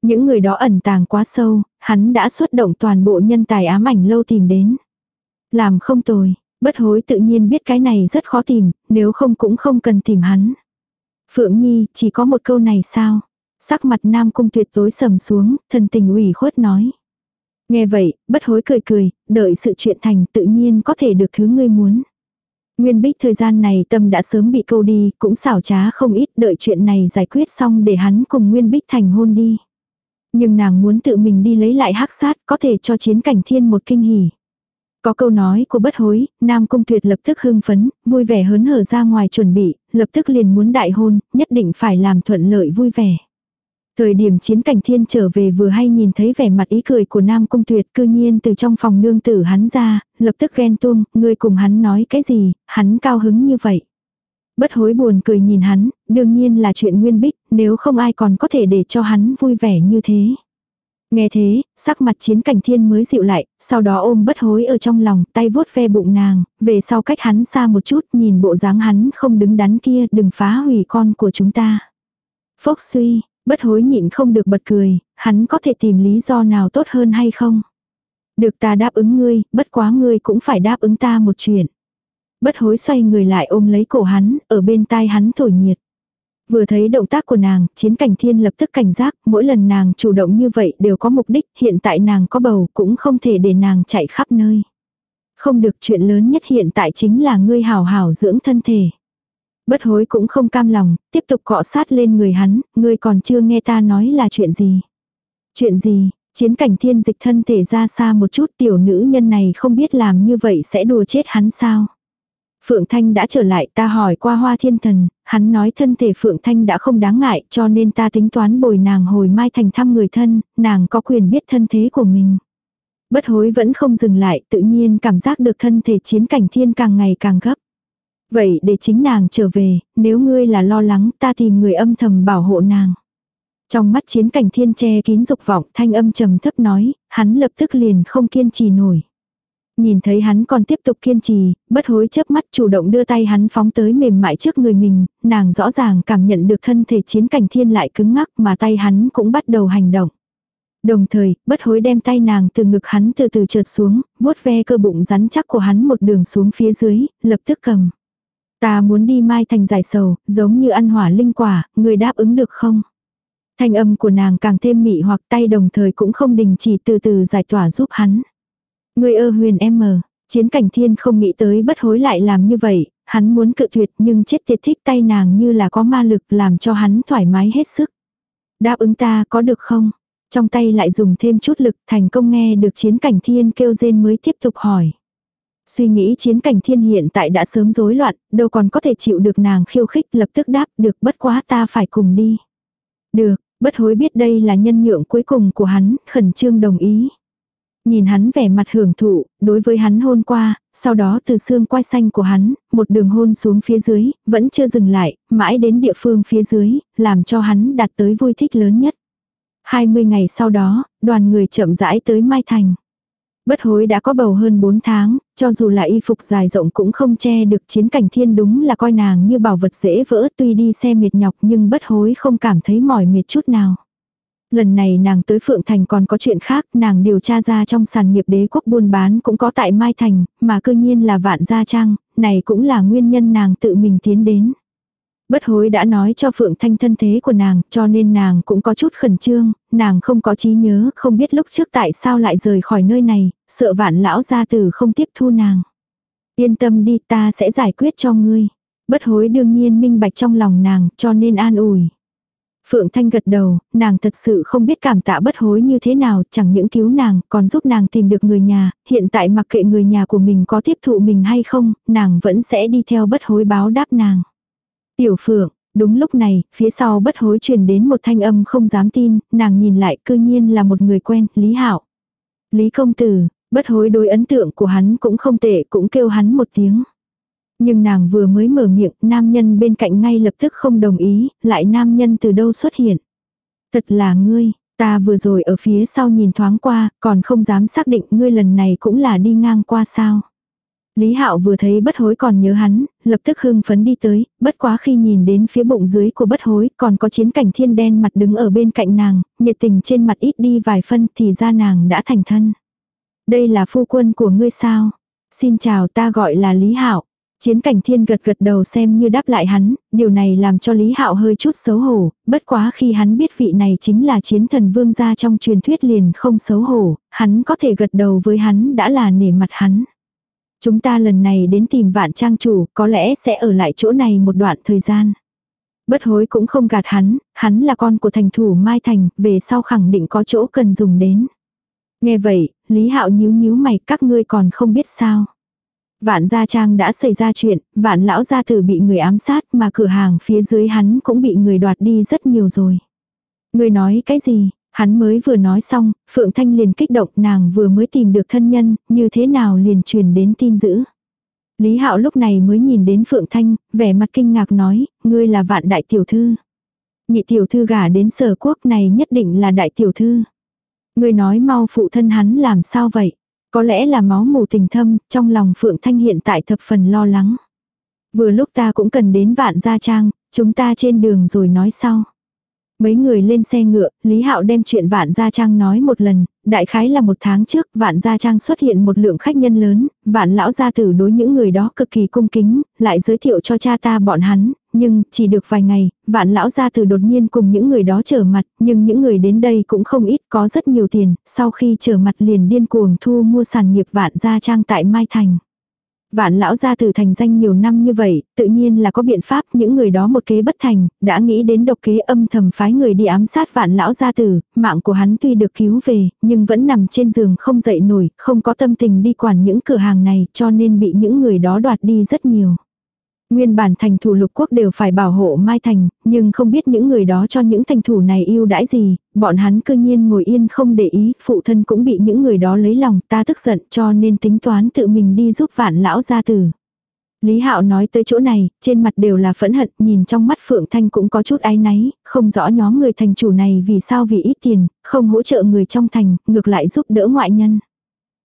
Những người đó ẩn tàng quá sâu, hắn đã xuất động toàn bộ nhân tài ám ảnh lâu tìm đến. Làm không tồi, bất hối tự nhiên biết cái này rất khó tìm, nếu không cũng không cần tìm hắn. Phượng Nhi, chỉ có một câu này sao? Sắc mặt Nam Cung tuyệt tối sầm xuống, thần tình ủy khuất nói. Nghe vậy, bất hối cười cười, đợi sự chuyện thành tự nhiên có thể được thứ ngươi muốn. Nguyên bích thời gian này tâm đã sớm bị câu đi, cũng xảo trá không ít đợi chuyện này giải quyết xong để hắn cùng Nguyên bích thành hôn đi. Nhưng nàng muốn tự mình đi lấy lại hắc sát có thể cho chiến cảnh thiên một kinh hỉ. Có câu nói của bất hối, Nam Cung Tuyệt lập tức hưng phấn, vui vẻ hớn hở ra ngoài chuẩn bị, lập tức liền muốn đại hôn, nhất định phải làm thuận lợi vui vẻ. Thời điểm chiến cảnh thiên trở về vừa hay nhìn thấy vẻ mặt ý cười của Nam Cung Tuyệt cư nhiên từ trong phòng nương tử hắn ra, lập tức ghen tuông, người cùng hắn nói cái gì, hắn cao hứng như vậy. Bất hối buồn cười nhìn hắn, đương nhiên là chuyện nguyên bích, nếu không ai còn có thể để cho hắn vui vẻ như thế. Nghe thế, sắc mặt chiến cảnh thiên mới dịu lại, sau đó ôm bất hối ở trong lòng, tay vuốt ve bụng nàng, về sau cách hắn xa một chút, nhìn bộ dáng hắn không đứng đắn kia, đừng phá hủy con của chúng ta. Phốc suy, bất hối nhịn không được bật cười, hắn có thể tìm lý do nào tốt hơn hay không? Được ta đáp ứng ngươi, bất quá ngươi cũng phải đáp ứng ta một chuyện. Bất hối xoay người lại ôm lấy cổ hắn, ở bên tai hắn thổi nhiệt. Vừa thấy động tác của nàng, chiến cảnh thiên lập tức cảnh giác, mỗi lần nàng chủ động như vậy đều có mục đích, hiện tại nàng có bầu cũng không thể để nàng chạy khắp nơi. Không được chuyện lớn nhất hiện tại chính là ngươi hào hào dưỡng thân thể. Bất hối cũng không cam lòng, tiếp tục cọ sát lên người hắn, ngươi còn chưa nghe ta nói là chuyện gì. Chuyện gì, chiến cảnh thiên dịch thân thể ra xa một chút tiểu nữ nhân này không biết làm như vậy sẽ đùa chết hắn sao. Phượng Thanh đã trở lại ta hỏi qua hoa thiên thần, hắn nói thân thể Phượng Thanh đã không đáng ngại cho nên ta tính toán bồi nàng hồi mai thành thăm người thân, nàng có quyền biết thân thế của mình. Bất hối vẫn không dừng lại tự nhiên cảm giác được thân thể chiến cảnh thiên càng ngày càng gấp. Vậy để chính nàng trở về, nếu ngươi là lo lắng ta tìm người âm thầm bảo hộ nàng. Trong mắt chiến cảnh thiên che kín dục vọng thanh âm trầm thấp nói, hắn lập tức liền không kiên trì nổi. Nhìn thấy hắn còn tiếp tục kiên trì, bất hối chớp mắt chủ động đưa tay hắn phóng tới mềm mại trước người mình, nàng rõ ràng cảm nhận được thân thể chiến cảnh thiên lại cứng ngắc mà tay hắn cũng bắt đầu hành động. Đồng thời, bất hối đem tay nàng từ ngực hắn từ từ trượt xuống, vuốt ve cơ bụng rắn chắc của hắn một đường xuống phía dưới, lập tức cầm. Ta muốn đi mai thành giải sầu, giống như ăn hỏa linh quả, người đáp ứng được không? Thanh âm của nàng càng thêm mị hoặc tay đồng thời cũng không đình chỉ từ từ giải tỏa giúp hắn. Người ơ huyền em mờ, chiến cảnh thiên không nghĩ tới bất hối lại làm như vậy, hắn muốn cự tuyệt nhưng chết tiệt thích tay nàng như là có ma lực làm cho hắn thoải mái hết sức. Đáp ứng ta có được không? Trong tay lại dùng thêm chút lực thành công nghe được chiến cảnh thiên kêu rên mới tiếp tục hỏi. Suy nghĩ chiến cảnh thiên hiện tại đã sớm rối loạn, đâu còn có thể chịu được nàng khiêu khích lập tức đáp được bất quá ta phải cùng đi. Được, bất hối biết đây là nhân nhượng cuối cùng của hắn, khẩn trương đồng ý. Nhìn hắn vẻ mặt hưởng thụ, đối với hắn hôn qua, sau đó từ xương quai xanh của hắn, một đường hôn xuống phía dưới, vẫn chưa dừng lại, mãi đến địa phương phía dưới, làm cho hắn đạt tới vui thích lớn nhất. 20 ngày sau đó, đoàn người chậm rãi tới Mai Thành. Bất hối đã có bầu hơn 4 tháng, cho dù là y phục dài rộng cũng không che được chiến cảnh thiên đúng là coi nàng như bảo vật dễ vỡ tuy đi xe mệt nhọc nhưng bất hối không cảm thấy mỏi mệt chút nào. Lần này nàng tới Phượng Thành còn có chuyện khác, nàng điều tra ra trong sàn nghiệp đế quốc buôn bán cũng có tại Mai Thành, mà cư nhiên là vạn gia trang, này cũng là nguyên nhân nàng tự mình tiến đến. Bất hối đã nói cho Phượng Thanh thân thế của nàng, cho nên nàng cũng có chút khẩn trương, nàng không có trí nhớ, không biết lúc trước tại sao lại rời khỏi nơi này, sợ vạn lão gia tử không tiếp thu nàng. Yên tâm đi ta sẽ giải quyết cho ngươi. Bất hối đương nhiên minh bạch trong lòng nàng, cho nên an ủi. Phượng Thanh gật đầu, nàng thật sự không biết cảm tạ bất hối như thế nào, chẳng những cứu nàng, còn giúp nàng tìm được người nhà, hiện tại mặc kệ người nhà của mình có tiếp thụ mình hay không, nàng vẫn sẽ đi theo bất hối báo đáp nàng. Tiểu Phượng, đúng lúc này, phía sau bất hối truyền đến một thanh âm không dám tin, nàng nhìn lại cư nhiên là một người quen, Lý Hạo. Lý công tử, bất hối đối ấn tượng của hắn cũng không tệ, cũng kêu hắn một tiếng. Nhưng nàng vừa mới mở miệng, nam nhân bên cạnh ngay lập tức không đồng ý, lại nam nhân từ đâu xuất hiện. Thật là ngươi, ta vừa rồi ở phía sau nhìn thoáng qua, còn không dám xác định ngươi lần này cũng là đi ngang qua sao. Lý Hạo vừa thấy bất hối còn nhớ hắn, lập tức hưng phấn đi tới, bất quá khi nhìn đến phía bụng dưới của bất hối còn có chiến cảnh thiên đen mặt đứng ở bên cạnh nàng, nhiệt tình trên mặt ít đi vài phân thì ra nàng đã thành thân. Đây là phu quân của ngươi sao? Xin chào ta gọi là Lý Hạo. Chiến cảnh thiên gật gật đầu xem như đáp lại hắn, điều này làm cho Lý Hạo hơi chút xấu hổ, bất quá khi hắn biết vị này chính là chiến thần vương gia trong truyền thuyết liền không xấu hổ, hắn có thể gật đầu với hắn đã là nể mặt hắn. Chúng ta lần này đến tìm vạn trang chủ, có lẽ sẽ ở lại chỗ này một đoạn thời gian. Bất hối cũng không gạt hắn, hắn là con của thành thủ Mai Thành, về sau khẳng định có chỗ cần dùng đến. Nghe vậy, Lý Hạo nhíu nhíu mày các ngươi còn không biết sao. Vạn gia trang đã xảy ra chuyện, vạn lão gia tử bị người ám sát mà cửa hàng phía dưới hắn cũng bị người đoạt đi rất nhiều rồi. Người nói cái gì, hắn mới vừa nói xong, Phượng Thanh liền kích động nàng vừa mới tìm được thân nhân, như thế nào liền truyền đến tin dữ. Lý Hạo lúc này mới nhìn đến Phượng Thanh, vẻ mặt kinh ngạc nói, ngươi là vạn đại tiểu thư. Nhị tiểu thư gả đến sở quốc này nhất định là đại tiểu thư. Ngươi nói mau phụ thân hắn làm sao vậy? Có lẽ là máu mù tình thâm, trong lòng Phượng Thanh hiện tại thập phần lo lắng. Vừa lúc ta cũng cần đến vạn gia trang, chúng ta trên đường rồi nói sau. Mấy người lên xe ngựa, Lý Hạo đem chuyện Vạn Gia Trang nói một lần, đại khái là một tháng trước, Vạn Gia Trang xuất hiện một lượng khách nhân lớn, Vạn Lão Gia Tử đối những người đó cực kỳ cung kính, lại giới thiệu cho cha ta bọn hắn, nhưng chỉ được vài ngày, Vạn Lão Gia Tử đột nhiên cùng những người đó trở mặt, nhưng những người đến đây cũng không ít, có rất nhiều tiền, sau khi trở mặt liền điên cuồng thu mua sản nghiệp Vạn Gia Trang tại Mai Thành. Vạn lão gia tử thành danh nhiều năm như vậy, tự nhiên là có biện pháp những người đó một kế bất thành, đã nghĩ đến độc kế âm thầm phái người đi ám sát vạn lão gia tử, mạng của hắn tuy được cứu về, nhưng vẫn nằm trên giường không dậy nổi, không có tâm tình đi quản những cửa hàng này cho nên bị những người đó đoạt đi rất nhiều. Nguyên bản thành thủ lục quốc đều phải bảo hộ Mai Thành, nhưng không biết những người đó cho những thành thủ này yêu đãi gì, bọn hắn cư nhiên ngồi yên không để ý, phụ thân cũng bị những người đó lấy lòng, ta tức giận cho nên tính toán tự mình đi giúp vạn lão gia tử. Lý Hạo nói tới chỗ này, trên mặt đều là phẫn hận, nhìn trong mắt Phượng Thanh cũng có chút áy náy, không rõ nhóm người thành chủ này vì sao vì ít tiền, không hỗ trợ người trong thành, ngược lại giúp đỡ ngoại nhân.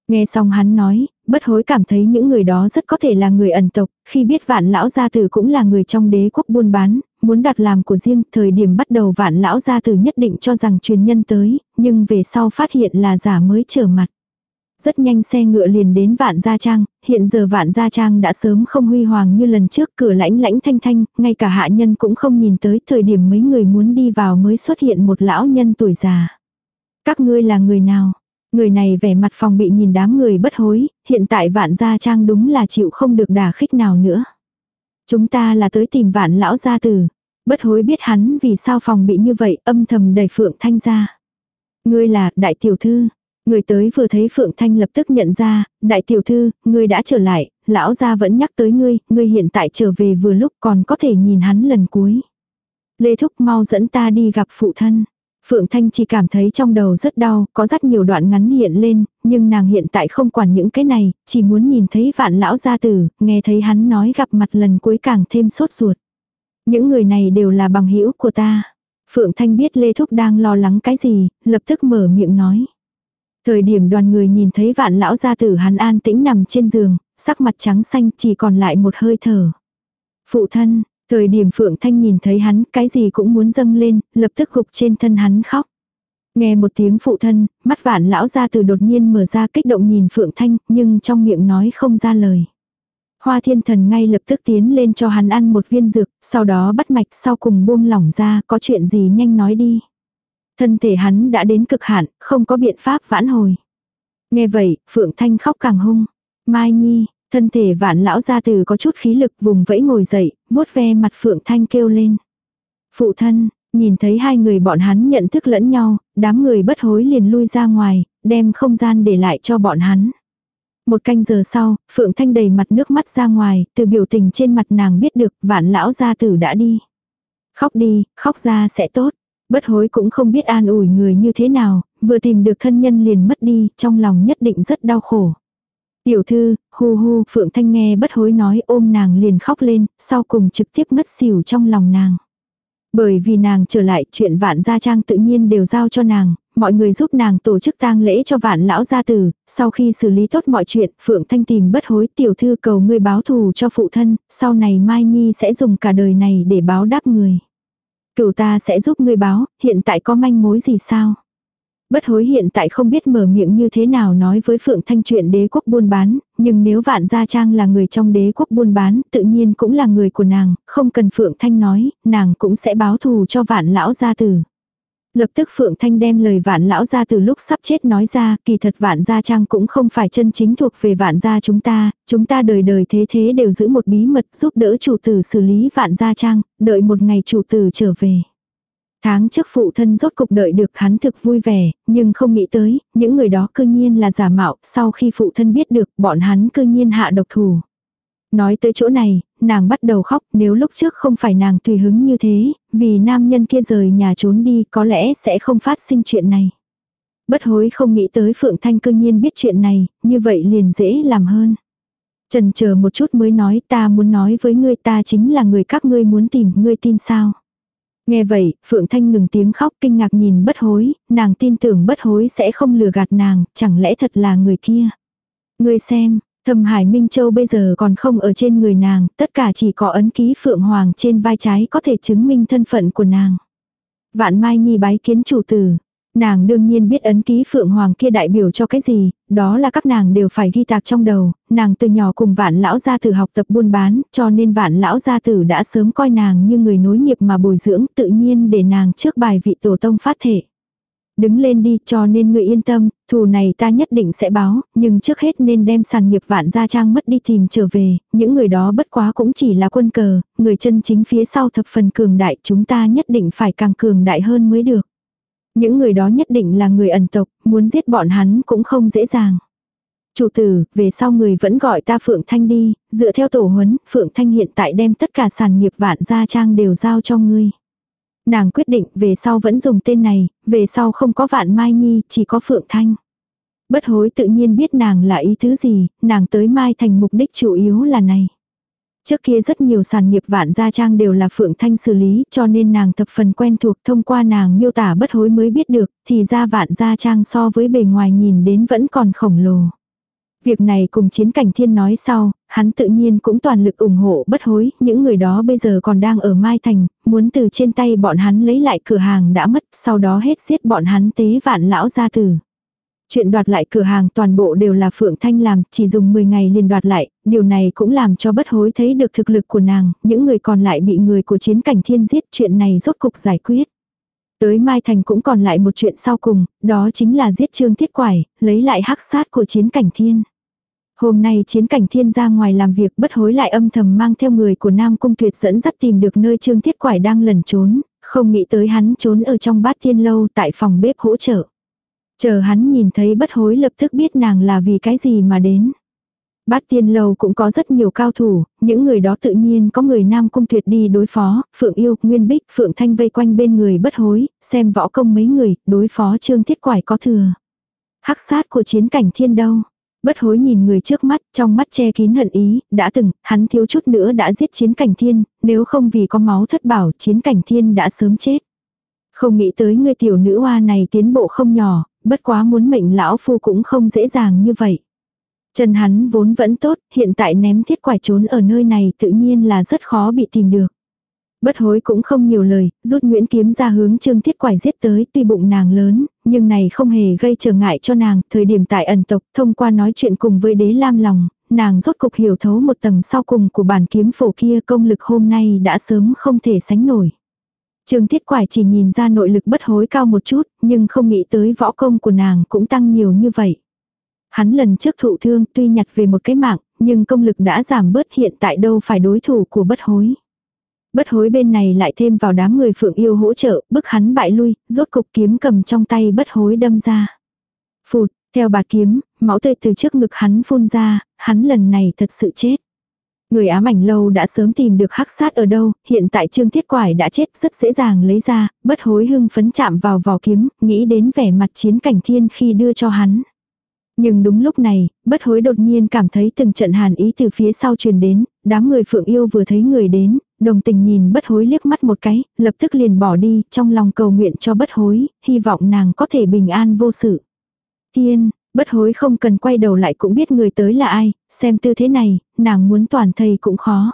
Nghe xong hắn nói, bất hối cảm thấy những người đó rất có thể là người ẩn tộc, khi biết vạn lão gia tử cũng là người trong đế quốc buôn bán, muốn đặt làm của riêng, thời điểm bắt đầu vạn lão gia tử nhất định cho rằng truyền nhân tới, nhưng về sau phát hiện là giả mới trở mặt. Rất nhanh xe ngựa liền đến vạn gia trang, hiện giờ vạn gia trang đã sớm không huy hoàng như lần trước cửa lãnh lãnh thanh thanh, ngay cả hạ nhân cũng không nhìn tới thời điểm mấy người muốn đi vào mới xuất hiện một lão nhân tuổi già. Các ngươi là người nào? Người này vẻ mặt phòng bị nhìn đám người bất hối, hiện tại vạn gia trang đúng là chịu không được đả khích nào nữa. Chúng ta là tới tìm vạn lão gia tử. Bất hối biết hắn vì sao phòng bị như vậy âm thầm đẩy Phượng Thanh ra. Ngươi là đại tiểu thư. Người tới vừa thấy Phượng Thanh lập tức nhận ra, đại tiểu thư, ngươi đã trở lại, lão gia vẫn nhắc tới ngươi, ngươi hiện tại trở về vừa lúc còn có thể nhìn hắn lần cuối. Lê Thúc mau dẫn ta đi gặp phụ thân. Phượng Thanh chỉ cảm thấy trong đầu rất đau, có rất nhiều đoạn ngắn hiện lên, nhưng nàng hiện tại không quản những cái này, chỉ muốn nhìn thấy vạn lão gia tử, nghe thấy hắn nói gặp mặt lần cuối càng thêm sốt ruột. Những người này đều là bằng hữu của ta. Phượng Thanh biết Lê Thúc đang lo lắng cái gì, lập tức mở miệng nói. Thời điểm đoàn người nhìn thấy vạn lão gia tử hắn an tĩnh nằm trên giường, sắc mặt trắng xanh chỉ còn lại một hơi thở. Phụ thân, thời điểm Phượng Thanh nhìn thấy hắn cái gì cũng muốn dâng lên, lập tức gục trên thân hắn khóc. Nghe một tiếng phụ thân, mắt vạn lão ra từ đột nhiên mở ra kích động nhìn Phượng Thanh, nhưng trong miệng nói không ra lời. Hoa thiên thần ngay lập tức tiến lên cho hắn ăn một viên dược, sau đó bắt mạch sau cùng buông lỏng ra, có chuyện gì nhanh nói đi. Thân thể hắn đã đến cực hạn, không có biện pháp vãn hồi. Nghe vậy, Phượng Thanh khóc càng hung. Mai Nhi, thân thể vạn lão gia từ có chút khí lực vùng vẫy ngồi dậy, vuốt ve mặt Phượng Thanh kêu lên. Phụ thân, nhìn thấy hai người bọn hắn nhận thức lẫn nhau, đám người bất hối liền lui ra ngoài, đem không gian để lại cho bọn hắn. Một canh giờ sau, Phượng Thanh đầy mặt nước mắt ra ngoài, từ biểu tình trên mặt nàng biết được vạn lão gia tử đã đi. Khóc đi, khóc ra sẽ tốt. Bất hối cũng không biết an ủi người như thế nào, vừa tìm được thân nhân liền mất đi, trong lòng nhất định rất đau khổ. Tiểu thư, hu hu, Phượng Thanh nghe bất hối nói ôm nàng liền khóc lên, sau cùng trực tiếp ngất xỉu trong lòng nàng. Bởi vì nàng trở lại chuyện vạn gia trang tự nhiên đều giao cho nàng, mọi người giúp nàng tổ chức tang lễ cho vạn lão gia tử, sau khi xử lý tốt mọi chuyện, Phượng Thanh tìm bất hối tiểu thư cầu ngươi báo thù cho phụ thân, sau này Mai Nhi sẽ dùng cả đời này để báo đáp người. Cửu ta sẽ giúp ngươi báo, hiện tại có manh mối gì sao? Bất hối hiện tại không biết mở miệng như thế nào nói với Phượng Thanh chuyện đế quốc buôn bán, nhưng nếu Vạn Gia Trang là người trong đế quốc buôn bán, tự nhiên cũng là người của nàng, không cần Phượng Thanh nói, nàng cũng sẽ báo thù cho Vạn Lão Gia Tử. Lập tức Phượng Thanh đem lời vạn lão gia từ lúc sắp chết nói ra, kỳ thật vạn gia trang cũng không phải chân chính thuộc về vạn gia chúng ta, chúng ta đời đời thế thế đều giữ một bí mật giúp đỡ chủ tử xử lý vạn gia trang, đợi một ngày chủ tử trở về. Tháng trước phụ thân rốt cục đợi được hắn thực vui vẻ, nhưng không nghĩ tới, những người đó cư nhiên là giả mạo, sau khi phụ thân biết được, bọn hắn cư nhiên hạ độc thủ. Nói tới chỗ này, nàng bắt đầu khóc, nếu lúc trước không phải nàng tùy hứng như thế, vì nam nhân kia rời nhà trốn đi có lẽ sẽ không phát sinh chuyện này. Bất hối không nghĩ tới Phượng Thanh cương nhiên biết chuyện này, như vậy liền dễ làm hơn. Trần chờ một chút mới nói ta muốn nói với ngươi ta chính là người các ngươi muốn tìm, ngươi tin sao? Nghe vậy, Phượng Thanh ngừng tiếng khóc kinh ngạc nhìn bất hối, nàng tin tưởng bất hối sẽ không lừa gạt nàng, chẳng lẽ thật là người kia. người xem, Thâm Hải Minh Châu bây giờ còn không ở trên người nàng, tất cả chỉ có ấn ký Phượng Hoàng trên vai trái có thể chứng minh thân phận của nàng. Vạn Mai Nhi bái kiến chủ tử. Nàng đương nhiên biết ấn ký Phượng Hoàng kia đại biểu cho cái gì, đó là các nàng đều phải ghi tạc trong đầu, nàng từ nhỏ cùng vạn lão gia tử học tập buôn bán, cho nên vạn lão gia tử đã sớm coi nàng như người nối nghiệp mà bồi dưỡng tự nhiên để nàng trước bài vị tổ tông phát thể. Đứng lên đi cho nên người yên tâm, thù này ta nhất định sẽ báo, nhưng trước hết nên đem sàn nghiệp vạn gia trang mất đi tìm trở về, những người đó bất quá cũng chỉ là quân cờ, người chân chính phía sau thập phần cường đại chúng ta nhất định phải càng cường đại hơn mới được. Những người đó nhất định là người ẩn tộc, muốn giết bọn hắn cũng không dễ dàng. Chủ tử, về sau người vẫn gọi ta Phượng Thanh đi, dựa theo tổ huấn, Phượng Thanh hiện tại đem tất cả sàn nghiệp vạn gia trang đều giao cho ngươi. Nàng quyết định về sau vẫn dùng tên này, về sau không có vạn mai nhi, chỉ có Phượng Thanh. Bất hối tự nhiên biết nàng là ý thứ gì, nàng tới Mai Thành mục đích chủ yếu là này. Trước kia rất nhiều sản nghiệp vạn gia trang đều là Phượng Thanh xử lý cho nên nàng thập phần quen thuộc thông qua nàng miêu tả bất hối mới biết được thì ra vạn gia trang so với bề ngoài nhìn đến vẫn còn khổng lồ. Việc này cùng chiến cảnh thiên nói sau, hắn tự nhiên cũng toàn lực ủng hộ bất hối, những người đó bây giờ còn đang ở Mai Thành, muốn từ trên tay bọn hắn lấy lại cửa hàng đã mất, sau đó hết giết bọn hắn tế vạn lão gia tử. Chuyện đoạt lại cửa hàng toàn bộ đều là Phượng Thanh làm, chỉ dùng 10 ngày liền đoạt lại, điều này cũng làm cho bất hối thấy được thực lực của nàng, những người còn lại bị người của chiến cảnh thiên giết, chuyện này rốt cục giải quyết. Tới Mai Thành cũng còn lại một chuyện sau cùng, đó chính là giết Trương Thiết Quải, lấy lại hắc sát của chiến cảnh thiên. Hôm nay chiến cảnh thiên ra ngoài làm việc bất hối lại âm thầm mang theo người của Nam Cung Tuyệt dẫn dắt tìm được nơi Trương Thiết Quải đang lẩn trốn, không nghĩ tới hắn trốn ở trong bát thiên lâu tại phòng bếp hỗ trợ. Chờ hắn nhìn thấy bất hối lập tức biết nàng là vì cái gì mà đến. Bát tiên lâu cũng có rất nhiều cao thủ, những người đó tự nhiên có người nam cung tuyệt đi đối phó, Phượng Yêu, Nguyên Bích, Phượng Thanh vây quanh bên người bất hối, xem võ công mấy người, đối phó trương thiết quải có thừa. Hắc sát của chiến cảnh thiên đâu. Bất hối nhìn người trước mắt, trong mắt che kín hận ý, đã từng, hắn thiếu chút nữa đã giết chiến cảnh thiên, nếu không vì có máu thất bảo chiến cảnh thiên đã sớm chết. Không nghĩ tới người tiểu nữ hoa này tiến bộ không nhỏ, bất quá muốn mệnh lão phu cũng không dễ dàng như vậy. Chân hắn vốn vẫn tốt, hiện tại ném thiết quải trốn ở nơi này tự nhiên là rất khó bị tìm được. Bất hối cũng không nhiều lời, rút Nguyễn Kiếm ra hướng Trương Thiết Quải giết tới, tuy bụng nàng lớn, nhưng này không hề gây trở ngại cho nàng, thời điểm tại ẩn tộc, thông qua nói chuyện cùng với đế lam lòng, nàng rốt cục hiểu thấu một tầng sau cùng của bản kiếm phổ kia công lực hôm nay đã sớm không thể sánh nổi. Trương Thiết Quải chỉ nhìn ra nội lực bất hối cao một chút, nhưng không nghĩ tới võ công của nàng cũng tăng nhiều như vậy. Hắn lần trước thụ thương tuy nhặt về một cái mạng, nhưng công lực đã giảm bớt hiện tại đâu phải đối thủ của bất hối. Bất hối bên này lại thêm vào đám người phượng yêu hỗ trợ, bức hắn bại lui, rốt cục kiếm cầm trong tay bất hối đâm ra. Phụt, theo bạt kiếm, máu tươi từ trước ngực hắn phun ra, hắn lần này thật sự chết. Người ám ảnh lâu đã sớm tìm được hắc sát ở đâu, hiện tại trương thiết quải đã chết rất dễ dàng lấy ra, bất hối hưng phấn chạm vào vỏ kiếm, nghĩ đến vẻ mặt chiến cảnh thiên khi đưa cho hắn. Nhưng đúng lúc này, bất hối đột nhiên cảm thấy từng trận hàn ý từ phía sau truyền đến, đám người phượng yêu vừa thấy người đến, đồng tình nhìn bất hối liếc mắt một cái, lập tức liền bỏ đi, trong lòng cầu nguyện cho bất hối, hy vọng nàng có thể bình an vô sự. Tiên, bất hối không cần quay đầu lại cũng biết người tới là ai, xem tư thế này, nàng muốn toàn thầy cũng khó.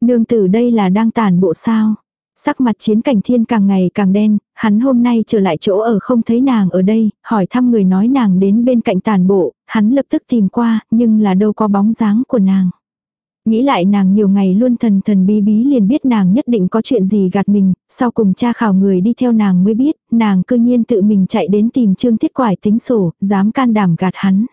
Nương tử đây là đang tàn bộ sao. Sắc mặt chiến cảnh thiên càng ngày càng đen, hắn hôm nay trở lại chỗ ở không thấy nàng ở đây, hỏi thăm người nói nàng đến bên cạnh tàn bộ, hắn lập tức tìm qua, nhưng là đâu có bóng dáng của nàng. Nghĩ lại nàng nhiều ngày luôn thần thần bí bí liền biết nàng nhất định có chuyện gì gạt mình, sau cùng cha khảo người đi theo nàng mới biết, nàng cư nhiên tự mình chạy đến tìm trương thiết quải tính sổ, dám can đảm gạt hắn.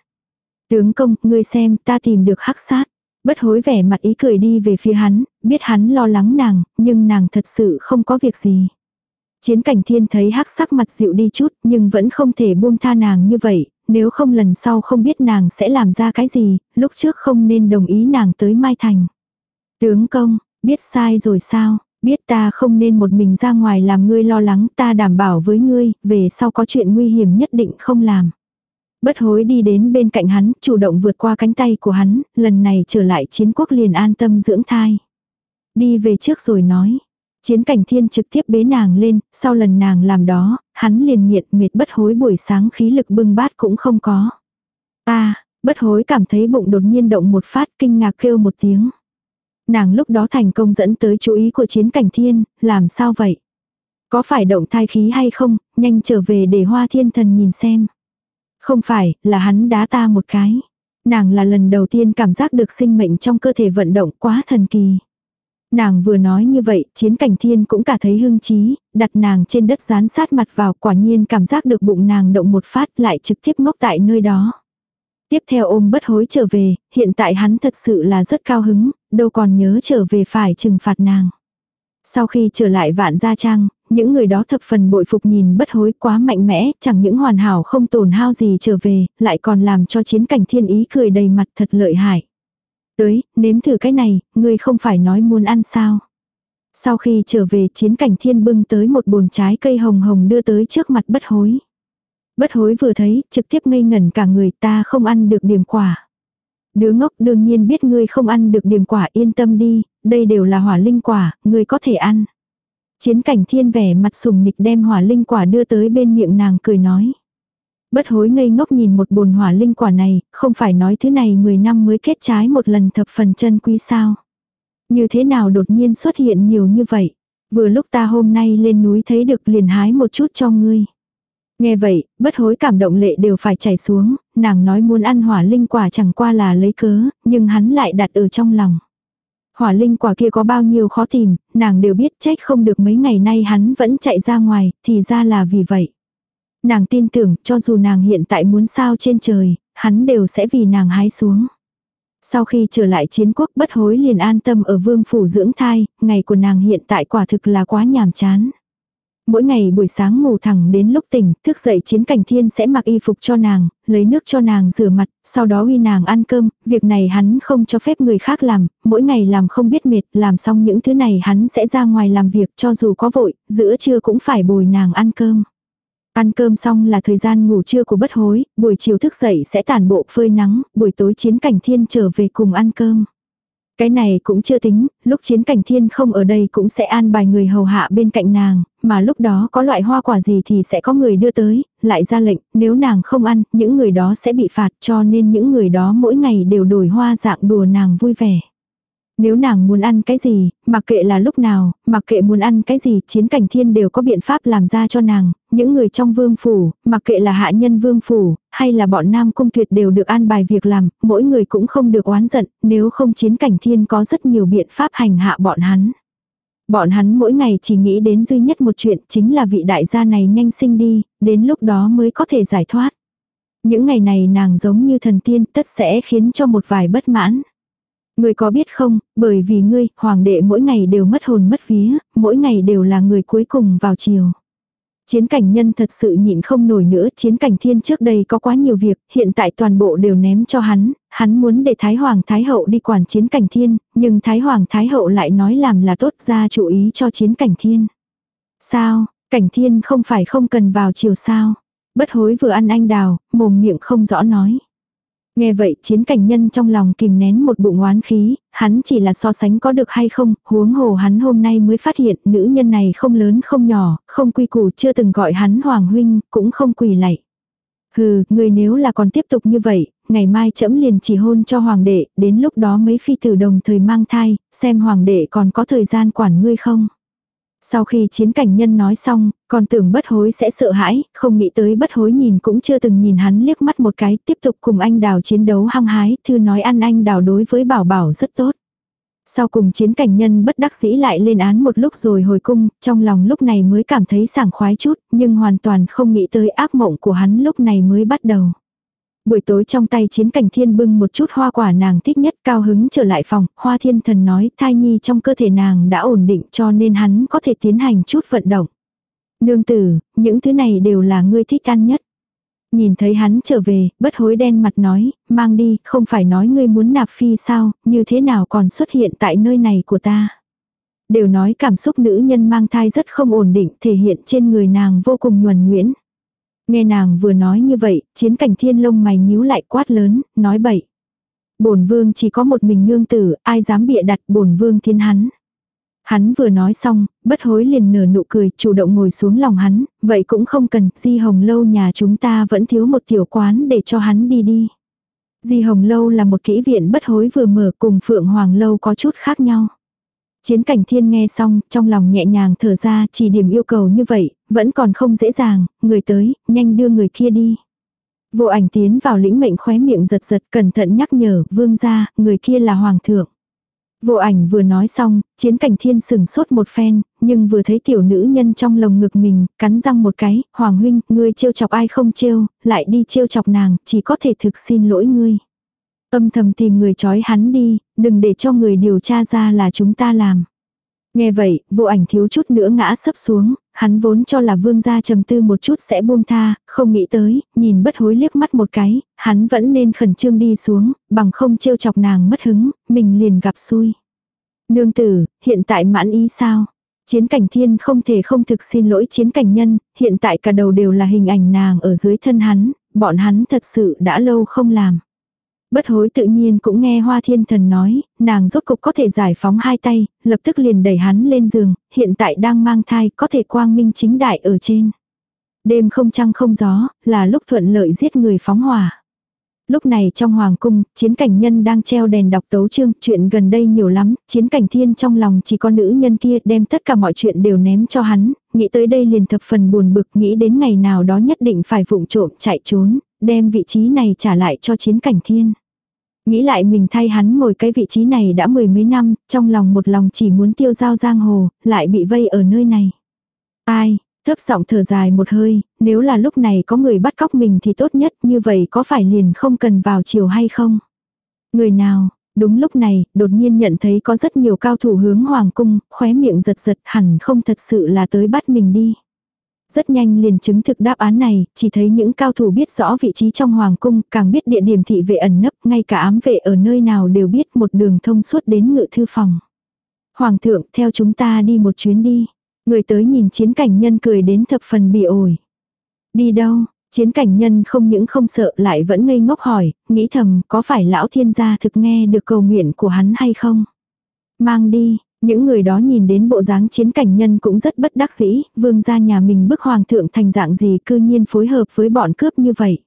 Tướng công, ngươi xem, ta tìm được hắc sát. Bất hối vẻ mặt ý cười đi về phía hắn, biết hắn lo lắng nàng, nhưng nàng thật sự không có việc gì. Chiến cảnh thiên thấy hắc sắc mặt dịu đi chút, nhưng vẫn không thể buông tha nàng như vậy, nếu không lần sau không biết nàng sẽ làm ra cái gì, lúc trước không nên đồng ý nàng tới Mai Thành. Tướng công, biết sai rồi sao, biết ta không nên một mình ra ngoài làm ngươi lo lắng ta đảm bảo với ngươi, về sau có chuyện nguy hiểm nhất định không làm. Bất hối đi đến bên cạnh hắn, chủ động vượt qua cánh tay của hắn, lần này trở lại chiến quốc liền an tâm dưỡng thai. Đi về trước rồi nói. Chiến cảnh thiên trực tiếp bế nàng lên, sau lần nàng làm đó, hắn liền nhiệt mệt bất hối buổi sáng khí lực bưng bát cũng không có. Ta, bất hối cảm thấy bụng đột nhiên động một phát kinh ngạc kêu một tiếng. Nàng lúc đó thành công dẫn tới chú ý của chiến cảnh thiên, làm sao vậy? Có phải động thai khí hay không, nhanh trở về để hoa thiên thần nhìn xem. Không phải, là hắn đá ta một cái. Nàng là lần đầu tiên cảm giác được sinh mệnh trong cơ thể vận động quá thần kỳ. Nàng vừa nói như vậy, chiến cảnh thiên cũng cả thấy hưng trí, đặt nàng trên đất dán sát mặt vào quả nhiên cảm giác được bụng nàng động một phát lại trực tiếp ngốc tại nơi đó. Tiếp theo ôm bất hối trở về, hiện tại hắn thật sự là rất cao hứng, đâu còn nhớ trở về phải trừng phạt nàng. Sau khi trở lại vạn gia trang, những người đó thập phần bội phục nhìn bất hối quá mạnh mẽ, chẳng những hoàn hảo không tổn hao gì trở về, lại còn làm cho chiến cảnh thiên ý cười đầy mặt thật lợi hại. Tới, nếm thử cái này, ngươi không phải nói muốn ăn sao. Sau khi trở về chiến cảnh thiên bưng tới một bồn trái cây hồng hồng đưa tới trước mặt bất hối. Bất hối vừa thấy, trực tiếp ngây ngẩn cả người ta không ăn được điểm quả. Đứa ngốc đương nhiên biết ngươi không ăn được điểm quả yên tâm đi, đây đều là hỏa linh quả, ngươi có thể ăn. Chiến cảnh thiên vẻ mặt sùng nịch đem hỏa linh quả đưa tới bên miệng nàng cười nói. Bất hối ngây ngốc nhìn một bồn hỏa linh quả này, không phải nói thứ này 10 năm mới kết trái một lần thập phần chân quý sao. Như thế nào đột nhiên xuất hiện nhiều như vậy. Vừa lúc ta hôm nay lên núi thấy được liền hái một chút cho ngươi. Nghe vậy, bất hối cảm động lệ đều phải chảy xuống, nàng nói muốn ăn hỏa linh quả chẳng qua là lấy cớ, nhưng hắn lại đặt ở trong lòng. Hỏa linh quả kia có bao nhiêu khó tìm, nàng đều biết trách không được mấy ngày nay hắn vẫn chạy ra ngoài, thì ra là vì vậy. Nàng tin tưởng cho dù nàng hiện tại muốn sao trên trời, hắn đều sẽ vì nàng hái xuống. Sau khi trở lại chiến quốc bất hối liền an tâm ở vương phủ dưỡng thai, ngày của nàng hiện tại quả thực là quá nhàm chán. Mỗi ngày buổi sáng ngủ thẳng đến lúc tỉnh, thức dậy chiến cảnh thiên sẽ mặc y phục cho nàng, lấy nước cho nàng rửa mặt, sau đó uy nàng ăn cơm, việc này hắn không cho phép người khác làm, mỗi ngày làm không biết mệt, làm xong những thứ này hắn sẽ ra ngoài làm việc cho dù có vội, giữa trưa cũng phải bồi nàng ăn cơm. Ăn cơm xong là thời gian ngủ trưa của bất hối, buổi chiều thức dậy sẽ tản bộ phơi nắng, buổi tối chiến cảnh thiên trở về cùng ăn cơm. Cái này cũng chưa tính, lúc chiến cảnh thiên không ở đây cũng sẽ an bài người hầu hạ bên cạnh nàng, mà lúc đó có loại hoa quả gì thì sẽ có người đưa tới, lại ra lệnh, nếu nàng không ăn, những người đó sẽ bị phạt cho nên những người đó mỗi ngày đều đổi hoa dạng đùa nàng vui vẻ. Nếu nàng muốn ăn cái gì, mặc kệ là lúc nào, mặc kệ muốn ăn cái gì, chiến cảnh thiên đều có biện pháp làm ra cho nàng, những người trong vương phủ, mặc kệ là hạ nhân vương phủ, hay là bọn nam cung tuyệt đều được an bài việc làm, mỗi người cũng không được oán giận, nếu không chiến cảnh thiên có rất nhiều biện pháp hành hạ bọn hắn. Bọn hắn mỗi ngày chỉ nghĩ đến duy nhất một chuyện chính là vị đại gia này nhanh sinh đi, đến lúc đó mới có thể giải thoát. Những ngày này nàng giống như thần tiên tất sẽ khiến cho một vài bất mãn. Ngươi có biết không, bởi vì ngươi, hoàng đệ mỗi ngày đều mất hồn mất vía, mỗi ngày đều là người cuối cùng vào chiều. Chiến cảnh nhân thật sự nhịn không nổi nữa, chiến cảnh thiên trước đây có quá nhiều việc, hiện tại toàn bộ đều ném cho hắn, hắn muốn để Thái Hoàng Thái Hậu đi quản chiến cảnh thiên, nhưng Thái Hoàng Thái Hậu lại nói làm là tốt ra chủ ý cho chiến cảnh thiên. Sao, cảnh thiên không phải không cần vào chiều sao? Bất hối vừa ăn anh đào, mồm miệng không rõ nói. Nghe vậy chiến cảnh nhân trong lòng kìm nén một bụng oán khí, hắn chỉ là so sánh có được hay không, huống hồ hắn hôm nay mới phát hiện nữ nhân này không lớn không nhỏ, không quy củ chưa từng gọi hắn hoàng huynh, cũng không quỳ lạy. Hừ, người nếu là còn tiếp tục như vậy, ngày mai trẫm liền chỉ hôn cho hoàng đệ, đến lúc đó mấy phi tử đồng thời mang thai, xem hoàng đệ còn có thời gian quản ngươi không. Sau khi chiến cảnh nhân nói xong, còn tưởng bất hối sẽ sợ hãi, không nghĩ tới bất hối nhìn cũng chưa từng nhìn hắn liếc mắt một cái, tiếp tục cùng anh đào chiến đấu hăng hái, thư nói ăn anh đào đối với bảo bảo rất tốt. Sau cùng chiến cảnh nhân bất đắc dĩ lại lên án một lúc rồi hồi cung, trong lòng lúc này mới cảm thấy sảng khoái chút, nhưng hoàn toàn không nghĩ tới ác mộng của hắn lúc này mới bắt đầu. Buổi tối trong tay chiến cảnh thiên bưng một chút hoa quả nàng thích nhất cao hứng trở lại phòng, hoa thiên thần nói thai nhi trong cơ thể nàng đã ổn định cho nên hắn có thể tiến hành chút vận động. Nương tử, những thứ này đều là ngươi thích ăn nhất. Nhìn thấy hắn trở về, bất hối đen mặt nói, mang đi, không phải nói ngươi muốn nạp phi sao, như thế nào còn xuất hiện tại nơi này của ta. Đều nói cảm xúc nữ nhân mang thai rất không ổn định, thể hiện trên người nàng vô cùng nhuần nguyễn, Nghe nàng vừa nói như vậy, chiến cảnh thiên lông mày nhíu lại quát lớn, nói bậy. Bổn vương chỉ có một mình nương tử, ai dám bịa đặt bổn vương thiên hắn. Hắn vừa nói xong, bất hối liền nở nụ cười, chủ động ngồi xuống lòng hắn, vậy cũng không cần, di hồng lâu nhà chúng ta vẫn thiếu một tiểu quán để cho hắn đi đi. Di hồng lâu là một kỹ viện bất hối vừa mở cùng phượng hoàng lâu có chút khác nhau. Chiến cảnh thiên nghe xong, trong lòng nhẹ nhàng thở ra, chỉ điểm yêu cầu như vậy, vẫn còn không dễ dàng, người tới, nhanh đưa người kia đi. Vô ảnh tiến vào lĩnh mệnh khóe miệng giật giật cẩn thận nhắc nhở, vương ra, người kia là hoàng thượng. Vô ảnh vừa nói xong, chiến cảnh thiên sừng sốt một phen, nhưng vừa thấy tiểu nữ nhân trong lồng ngực mình, cắn răng một cái, hoàng huynh, ngươi trêu chọc ai không trêu, lại đi trêu chọc nàng, chỉ có thể thực xin lỗi ngươi. Âm thầm tìm người chói hắn đi, đừng để cho người điều tra ra là chúng ta làm. Nghe vậy, vô ảnh thiếu chút nữa ngã sấp xuống, hắn vốn cho là vương gia trầm tư một chút sẽ buông tha, không nghĩ tới, nhìn bất hối liếc mắt một cái, hắn vẫn nên khẩn trương đi xuống, bằng không trêu chọc nàng mất hứng, mình liền gặp xui. Nương tử, hiện tại mãn ý sao? Chiến cảnh thiên không thể không thực xin lỗi chiến cảnh nhân, hiện tại cả đầu đều là hình ảnh nàng ở dưới thân hắn, bọn hắn thật sự đã lâu không làm. Bất hối tự nhiên cũng nghe hoa thiên thần nói, nàng rốt cục có thể giải phóng hai tay, lập tức liền đẩy hắn lên giường, hiện tại đang mang thai, có thể quang minh chính đại ở trên. Đêm không trăng không gió, là lúc thuận lợi giết người phóng hỏa. Lúc này trong hoàng cung, chiến cảnh nhân đang treo đèn đọc tấu chương, chuyện gần đây nhiều lắm, chiến cảnh thiên trong lòng chỉ có nữ nhân kia đem tất cả mọi chuyện đều ném cho hắn, nghĩ tới đây liền thập phần buồn bực, nghĩ đến ngày nào đó nhất định phải vụng trộm chạy trốn, đem vị trí này trả lại cho chiến cảnh thiên. Nghĩ lại mình thay hắn ngồi cái vị trí này đã mười mấy năm, trong lòng một lòng chỉ muốn tiêu giao giang hồ, lại bị vây ở nơi này. Ai, thấp giọng thở dài một hơi, nếu là lúc này có người bắt cóc mình thì tốt nhất, như vậy có phải liền không cần vào chiều hay không? Người nào, đúng lúc này, đột nhiên nhận thấy có rất nhiều cao thủ hướng hoàng cung, khóe miệng giật giật hẳn không thật sự là tới bắt mình đi. Rất nhanh liền chứng thực đáp án này, chỉ thấy những cao thủ biết rõ vị trí trong hoàng cung, càng biết địa điểm thị vệ ẩn nấp, ngay cả ám vệ ở nơi nào đều biết một đường thông suốt đến ngự thư phòng. Hoàng thượng, theo chúng ta đi một chuyến đi. Người tới nhìn chiến cảnh nhân cười đến thập phần bị ổi. Đi đâu? Chiến cảnh nhân không những không sợ lại vẫn ngây ngốc hỏi, nghĩ thầm có phải lão thiên gia thực nghe được cầu nguyện của hắn hay không? Mang đi, những người đó nhìn đến bộ dáng chiến cảnh nhân cũng rất bất đắc dĩ, vương gia nhà mình bức hoàng thượng thành dạng gì cư nhiên phối hợp với bọn cướp như vậy.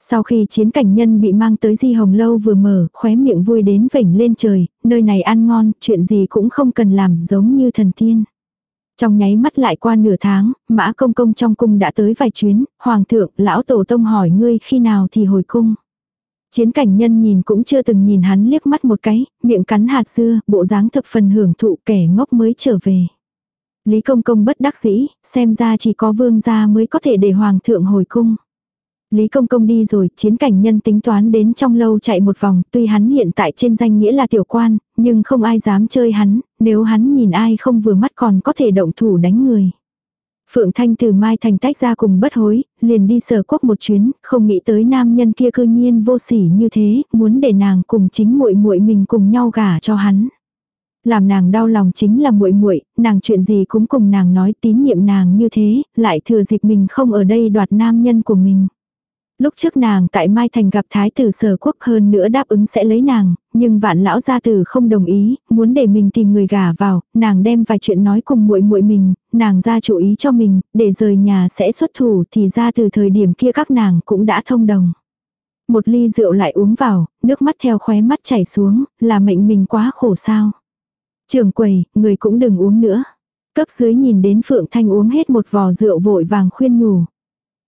Sau khi chiến cảnh nhân bị mang tới di hồng lâu vừa mở, khóe miệng vui đến vểnh lên trời, nơi này ăn ngon, chuyện gì cũng không cần làm giống như thần tiên. Trong nháy mắt lại qua nửa tháng, mã công công trong cung đã tới vài chuyến, hoàng thượng, lão tổ tông hỏi ngươi khi nào thì hồi cung. Chiến cảnh nhân nhìn cũng chưa từng nhìn hắn liếc mắt một cái, miệng cắn hạt dưa, bộ dáng thập phần hưởng thụ kẻ ngốc mới trở về. Lý công công bất đắc dĩ, xem ra chỉ có vương gia mới có thể để hoàng thượng hồi cung. Lý Công Công đi rồi, chiến cảnh nhân tính toán đến trong lâu chạy một vòng, tuy hắn hiện tại trên danh nghĩa là tiểu quan, nhưng không ai dám chơi hắn, nếu hắn nhìn ai không vừa mắt còn có thể động thủ đánh người. Phượng Thanh từ Mai Thành tách ra cùng bất hối, liền đi sở quốc một chuyến, không nghĩ tới nam nhân kia cư nhiên vô sỉ như thế, muốn để nàng cùng chính muội muội mình cùng nhau gả cho hắn. Làm nàng đau lòng chính là muội muội, nàng chuyện gì cũng cùng nàng nói tín nhiệm nàng như thế, lại thừa dịp mình không ở đây đoạt nam nhân của mình. Lúc trước nàng tại Mai Thành gặp thái tử sở quốc hơn nữa đáp ứng sẽ lấy nàng, nhưng vạn lão gia tử không đồng ý, muốn để mình tìm người gả vào, nàng đem vài chuyện nói cùng muội muội mình, nàng ra chủ ý cho mình, để rời nhà sẽ xuất thủ thì ra từ thời điểm kia các nàng cũng đã thông đồng. Một ly rượu lại uống vào, nước mắt theo khóe mắt chảy xuống, là mệnh mình quá khổ sao. Trường quầy, người cũng đừng uống nữa. Cấp dưới nhìn đến Phượng Thanh uống hết một vò rượu vội vàng khuyên nhủ.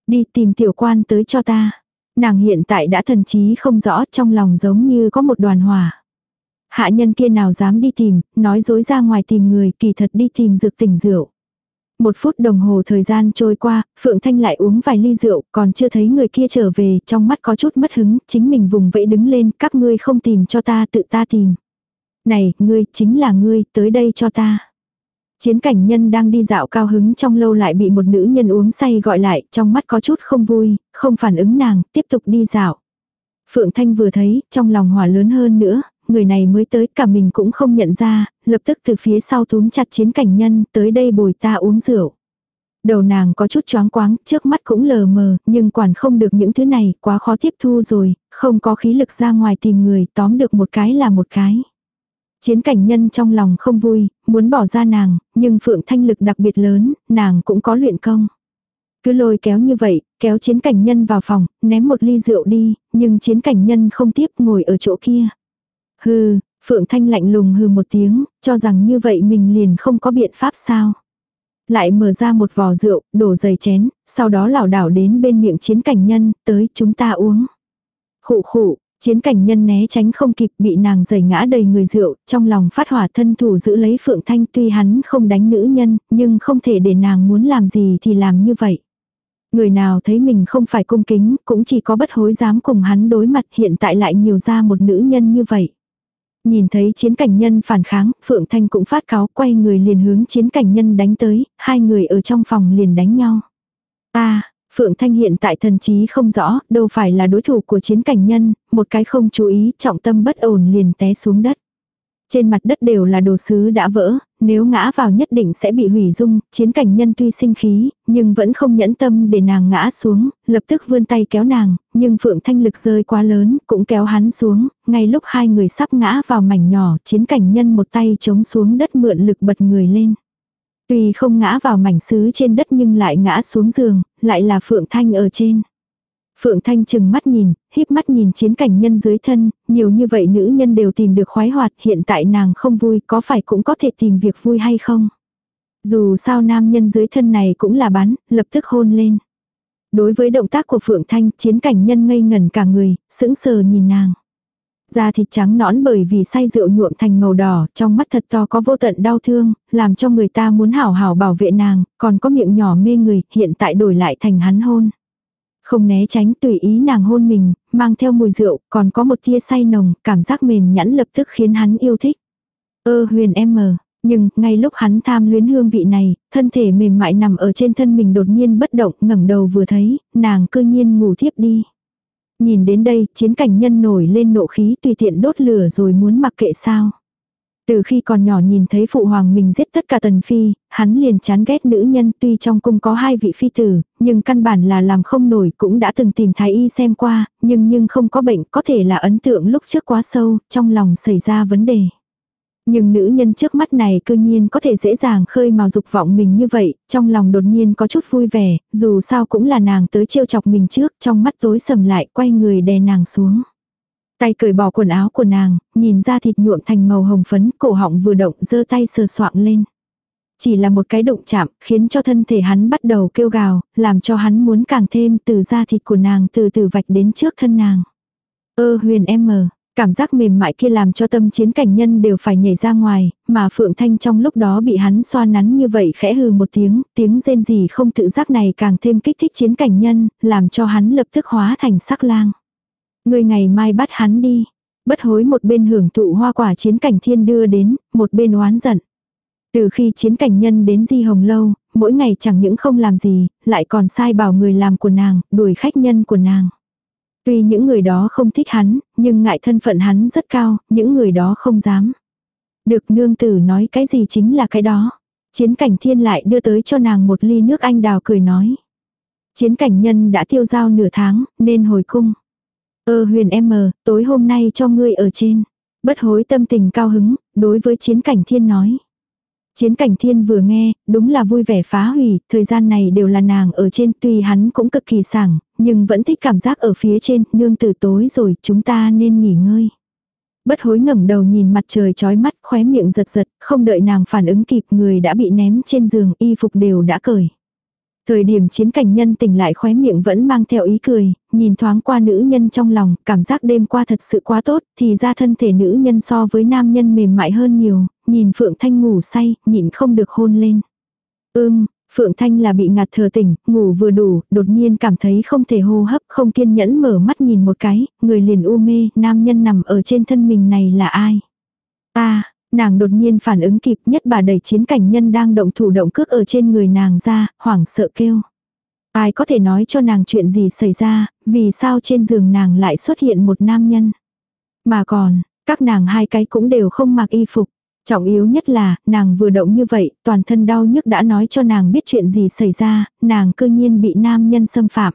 Đi tìm tiểu quan tới cho ta. Nàng hiện tại đã thần trí không rõ trong lòng giống như có một đoàn hỏa. Hạ nhân kia nào dám đi tìm, nói dối ra ngoài tìm người kỳ thật đi tìm dược tỉnh rượu. Một phút đồng hồ thời gian trôi qua, Phượng Thanh lại uống vài ly rượu, còn chưa thấy người kia trở về, trong mắt có chút mất hứng, chính mình vùng vẫy đứng lên, các ngươi không tìm cho ta tự ta tìm. Này, ngươi, chính là ngươi, tới đây cho ta. Chiến cảnh nhân đang đi dạo cao hứng trong lâu lại bị một nữ nhân uống say gọi lại, trong mắt có chút không vui, không phản ứng nàng, tiếp tục đi dạo. Phượng Thanh vừa thấy, trong lòng hỏa lớn hơn nữa, người này mới tới cả mình cũng không nhận ra, lập tức từ phía sau túm chặt chiến cảnh nhân tới đây bồi ta uống rượu. Đầu nàng có chút choáng quáng, trước mắt cũng lờ mờ, nhưng quản không được những thứ này, quá khó tiếp thu rồi, không có khí lực ra ngoài tìm người, tóm được một cái là một cái. Chiến cảnh nhân trong lòng không vui, muốn bỏ ra nàng, nhưng Phượng Thanh lực đặc biệt lớn, nàng cũng có luyện công. Cứ lôi kéo như vậy, kéo chiến cảnh nhân vào phòng, ném một ly rượu đi, nhưng chiến cảnh nhân không tiếp ngồi ở chỗ kia. Hừ, Phượng Thanh lạnh lùng hừ một tiếng, cho rằng như vậy mình liền không có biện pháp sao. Lại mở ra một vò rượu, đổ đầy chén, sau đó lảo đảo đến bên miệng chiến cảnh nhân, tới chúng ta uống. Khụ khụ, Chiến cảnh nhân né tránh không kịp bị nàng giày ngã đầy người rượu, trong lòng phát hỏa thân thủ giữ lấy Phượng Thanh tuy hắn không đánh nữ nhân, nhưng không thể để nàng muốn làm gì thì làm như vậy. Người nào thấy mình không phải cung kính, cũng chỉ có bất hối dám cùng hắn đối mặt hiện tại lại nhiều ra một nữ nhân như vậy. Nhìn thấy chiến cảnh nhân phản kháng, Phượng Thanh cũng phát cáo quay người liền hướng chiến cảnh nhân đánh tới, hai người ở trong phòng liền đánh nhau. ta Phượng Thanh hiện tại thần trí không rõ, đâu phải là đối thủ của chiến cảnh nhân, một cái không chú ý, trọng tâm bất ổn liền té xuống đất. Trên mặt đất đều là đồ sứ đã vỡ, nếu ngã vào nhất định sẽ bị hủy dung, chiến cảnh nhân tuy sinh khí, nhưng vẫn không nhẫn tâm để nàng ngã xuống, lập tức vươn tay kéo nàng, nhưng Phượng Thanh lực rơi quá lớn, cũng kéo hắn xuống, ngay lúc hai người sắp ngã vào mảnh nhỏ, chiến cảnh nhân một tay chống xuống đất mượn lực bật người lên. Tuy không ngã vào mảnh sứ trên đất nhưng lại ngã xuống giường, lại là Phượng Thanh ở trên. Phượng Thanh chừng mắt nhìn, híp mắt nhìn chiến cảnh nhân dưới thân, nhiều như vậy nữ nhân đều tìm được khoái hoạt, hiện tại nàng không vui, có phải cũng có thể tìm việc vui hay không? Dù sao nam nhân dưới thân này cũng là bán, lập tức hôn lên. Đối với động tác của Phượng Thanh, chiến cảnh nhân ngây ngẩn cả người, sững sờ nhìn nàng. Da thịt trắng nõn bởi vì say rượu nhuộm thành màu đỏ, trong mắt thật to có vô tận đau thương, làm cho người ta muốn hảo hảo bảo vệ nàng, còn có miệng nhỏ mê người, hiện tại đổi lại thành hắn hôn. Không né tránh tùy ý nàng hôn mình, mang theo mùi rượu, còn có một tia say nồng, cảm giác mềm nhẵn lập tức khiến hắn yêu thích. Ơ huyền em mờ, Nhưng, ngay lúc hắn tham luyến hương vị này, thân thể mềm mại nằm ở trên thân mình đột nhiên bất động, ngẩng đầu vừa thấy, nàng cư nhiên ngủ thiếp đi. Nhìn đến đây, chiến cảnh nhân nổi lên nộ khí tùy tiện đốt lửa rồi muốn mặc kệ sao. Từ khi còn nhỏ nhìn thấy phụ hoàng mình giết tất cả tần phi, hắn liền chán ghét nữ nhân tuy trong cung có hai vị phi tử, nhưng căn bản là làm không nổi cũng đã từng tìm thái y xem qua, nhưng nhưng không có bệnh có thể là ấn tượng lúc trước quá sâu, trong lòng xảy ra vấn đề. Nhưng nữ nhân trước mắt này cư nhiên có thể dễ dàng khơi mào dục vọng mình như vậy, trong lòng đột nhiên có chút vui vẻ, dù sao cũng là nàng tới trêu chọc mình trước, trong mắt tối sầm lại quay người đè nàng xuống. Tay cởi bỏ quần áo của nàng, nhìn ra thịt nhuộm thành màu hồng phấn, cổ họng vừa động giơ tay sờ soạng lên. Chỉ là một cái đụng chạm, khiến cho thân thể hắn bắt đầu kêu gào, làm cho hắn muốn càng thêm từ da thịt của nàng từ từ vạch đến trước thân nàng. Ơ huyền em mờ, cảm giác mềm mại kia làm cho tâm chiến cảnh nhân đều phải nhảy ra ngoài, mà Phượng Thanh trong lúc đó bị hắn xoa nắn như vậy khẽ hừ một tiếng, tiếng rên gì không tự giác này càng thêm kích thích chiến cảnh nhân, làm cho hắn lập tức hóa thành sắc lang. Người ngày mai bắt hắn đi. Bất hối một bên hưởng thụ hoa quả chiến cảnh thiên đưa đến, một bên oán giận. Từ khi chiến cảnh nhân đến di hồng lâu, mỗi ngày chẳng những không làm gì, lại còn sai bảo người làm của nàng, đuổi khách nhân của nàng. Tuy những người đó không thích hắn, nhưng ngại thân phận hắn rất cao, những người đó không dám. Được nương tử nói cái gì chính là cái đó. Chiến cảnh thiên lại đưa tới cho nàng một ly nước anh đào cười nói. Chiến cảnh nhân đã tiêu giao nửa tháng, nên hồi cung. Ơ huyền em mờ, tối hôm nay cho ngươi ở trên. Bất hối tâm tình cao hứng, đối với chiến cảnh thiên nói. Chiến cảnh thiên vừa nghe, đúng là vui vẻ phá hủy, thời gian này đều là nàng ở trên, tuy hắn cũng cực kỳ sảng, nhưng vẫn thích cảm giác ở phía trên, nương từ tối rồi, chúng ta nên nghỉ ngơi. Bất hối ngẩng đầu nhìn mặt trời chói mắt, khóe miệng giật giật, không đợi nàng phản ứng kịp người đã bị ném trên giường, y phục đều đã cởi. Thời điểm chiến cảnh nhân tỉnh lại khóe miệng vẫn mang theo ý cười, nhìn thoáng qua nữ nhân trong lòng, cảm giác đêm qua thật sự quá tốt, thì ra thân thể nữ nhân so với nam nhân mềm mại hơn nhiều, nhìn Phượng Thanh ngủ say, nhịn không được hôn lên. Ưm, Phượng Thanh là bị ngạt thờ tỉnh, ngủ vừa đủ, đột nhiên cảm thấy không thể hô hấp, không kiên nhẫn mở mắt nhìn một cái, người liền u mê, nam nhân nằm ở trên thân mình này là ai? Ta, Nàng đột nhiên phản ứng kịp nhất bà đẩy chiến cảnh nhân đang động thủ động cước ở trên người nàng ra, hoảng sợ kêu. Ai có thể nói cho nàng chuyện gì xảy ra, vì sao trên giường nàng lại xuất hiện một nam nhân. Mà còn, các nàng hai cái cũng đều không mặc y phục. Trọng yếu nhất là, nàng vừa động như vậy, toàn thân đau nhức đã nói cho nàng biết chuyện gì xảy ra, nàng cư nhiên bị nam nhân xâm phạm.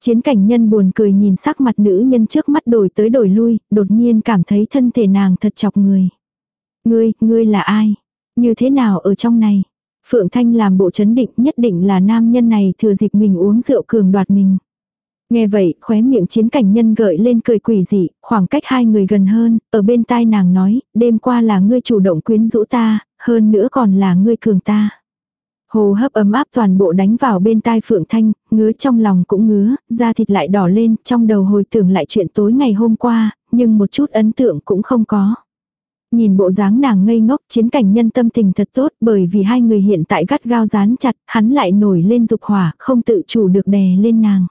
Chiến cảnh nhân buồn cười nhìn sắc mặt nữ nhân trước mắt đổi tới đổi lui, đột nhiên cảm thấy thân thể nàng thật chọc người. Ngươi, ngươi là ai? Như thế nào ở trong này? Phượng Thanh làm bộ chấn định nhất định là nam nhân này thừa dịp mình uống rượu cường đoạt mình. Nghe vậy, khóe miệng chiến cảnh nhân gợi lên cười quỷ dị, khoảng cách hai người gần hơn, ở bên tai nàng nói, đêm qua là ngươi chủ động quyến rũ ta, hơn nữa còn là ngươi cường ta. Hồ hấp ấm áp toàn bộ đánh vào bên tai Phượng Thanh, ngứa trong lòng cũng ngứa, da thịt lại đỏ lên, trong đầu hồi tưởng lại chuyện tối ngày hôm qua, nhưng một chút ấn tượng cũng không có. Nhìn bộ dáng nàng ngây ngốc chiến cảnh nhân tâm tình thật tốt bởi vì hai người hiện tại gắt gao dán chặt, hắn lại nổi lên dục hỏa, không tự chủ được đè lên nàng.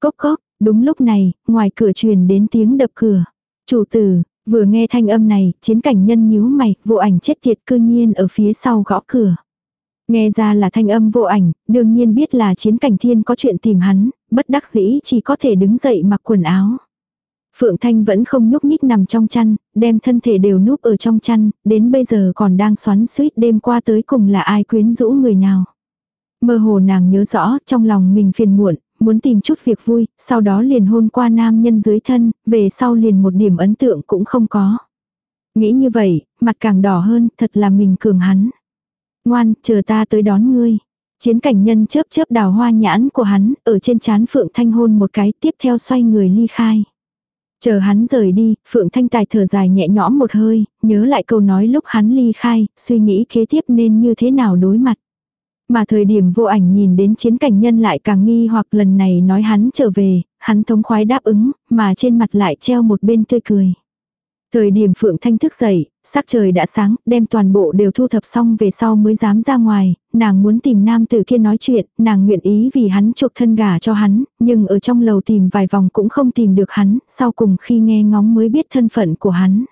Cốc cốc, đúng lúc này, ngoài cửa truyền đến tiếng đập cửa. Chủ tử, vừa nghe thanh âm này, chiến cảnh nhân nhíu mày, vô ảnh chết tiệt cư nhiên ở phía sau gõ cửa. Nghe ra là thanh âm vô ảnh, đương nhiên biết là chiến cảnh thiên có chuyện tìm hắn, bất đắc dĩ chỉ có thể đứng dậy mặc quần áo. Phượng Thanh vẫn không nhúc nhích nằm trong chăn, đem thân thể đều núp ở trong chăn, đến bây giờ còn đang xoắn suýt đêm qua tới cùng là ai quyến rũ người nào. Mơ hồ nàng nhớ rõ trong lòng mình phiền muộn, muốn tìm chút việc vui, sau đó liền hôn qua nam nhân dưới thân, về sau liền một điểm ấn tượng cũng không có. Nghĩ như vậy, mặt càng đỏ hơn, thật là mình cường hắn. Ngoan, chờ ta tới đón ngươi. Chiến cảnh nhân chớp chớp đào hoa nhãn của hắn, ở trên chán Phượng Thanh hôn một cái, tiếp theo xoay người ly khai. Chờ hắn rời đi, Phượng Thanh Tài thở dài nhẹ nhõm một hơi, nhớ lại câu nói lúc hắn ly khai, suy nghĩ kế tiếp nên như thế nào đối mặt. Mà thời điểm vô ảnh nhìn đến chiến cảnh nhân lại càng nghi hoặc lần này nói hắn trở về, hắn thống khoái đáp ứng, mà trên mặt lại treo một bên tươi cười. Thời điểm Phượng Thanh thức dậy, sắc trời đã sáng, đem toàn bộ đều thu thập xong về sau mới dám ra ngoài, nàng muốn tìm nam tử kia nói chuyện, nàng nguyện ý vì hắn chuộc thân gà cho hắn, nhưng ở trong lầu tìm vài vòng cũng không tìm được hắn, sau cùng khi nghe ngóng mới biết thân phận của hắn.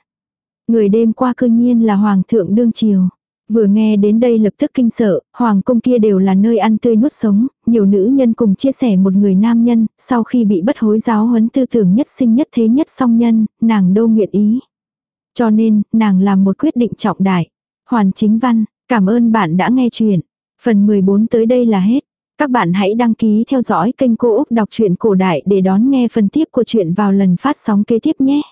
Người đêm qua cư nhiên là Hoàng thượng đương triều. Vừa nghe đến đây lập tức kinh sợ, hoàng cung kia đều là nơi ăn tươi nuốt sống, nhiều nữ nhân cùng chia sẻ một người nam nhân, sau khi bị bất hối giáo huấn tư tưởng nhất sinh nhất thế nhất song nhân, nàng đâu nguyện ý. Cho nên, nàng làm một quyết định trọng đại. Hoàn chính văn, cảm ơn bạn đã nghe chuyện. Phần 14 tới đây là hết. Các bạn hãy đăng ký theo dõi kênh Cô Úc Đọc truyện Cổ Đại để đón nghe phần tiếp của chuyện vào lần phát sóng kế tiếp nhé.